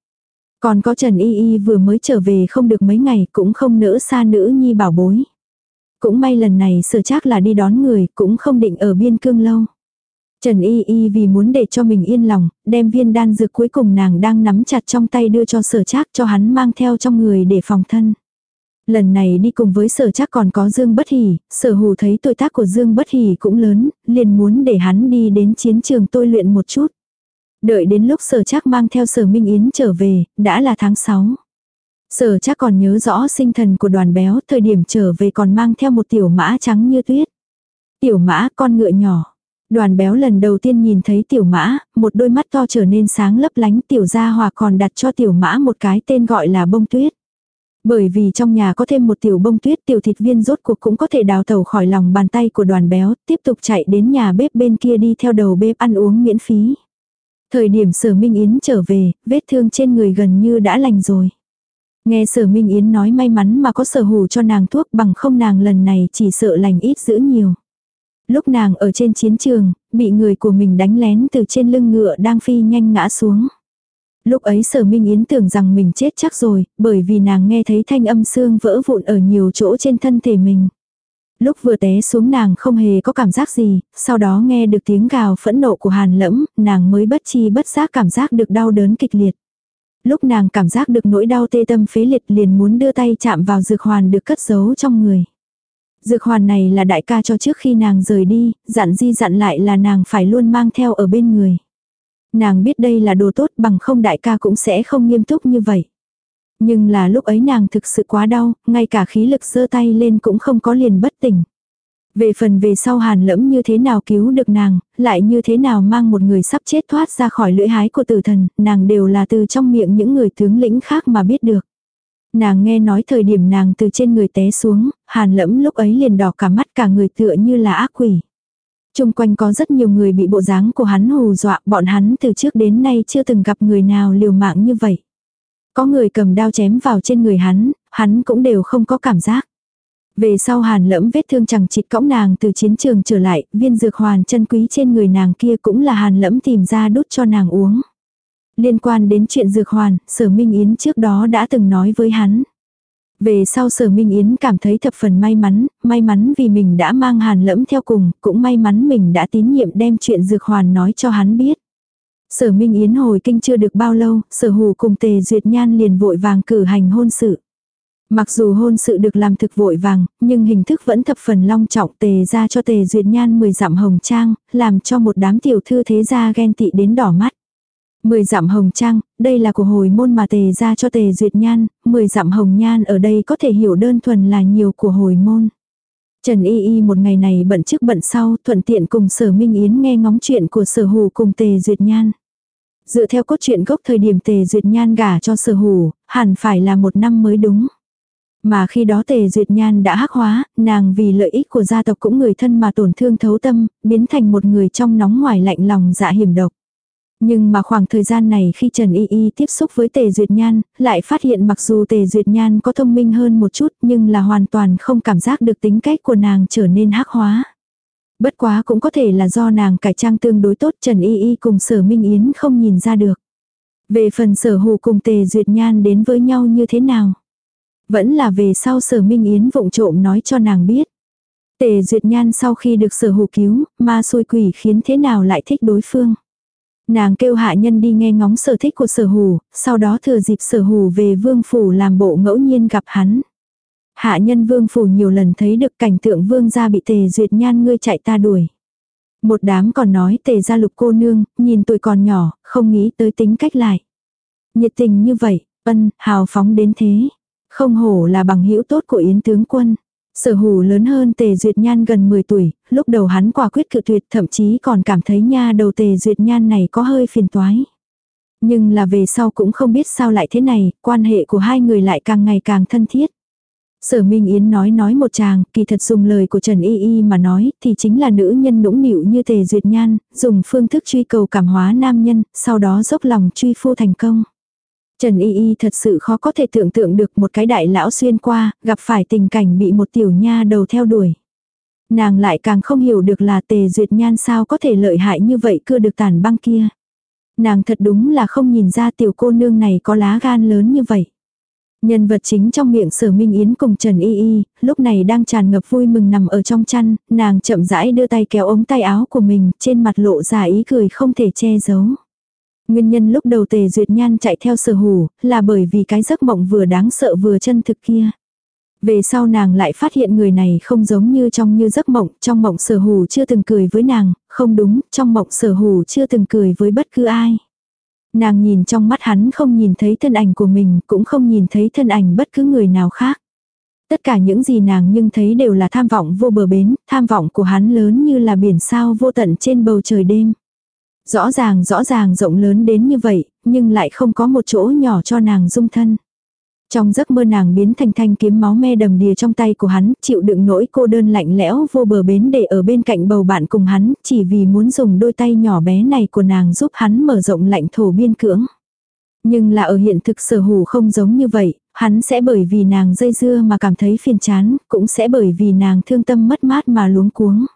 Còn có Trần Y Y vừa mới trở về không được mấy ngày cũng không nỡ xa nữ nhi bảo bối. Cũng may lần này sở trác là đi đón người cũng không định ở biên cương lâu. Trần Y Y vì muốn để cho mình yên lòng, đem viên đan dược cuối cùng nàng đang nắm chặt trong tay đưa cho sở trác cho hắn mang theo trong người để phòng thân. Lần này đi cùng với sở chắc còn có Dương Bất Hỷ, sở hù thấy tuổi tác của Dương Bất Hỷ cũng lớn, liền muốn để hắn đi đến chiến trường tôi luyện một chút. Đợi đến lúc sở chắc mang theo sở Minh Yến trở về, đã là tháng 6. Sở chắc còn nhớ rõ sinh thần của đoàn béo, thời điểm trở về còn mang theo một tiểu mã trắng như tuyết. Tiểu mã con ngựa nhỏ. Đoàn béo lần đầu tiên nhìn thấy tiểu mã, một đôi mắt to trở nên sáng lấp lánh tiểu gia hòa còn đặt cho tiểu mã một cái tên gọi là bông tuyết. Bởi vì trong nhà có thêm một tiểu bông tuyết tiểu thịt viên rốt cuộc cũng có thể đào tẩu khỏi lòng bàn tay của đoàn béo, tiếp tục chạy đến nhà bếp bên kia đi theo đầu bếp ăn uống miễn phí. Thời điểm sở Minh Yến trở về, vết thương trên người gần như đã lành rồi. Nghe sở Minh Yến nói may mắn mà có sở hủ cho nàng thuốc bằng không nàng lần này chỉ sợ lành ít giữ nhiều. Lúc nàng ở trên chiến trường, bị người của mình đánh lén từ trên lưng ngựa đang phi nhanh ngã xuống. Lúc ấy sở Minh Yến tưởng rằng mình chết chắc rồi, bởi vì nàng nghe thấy thanh âm xương vỡ vụn ở nhiều chỗ trên thân thể mình. Lúc vừa té xuống nàng không hề có cảm giác gì, sau đó nghe được tiếng gào phẫn nộ của hàn lẫm, nàng mới bất chi bất giác cảm giác được đau đớn kịch liệt. Lúc nàng cảm giác được nỗi đau tê tâm phế liệt liền muốn đưa tay chạm vào dược hoàn được cất giấu trong người. Dược hoàn này là đại ca cho trước khi nàng rời đi, dặn di dặn lại là nàng phải luôn mang theo ở bên người. Nàng biết đây là đồ tốt bằng không đại ca cũng sẽ không nghiêm túc như vậy. Nhưng là lúc ấy nàng thực sự quá đau, ngay cả khí lực giơ tay lên cũng không có liền bất tỉnh. Về phần về sau hàn lẫm như thế nào cứu được nàng, lại như thế nào mang một người sắp chết thoát ra khỏi lưỡi hái của tử thần, nàng đều là từ trong miệng những người tướng lĩnh khác mà biết được. Nàng nghe nói thời điểm nàng từ trên người té xuống, hàn lẫm lúc ấy liền đỏ cả mắt cả người tựa như là ác quỷ. Trung quanh có rất nhiều người bị bộ dáng của hắn hù dọa, bọn hắn từ trước đến nay chưa từng gặp người nào liều mạng như vậy. Có người cầm đao chém vào trên người hắn, hắn cũng đều không có cảm giác. Về sau hàn lẫm vết thương chẳng chịt cõng nàng từ chiến trường trở lại, viên dược hoàn chân quý trên người nàng kia cũng là hàn lẫm tìm ra đút cho nàng uống. Liên quan đến chuyện dược hoàn, sở Minh Yến trước đó đã từng nói với hắn. Về sau sở Minh Yến cảm thấy thập phần may mắn, may mắn vì mình đã mang hàn lẫm theo cùng, cũng may mắn mình đã tín nhiệm đem chuyện dược hoàn nói cho hắn biết. Sở Minh Yến hồi kinh chưa được bao lâu, sở hù cùng tề duyệt nhan liền vội vàng cử hành hôn sự. Mặc dù hôn sự được làm thực vội vàng, nhưng hình thức vẫn thập phần long trọng tề ra cho tề duyệt nhan 10 dặm hồng trang, làm cho một đám tiểu thư thế gia ghen tị đến đỏ mắt. 10 dặm hồng trang, đây là của hồi môn mà tề ra cho tề duyệt nhan, 10 dặm hồng nhan ở đây có thể hiểu đơn thuần là nhiều của hồi môn. Trần Y Y một ngày này bận trước bận sau, thuận tiện cùng sở Minh Yến nghe ngóng chuyện của sở hù cùng tề duyệt nhan. Dựa theo cốt truyện gốc thời điểm tề duyệt nhan gả cho sở hủ hẳn phải là một năm mới đúng. Mà khi đó tề duyệt nhan đã hắc hóa, nàng vì lợi ích của gia tộc cũng người thân mà tổn thương thấu tâm, biến thành một người trong nóng ngoài lạnh lòng dạ hiểm độc. Nhưng mà khoảng thời gian này khi Trần Y Y tiếp xúc với Tề Duyệt Nhan, lại phát hiện mặc dù Tề Duyệt Nhan có thông minh hơn một chút nhưng là hoàn toàn không cảm giác được tính cách của nàng trở nên hắc hóa. Bất quá cũng có thể là do nàng cải trang tương đối tốt Trần Y Y cùng Sở Minh Yến không nhìn ra được. Về phần Sở Hù cùng Tề Duyệt Nhan đến với nhau như thế nào? Vẫn là về sau Sở Minh Yến vụng trộm nói cho nàng biết. Tề Duyệt Nhan sau khi được Sở Hù cứu, ma xôi quỷ khiến thế nào lại thích đối phương. Nàng kêu hạ nhân đi nghe ngóng sở thích của sở hù, sau đó thừa dịp sở hù về vương phủ làm bộ ngẫu nhiên gặp hắn. Hạ nhân vương phủ nhiều lần thấy được cảnh tượng vương gia bị tề duyệt nhan ngươi chạy ta đuổi. Một đám còn nói tề gia lục cô nương, nhìn tuổi còn nhỏ, không nghĩ tới tính cách lại. Nhiệt tình như vậy, ân, hào phóng đến thế. Không hổ là bằng hữu tốt của yến tướng quân. Sở hủ lớn hơn tề duyệt nhan gần 10 tuổi, lúc đầu hắn quả quyết cự tuyệt thậm chí còn cảm thấy nha đầu tề duyệt nhan này có hơi phiền toái. Nhưng là về sau cũng không biết sao lại thế này, quan hệ của hai người lại càng ngày càng thân thiết. Sở Minh Yến nói nói một chàng, kỳ thật dùng lời của Trần Y Y mà nói, thì chính là nữ nhân nũng nịu như tề duyệt nhan, dùng phương thức truy cầu cảm hóa nam nhân, sau đó dốc lòng truy phu thành công. Trần Y Y thật sự khó có thể tưởng tượng được một cái đại lão xuyên qua, gặp phải tình cảnh bị một tiểu nha đầu theo đuổi. Nàng lại càng không hiểu được là tề duyệt nhan sao có thể lợi hại như vậy cưa được tàn băng kia. Nàng thật đúng là không nhìn ra tiểu cô nương này có lá gan lớn như vậy. Nhân vật chính trong miệng sở Minh Yến cùng Trần Y Y, lúc này đang tràn ngập vui mừng nằm ở trong chăn, nàng chậm rãi đưa tay kéo ống tay áo của mình, trên mặt lộ ra ý cười không thể che giấu. Nguyên nhân lúc đầu tề duyệt nhan chạy theo sở hủ, là bởi vì cái giấc mộng vừa đáng sợ vừa chân thực kia. Về sau nàng lại phát hiện người này không giống như trong như giấc mộng, trong mộng sở hủ chưa từng cười với nàng, không đúng, trong mộng sở hủ chưa từng cười với bất cứ ai. Nàng nhìn trong mắt hắn không nhìn thấy thân ảnh của mình, cũng không nhìn thấy thân ảnh bất cứ người nào khác. Tất cả những gì nàng nhưng thấy đều là tham vọng vô bờ bến, tham vọng của hắn lớn như là biển sao vô tận trên bầu trời đêm. Rõ ràng rõ ràng rộng lớn đến như vậy, nhưng lại không có một chỗ nhỏ cho nàng dung thân. Trong giấc mơ nàng biến thành thanh kiếm máu me đầm đìa trong tay của hắn, chịu đựng nỗi cô đơn lạnh lẽo vô bờ bến để ở bên cạnh bầu bạn cùng hắn, chỉ vì muốn dùng đôi tay nhỏ bé này của nàng giúp hắn mở rộng lãnh thổ biên cưỡng. Nhưng là ở hiện thực sở hủ không giống như vậy, hắn sẽ bởi vì nàng dây dưa mà cảm thấy phiền chán, cũng sẽ bởi vì nàng thương tâm mất mát mà luống cuống.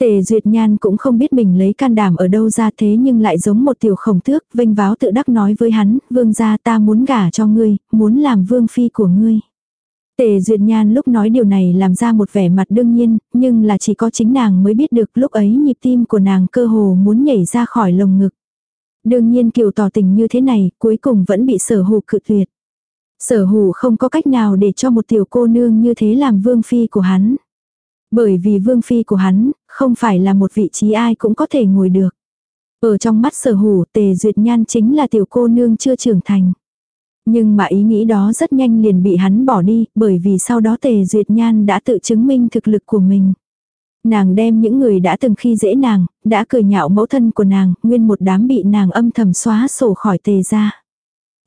Tề Duyệt Nhan cũng không biết mình lấy can đảm ở đâu ra thế nhưng lại giống một tiểu khổng tước, vênh váo tự đắc nói với hắn, vương gia ta muốn gả cho ngươi, muốn làm vương phi của ngươi. Tề Duyệt Nhan lúc nói điều này làm ra một vẻ mặt đương nhiên, nhưng là chỉ có chính nàng mới biết được lúc ấy nhịp tim của nàng cơ hồ muốn nhảy ra khỏi lồng ngực. Đương nhiên kiều tỏ tình như thế này, cuối cùng vẫn bị sở hù cự tuyệt. Sở hù không có cách nào để cho một tiểu cô nương như thế làm vương phi của hắn. Bởi vì vương phi của hắn, không phải là một vị trí ai cũng có thể ngồi được. Ở trong mắt sở hủ tề duyệt nhan chính là tiểu cô nương chưa trưởng thành. Nhưng mà ý nghĩ đó rất nhanh liền bị hắn bỏ đi, bởi vì sau đó tề duyệt nhan đã tự chứng minh thực lực của mình. Nàng đem những người đã từng khi dễ nàng, đã cười nhạo mẫu thân của nàng, nguyên một đám bị nàng âm thầm xóa sổ khỏi tề ra.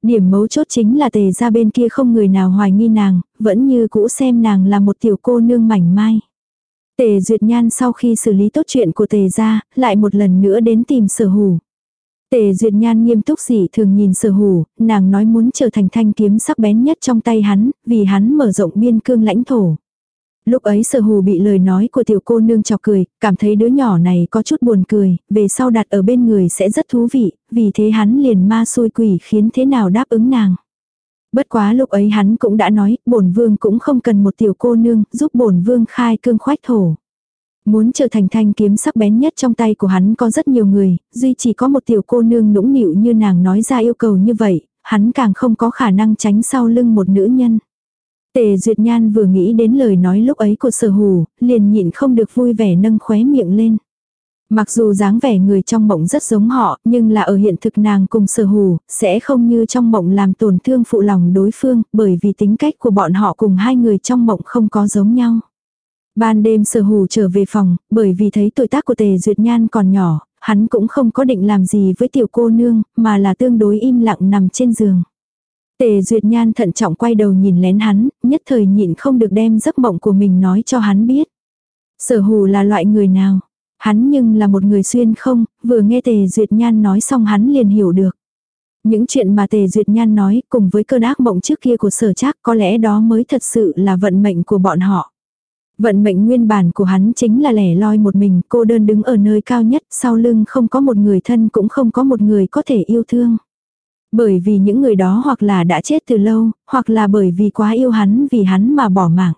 Điểm mấu chốt chính là tề ra bên kia không người nào hoài nghi nàng, vẫn như cũ xem nàng là một tiểu cô nương mảnh mai. Tề Duyệt Nhan sau khi xử lý tốt chuyện của Tề gia, lại một lần nữa đến tìm sở hủ. Tề Duyệt Nhan nghiêm túc dị thường nhìn sở hủ, nàng nói muốn trở thành thanh kiếm sắc bén nhất trong tay hắn, vì hắn mở rộng biên cương lãnh thổ. Lúc ấy sở hù bị lời nói của tiểu cô nương chọc cười, cảm thấy đứa nhỏ này có chút buồn cười, về sau đặt ở bên người sẽ rất thú vị, vì thế hắn liền ma xôi quỷ khiến thế nào đáp ứng nàng. Bất quá lúc ấy hắn cũng đã nói, bổn vương cũng không cần một tiểu cô nương, giúp bổn vương khai cương khoách thổ. Muốn trở thành thanh kiếm sắc bén nhất trong tay của hắn có rất nhiều người, duy chỉ có một tiểu cô nương nũng nịu như nàng nói ra yêu cầu như vậy, hắn càng không có khả năng tránh sau lưng một nữ nhân. Tề Duyệt Nhan vừa nghĩ đến lời nói lúc ấy của sở hù, liền nhịn không được vui vẻ nâng khóe miệng lên. Mặc dù dáng vẻ người trong mộng rất giống họ, nhưng là ở hiện thực nàng cùng sở hù, sẽ không như trong mộng làm tổn thương phụ lòng đối phương, bởi vì tính cách của bọn họ cùng hai người trong mộng không có giống nhau. Ban đêm sở hù trở về phòng, bởi vì thấy tuổi tác của tề duyệt nhan còn nhỏ, hắn cũng không có định làm gì với tiểu cô nương, mà là tương đối im lặng nằm trên giường. Tề duyệt nhan thận trọng quay đầu nhìn lén hắn, nhất thời nhịn không được đem giấc mộng của mình nói cho hắn biết. Sở hù là loại người nào? Hắn nhưng là một người xuyên không, vừa nghe tề duyệt nhan nói xong hắn liền hiểu được. Những chuyện mà tề duyệt nhan nói cùng với cơn ác mộng trước kia của sở trác có lẽ đó mới thật sự là vận mệnh của bọn họ. Vận mệnh nguyên bản của hắn chính là lẻ loi một mình, cô đơn đứng ở nơi cao nhất, sau lưng không có một người thân cũng không có một người có thể yêu thương. Bởi vì những người đó hoặc là đã chết từ lâu, hoặc là bởi vì quá yêu hắn vì hắn mà bỏ mạng.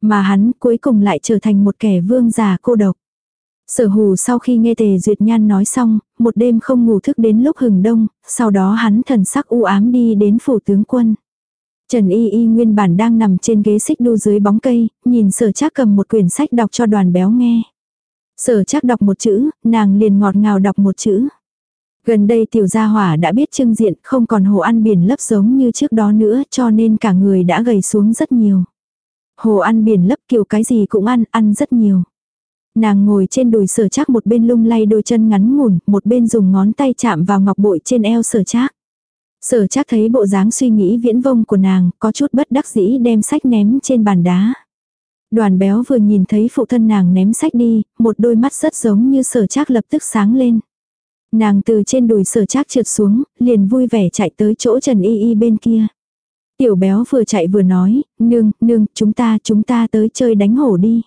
Mà hắn cuối cùng lại trở thành một kẻ vương già cô độc. Sở hù sau khi nghe Tề Duyệt Nhan nói xong, một đêm không ngủ thức đến lúc hừng đông, sau đó hắn thần sắc u ám đi đến phủ tướng quân. Trần Y Y nguyên bản đang nằm trên ghế xích đu dưới bóng cây, nhìn sở trác cầm một quyển sách đọc cho đoàn béo nghe. Sở trác đọc một chữ, nàng liền ngọt ngào đọc một chữ. Gần đây tiểu gia hỏa đã biết trưng diện không còn hồ ăn biển lấp giống như trước đó nữa cho nên cả người đã gầy xuống rất nhiều. Hồ ăn biển lấp kiểu cái gì cũng ăn, ăn rất nhiều. Nàng ngồi trên đùi sở chắc một bên lung lay đôi chân ngắn ngủn, một bên dùng ngón tay chạm vào ngọc bội trên eo sở chắc. Sở chắc thấy bộ dáng suy nghĩ viễn vông của nàng, có chút bất đắc dĩ đem sách ném trên bàn đá. Đoàn béo vừa nhìn thấy phụ thân nàng ném sách đi, một đôi mắt rất giống như sở chắc lập tức sáng lên. Nàng từ trên đùi sở trác trượt xuống, liền vui vẻ chạy tới chỗ Trần Y Y bên kia. Tiểu béo vừa chạy vừa nói, nương, nương, chúng ta, chúng ta tới chơi đánh hổ đi.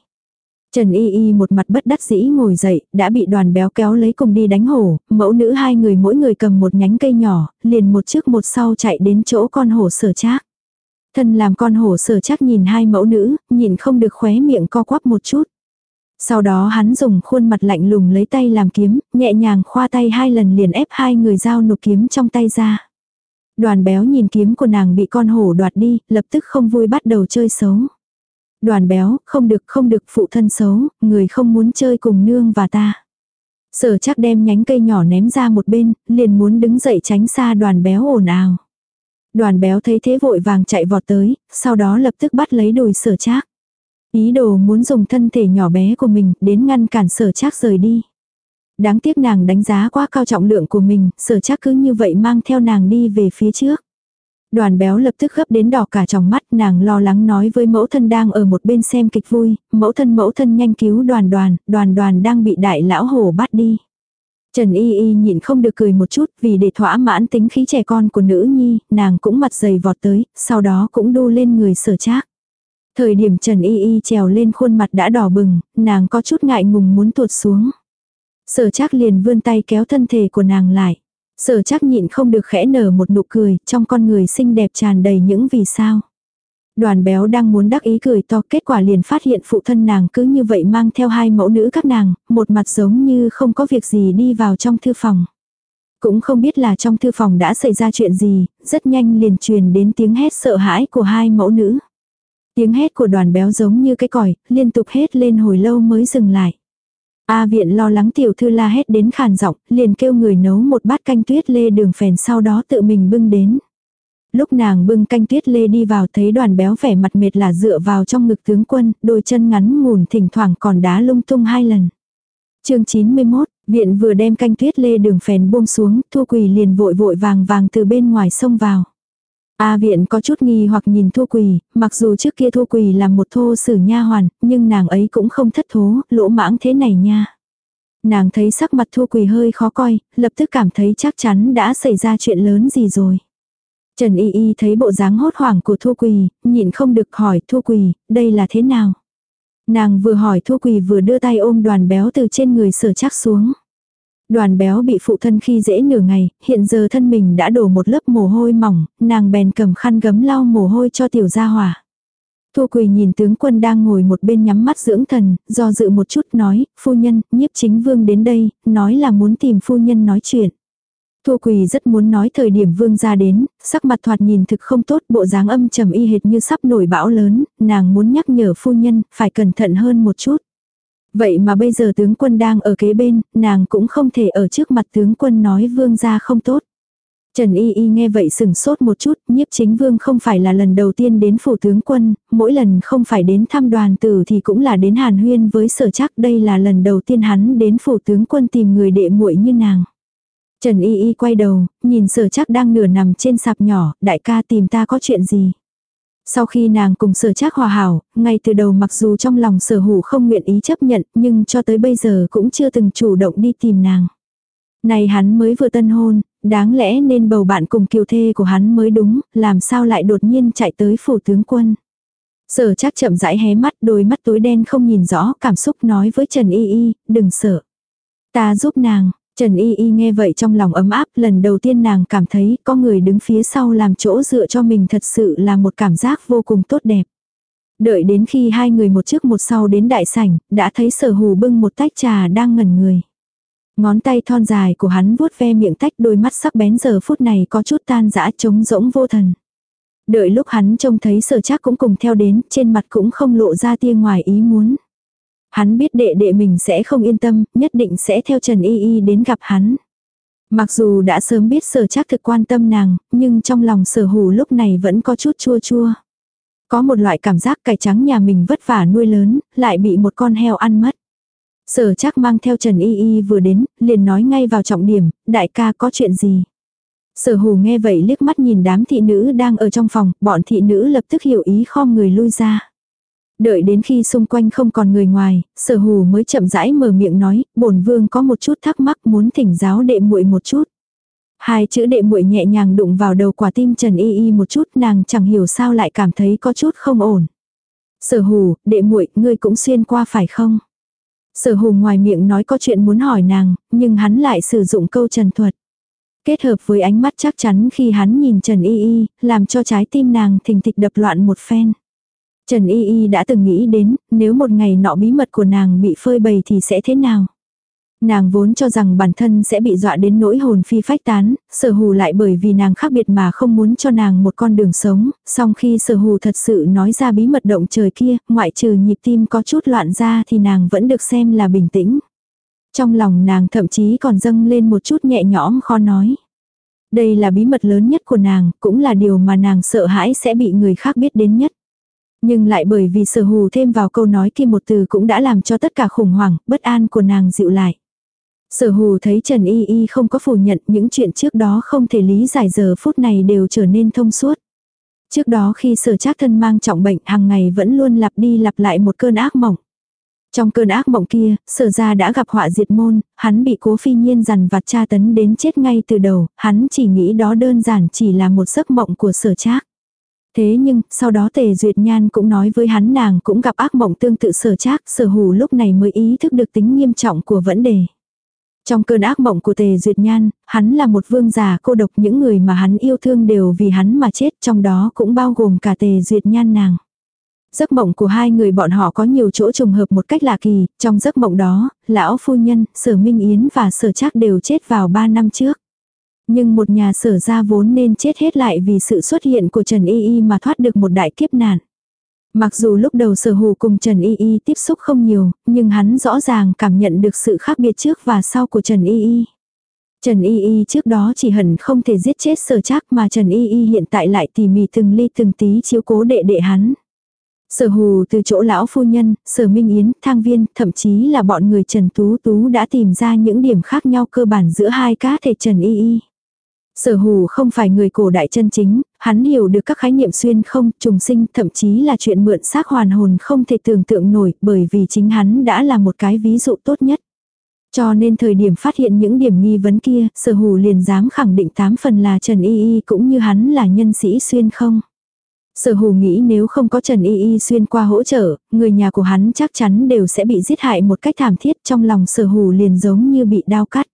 Trần Y Y một mặt bất đắc dĩ ngồi dậy, đã bị đoàn béo kéo lấy cùng đi đánh hổ, mẫu nữ hai người mỗi người cầm một nhánh cây nhỏ, liền một trước một sau chạy đến chỗ con hổ sở trác. Thân làm con hổ sở trác nhìn hai mẫu nữ, nhìn không được khóe miệng co quắp một chút. Sau đó hắn dùng khuôn mặt lạnh lùng lấy tay làm kiếm, nhẹ nhàng khoa tay hai lần liền ép hai người giao nộp kiếm trong tay ra. Đoàn béo nhìn kiếm của nàng bị con hổ đoạt đi, lập tức không vui bắt đầu chơi xấu. Đoàn béo, không được không được phụ thân xấu, người không muốn chơi cùng nương và ta. Sở chắc đem nhánh cây nhỏ ném ra một bên, liền muốn đứng dậy tránh xa đoàn béo ồn ào. Đoàn béo thấy thế vội vàng chạy vọt tới, sau đó lập tức bắt lấy đùi sở chắc Ý đồ muốn dùng thân thể nhỏ bé của mình đến ngăn cản sở chắc rời đi. Đáng tiếc nàng đánh giá quá cao trọng lượng của mình, sở chắc cứ như vậy mang theo nàng đi về phía trước. Đoàn béo lập tức gấp đến đỏ cả trong mắt nàng lo lắng nói với mẫu thân đang ở một bên xem kịch vui, mẫu thân mẫu thân nhanh cứu đoàn đoàn, đoàn đoàn đang bị đại lão hổ bắt đi. Trần Y Y nhịn không được cười một chút vì để thỏa mãn tính khí trẻ con của nữ nhi, nàng cũng mặt dày vọt tới, sau đó cũng đu lên người sở trác. Thời điểm Trần Y Y trèo lên khuôn mặt đã đỏ bừng, nàng có chút ngại ngùng muốn tuột xuống. Sở trác liền vươn tay kéo thân thể của nàng lại. Sở chắc nhịn không được khẽ nở một nụ cười, trong con người xinh đẹp tràn đầy những vì sao. Đoàn béo đang muốn đắc ý cười to, kết quả liền phát hiện phụ thân nàng cứ như vậy mang theo hai mẫu nữ các nàng, một mặt giống như không có việc gì đi vào trong thư phòng. Cũng không biết là trong thư phòng đã xảy ra chuyện gì, rất nhanh liền truyền đến tiếng hét sợ hãi của hai mẫu nữ. Tiếng hét của đoàn béo giống như cái còi, liên tục hét lên hồi lâu mới dừng lại. A viện lo lắng tiểu thư la hét đến khàn giọng, liền kêu người nấu một bát canh tuyết lê đường phèn sau đó tự mình bưng đến. Lúc nàng bưng canh tuyết lê đi vào thấy đoàn béo vẻ mặt mệt là dựa vào trong ngực tướng quân, đôi chân ngắn ngủn thỉnh thoảng còn đá lung tung hai lần. chương 91, viện vừa đem canh tuyết lê đường phèn buông xuống, thu quỳ liền vội vội vàng vàng từ bên ngoài sông vào. A viện có chút nghi hoặc nhìn Thu Quỳ, mặc dù trước kia Thu Quỳ là một thô sử nha hoàn, nhưng nàng ấy cũng không thất thố, lỗ mãng thế này nha. Nàng thấy sắc mặt Thu Quỳ hơi khó coi, lập tức cảm thấy chắc chắn đã xảy ra chuyện lớn gì rồi. Trần Y Y thấy bộ dáng hốt hoảng của Thu Quỳ, nhịn không được hỏi Thu Quỳ, đây là thế nào? Nàng vừa hỏi Thu Quỳ vừa đưa tay ôm đoàn béo từ trên người sở chắc xuống. Đoàn béo bị phụ thân khi dễ nửa ngày, hiện giờ thân mình đã đổ một lớp mồ hôi mỏng, nàng bèn cầm khăn gấm lau mồ hôi cho tiểu gia hỏa. Thu Quỳ nhìn tướng quân đang ngồi một bên nhắm mắt dưỡng thần, do dự một chút nói, phu nhân, nhiếp chính vương đến đây, nói là muốn tìm phu nhân nói chuyện. Thu Quỳ rất muốn nói thời điểm vương ra đến, sắc mặt thoạt nhìn thực không tốt, bộ dáng âm trầm y hệt như sắp nổi bão lớn, nàng muốn nhắc nhở phu nhân, phải cẩn thận hơn một chút. Vậy mà bây giờ tướng quân đang ở kế bên, nàng cũng không thể ở trước mặt tướng quân nói vương gia không tốt. Trần Y Y nghe vậy sừng sốt một chút, nhiếp chính vương không phải là lần đầu tiên đến phủ tướng quân, mỗi lần không phải đến thăm đoàn tử thì cũng là đến hàn huyên với sở chắc đây là lần đầu tiên hắn đến phủ tướng quân tìm người đệ muội như nàng. Trần Y Y quay đầu, nhìn sở chắc đang nửa nằm trên sạp nhỏ, đại ca tìm ta có chuyện gì. Sau khi nàng cùng sở trác hòa hảo, ngay từ đầu mặc dù trong lòng sở hủ không nguyện ý chấp nhận, nhưng cho tới bây giờ cũng chưa từng chủ động đi tìm nàng. Này hắn mới vừa tân hôn, đáng lẽ nên bầu bạn cùng kiều thê của hắn mới đúng, làm sao lại đột nhiên chạy tới phủ tướng quân. Sở chắc chậm rãi hé mắt đôi mắt tối đen không nhìn rõ cảm xúc nói với Trần Y Y, đừng sợ. Ta giúp nàng, Trần Y Y nghe vậy trong lòng ấm áp lần đầu tiên nàng cảm thấy có người đứng phía sau làm chỗ dựa cho mình thật sự là một cảm giác vô cùng tốt đẹp. Đợi đến khi hai người một trước một sau đến đại sảnh, đã thấy sở hù bưng một tách trà đang ngẩn người. Ngón tay thon dài của hắn vuốt ve miệng tách đôi mắt sắc bén giờ phút này có chút tan dã trống rỗng vô thần. Đợi lúc hắn trông thấy sở chắc cũng cùng theo đến, trên mặt cũng không lộ ra tia ngoài ý muốn. Hắn biết đệ đệ mình sẽ không yên tâm, nhất định sẽ theo Trần Y Y đến gặp hắn. Mặc dù đã sớm biết sở chắc thực quan tâm nàng, nhưng trong lòng sở hù lúc này vẫn có chút chua chua. Có một loại cảm giác cải trắng nhà mình vất vả nuôi lớn, lại bị một con heo ăn mất. Sở chắc mang theo Trần Y Y vừa đến, liền nói ngay vào trọng điểm, đại ca có chuyện gì. Sở hù nghe vậy liếc mắt nhìn đám thị nữ đang ở trong phòng, bọn thị nữ lập tức hiểu ý khom người lui ra. Đợi đến khi xung quanh không còn người ngoài, sở hù mới chậm rãi mở miệng nói, bổn vương có một chút thắc mắc muốn thỉnh giáo đệ muội một chút. Hai chữ đệ muội nhẹ nhàng đụng vào đầu quả tim Trần Y Y một chút nàng chẳng hiểu sao lại cảm thấy có chút không ổn. Sở hù, đệ muội ngươi cũng xuyên qua phải không? Sở hù ngoài miệng nói có chuyện muốn hỏi nàng, nhưng hắn lại sử dụng câu trần thuật. Kết hợp với ánh mắt chắc chắn khi hắn nhìn Trần Y Y, làm cho trái tim nàng thình thịch đập loạn một phen. Trần Y Y đã từng nghĩ đến, nếu một ngày nọ bí mật của nàng bị phơi bày thì sẽ thế nào? Nàng vốn cho rằng bản thân sẽ bị dọa đến nỗi hồn phi phách tán, sở hù lại bởi vì nàng khác biệt mà không muốn cho nàng một con đường sống, song khi sở hù thật sự nói ra bí mật động trời kia, ngoại trừ nhịp tim có chút loạn ra thì nàng vẫn được xem là bình tĩnh. Trong lòng nàng thậm chí còn dâng lên một chút nhẹ nhõm khó nói. Đây là bí mật lớn nhất của nàng, cũng là điều mà nàng sợ hãi sẽ bị người khác biết đến nhất. Nhưng lại bởi vì sở hù thêm vào câu nói kia một từ cũng đã làm cho tất cả khủng hoảng, bất an của nàng dịu lại. Sở hù thấy Trần Y Y không có phủ nhận những chuyện trước đó không thể lý giải giờ phút này đều trở nên thông suốt. Trước đó khi sở trác thân mang trọng bệnh hàng ngày vẫn luôn lặp đi lặp lại một cơn ác mộng. Trong cơn ác mộng kia, sở ra đã gặp họa diệt môn, hắn bị cố phi nhiên dằn vặt tra tấn đến chết ngay từ đầu, hắn chỉ nghĩ đó đơn giản chỉ là một giấc mộng của sở trác. Thế nhưng, sau đó Tề Duyệt Nhan cũng nói với hắn nàng cũng gặp ác mộng tương tự sở trác, sở hù lúc này mới ý thức được tính nghiêm trọng của vấn đề. Trong cơn ác mộng của Tề Duyệt Nhan, hắn là một vương giả cô độc những người mà hắn yêu thương đều vì hắn mà chết trong đó cũng bao gồm cả Tề Duyệt Nhan nàng. Giấc mộng của hai người bọn họ có nhiều chỗ trùng hợp một cách lạ kỳ, trong giấc mộng đó, lão phu nhân, sở Minh Yến và sở Trác đều chết vào ba năm trước. Nhưng một nhà sở ra vốn nên chết hết lại vì sự xuất hiện của Trần Y Y mà thoát được một đại kiếp nạn. Mặc dù lúc đầu sở hù cùng Trần Y Y tiếp xúc không nhiều, nhưng hắn rõ ràng cảm nhận được sự khác biệt trước và sau của Trần Y Y. Trần Y Y trước đó chỉ hẳn không thể giết chết sở chắc mà Trần Y Y hiện tại lại tỉ mỉ từng ly từng tí chiếu cố đệ đệ hắn. Sở hù từ chỗ lão phu nhân, sở minh yến, thang viên, thậm chí là bọn người Trần Tú Tú đã tìm ra những điểm khác nhau cơ bản giữa hai cá thể Trần Y Y. Sở hù không phải người cổ đại chân chính, hắn hiểu được các khái niệm xuyên không, trùng sinh, thậm chí là chuyện mượn xác hoàn hồn không thể tưởng tượng nổi bởi vì chính hắn đã là một cái ví dụ tốt nhất. Cho nên thời điểm phát hiện những điểm nghi vấn kia, sở hù liền dám khẳng định tám phần là Trần Y Y cũng như hắn là nhân sĩ xuyên không. Sở hù nghĩ nếu không có Trần Y Y xuyên qua hỗ trợ, người nhà của hắn chắc chắn đều sẽ bị giết hại một cách thảm thiết trong lòng sở hù liền giống như bị đau cắt.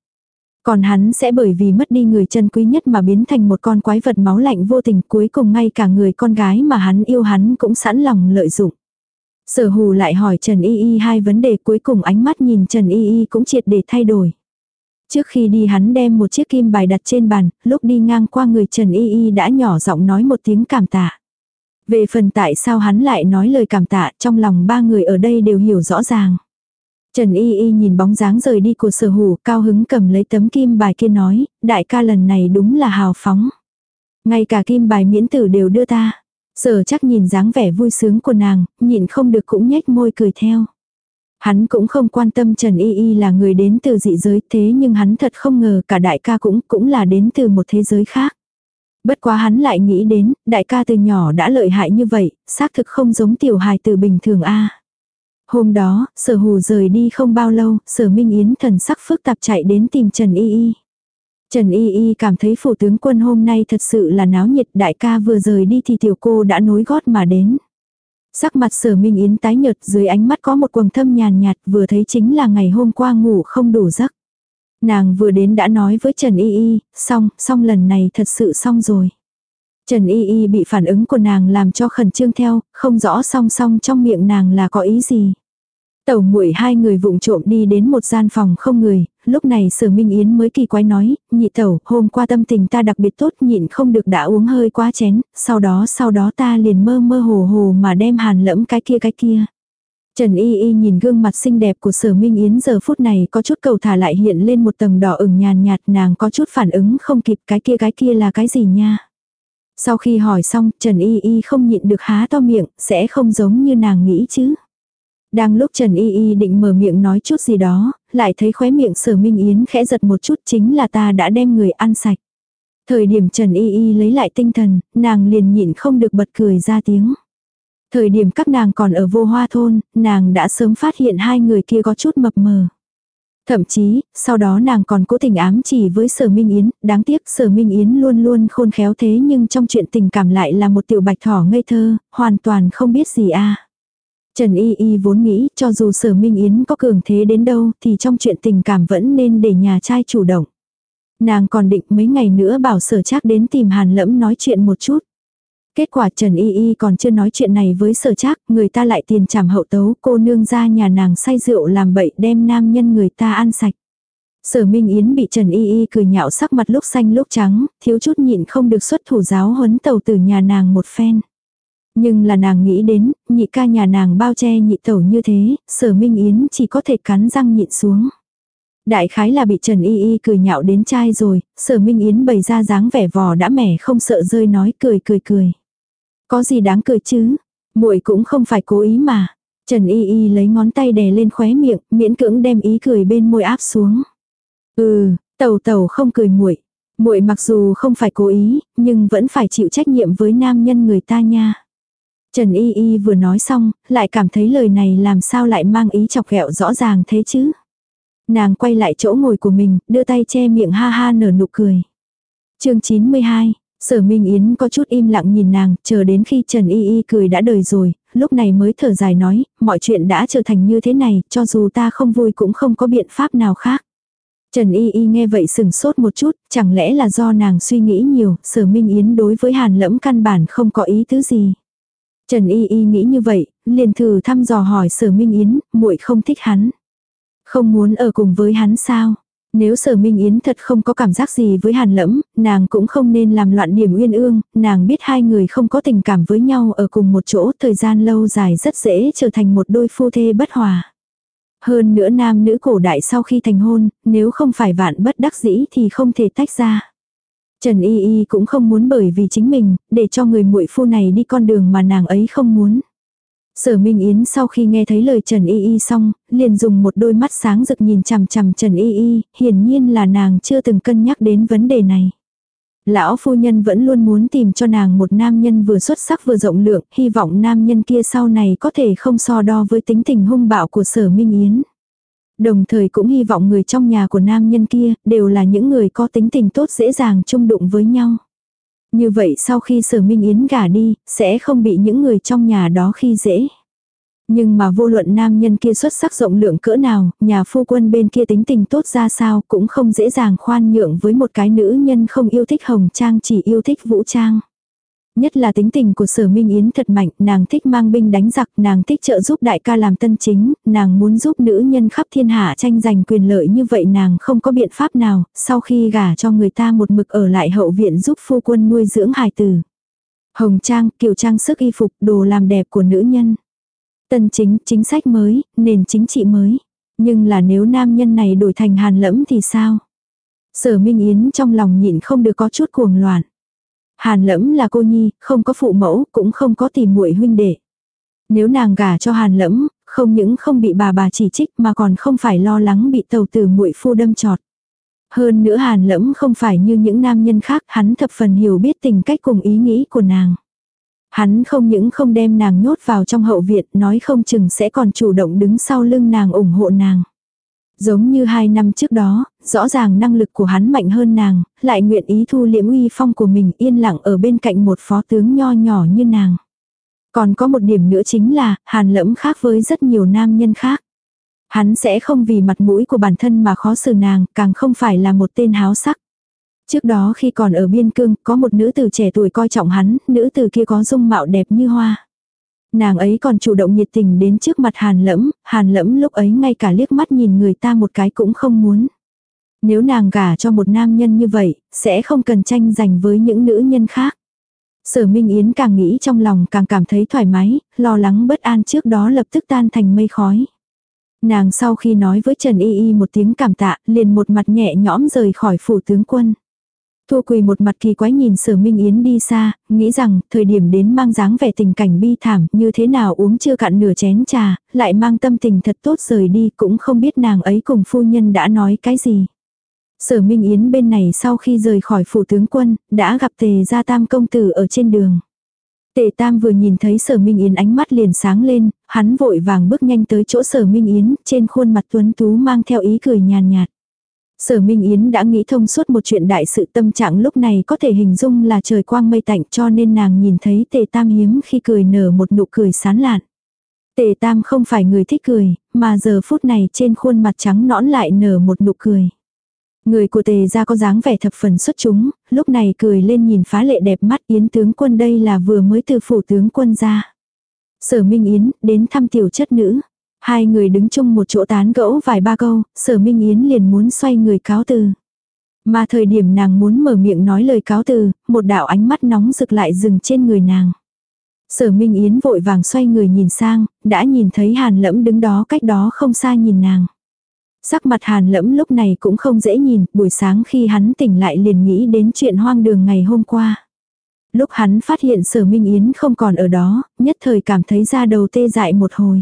Còn hắn sẽ bởi vì mất đi người chân quý nhất mà biến thành một con quái vật máu lạnh vô tình cuối cùng ngay cả người con gái mà hắn yêu hắn cũng sẵn lòng lợi dụng. Sở hù lại hỏi Trần Y Y hai vấn đề cuối cùng ánh mắt nhìn Trần Y Y cũng triệt để thay đổi. Trước khi đi hắn đem một chiếc kim bài đặt trên bàn, lúc đi ngang qua người Trần Y Y đã nhỏ giọng nói một tiếng cảm tạ. Về phần tại sao hắn lại nói lời cảm tạ trong lòng ba người ở đây đều hiểu rõ ràng. Trần Y Y nhìn bóng dáng rời đi của sở hủ cao hứng cầm lấy tấm kim bài kia nói, đại ca lần này đúng là hào phóng. Ngay cả kim bài miễn tử đều đưa ta. Sở chắc nhìn dáng vẻ vui sướng của nàng, nhịn không được cũng nhếch môi cười theo. Hắn cũng không quan tâm Trần Y Y là người đến từ dị giới thế nhưng hắn thật không ngờ cả đại ca cũng cũng là đến từ một thế giới khác. Bất quá hắn lại nghĩ đến, đại ca từ nhỏ đã lợi hại như vậy, xác thực không giống tiểu hài từ bình thường a. Hôm đó, sở hù rời đi không bao lâu, sở Minh Yến thần sắc phức tạp chạy đến tìm Trần Y Y. Trần Y Y cảm thấy phủ tướng quân hôm nay thật sự là náo nhiệt đại ca vừa rời đi thì tiểu cô đã nối gót mà đến. Sắc mặt sở Minh Yến tái nhợt dưới ánh mắt có một quầng thâm nhàn nhạt vừa thấy chính là ngày hôm qua ngủ không đủ giấc. Nàng vừa đến đã nói với Trần Y Y, xong, xong lần này thật sự xong rồi. Trần Y Y bị phản ứng của nàng làm cho khẩn trương theo, không rõ song song trong miệng nàng là có ý gì. Tẩu muội hai người vụng trộm đi đến một gian phòng không người, lúc này sở Minh Yến mới kỳ quái nói, nhị tẩu, hôm qua tâm tình ta đặc biệt tốt nhịn không được đã uống hơi quá chén, sau đó sau đó ta liền mơ mơ hồ hồ mà đem hàn lẫm cái kia cái kia. Trần Y Y nhìn gương mặt xinh đẹp của sở Minh Yến giờ phút này có chút cầu thả lại hiện lên một tầng đỏ ửng nhàn nhạt nàng có chút phản ứng không kịp cái kia cái kia là cái gì nha. Sau khi hỏi xong Trần Y Y không nhịn được há to miệng sẽ không giống như nàng nghĩ chứ. Đang lúc Trần Y Y định mở miệng nói chút gì đó, lại thấy khóe miệng sở Minh Yến khẽ giật một chút chính là ta đã đem người ăn sạch. Thời điểm Trần Y Y lấy lại tinh thần, nàng liền nhịn không được bật cười ra tiếng. Thời điểm các nàng còn ở vô hoa thôn, nàng đã sớm phát hiện hai người kia có chút mập mờ. Thậm chí, sau đó nàng còn cố tình ám chỉ với sở Minh Yến, đáng tiếc sở Minh Yến luôn luôn khôn khéo thế nhưng trong chuyện tình cảm lại là một tiểu bạch thỏ ngây thơ, hoàn toàn không biết gì a Trần Y Y vốn nghĩ cho dù sở Minh Yến có cường thế đến đâu thì trong chuyện tình cảm vẫn nên để nhà trai chủ động. Nàng còn định mấy ngày nữa bảo sở Trác đến tìm hàn lẫm nói chuyện một chút. Kết quả Trần Y Y còn chưa nói chuyện này với sở trác, người ta lại tiền trảm hậu tấu cô nương ra nhà nàng say rượu làm bậy đem nam nhân người ta ăn sạch. Sở Minh Yến bị Trần Y Y cười nhạo sắc mặt lúc xanh lúc trắng, thiếu chút nhịn không được xuất thủ giáo huấn tàu từ nhà nàng một phen. Nhưng là nàng nghĩ đến, nhị ca nhà nàng bao che nhị tẩu như thế, sở Minh Yến chỉ có thể cắn răng nhịn xuống. Đại khái là bị Trần Y Y cười nhạo đến chai rồi, sở Minh Yến bày ra dáng vẻ vò đã mẻ không sợ rơi nói cười cười cười. Có gì đáng cười chứ? muội cũng không phải cố ý mà. Trần Y Y lấy ngón tay đè lên khóe miệng, miễn cưỡng đem ý cười bên môi áp xuống. Ừ, tẩu tẩu không cười muội. muội mặc dù không phải cố ý, nhưng vẫn phải chịu trách nhiệm với nam nhân người ta nha. Trần Y Y vừa nói xong, lại cảm thấy lời này làm sao lại mang ý chọc ghẹo rõ ràng thế chứ. Nàng quay lại chỗ ngồi của mình, đưa tay che miệng ha ha nở nụ cười. chương 92, Sở Minh Yến có chút im lặng nhìn nàng, chờ đến khi Trần Y Y cười đã đời rồi, lúc này mới thở dài nói, mọi chuyện đã trở thành như thế này, cho dù ta không vui cũng không có biện pháp nào khác. Trần Y Y nghe vậy sừng sốt một chút, chẳng lẽ là do nàng suy nghĩ nhiều, sở Minh Yến đối với Hàn Lẫm căn bản không có ý thứ gì. Trần Y Y nghĩ như vậy, liền thử thăm dò hỏi sở Minh Yến, muội không thích hắn. Không muốn ở cùng với hắn sao? Nếu sở Minh Yến thật không có cảm giác gì với Hàn Lẫm, nàng cũng không nên làm loạn điểm uyên ương, nàng biết hai người không có tình cảm với nhau ở cùng một chỗ thời gian lâu dài rất dễ trở thành một đôi phu thê bất hòa. Hơn nữa nam nữ cổ đại sau khi thành hôn, nếu không phải vạn bất đắc dĩ thì không thể tách ra. Trần Y Y cũng không muốn bởi vì chính mình, để cho người muội phu này đi con đường mà nàng ấy không muốn. Sở Minh Yến sau khi nghe thấy lời Trần Y Y xong, liền dùng một đôi mắt sáng rực nhìn chằm chằm Trần Y Y, hiển nhiên là nàng chưa từng cân nhắc đến vấn đề này. Lão phu nhân vẫn luôn muốn tìm cho nàng một nam nhân vừa xuất sắc vừa rộng lượng, hy vọng nam nhân kia sau này có thể không so đo với tính tình hung bạo của sở Minh Yến. Đồng thời cũng hy vọng người trong nhà của nam nhân kia đều là những người có tính tình tốt dễ dàng chung đụng với nhau. Như vậy sau khi sở minh yến gả đi, sẽ không bị những người trong nhà đó khi dễ. Nhưng mà vô luận nam nhân kia xuất sắc rộng lượng cỡ nào, nhà phu quân bên kia tính tình tốt ra sao cũng không dễ dàng khoan nhượng với một cái nữ nhân không yêu thích hồng trang chỉ yêu thích vũ trang. Nhất là tính tình của sở Minh Yến thật mạnh, nàng thích mang binh đánh giặc, nàng thích trợ giúp đại ca làm tân chính, nàng muốn giúp nữ nhân khắp thiên hạ tranh giành quyền lợi như vậy nàng không có biện pháp nào, sau khi gả cho người ta một mực ở lại hậu viện giúp phu quân nuôi dưỡng hài tử. Hồng trang, kiều trang sức y phục, đồ làm đẹp của nữ nhân. Tân chính, chính sách mới, nền chính trị mới. Nhưng là nếu nam nhân này đổi thành hàn lẫm thì sao? Sở Minh Yến trong lòng nhịn không được có chút cuồng loạn. Hàn lẫm là cô nhi, không có phụ mẫu, cũng không có tìm muội huynh đệ. Nếu nàng gả cho hàn lẫm, không những không bị bà bà chỉ trích mà còn không phải lo lắng bị tàu tử muội phu đâm trọt. Hơn nữa hàn lẫm không phải như những nam nhân khác, hắn thập phần hiểu biết tình cách cùng ý nghĩ của nàng. Hắn không những không đem nàng nhốt vào trong hậu viện, nói không chừng sẽ còn chủ động đứng sau lưng nàng ủng hộ nàng. Giống như hai năm trước đó, rõ ràng năng lực của hắn mạnh hơn nàng, lại nguyện ý thu liễm uy phong của mình yên lặng ở bên cạnh một phó tướng nho nhỏ như nàng. Còn có một điểm nữa chính là, hàn lẫm khác với rất nhiều nam nhân khác. Hắn sẽ không vì mặt mũi của bản thân mà khó xử nàng, càng không phải là một tên háo sắc. Trước đó khi còn ở biên cương, có một nữ tử trẻ tuổi coi trọng hắn, nữ tử kia có dung mạo đẹp như hoa. Nàng ấy còn chủ động nhiệt tình đến trước mặt hàn lẫm, hàn lẫm lúc ấy ngay cả liếc mắt nhìn người ta một cái cũng không muốn. Nếu nàng gả cho một nam nhân như vậy, sẽ không cần tranh giành với những nữ nhân khác. Sở Minh Yến càng nghĩ trong lòng càng cảm thấy thoải mái, lo lắng bất an trước đó lập tức tan thành mây khói. Nàng sau khi nói với Trần Y Y một tiếng cảm tạ, liền một mặt nhẹ nhõm rời khỏi phủ tướng quân. Thu quỳ một mặt kỳ quái nhìn sở Minh Yến đi xa, nghĩ rằng thời điểm đến mang dáng vẻ tình cảnh bi thảm như thế nào uống chưa cạn nửa chén trà, lại mang tâm tình thật tốt rời đi cũng không biết nàng ấy cùng phu nhân đã nói cái gì. Sở Minh Yến bên này sau khi rời khỏi phủ tướng quân, đã gặp tề gia tam công tử ở trên đường. Tề Tam vừa nhìn thấy Sở Minh Yến ánh mắt liền sáng lên, hắn vội vàng bước nhanh tới chỗ Sở Minh Yến, trên khuôn mặt tuấn tú mang theo ý cười nhàn nhạt. Sở Minh Yến đã nghĩ thông suốt một chuyện đại sự tâm trạng lúc này có thể hình dung là trời quang mây tạnh cho nên nàng nhìn thấy Tề Tam hiếm khi cười nở một nụ cười sán lạn. Tề Tam không phải người thích cười, mà giờ phút này trên khuôn mặt trắng nõn lại nở một nụ cười. Người của tề ra có dáng vẻ thập phần xuất chúng, lúc này cười lên nhìn phá lệ đẹp mắt Yến tướng quân đây là vừa mới từ phủ tướng quân ra. Sở Minh Yến, đến thăm tiểu chất nữ. Hai người đứng chung một chỗ tán gẫu vài ba câu, sở Minh Yến liền muốn xoay người cáo từ. Mà thời điểm nàng muốn mở miệng nói lời cáo từ, một đạo ánh mắt nóng rực lại dừng trên người nàng. Sở Minh Yến vội vàng xoay người nhìn sang, đã nhìn thấy hàn lẫm đứng đó cách đó không xa nhìn nàng. Sắc mặt hàn lẫm lúc này cũng không dễ nhìn, buổi sáng khi hắn tỉnh lại liền nghĩ đến chuyện hoang đường ngày hôm qua. Lúc hắn phát hiện sở Minh Yến không còn ở đó, nhất thời cảm thấy da đầu tê dại một hồi.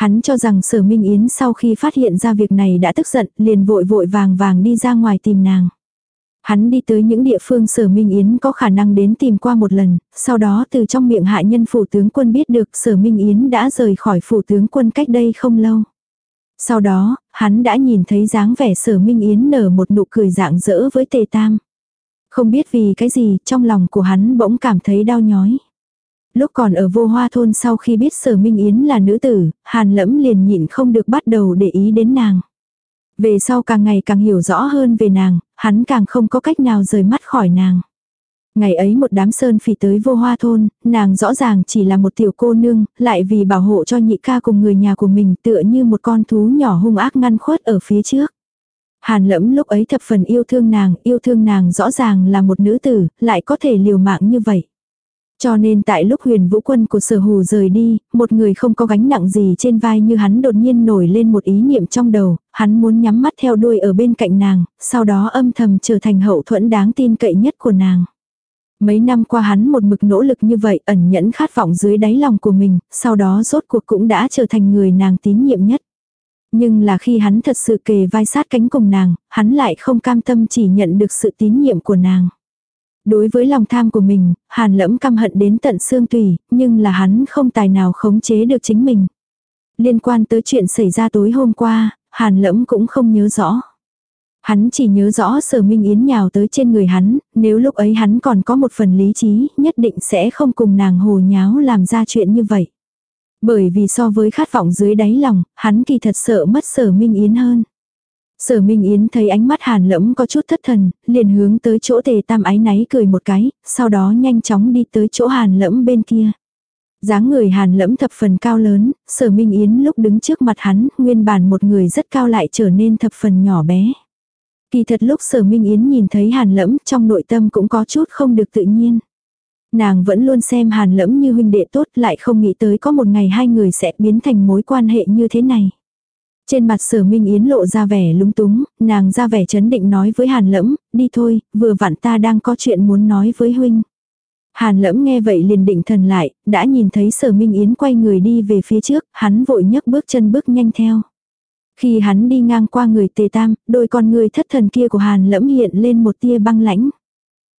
Hắn cho rằng sở Minh Yến sau khi phát hiện ra việc này đã tức giận, liền vội vội vàng vàng đi ra ngoài tìm nàng. Hắn đi tới những địa phương sở Minh Yến có khả năng đến tìm qua một lần, sau đó từ trong miệng hạ nhân phủ tướng quân biết được sở Minh Yến đã rời khỏi phủ tướng quân cách đây không lâu. Sau đó, hắn đã nhìn thấy dáng vẻ sở Minh Yến nở một nụ cười dạng dỡ với tề tam. Không biết vì cái gì, trong lòng của hắn bỗng cảm thấy đau nhói. Lúc còn ở vô hoa thôn sau khi biết sở Minh Yến là nữ tử, hàn lẫm liền nhịn không được bắt đầu để ý đến nàng. Về sau càng ngày càng hiểu rõ hơn về nàng, hắn càng không có cách nào rời mắt khỏi nàng. Ngày ấy một đám sơn phỉ tới vô hoa thôn, nàng rõ ràng chỉ là một tiểu cô nương, lại vì bảo hộ cho nhị ca cùng người nhà của mình tựa như một con thú nhỏ hung ác ngăn khuất ở phía trước. Hàn lẫm lúc ấy thập phần yêu thương nàng, yêu thương nàng rõ ràng là một nữ tử, lại có thể liều mạng như vậy. Cho nên tại lúc huyền vũ quân của sở hù rời đi, một người không có gánh nặng gì trên vai như hắn đột nhiên nổi lên một ý niệm trong đầu, hắn muốn nhắm mắt theo đuôi ở bên cạnh nàng, sau đó âm thầm trở thành hậu thuẫn đáng tin cậy nhất của nàng. Mấy năm qua hắn một mực nỗ lực như vậy ẩn nhẫn khát vọng dưới đáy lòng của mình, sau đó rốt cuộc cũng đã trở thành người nàng tín nhiệm nhất. Nhưng là khi hắn thật sự kề vai sát cánh cùng nàng, hắn lại không cam tâm chỉ nhận được sự tín nhiệm của nàng. Đối với lòng tham của mình, hàn lẫm căm hận đến tận xương tùy, nhưng là hắn không tài nào khống chế được chính mình. Liên quan tới chuyện xảy ra tối hôm qua, Hàn Lẫm cũng không nhớ rõ. Hắn chỉ nhớ rõ sở minh yến nhào tới trên người hắn, nếu lúc ấy hắn còn có một phần lý trí, nhất định sẽ không cùng nàng hồ nháo làm ra chuyện như vậy. Bởi vì so với khát vọng dưới đáy lòng, hắn kỳ thật sợ mất sở minh yến hơn. Sở Minh Yến thấy ánh mắt hàn lẫm có chút thất thần, liền hướng tới chỗ tề tam ái náy cười một cái, sau đó nhanh chóng đi tới chỗ hàn lẫm bên kia. dáng người hàn lẫm thập phần cao lớn, sở Minh Yến lúc đứng trước mặt hắn, nguyên bản một người rất cao lại trở nên thập phần nhỏ bé. Kỳ thật lúc sở Minh Yến nhìn thấy hàn lẫm trong nội tâm cũng có chút không được tự nhiên. Nàng vẫn luôn xem hàn lẫm như huynh đệ tốt lại không nghĩ tới có một ngày hai người sẽ biến thành mối quan hệ như thế này. Trên mặt sở Minh Yến lộ ra vẻ lúng túng, nàng ra vẻ chấn định nói với hàn lẫm, đi thôi, vừa vặn ta đang có chuyện muốn nói với huynh. Hàn lẫm nghe vậy liền định thần lại, đã nhìn thấy sở Minh Yến quay người đi về phía trước, hắn vội nhấc bước chân bước nhanh theo. Khi hắn đi ngang qua người tề tam, đôi con người thất thần kia của hàn lẫm hiện lên một tia băng lãnh.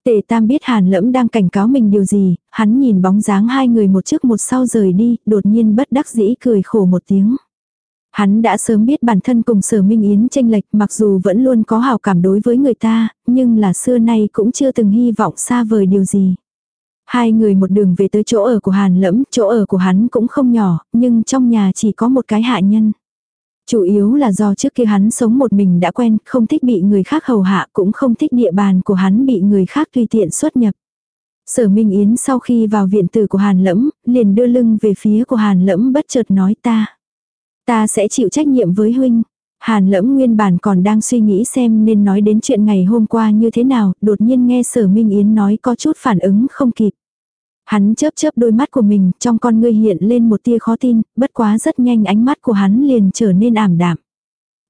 Tề tam biết hàn lẫm đang cảnh cáo mình điều gì, hắn nhìn bóng dáng hai người một trước một sau rời đi, đột nhiên bất đắc dĩ cười khổ một tiếng. Hắn đã sớm biết bản thân cùng sở minh yến tranh lệch mặc dù vẫn luôn có hào cảm đối với người ta, nhưng là xưa nay cũng chưa từng hy vọng xa vời điều gì. Hai người một đường về tới chỗ ở của Hàn Lẫm, chỗ ở của hắn cũng không nhỏ, nhưng trong nhà chỉ có một cái hạ nhân. Chủ yếu là do trước kia hắn sống một mình đã quen, không thích bị người khác hầu hạ, cũng không thích địa bàn của hắn bị người khác tùy tiện xuất nhập. Sở Minh Yến sau khi vào viện tử của Hàn Lẫm, liền đưa lưng về phía của Hàn Lẫm bất chợt nói ta. Ta sẽ chịu trách nhiệm với huynh. Hàn lẫm nguyên bản còn đang suy nghĩ xem nên nói đến chuyện ngày hôm qua như thế nào, đột nhiên nghe sở Minh Yến nói có chút phản ứng không kịp. Hắn chớp chớp đôi mắt của mình, trong con ngươi hiện lên một tia khó tin, bất quá rất nhanh ánh mắt của hắn liền trở nên ảm đạm.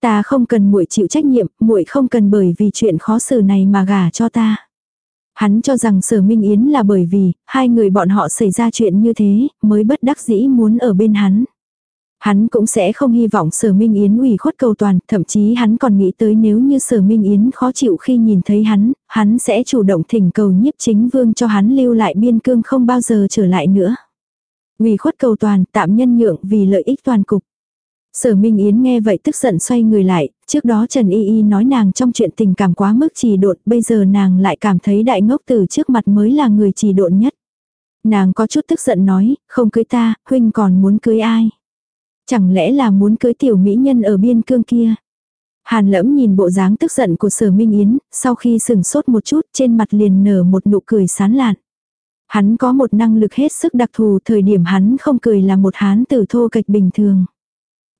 Ta không cần muội chịu trách nhiệm, muội không cần bởi vì chuyện khó xử này mà gả cho ta. Hắn cho rằng Sở Minh Yến là bởi vì hai người bọn họ xảy ra chuyện như thế, mới bất đắc dĩ muốn ở bên hắn. Hắn cũng sẽ không hy vọng sở Minh Yến ủy khuất cầu toàn, thậm chí hắn còn nghĩ tới nếu như sở Minh Yến khó chịu khi nhìn thấy hắn, hắn sẽ chủ động thỉnh cầu nhiếp chính vương cho hắn lưu lại biên cương không bao giờ trở lại nữa. Ủy khuất cầu toàn, tạm nhân nhượng vì lợi ích toàn cục. Sở Minh Yến nghe vậy tức giận xoay người lại, trước đó Trần Y Y nói nàng trong chuyện tình cảm quá mức trì độn, bây giờ nàng lại cảm thấy đại ngốc từ trước mặt mới là người trì độn nhất. Nàng có chút tức giận nói, không cưới ta, huynh còn muốn cưới ai. Chẳng lẽ là muốn cưới tiểu mỹ nhân ở biên cương kia? Hàn lẫm nhìn bộ dáng tức giận của sở Minh Yến, sau khi sừng sốt một chút trên mặt liền nở một nụ cười sán lạn. Hắn có một năng lực hết sức đặc thù thời điểm hắn không cười là một hán tử thô kịch bình thường.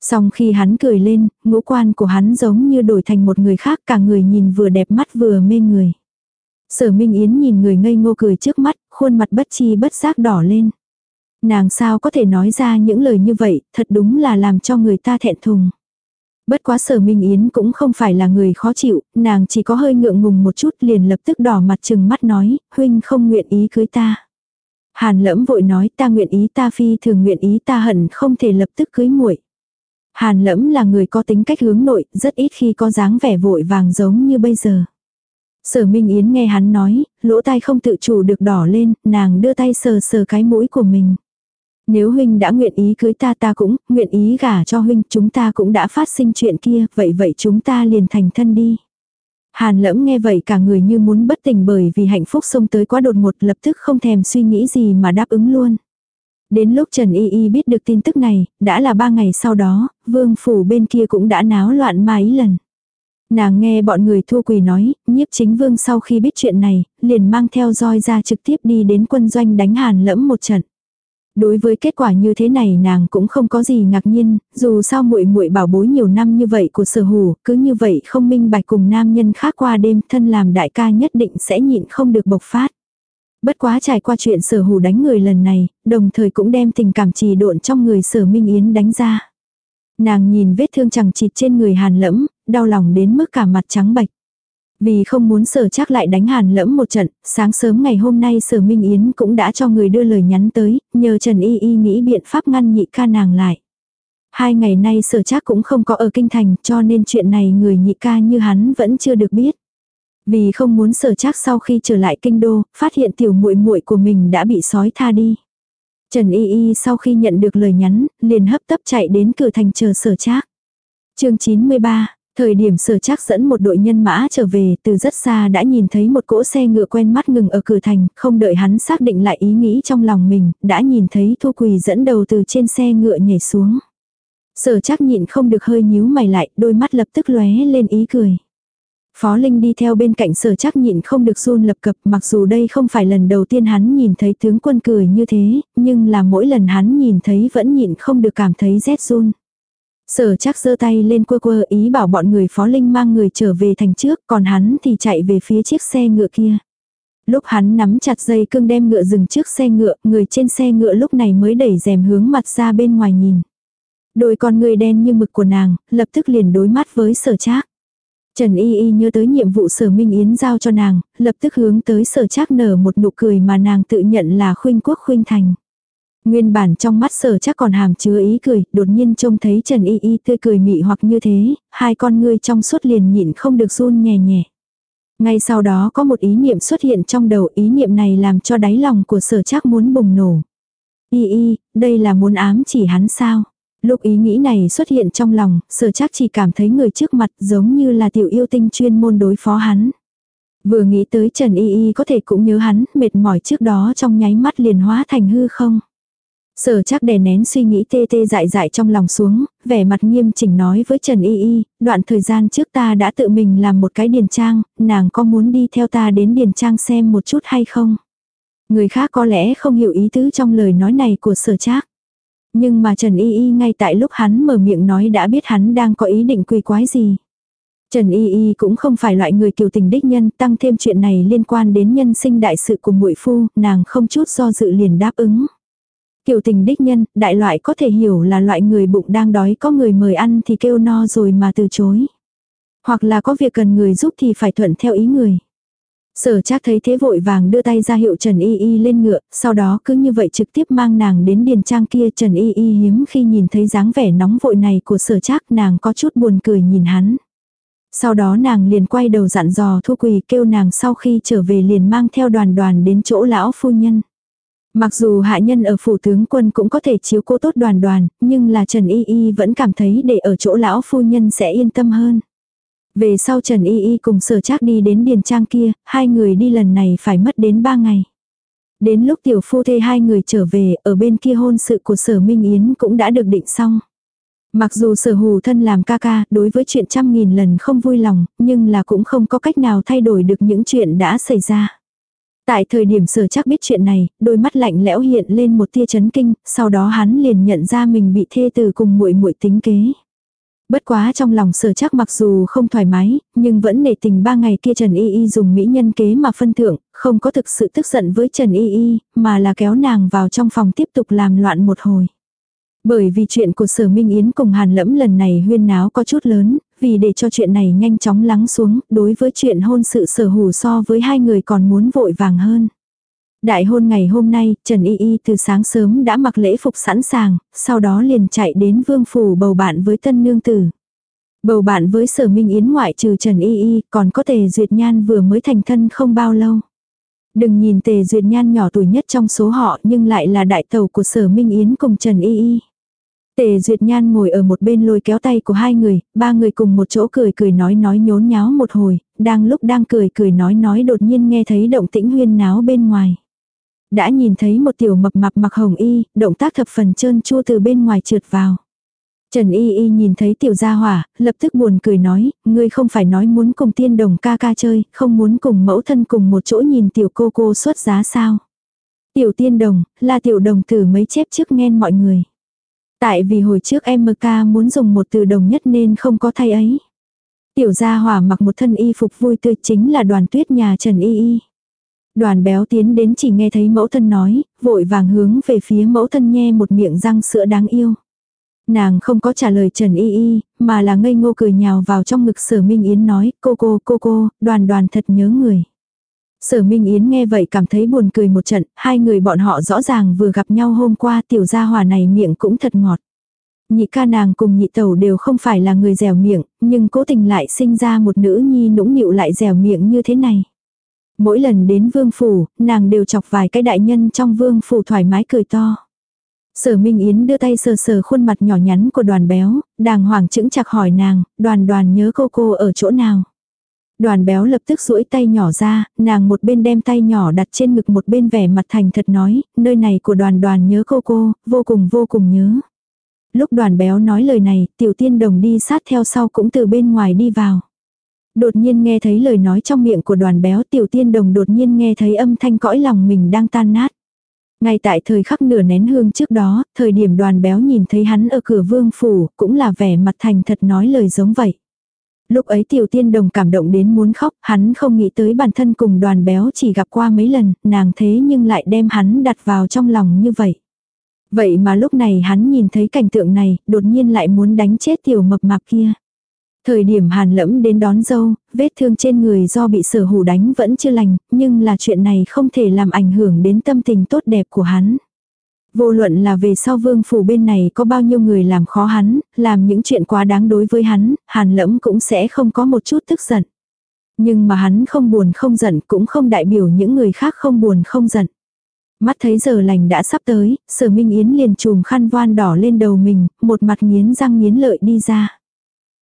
Xong khi hắn cười lên, ngũ quan của hắn giống như đổi thành một người khác cả người nhìn vừa đẹp mắt vừa mê người. Sở Minh Yến nhìn người ngây ngô cười trước mắt, khuôn mặt bất chi bất giác đỏ lên. Nàng sao có thể nói ra những lời như vậy, thật đúng là làm cho người ta thẹn thùng. Bất quá sở Minh Yến cũng không phải là người khó chịu, nàng chỉ có hơi ngượng ngùng một chút liền lập tức đỏ mặt chừng mắt nói, huynh không nguyện ý cưới ta. Hàn lẫm vội nói ta nguyện ý ta phi thường nguyện ý ta hận không thể lập tức cưới muội. Hàn lẫm là người có tính cách hướng nội, rất ít khi có dáng vẻ vội vàng giống như bây giờ. Sở Minh Yến nghe hắn nói, lỗ tai không tự chủ được đỏ lên, nàng đưa tay sờ sờ cái mũi của mình. Nếu huynh đã nguyện ý cưới ta ta cũng, nguyện ý gả cho huynh, chúng ta cũng đã phát sinh chuyện kia, vậy vậy chúng ta liền thành thân đi. Hàn lẫm nghe vậy cả người như muốn bất tỉnh bởi vì hạnh phúc xông tới quá đột ngột lập tức không thèm suy nghĩ gì mà đáp ứng luôn. Đến lúc Trần Y Y biết được tin tức này, đã là ba ngày sau đó, vương phủ bên kia cũng đã náo loạn mấy lần. Nàng nghe bọn người thua quỳ nói, nhiếp chính vương sau khi biết chuyện này, liền mang theo roi ra trực tiếp đi đến quân doanh đánh hàn lẫm một trận. Đối với kết quả như thế này nàng cũng không có gì ngạc nhiên, dù sao muội muội bảo bối nhiều năm như vậy của sở hủ, cứ như vậy không minh bạch cùng nam nhân khác qua đêm thân làm đại ca nhất định sẽ nhịn không được bộc phát. Bất quá trải qua chuyện sở hủ đánh người lần này, đồng thời cũng đem tình cảm trì độn trong người sở minh yến đánh ra. Nàng nhìn vết thương chẳng chịt trên người hàn lẫm, đau lòng đến mức cả mặt trắng bạch. Vì không muốn sở chắc lại đánh hàn lẫm một trận, sáng sớm ngày hôm nay sở Minh Yến cũng đã cho người đưa lời nhắn tới, nhờ Trần Y Y nghĩ biện pháp ngăn nhị ca nàng lại. Hai ngày nay sở chắc cũng không có ở kinh thành cho nên chuyện này người nhị ca như hắn vẫn chưa được biết. Vì không muốn sở chắc sau khi trở lại kinh đô, phát hiện tiểu muội muội của mình đã bị sói tha đi. Trần Y Y sau khi nhận được lời nhắn, liền hấp tấp chạy đến cửa thành chờ sở trác. chương 93, Thời điểm sở chắc dẫn một đội nhân mã trở về từ rất xa đã nhìn thấy một cỗ xe ngựa quen mắt ngừng ở cửa thành, không đợi hắn xác định lại ý nghĩ trong lòng mình, đã nhìn thấy Thu Quỳ dẫn đầu từ trên xe ngựa nhảy xuống. Sở chắc nhịn không được hơi nhíu mày lại, đôi mắt lập tức lóe lên ý cười. Phó Linh đi theo bên cạnh sở chắc nhịn không được run lập cập mặc dù đây không phải lần đầu tiên hắn nhìn thấy tướng quân cười như thế, nhưng là mỗi lần hắn nhìn thấy vẫn nhịn không được cảm thấy rét run. Sở chắc giơ tay lên quơ quơ ý bảo bọn người Phó Linh mang người trở về thành trước còn hắn thì chạy về phía chiếc xe ngựa kia. Lúc hắn nắm chặt dây cương đem ngựa dừng trước xe ngựa, người trên xe ngựa lúc này mới đẩy rèm hướng mặt ra bên ngoài nhìn. Đôi con người đen như mực của nàng, lập tức liền đối mắt với sở trác. Trần Y Y nhớ tới nhiệm vụ sở Minh Yến giao cho nàng, lập tức hướng tới sở trác nở một nụ cười mà nàng tự nhận là khuynh quốc khuynh thành. Nguyên bản trong mắt sở chắc còn hàm chứa ý cười, đột nhiên trông thấy Trần Y Y tươi cười mị hoặc như thế, hai con ngươi trong suốt liền nhịn không được run nhẹ nhẹ. Ngay sau đó có một ý niệm xuất hiện trong đầu, ý niệm này làm cho đáy lòng của sở chắc muốn bùng nổ. Y y, đây là muốn ám chỉ hắn sao? Lúc ý nghĩ này xuất hiện trong lòng, sở chắc chỉ cảm thấy người trước mặt giống như là tiểu yêu tinh chuyên môn đối phó hắn. Vừa nghĩ tới Trần Y Y có thể cũng nhớ hắn, mệt mỏi trước đó trong nháy mắt liền hóa thành hư không. Sở chắc đè nén suy nghĩ tê tê dại dại trong lòng xuống, vẻ mặt nghiêm chỉnh nói với Trần Y Y, đoạn thời gian trước ta đã tự mình làm một cái điền trang, nàng có muốn đi theo ta đến điền trang xem một chút hay không? Người khác có lẽ không hiểu ý tứ trong lời nói này của sở trác. Nhưng mà Trần Y Y ngay tại lúc hắn mở miệng nói đã biết hắn đang có ý định quỳ quái gì. Trần Y Y cũng không phải loại người kiều tình đích nhân, tăng thêm chuyện này liên quan đến nhân sinh đại sự của muội phu, nàng không chút do dự liền đáp ứng kiểu tình đích nhân, đại loại có thể hiểu là loại người bụng đang đói có người mời ăn thì kêu no rồi mà từ chối. Hoặc là có việc cần người giúp thì phải thuận theo ý người. Sở chắc thấy thế vội vàng đưa tay ra hiệu Trần Y Y lên ngựa, sau đó cứ như vậy trực tiếp mang nàng đến điền trang kia Trần Y Y hiếm khi nhìn thấy dáng vẻ nóng vội này của sở chắc nàng có chút buồn cười nhìn hắn. Sau đó nàng liền quay đầu dặn dò thu quỳ kêu nàng sau khi trở về liền mang theo đoàn đoàn đến chỗ lão phu nhân. Mặc dù hạ nhân ở phủ tướng quân cũng có thể chiếu cố tốt đoàn đoàn, nhưng là Trần Y Y vẫn cảm thấy để ở chỗ lão phu nhân sẽ yên tâm hơn. Về sau Trần Y Y cùng sở trác đi đến điền trang kia, hai người đi lần này phải mất đến ba ngày. Đến lúc tiểu phu thê hai người trở về, ở bên kia hôn sự của sở Minh Yến cũng đã được định xong. Mặc dù sở hù thân làm ca ca, đối với chuyện trăm nghìn lần không vui lòng, nhưng là cũng không có cách nào thay đổi được những chuyện đã xảy ra. Tại thời điểm sở chắc biết chuyện này, đôi mắt lạnh lẽo hiện lên một tia chấn kinh, sau đó hắn liền nhận ra mình bị thê từ cùng muội muội tính kế. Bất quá trong lòng sở chắc mặc dù không thoải mái, nhưng vẫn nể tình ba ngày kia Trần Y Y dùng mỹ nhân kế mà phân thưởng, không có thực sự tức giận với Trần Y Y, mà là kéo nàng vào trong phòng tiếp tục làm loạn một hồi. Bởi vì chuyện của sở Minh Yến cùng Hàn Lẫm lần này huyên náo có chút lớn, vì để cho chuyện này nhanh chóng lắng xuống, đối với chuyện hôn sự sở hủ so với hai người còn muốn vội vàng hơn. Đại hôn ngày hôm nay, Trần Y Y từ sáng sớm đã mặc lễ phục sẵn sàng, sau đó liền chạy đến vương phủ bầu bạn với tân nương tử. Bầu bạn với sở minh yến ngoại trừ Trần Y Y, còn có tề duyệt nhan vừa mới thành thân không bao lâu. Đừng nhìn tề duyệt nhan nhỏ tuổi nhất trong số họ nhưng lại là đại tàu của sở minh yến cùng Trần Y Y. Tề Duyệt Nhan ngồi ở một bên lôi kéo tay của hai người, ba người cùng một chỗ cười cười nói nói nhốn nháo một hồi, đang lúc đang cười cười nói nói đột nhiên nghe thấy động tĩnh huyên náo bên ngoài. Đã nhìn thấy một tiểu mập mạp mặc hồng y, động tác thập phần trơn chua từ bên ngoài trượt vào. Trần Y Y nhìn thấy tiểu gia hỏa, lập tức buồn cười nói, ngươi không phải nói muốn cùng tiên đồng ca ca chơi, không muốn cùng mẫu thân cùng một chỗ nhìn tiểu cô cô xuất giá sao. Tiểu tiên đồng, là tiểu đồng tử mấy chép trước nghe mọi người. Tại vì hồi trước em MK muốn dùng một từ đồng nhất nên không có thay ấy. Tiểu gia hỏa mặc một thân y phục vui tươi chính là đoàn tuyết nhà Trần Y Y. Đoàn béo tiến đến chỉ nghe thấy mẫu thân nói, vội vàng hướng về phía mẫu thân nhe một miệng răng sữa đáng yêu. Nàng không có trả lời Trần Y Y, mà là ngây ngô cười nhào vào trong ngực sở Minh Yến nói, cô cô cô cô, đoàn đoàn thật nhớ người. Sở Minh Yến nghe vậy cảm thấy buồn cười một trận, hai người bọn họ rõ ràng vừa gặp nhau hôm qua tiểu gia hòa này miệng cũng thật ngọt. Nhị ca nàng cùng nhị tẩu đều không phải là người dẻo miệng, nhưng cố tình lại sinh ra một nữ nhi nũng nịu lại dẻo miệng như thế này. Mỗi lần đến vương phủ, nàng đều chọc vài cái đại nhân trong vương phủ thoải mái cười to. Sở Minh Yến đưa tay sờ sờ khuôn mặt nhỏ nhắn của đoàn béo, đàng hoàng chững chặt hỏi nàng, đoàn đoàn nhớ cô cô ở chỗ nào. Đoàn béo lập tức duỗi tay nhỏ ra, nàng một bên đem tay nhỏ đặt trên ngực một bên vẻ mặt thành thật nói, nơi này của đoàn đoàn nhớ cô cô, vô cùng vô cùng nhớ. Lúc đoàn béo nói lời này, tiểu tiên đồng đi sát theo sau cũng từ bên ngoài đi vào. Đột nhiên nghe thấy lời nói trong miệng của đoàn béo tiểu tiên đồng đột nhiên nghe thấy âm thanh cõi lòng mình đang tan nát. Ngay tại thời khắc nửa nén hương trước đó, thời điểm đoàn béo nhìn thấy hắn ở cửa vương phủ, cũng là vẻ mặt thành thật nói lời giống vậy. Lúc ấy tiểu tiên đồng cảm động đến muốn khóc, hắn không nghĩ tới bản thân cùng đoàn béo chỉ gặp qua mấy lần, nàng thế nhưng lại đem hắn đặt vào trong lòng như vậy. Vậy mà lúc này hắn nhìn thấy cảnh tượng này, đột nhiên lại muốn đánh chết tiểu mập mạp kia. Thời điểm hàn lẫm đến đón dâu, vết thương trên người do bị sở hủ đánh vẫn chưa lành, nhưng là chuyện này không thể làm ảnh hưởng đến tâm tình tốt đẹp của hắn. Vô luận là về sau vương phủ bên này có bao nhiêu người làm khó hắn, làm những chuyện quá đáng đối với hắn, hàn lẫm cũng sẽ không có một chút tức giận. Nhưng mà hắn không buồn không giận cũng không đại biểu những người khác không buồn không giận. Mắt thấy giờ lành đã sắp tới, sở minh yến liền chùm khăn voan đỏ lên đầu mình, một mặt nghiến răng nghiến lợi đi ra.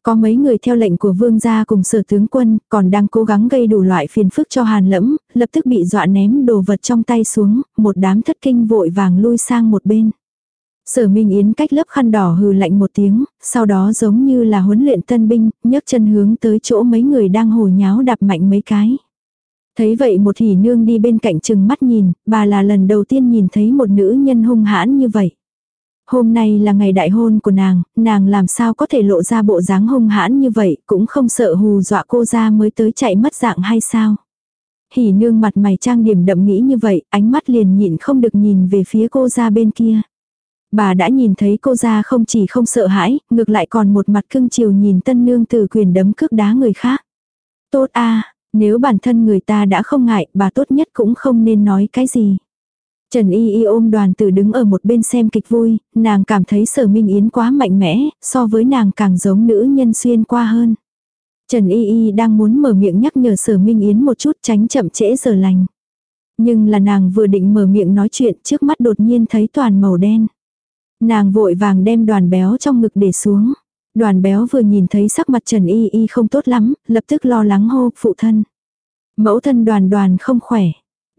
Có mấy người theo lệnh của vương gia cùng sở tướng quân, còn đang cố gắng gây đủ loại phiền phức cho hàn lẫm, lập tức bị dọa ném đồ vật trong tay xuống, một đám thất kinh vội vàng lui sang một bên. Sở Minh Yến cách lớp khăn đỏ hừ lạnh một tiếng, sau đó giống như là huấn luyện tân binh, nhấc chân hướng tới chỗ mấy người đang hồ nháo đạp mạnh mấy cái. Thấy vậy một hỉ nương đi bên cạnh chừng mắt nhìn, bà là lần đầu tiên nhìn thấy một nữ nhân hung hãn như vậy. Hôm nay là ngày đại hôn của nàng, nàng làm sao có thể lộ ra bộ dáng hung hãn như vậy, cũng không sợ hù dọa cô ra mới tới chạy mất dạng hay sao. Hỉ nương mặt mày trang điểm đậm nghĩ như vậy, ánh mắt liền nhịn không được nhìn về phía cô ra bên kia. Bà đã nhìn thấy cô ra không chỉ không sợ hãi, ngược lại còn một mặt cưng chiều nhìn tân nương từ quyền đấm cước đá người khác. Tốt a nếu bản thân người ta đã không ngại, bà tốt nhất cũng không nên nói cái gì. Trần Y Y ôm đoàn tử đứng ở một bên xem kịch vui, nàng cảm thấy sở minh yến quá mạnh mẽ, so với nàng càng giống nữ nhân xuyên qua hơn. Trần Y Y đang muốn mở miệng nhắc nhở sở minh yến một chút tránh chậm trễ giờ lành. Nhưng là nàng vừa định mở miệng nói chuyện trước mắt đột nhiên thấy toàn màu đen. Nàng vội vàng đem đoàn béo trong ngực để xuống. Đoàn béo vừa nhìn thấy sắc mặt Trần Y Y không tốt lắm, lập tức lo lắng hô phụ thân. Mẫu thân đoàn đoàn không khỏe.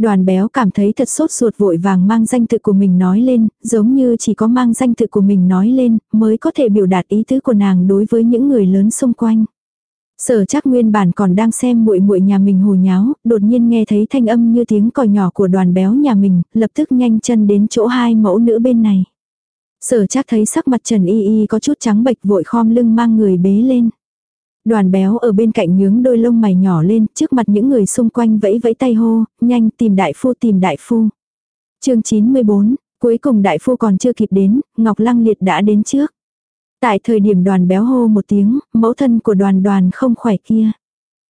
Đoàn béo cảm thấy thật sốt ruột vội vàng mang danh tự của mình nói lên, giống như chỉ có mang danh tự của mình nói lên, mới có thể biểu đạt ý tứ của nàng đối với những người lớn xung quanh. Sở chắc nguyên bản còn đang xem muội muội nhà mình hồ nháo, đột nhiên nghe thấy thanh âm như tiếng còi nhỏ của đoàn béo nhà mình, lập tức nhanh chân đến chỗ hai mẫu nữ bên này. Sở chắc thấy sắc mặt Trần Y Y có chút trắng bệch vội khom lưng mang người bế lên. Đoàn béo ở bên cạnh nhướng đôi lông mày nhỏ lên, trước mặt những người xung quanh vẫy vẫy tay hô, nhanh tìm đại phu tìm đại phu. chương 94, cuối cùng đại phu còn chưa kịp đến, Ngọc Lăng Liệt đã đến trước. Tại thời điểm đoàn béo hô một tiếng, mẫu thân của đoàn đoàn không khỏe kia.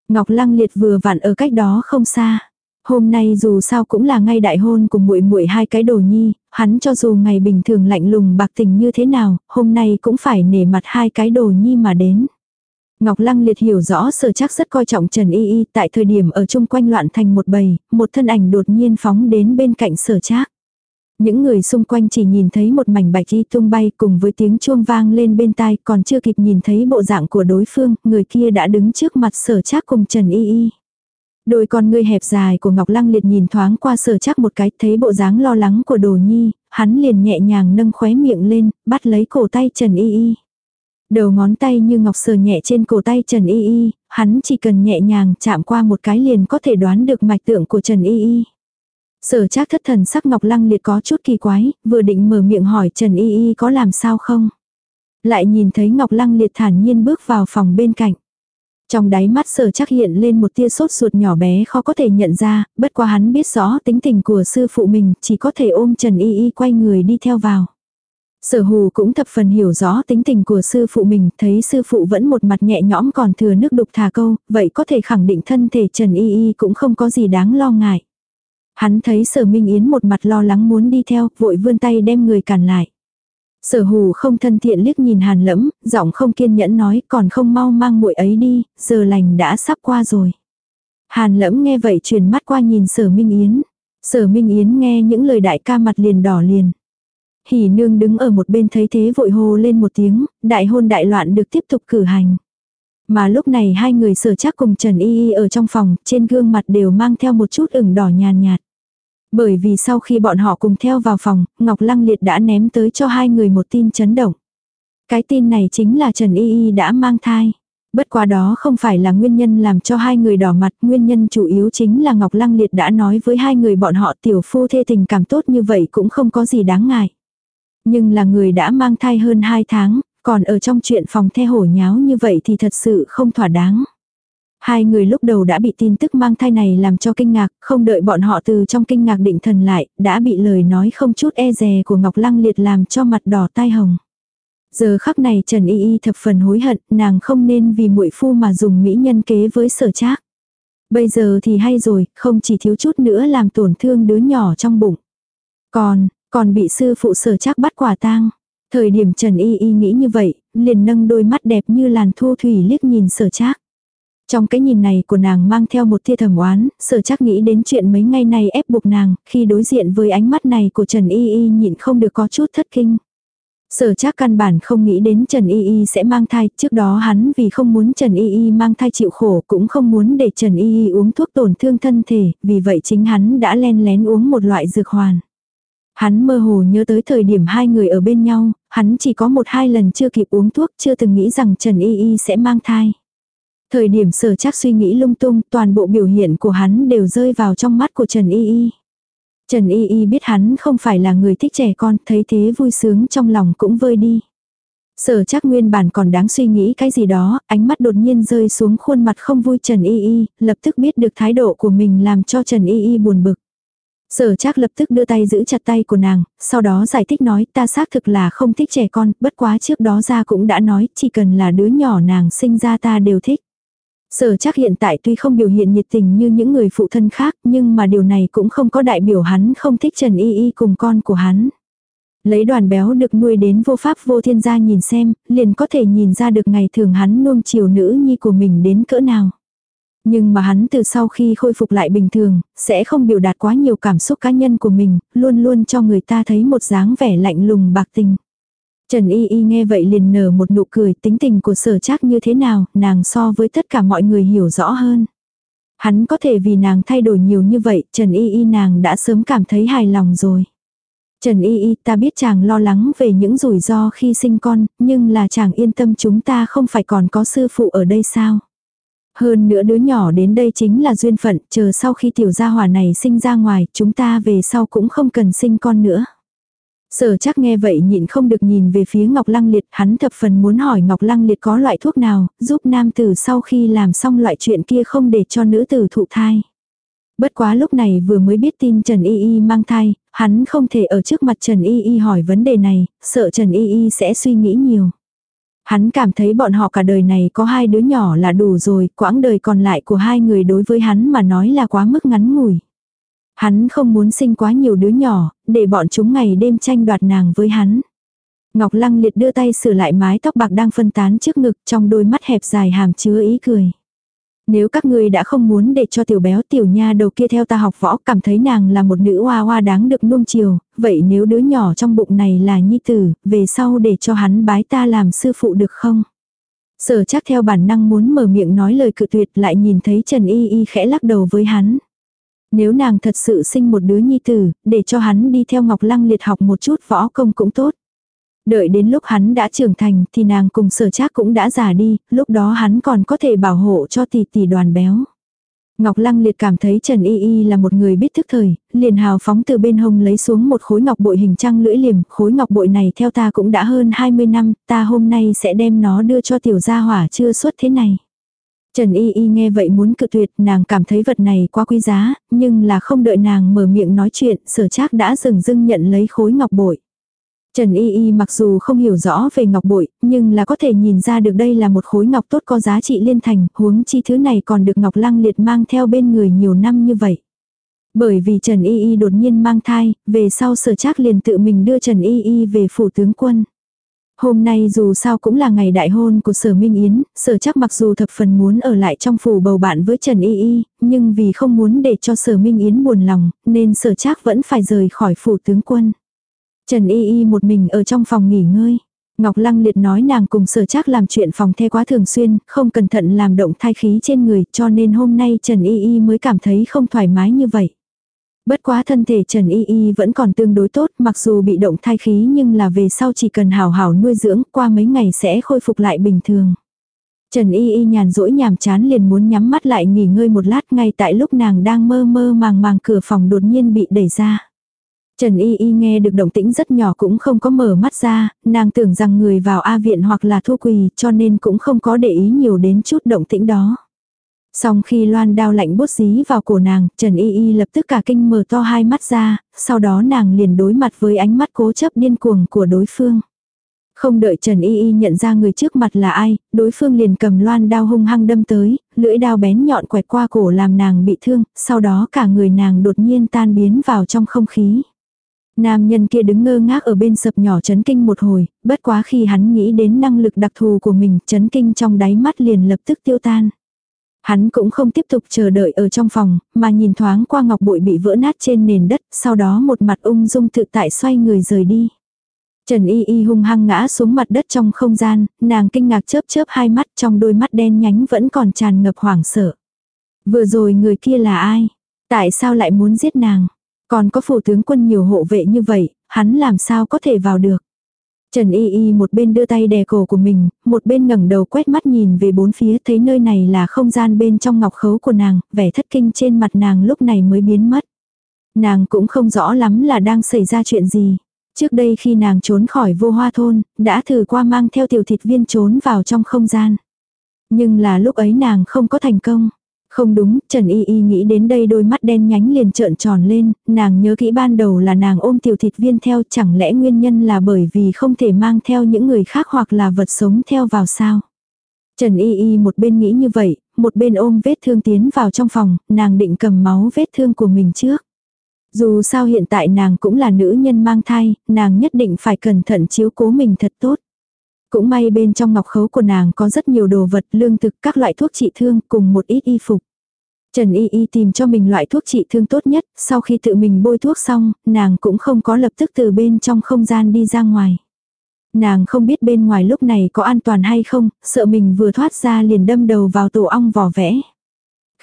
Ngọc Lăng Liệt vừa vặn ở cách đó không xa. Hôm nay dù sao cũng là ngay đại hôn của muội muội hai cái đồ nhi, hắn cho dù ngày bình thường lạnh lùng bạc tình như thế nào, hôm nay cũng phải nể mặt hai cái đồ nhi mà đến. Ngọc Lăng liệt hiểu rõ sở chắc rất coi trọng Trần Y Y tại thời điểm ở chung quanh loạn thành một bầy, một thân ảnh đột nhiên phóng đến bên cạnh sở trác. Những người xung quanh chỉ nhìn thấy một mảnh bạch y tung bay cùng với tiếng chuông vang lên bên tai còn chưa kịp nhìn thấy bộ dạng của đối phương, người kia đã đứng trước mặt sở trác cùng Trần Y Y. Đôi con ngươi hẹp dài của Ngọc Lăng liệt nhìn thoáng qua sở chắc một cái, thấy bộ dáng lo lắng của đồ nhi, hắn liền nhẹ nhàng nâng khóe miệng lên, bắt lấy cổ tay Trần Y Y. Đầu ngón tay như ngọc sờ nhẹ trên cổ tay Trần Y Y, hắn chỉ cần nhẹ nhàng chạm qua một cái liền có thể đoán được mạch tượng của Trần Y Y. Sở trác thất thần sắc Ngọc Lăng liệt có chút kỳ quái, vừa định mở miệng hỏi Trần Y Y có làm sao không. Lại nhìn thấy Ngọc Lăng liệt thản nhiên bước vào phòng bên cạnh. Trong đáy mắt sở chắc hiện lên một tia sốt ruột nhỏ bé khó có thể nhận ra, bất quá hắn biết rõ tính tình của sư phụ mình, chỉ có thể ôm Trần Y Y quay người đi theo vào. Sở hù cũng thập phần hiểu rõ tính tình của sư phụ mình, thấy sư phụ vẫn một mặt nhẹ nhõm còn thừa nước đục thả câu, vậy có thể khẳng định thân thể Trần Y Y cũng không có gì đáng lo ngại. Hắn thấy sở Minh Yến một mặt lo lắng muốn đi theo, vội vươn tay đem người cản lại. Sở hù không thân thiện liếc nhìn hàn lẫm, giọng không kiên nhẫn nói còn không mau mang muội ấy đi, giờ lành đã sắp qua rồi. Hàn lẫm nghe vậy truyền mắt qua nhìn sở Minh Yến. Sở Minh Yến nghe những lời đại ca mặt liền đỏ liền hỉ nương đứng ở một bên thấy thế vội hô lên một tiếng, đại hôn đại loạn được tiếp tục cử hành. Mà lúc này hai người sở chắc cùng Trần Y Y ở trong phòng, trên gương mặt đều mang theo một chút ửng đỏ nhàn nhạt, Bởi vì sau khi bọn họ cùng theo vào phòng, Ngọc Lăng Liệt đã ném tới cho hai người một tin chấn động. Cái tin này chính là Trần Y Y đã mang thai. Bất quá đó không phải là nguyên nhân làm cho hai người đỏ mặt, nguyên nhân chủ yếu chính là Ngọc Lăng Liệt đã nói với hai người bọn họ tiểu phu thê tình cảm tốt như vậy cũng không có gì đáng ngại. Nhưng là người đã mang thai hơn hai tháng, còn ở trong chuyện phòng the hổ nháo như vậy thì thật sự không thỏa đáng. Hai người lúc đầu đã bị tin tức mang thai này làm cho kinh ngạc, không đợi bọn họ từ trong kinh ngạc định thần lại, đã bị lời nói không chút e dè của Ngọc Lăng Liệt làm cho mặt đỏ tai hồng. Giờ khắc này Trần Y Y thập phần hối hận, nàng không nên vì muội phu mà dùng mỹ nhân kế với sở trác. Bây giờ thì hay rồi, không chỉ thiếu chút nữa làm tổn thương đứa nhỏ trong bụng. Còn, còn bị sư phụ sở trác bắt quả tang. Thời điểm Trần Y Y nghĩ như vậy, liền nâng đôi mắt đẹp như làn thu thủy liếc nhìn sở trác. Trong cái nhìn này của nàng mang theo một tia thầm oán, sở chắc nghĩ đến chuyện mấy ngày nay ép buộc nàng, khi đối diện với ánh mắt này của Trần Y Y nhịn không được có chút thất kinh. Sở chắc căn bản không nghĩ đến Trần Y Y sẽ mang thai, trước đó hắn vì không muốn Trần Y Y mang thai chịu khổ cũng không muốn để Trần Y Y uống thuốc tổn thương thân thể, vì vậy chính hắn đã len lén uống một loại dược hoàn. Hắn mơ hồ nhớ tới thời điểm hai người ở bên nhau, hắn chỉ có một hai lần chưa kịp uống thuốc chưa từng nghĩ rằng Trần Y Y sẽ mang thai. Thời điểm sở chắc suy nghĩ lung tung toàn bộ biểu hiện của hắn đều rơi vào trong mắt của Trần Y Y. Trần Y Y biết hắn không phải là người thích trẻ con, thấy thế vui sướng trong lòng cũng vơi đi. Sở chắc nguyên bản còn đáng suy nghĩ cái gì đó, ánh mắt đột nhiên rơi xuống khuôn mặt không vui Trần Y Y, lập tức biết được thái độ của mình làm cho Trần Y Y buồn bực. Sở chắc lập tức đưa tay giữ chặt tay của nàng, sau đó giải thích nói ta xác thực là không thích trẻ con, bất quá trước đó ra cũng đã nói chỉ cần là đứa nhỏ nàng sinh ra ta đều thích. Sở chắc hiện tại tuy không biểu hiện nhiệt tình như những người phụ thân khác nhưng mà điều này cũng không có đại biểu hắn không thích Trần Y Y cùng con của hắn. Lấy đoàn béo được nuôi đến vô pháp vô thiên gia nhìn xem, liền có thể nhìn ra được ngày thường hắn nuông chiều nữ nhi của mình đến cỡ nào. Nhưng mà hắn từ sau khi khôi phục lại bình thường, sẽ không biểu đạt quá nhiều cảm xúc cá nhân của mình, luôn luôn cho người ta thấy một dáng vẻ lạnh lùng bạc tình. Trần Y Y nghe vậy liền nở một nụ cười tính tình của sở trác như thế nào, nàng so với tất cả mọi người hiểu rõ hơn. Hắn có thể vì nàng thay đổi nhiều như vậy, Trần Y Y nàng đã sớm cảm thấy hài lòng rồi. Trần Y Y ta biết chàng lo lắng về những rủi ro khi sinh con, nhưng là chàng yên tâm chúng ta không phải còn có sư phụ ở đây sao. Hơn nữa đứa nhỏ đến đây chính là duyên phận, chờ sau khi tiểu gia hỏa này sinh ra ngoài, chúng ta về sau cũng không cần sinh con nữa. Sở chắc nghe vậy nhịn không được nhìn về phía Ngọc Lăng Liệt, hắn thập phần muốn hỏi Ngọc Lăng Liệt có loại thuốc nào, giúp nam tử sau khi làm xong loại chuyện kia không để cho nữ tử thụ thai. Bất quá lúc này vừa mới biết tin Trần Y Y mang thai, hắn không thể ở trước mặt Trần Y Y hỏi vấn đề này, sợ Trần Y Y sẽ suy nghĩ nhiều. Hắn cảm thấy bọn họ cả đời này có hai đứa nhỏ là đủ rồi, quãng đời còn lại của hai người đối với hắn mà nói là quá mức ngắn ngủi. Hắn không muốn sinh quá nhiều đứa nhỏ, để bọn chúng ngày đêm tranh đoạt nàng với hắn. Ngọc Lăng liệt đưa tay sửa lại mái tóc bạc đang phân tán trước ngực trong đôi mắt hẹp dài hàm chứa ý cười. Nếu các ngươi đã không muốn để cho tiểu béo tiểu nha đầu kia theo ta học võ cảm thấy nàng là một nữ hoa hoa đáng được nuông chiều, vậy nếu đứa nhỏ trong bụng này là nhi tử, về sau để cho hắn bái ta làm sư phụ được không? Sở chắc theo bản năng muốn mở miệng nói lời cự tuyệt lại nhìn thấy Trần Y Y khẽ lắc đầu với hắn. Nếu nàng thật sự sinh một đứa nhi tử, để cho hắn đi theo Ngọc Lăng liệt học một chút võ công cũng tốt. Đợi đến lúc hắn đã trưởng thành thì nàng cùng sở trác cũng đã già đi, lúc đó hắn còn có thể bảo hộ cho tỷ tỷ đoàn béo. Ngọc Lăng liệt cảm thấy Trần Y Y là một người biết thức thời, liền hào phóng từ bên hông lấy xuống một khối ngọc bội hình trăng lưỡi liềm, khối ngọc bội này theo ta cũng đã hơn 20 năm, ta hôm nay sẽ đem nó đưa cho tiểu gia hỏa chưa xuất thế này. Trần Y Y nghe vậy muốn cự tuyệt, nàng cảm thấy vật này quá quý giá, nhưng là không đợi nàng mở miệng nói chuyện, sở trác đã dừng dưng nhận lấy khối ngọc bội. Trần Y Y mặc dù không hiểu rõ về ngọc bội, nhưng là có thể nhìn ra được đây là một khối ngọc tốt có giá trị liên thành, huống chi thứ này còn được Ngọc Lăng Liệt mang theo bên người nhiều năm như vậy. Bởi vì Trần Y Y đột nhiên mang thai, về sau sở trác liền tự mình đưa Trần Y Y về phủ tướng quân. Hôm nay dù sao cũng là ngày đại hôn của sở Minh Yến, sở chắc mặc dù thập phần muốn ở lại trong phủ bầu bạn với Trần Y Y, nhưng vì không muốn để cho sở Minh Yến buồn lòng, nên sở chắc vẫn phải rời khỏi phủ tướng quân. Trần Y Y một mình ở trong phòng nghỉ ngơi. Ngọc Lăng liệt nói nàng cùng sở chắc làm chuyện phòng the quá thường xuyên, không cẩn thận làm động thai khí trên người cho nên hôm nay Trần Y Y mới cảm thấy không thoải mái như vậy. Bất quá thân thể Trần Y Y vẫn còn tương đối tốt mặc dù bị động thai khí nhưng là về sau chỉ cần hảo hảo nuôi dưỡng qua mấy ngày sẽ khôi phục lại bình thường. Trần Y Y nhàn rỗi nhàm chán liền muốn nhắm mắt lại nghỉ ngơi một lát ngay tại lúc nàng đang mơ mơ màng màng cửa phòng đột nhiên bị đẩy ra. Trần Y Y nghe được động tĩnh rất nhỏ cũng không có mở mắt ra, nàng tưởng rằng người vào A viện hoặc là thu quỳ cho nên cũng không có để ý nhiều đến chút động tĩnh đó. Xong khi loan đao lạnh bút dí vào cổ nàng, Trần Y Y lập tức cả kinh mở to hai mắt ra, sau đó nàng liền đối mặt với ánh mắt cố chấp điên cuồng của đối phương. Không đợi Trần Y Y nhận ra người trước mặt là ai, đối phương liền cầm loan đao hung hăng đâm tới, lưỡi đao bén nhọn quẹt qua cổ làm nàng bị thương, sau đó cả người nàng đột nhiên tan biến vào trong không khí. Nam nhân kia đứng ngơ ngác ở bên sập nhỏ chấn kinh một hồi, bất quá khi hắn nghĩ đến năng lực đặc thù của mình, chấn kinh trong đáy mắt liền lập tức tiêu tan. Hắn cũng không tiếp tục chờ đợi ở trong phòng, mà nhìn thoáng qua ngọc bụi bị vỡ nát trên nền đất, sau đó một mặt ung dung tự tại xoay người rời đi. Trần Y Y hung hăng ngã xuống mặt đất trong không gian, nàng kinh ngạc chớp chớp hai mắt trong đôi mắt đen nhánh vẫn còn tràn ngập hoảng sợ. Vừa rồi người kia là ai? Tại sao lại muốn giết nàng? Còn có phủ tướng quân nhiều hộ vệ như vậy, hắn làm sao có thể vào được? Trần Y Y một bên đưa tay đè cổ của mình, một bên ngẩng đầu quét mắt nhìn về bốn phía thấy nơi này là không gian bên trong ngọc khấu của nàng, vẻ thất kinh trên mặt nàng lúc này mới biến mất. Nàng cũng không rõ lắm là đang xảy ra chuyện gì. Trước đây khi nàng trốn khỏi vô hoa thôn, đã thử qua mang theo tiểu thịt viên trốn vào trong không gian. Nhưng là lúc ấy nàng không có thành công. Không đúng, Trần Y Y nghĩ đến đây đôi mắt đen nhánh liền trợn tròn lên, nàng nhớ kỹ ban đầu là nàng ôm tiểu thịt viên theo chẳng lẽ nguyên nhân là bởi vì không thể mang theo những người khác hoặc là vật sống theo vào sao. Trần Y Y một bên nghĩ như vậy, một bên ôm vết thương tiến vào trong phòng, nàng định cầm máu vết thương của mình trước. Dù sao hiện tại nàng cũng là nữ nhân mang thai, nàng nhất định phải cẩn thận chiếu cố mình thật tốt. Cũng may bên trong ngọc khấu của nàng có rất nhiều đồ vật lương thực các loại thuốc trị thương cùng một ít y phục. Trần Y Y tìm cho mình loại thuốc trị thương tốt nhất, sau khi tự mình bôi thuốc xong, nàng cũng không có lập tức từ bên trong không gian đi ra ngoài. Nàng không biết bên ngoài lúc này có an toàn hay không, sợ mình vừa thoát ra liền đâm đầu vào tổ ong vỏ vẽ.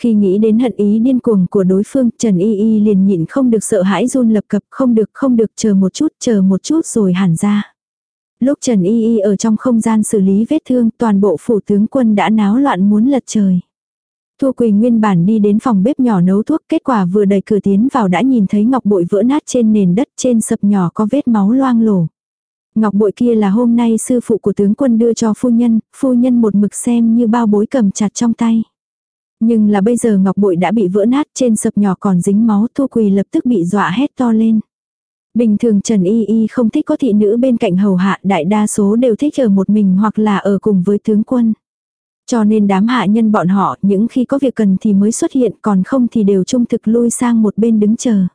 Khi nghĩ đến hận ý điên cuồng của đối phương, Trần Y Y liền nhịn không được sợ hãi run lập cập, không được không được chờ một chút, chờ một chút rồi hẳn ra. Lúc Trần Y Y ở trong không gian xử lý vết thương, toàn bộ phủ tướng quân đã náo loạn muốn lật trời. Thu Quỳ nguyên bản đi đến phòng bếp nhỏ nấu thuốc, kết quả vừa đẩy cửa tiến vào đã nhìn thấy ngọc bội vỡ nát trên nền đất trên sập nhỏ có vết máu loang lổ. Ngọc bội kia là hôm nay sư phụ của tướng quân đưa cho phu nhân, phu nhân một mực xem như bao bối cầm chặt trong tay. Nhưng là bây giờ ngọc bội đã bị vỡ nát trên sập nhỏ còn dính máu Thu Quỳ lập tức bị dọa hét to lên. Bình thường Trần Y Y không thích có thị nữ bên cạnh hầu hạ đại đa số đều thích ở một mình hoặc là ở cùng với tướng quân. Cho nên đám hạ nhân bọn họ những khi có việc cần thì mới xuất hiện còn không thì đều trung thực lui sang một bên đứng chờ.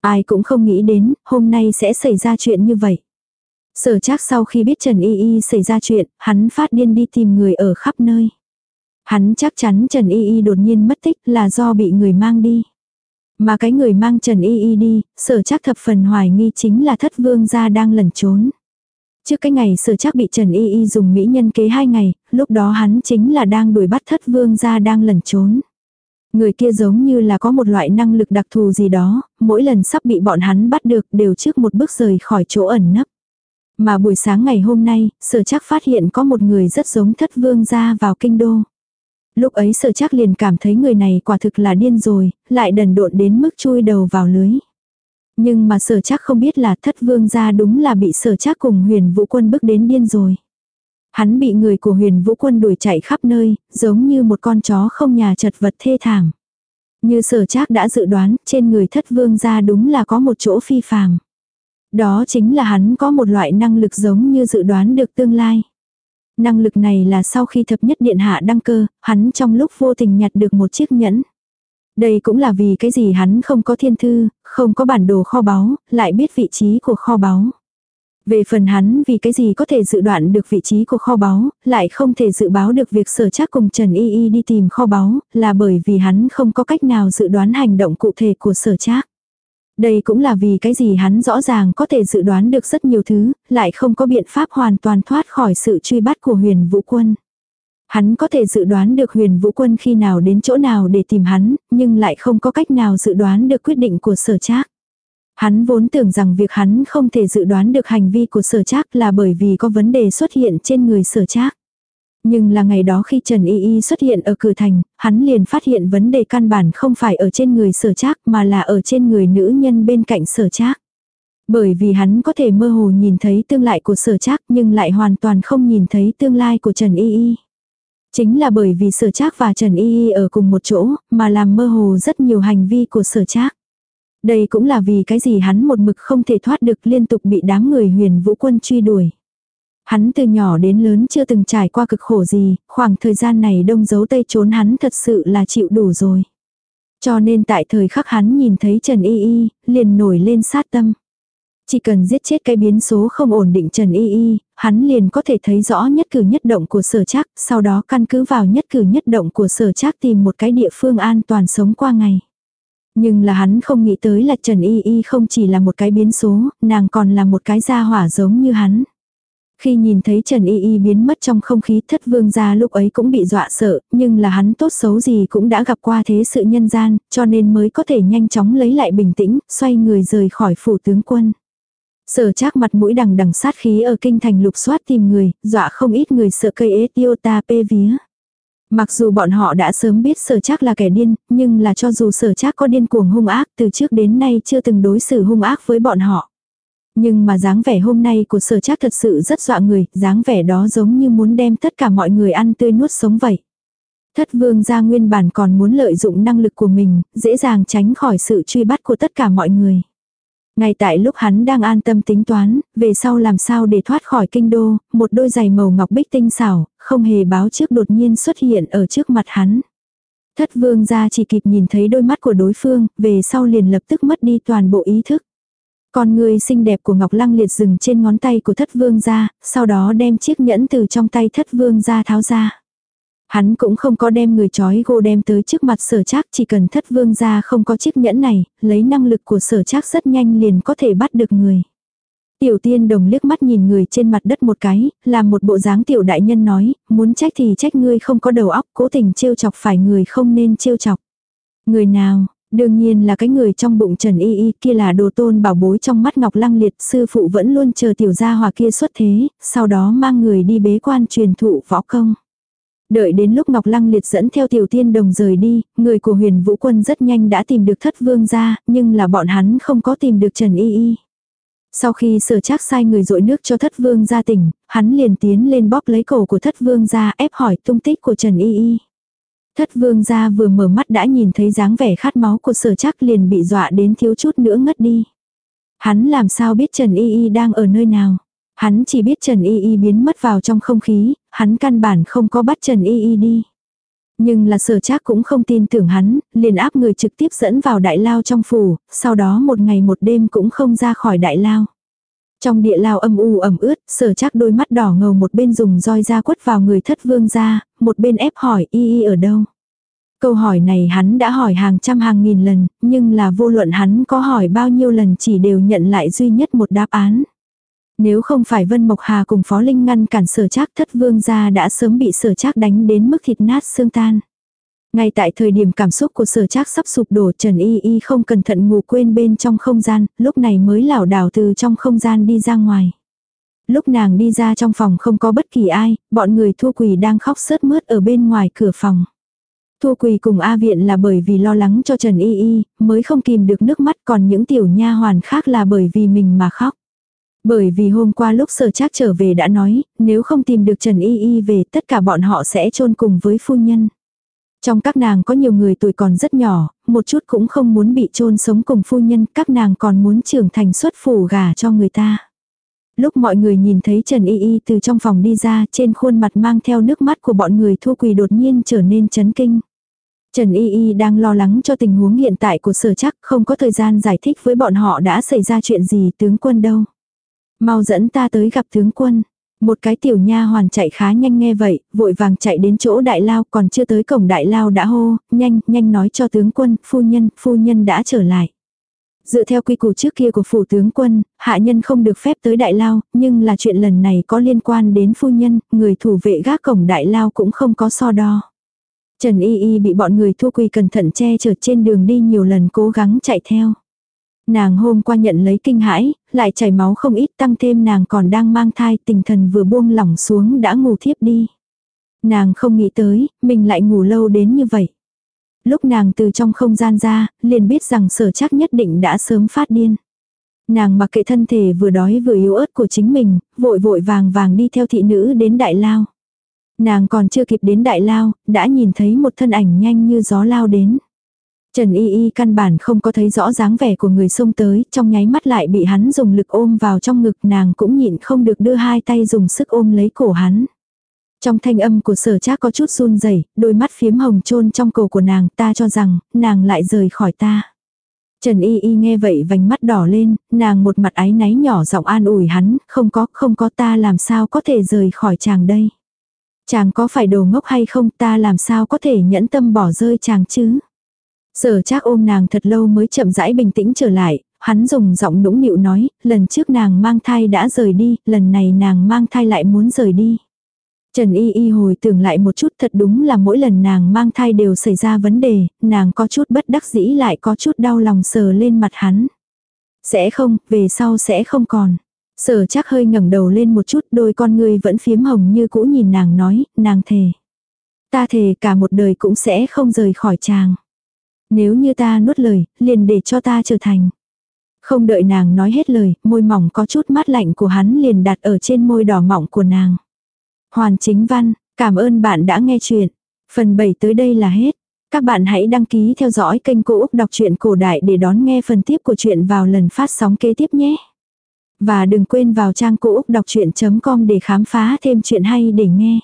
Ai cũng không nghĩ đến hôm nay sẽ xảy ra chuyện như vậy. Sở chắc sau khi biết Trần Y Y xảy ra chuyện, hắn phát điên đi tìm người ở khắp nơi. Hắn chắc chắn Trần Y Y đột nhiên mất tích là do bị người mang đi. Mà cái người mang Trần Y Y đi, sở chắc thập phần hoài nghi chính là thất vương gia đang lẩn trốn. Trước cái ngày sở chắc bị Trần Y Y dùng mỹ nhân kế hai ngày, lúc đó hắn chính là đang đuổi bắt thất vương gia đang lẩn trốn. Người kia giống như là có một loại năng lực đặc thù gì đó, mỗi lần sắp bị bọn hắn bắt được đều trước một bước rời khỏi chỗ ẩn nấp. Mà buổi sáng ngày hôm nay, sở chắc phát hiện có một người rất giống thất vương gia vào kinh đô. Lúc ấy sở chắc liền cảm thấy người này quả thực là điên rồi, lại đần độn đến mức chui đầu vào lưới. Nhưng mà sở chắc không biết là thất vương gia đúng là bị sở chắc cùng huyền vũ quân bức đến điên rồi. Hắn bị người của huyền vũ quân đuổi chạy khắp nơi, giống như một con chó không nhà chật vật thê thảm. Như sở chắc đã dự đoán, trên người thất vương gia đúng là có một chỗ phi phàm. Đó chính là hắn có một loại năng lực giống như dự đoán được tương lai. Năng lực này là sau khi thập nhất điện hạ đăng cơ, hắn trong lúc vô tình nhặt được một chiếc nhẫn. Đây cũng là vì cái gì hắn không có thiên thư, không có bản đồ kho báu, lại biết vị trí của kho báu. Về phần hắn vì cái gì có thể dự đoán được vị trí của kho báu, lại không thể dự báo được việc sở chắc cùng Trần Y Y đi tìm kho báu, là bởi vì hắn không có cách nào dự đoán hành động cụ thể của sở chắc. Đây cũng là vì cái gì hắn rõ ràng có thể dự đoán được rất nhiều thứ, lại không có biện pháp hoàn toàn thoát khỏi sự truy bắt của huyền vũ quân. Hắn có thể dự đoán được huyền vũ quân khi nào đến chỗ nào để tìm hắn, nhưng lại không có cách nào dự đoán được quyết định của sở trác. Hắn vốn tưởng rằng việc hắn không thể dự đoán được hành vi của sở trác là bởi vì có vấn đề xuất hiện trên người sở trác. Nhưng là ngày đó khi Trần Y Y xuất hiện ở cửa thành, hắn liền phát hiện vấn đề căn bản không phải ở trên người sở trác mà là ở trên người nữ nhân bên cạnh sở trác. Bởi vì hắn có thể mơ hồ nhìn thấy tương lai của sở trác nhưng lại hoàn toàn không nhìn thấy tương lai của Trần Y Y. Chính là bởi vì sở trác và Trần Y Y ở cùng một chỗ mà làm mơ hồ rất nhiều hành vi của sở trác. Đây cũng là vì cái gì hắn một mực không thể thoát được liên tục bị đám người huyền vũ quân truy đuổi. Hắn từ nhỏ đến lớn chưa từng trải qua cực khổ gì, khoảng thời gian này đông giấu tây trốn hắn thật sự là chịu đủ rồi. Cho nên tại thời khắc hắn nhìn thấy Trần Y Y, liền nổi lên sát tâm. Chỉ cần giết chết cái biến số không ổn định Trần Y Y, hắn liền có thể thấy rõ nhất cử nhất động của sở trác, sau đó căn cứ vào nhất cử nhất động của sở trác tìm một cái địa phương an toàn sống qua ngày. Nhưng là hắn không nghĩ tới là Trần Y Y không chỉ là một cái biến số, nàng còn là một cái gia hỏa giống như hắn. Khi nhìn thấy Trần Y Y biến mất trong không khí thất vương gia lúc ấy cũng bị dọa sợ, nhưng là hắn tốt xấu gì cũng đã gặp qua thế sự nhân gian, cho nên mới có thể nhanh chóng lấy lại bình tĩnh, xoay người rời khỏi phủ tướng quân. Sở trác mặt mũi đằng đằng sát khí ở kinh thành lục soát tìm người, dọa không ít người sợ cây Etiota pê vía. Mặc dù bọn họ đã sớm biết sở trác là kẻ điên, nhưng là cho dù sở trác có điên cuồng hung ác từ trước đến nay chưa từng đối xử hung ác với bọn họ. Nhưng mà dáng vẻ hôm nay của sở trác thật sự rất dọa người, dáng vẻ đó giống như muốn đem tất cả mọi người ăn tươi nuốt sống vậy. Thất vương gia nguyên bản còn muốn lợi dụng năng lực của mình, dễ dàng tránh khỏi sự truy bắt của tất cả mọi người. Ngay tại lúc hắn đang an tâm tính toán, về sau làm sao để thoát khỏi kinh đô, một đôi giày màu ngọc bích tinh xảo, không hề báo trước đột nhiên xuất hiện ở trước mặt hắn. Thất vương gia chỉ kịp nhìn thấy đôi mắt của đối phương, về sau liền lập tức mất đi toàn bộ ý thức. Con người xinh đẹp của Ngọc Lăng liệt dừng trên ngón tay của thất vương gia, sau đó đem chiếc nhẫn từ trong tay thất vương gia tháo ra. Hắn cũng không có đem người chói gô đem tới trước mặt sở trác chỉ cần thất vương gia không có chiếc nhẫn này, lấy năng lực của sở trác rất nhanh liền có thể bắt được người. Tiểu tiên đồng liếc mắt nhìn người trên mặt đất một cái, làm một bộ dáng tiểu đại nhân nói, muốn trách thì trách ngươi không có đầu óc, cố tình trêu chọc phải người không nên trêu chọc. Người nào, Đương nhiên là cái người trong bụng Trần Y Y kia là đồ tôn bảo bối trong mắt Ngọc Lăng Liệt, sư phụ vẫn luôn chờ tiểu gia hòa kia xuất thế, sau đó mang người đi bế quan truyền thụ võ công. Đợi đến lúc Ngọc Lăng Liệt dẫn theo tiểu tiên đồng rời đi, người của huyền vũ quân rất nhanh đã tìm được thất vương ra, nhưng là bọn hắn không có tìm được Trần Y Y. Sau khi sở trác sai người dội nước cho thất vương ra tỉnh, hắn liền tiến lên bóp lấy cổ của thất vương ra ép hỏi tung tích của Trần Y Y. Thất vương gia vừa mở mắt đã nhìn thấy dáng vẻ khát máu của sở trác liền bị dọa đến thiếu chút nữa ngất đi. Hắn làm sao biết Trần Y Y đang ở nơi nào. Hắn chỉ biết Trần Y Y biến mất vào trong không khí, hắn căn bản không có bắt Trần Y Y đi. Nhưng là sở trác cũng không tin tưởng hắn, liền áp người trực tiếp dẫn vào đại lao trong phủ, sau đó một ngày một đêm cũng không ra khỏi đại lao. Trong địa lao âm u ẩm ướt, sở chắc đôi mắt đỏ ngầu một bên dùng roi ra quất vào người thất vương ra, một bên ép hỏi y y ở đâu. Câu hỏi này hắn đã hỏi hàng trăm hàng nghìn lần, nhưng là vô luận hắn có hỏi bao nhiêu lần chỉ đều nhận lại duy nhất một đáp án. Nếu không phải Vân Mộc Hà cùng Phó Linh ngăn cản sở trác thất vương gia đã sớm bị sở trác đánh đến mức thịt nát xương tan. Ngay tại thời điểm cảm xúc của sở trác sắp sụp đổ Trần Y Y không cẩn thận ngủ quên bên trong không gian, lúc này mới lảo đảo từ trong không gian đi ra ngoài. Lúc nàng đi ra trong phòng không có bất kỳ ai, bọn người thua quỳ đang khóc sớt mướt ở bên ngoài cửa phòng. Thua quỳ cùng A viện là bởi vì lo lắng cho Trần Y Y, mới không kìm được nước mắt còn những tiểu nha hoàn khác là bởi vì mình mà khóc. Bởi vì hôm qua lúc sở trác trở về đã nói, nếu không tìm được Trần Y Y về tất cả bọn họ sẽ chôn cùng với phu nhân. Trong các nàng có nhiều người tuổi còn rất nhỏ, một chút cũng không muốn bị chôn sống cùng phu nhân, các nàng còn muốn trưởng thành xuất phủ gả cho người ta. Lúc mọi người nhìn thấy Trần Y Y từ trong phòng đi ra, trên khuôn mặt mang theo nước mắt của bọn người thua quỳ đột nhiên trở nên chấn kinh. Trần Y Y đang lo lắng cho tình huống hiện tại của sở chắc, không có thời gian giải thích với bọn họ đã xảy ra chuyện gì tướng quân đâu. Mau dẫn ta tới gặp tướng quân. Một cái tiểu nha hoàn chạy khá nhanh nghe vậy, vội vàng chạy đến chỗ đại lao còn chưa tới cổng đại lao đã hô, nhanh, nhanh nói cho tướng quân, phu nhân, phu nhân đã trở lại. Dựa theo quy củ trước kia của phủ tướng quân, hạ nhân không được phép tới đại lao, nhưng là chuyện lần này có liên quan đến phu nhân, người thủ vệ gác cổng đại lao cũng không có so đo. Trần Y Y bị bọn người thu quy cẩn thận che chở trên đường đi nhiều lần cố gắng chạy theo. Nàng hôm qua nhận lấy kinh hãi, lại chảy máu không ít tăng thêm nàng còn đang mang thai tình thần vừa buông lỏng xuống đã ngủ thiếp đi. Nàng không nghĩ tới, mình lại ngủ lâu đến như vậy. Lúc nàng từ trong không gian ra, liền biết rằng sở chắc nhất định đã sớm phát điên. Nàng mặc kệ thân thể vừa đói vừa yếu ớt của chính mình, vội vội vàng vàng đi theo thị nữ đến đại lao. Nàng còn chưa kịp đến đại lao, đã nhìn thấy một thân ảnh nhanh như gió lao đến. Trần Y Y căn bản không có thấy rõ dáng vẻ của người xông tới, trong nháy mắt lại bị hắn dùng lực ôm vào trong ngực nàng cũng nhịn không được đưa hai tay dùng sức ôm lấy cổ hắn. Trong thanh âm của sở trác có chút run rẩy đôi mắt phiếm hồng trôn trong cổ của nàng ta cho rằng nàng lại rời khỏi ta. Trần Y Y nghe vậy vành mắt đỏ lên, nàng một mặt ái náy nhỏ giọng an ủi hắn, không có, không có ta làm sao có thể rời khỏi chàng đây. Chàng có phải đồ ngốc hay không ta làm sao có thể nhẫn tâm bỏ rơi chàng chứ. Sở trác ôm nàng thật lâu mới chậm rãi bình tĩnh trở lại, hắn dùng giọng nũng nịu nói, lần trước nàng mang thai đã rời đi, lần này nàng mang thai lại muốn rời đi. Trần Y Y hồi tưởng lại một chút thật đúng là mỗi lần nàng mang thai đều xảy ra vấn đề, nàng có chút bất đắc dĩ lại có chút đau lòng sờ lên mặt hắn. Sẽ không, về sau sẽ không còn. Sở chắc hơi ngẩng đầu lên một chút đôi con ngươi vẫn phiếm hồng như cũ nhìn nàng nói, nàng thề. Ta thề cả một đời cũng sẽ không rời khỏi chàng. Nếu như ta nuốt lời, liền để cho ta trở thành. Không đợi nàng nói hết lời, môi mỏng có chút mát lạnh của hắn liền đặt ở trên môi đỏ mỏng của nàng. Hoàn chính văn, cảm ơn bạn đã nghe chuyện. Phần 7 tới đây là hết. Các bạn hãy đăng ký theo dõi kênh Cô Úc Đọc truyện Cổ Đại để đón nghe phần tiếp của chuyện vào lần phát sóng kế tiếp nhé. Và đừng quên vào trang Cô Úc Đọc Chuyện.com để khám phá thêm chuyện hay để nghe.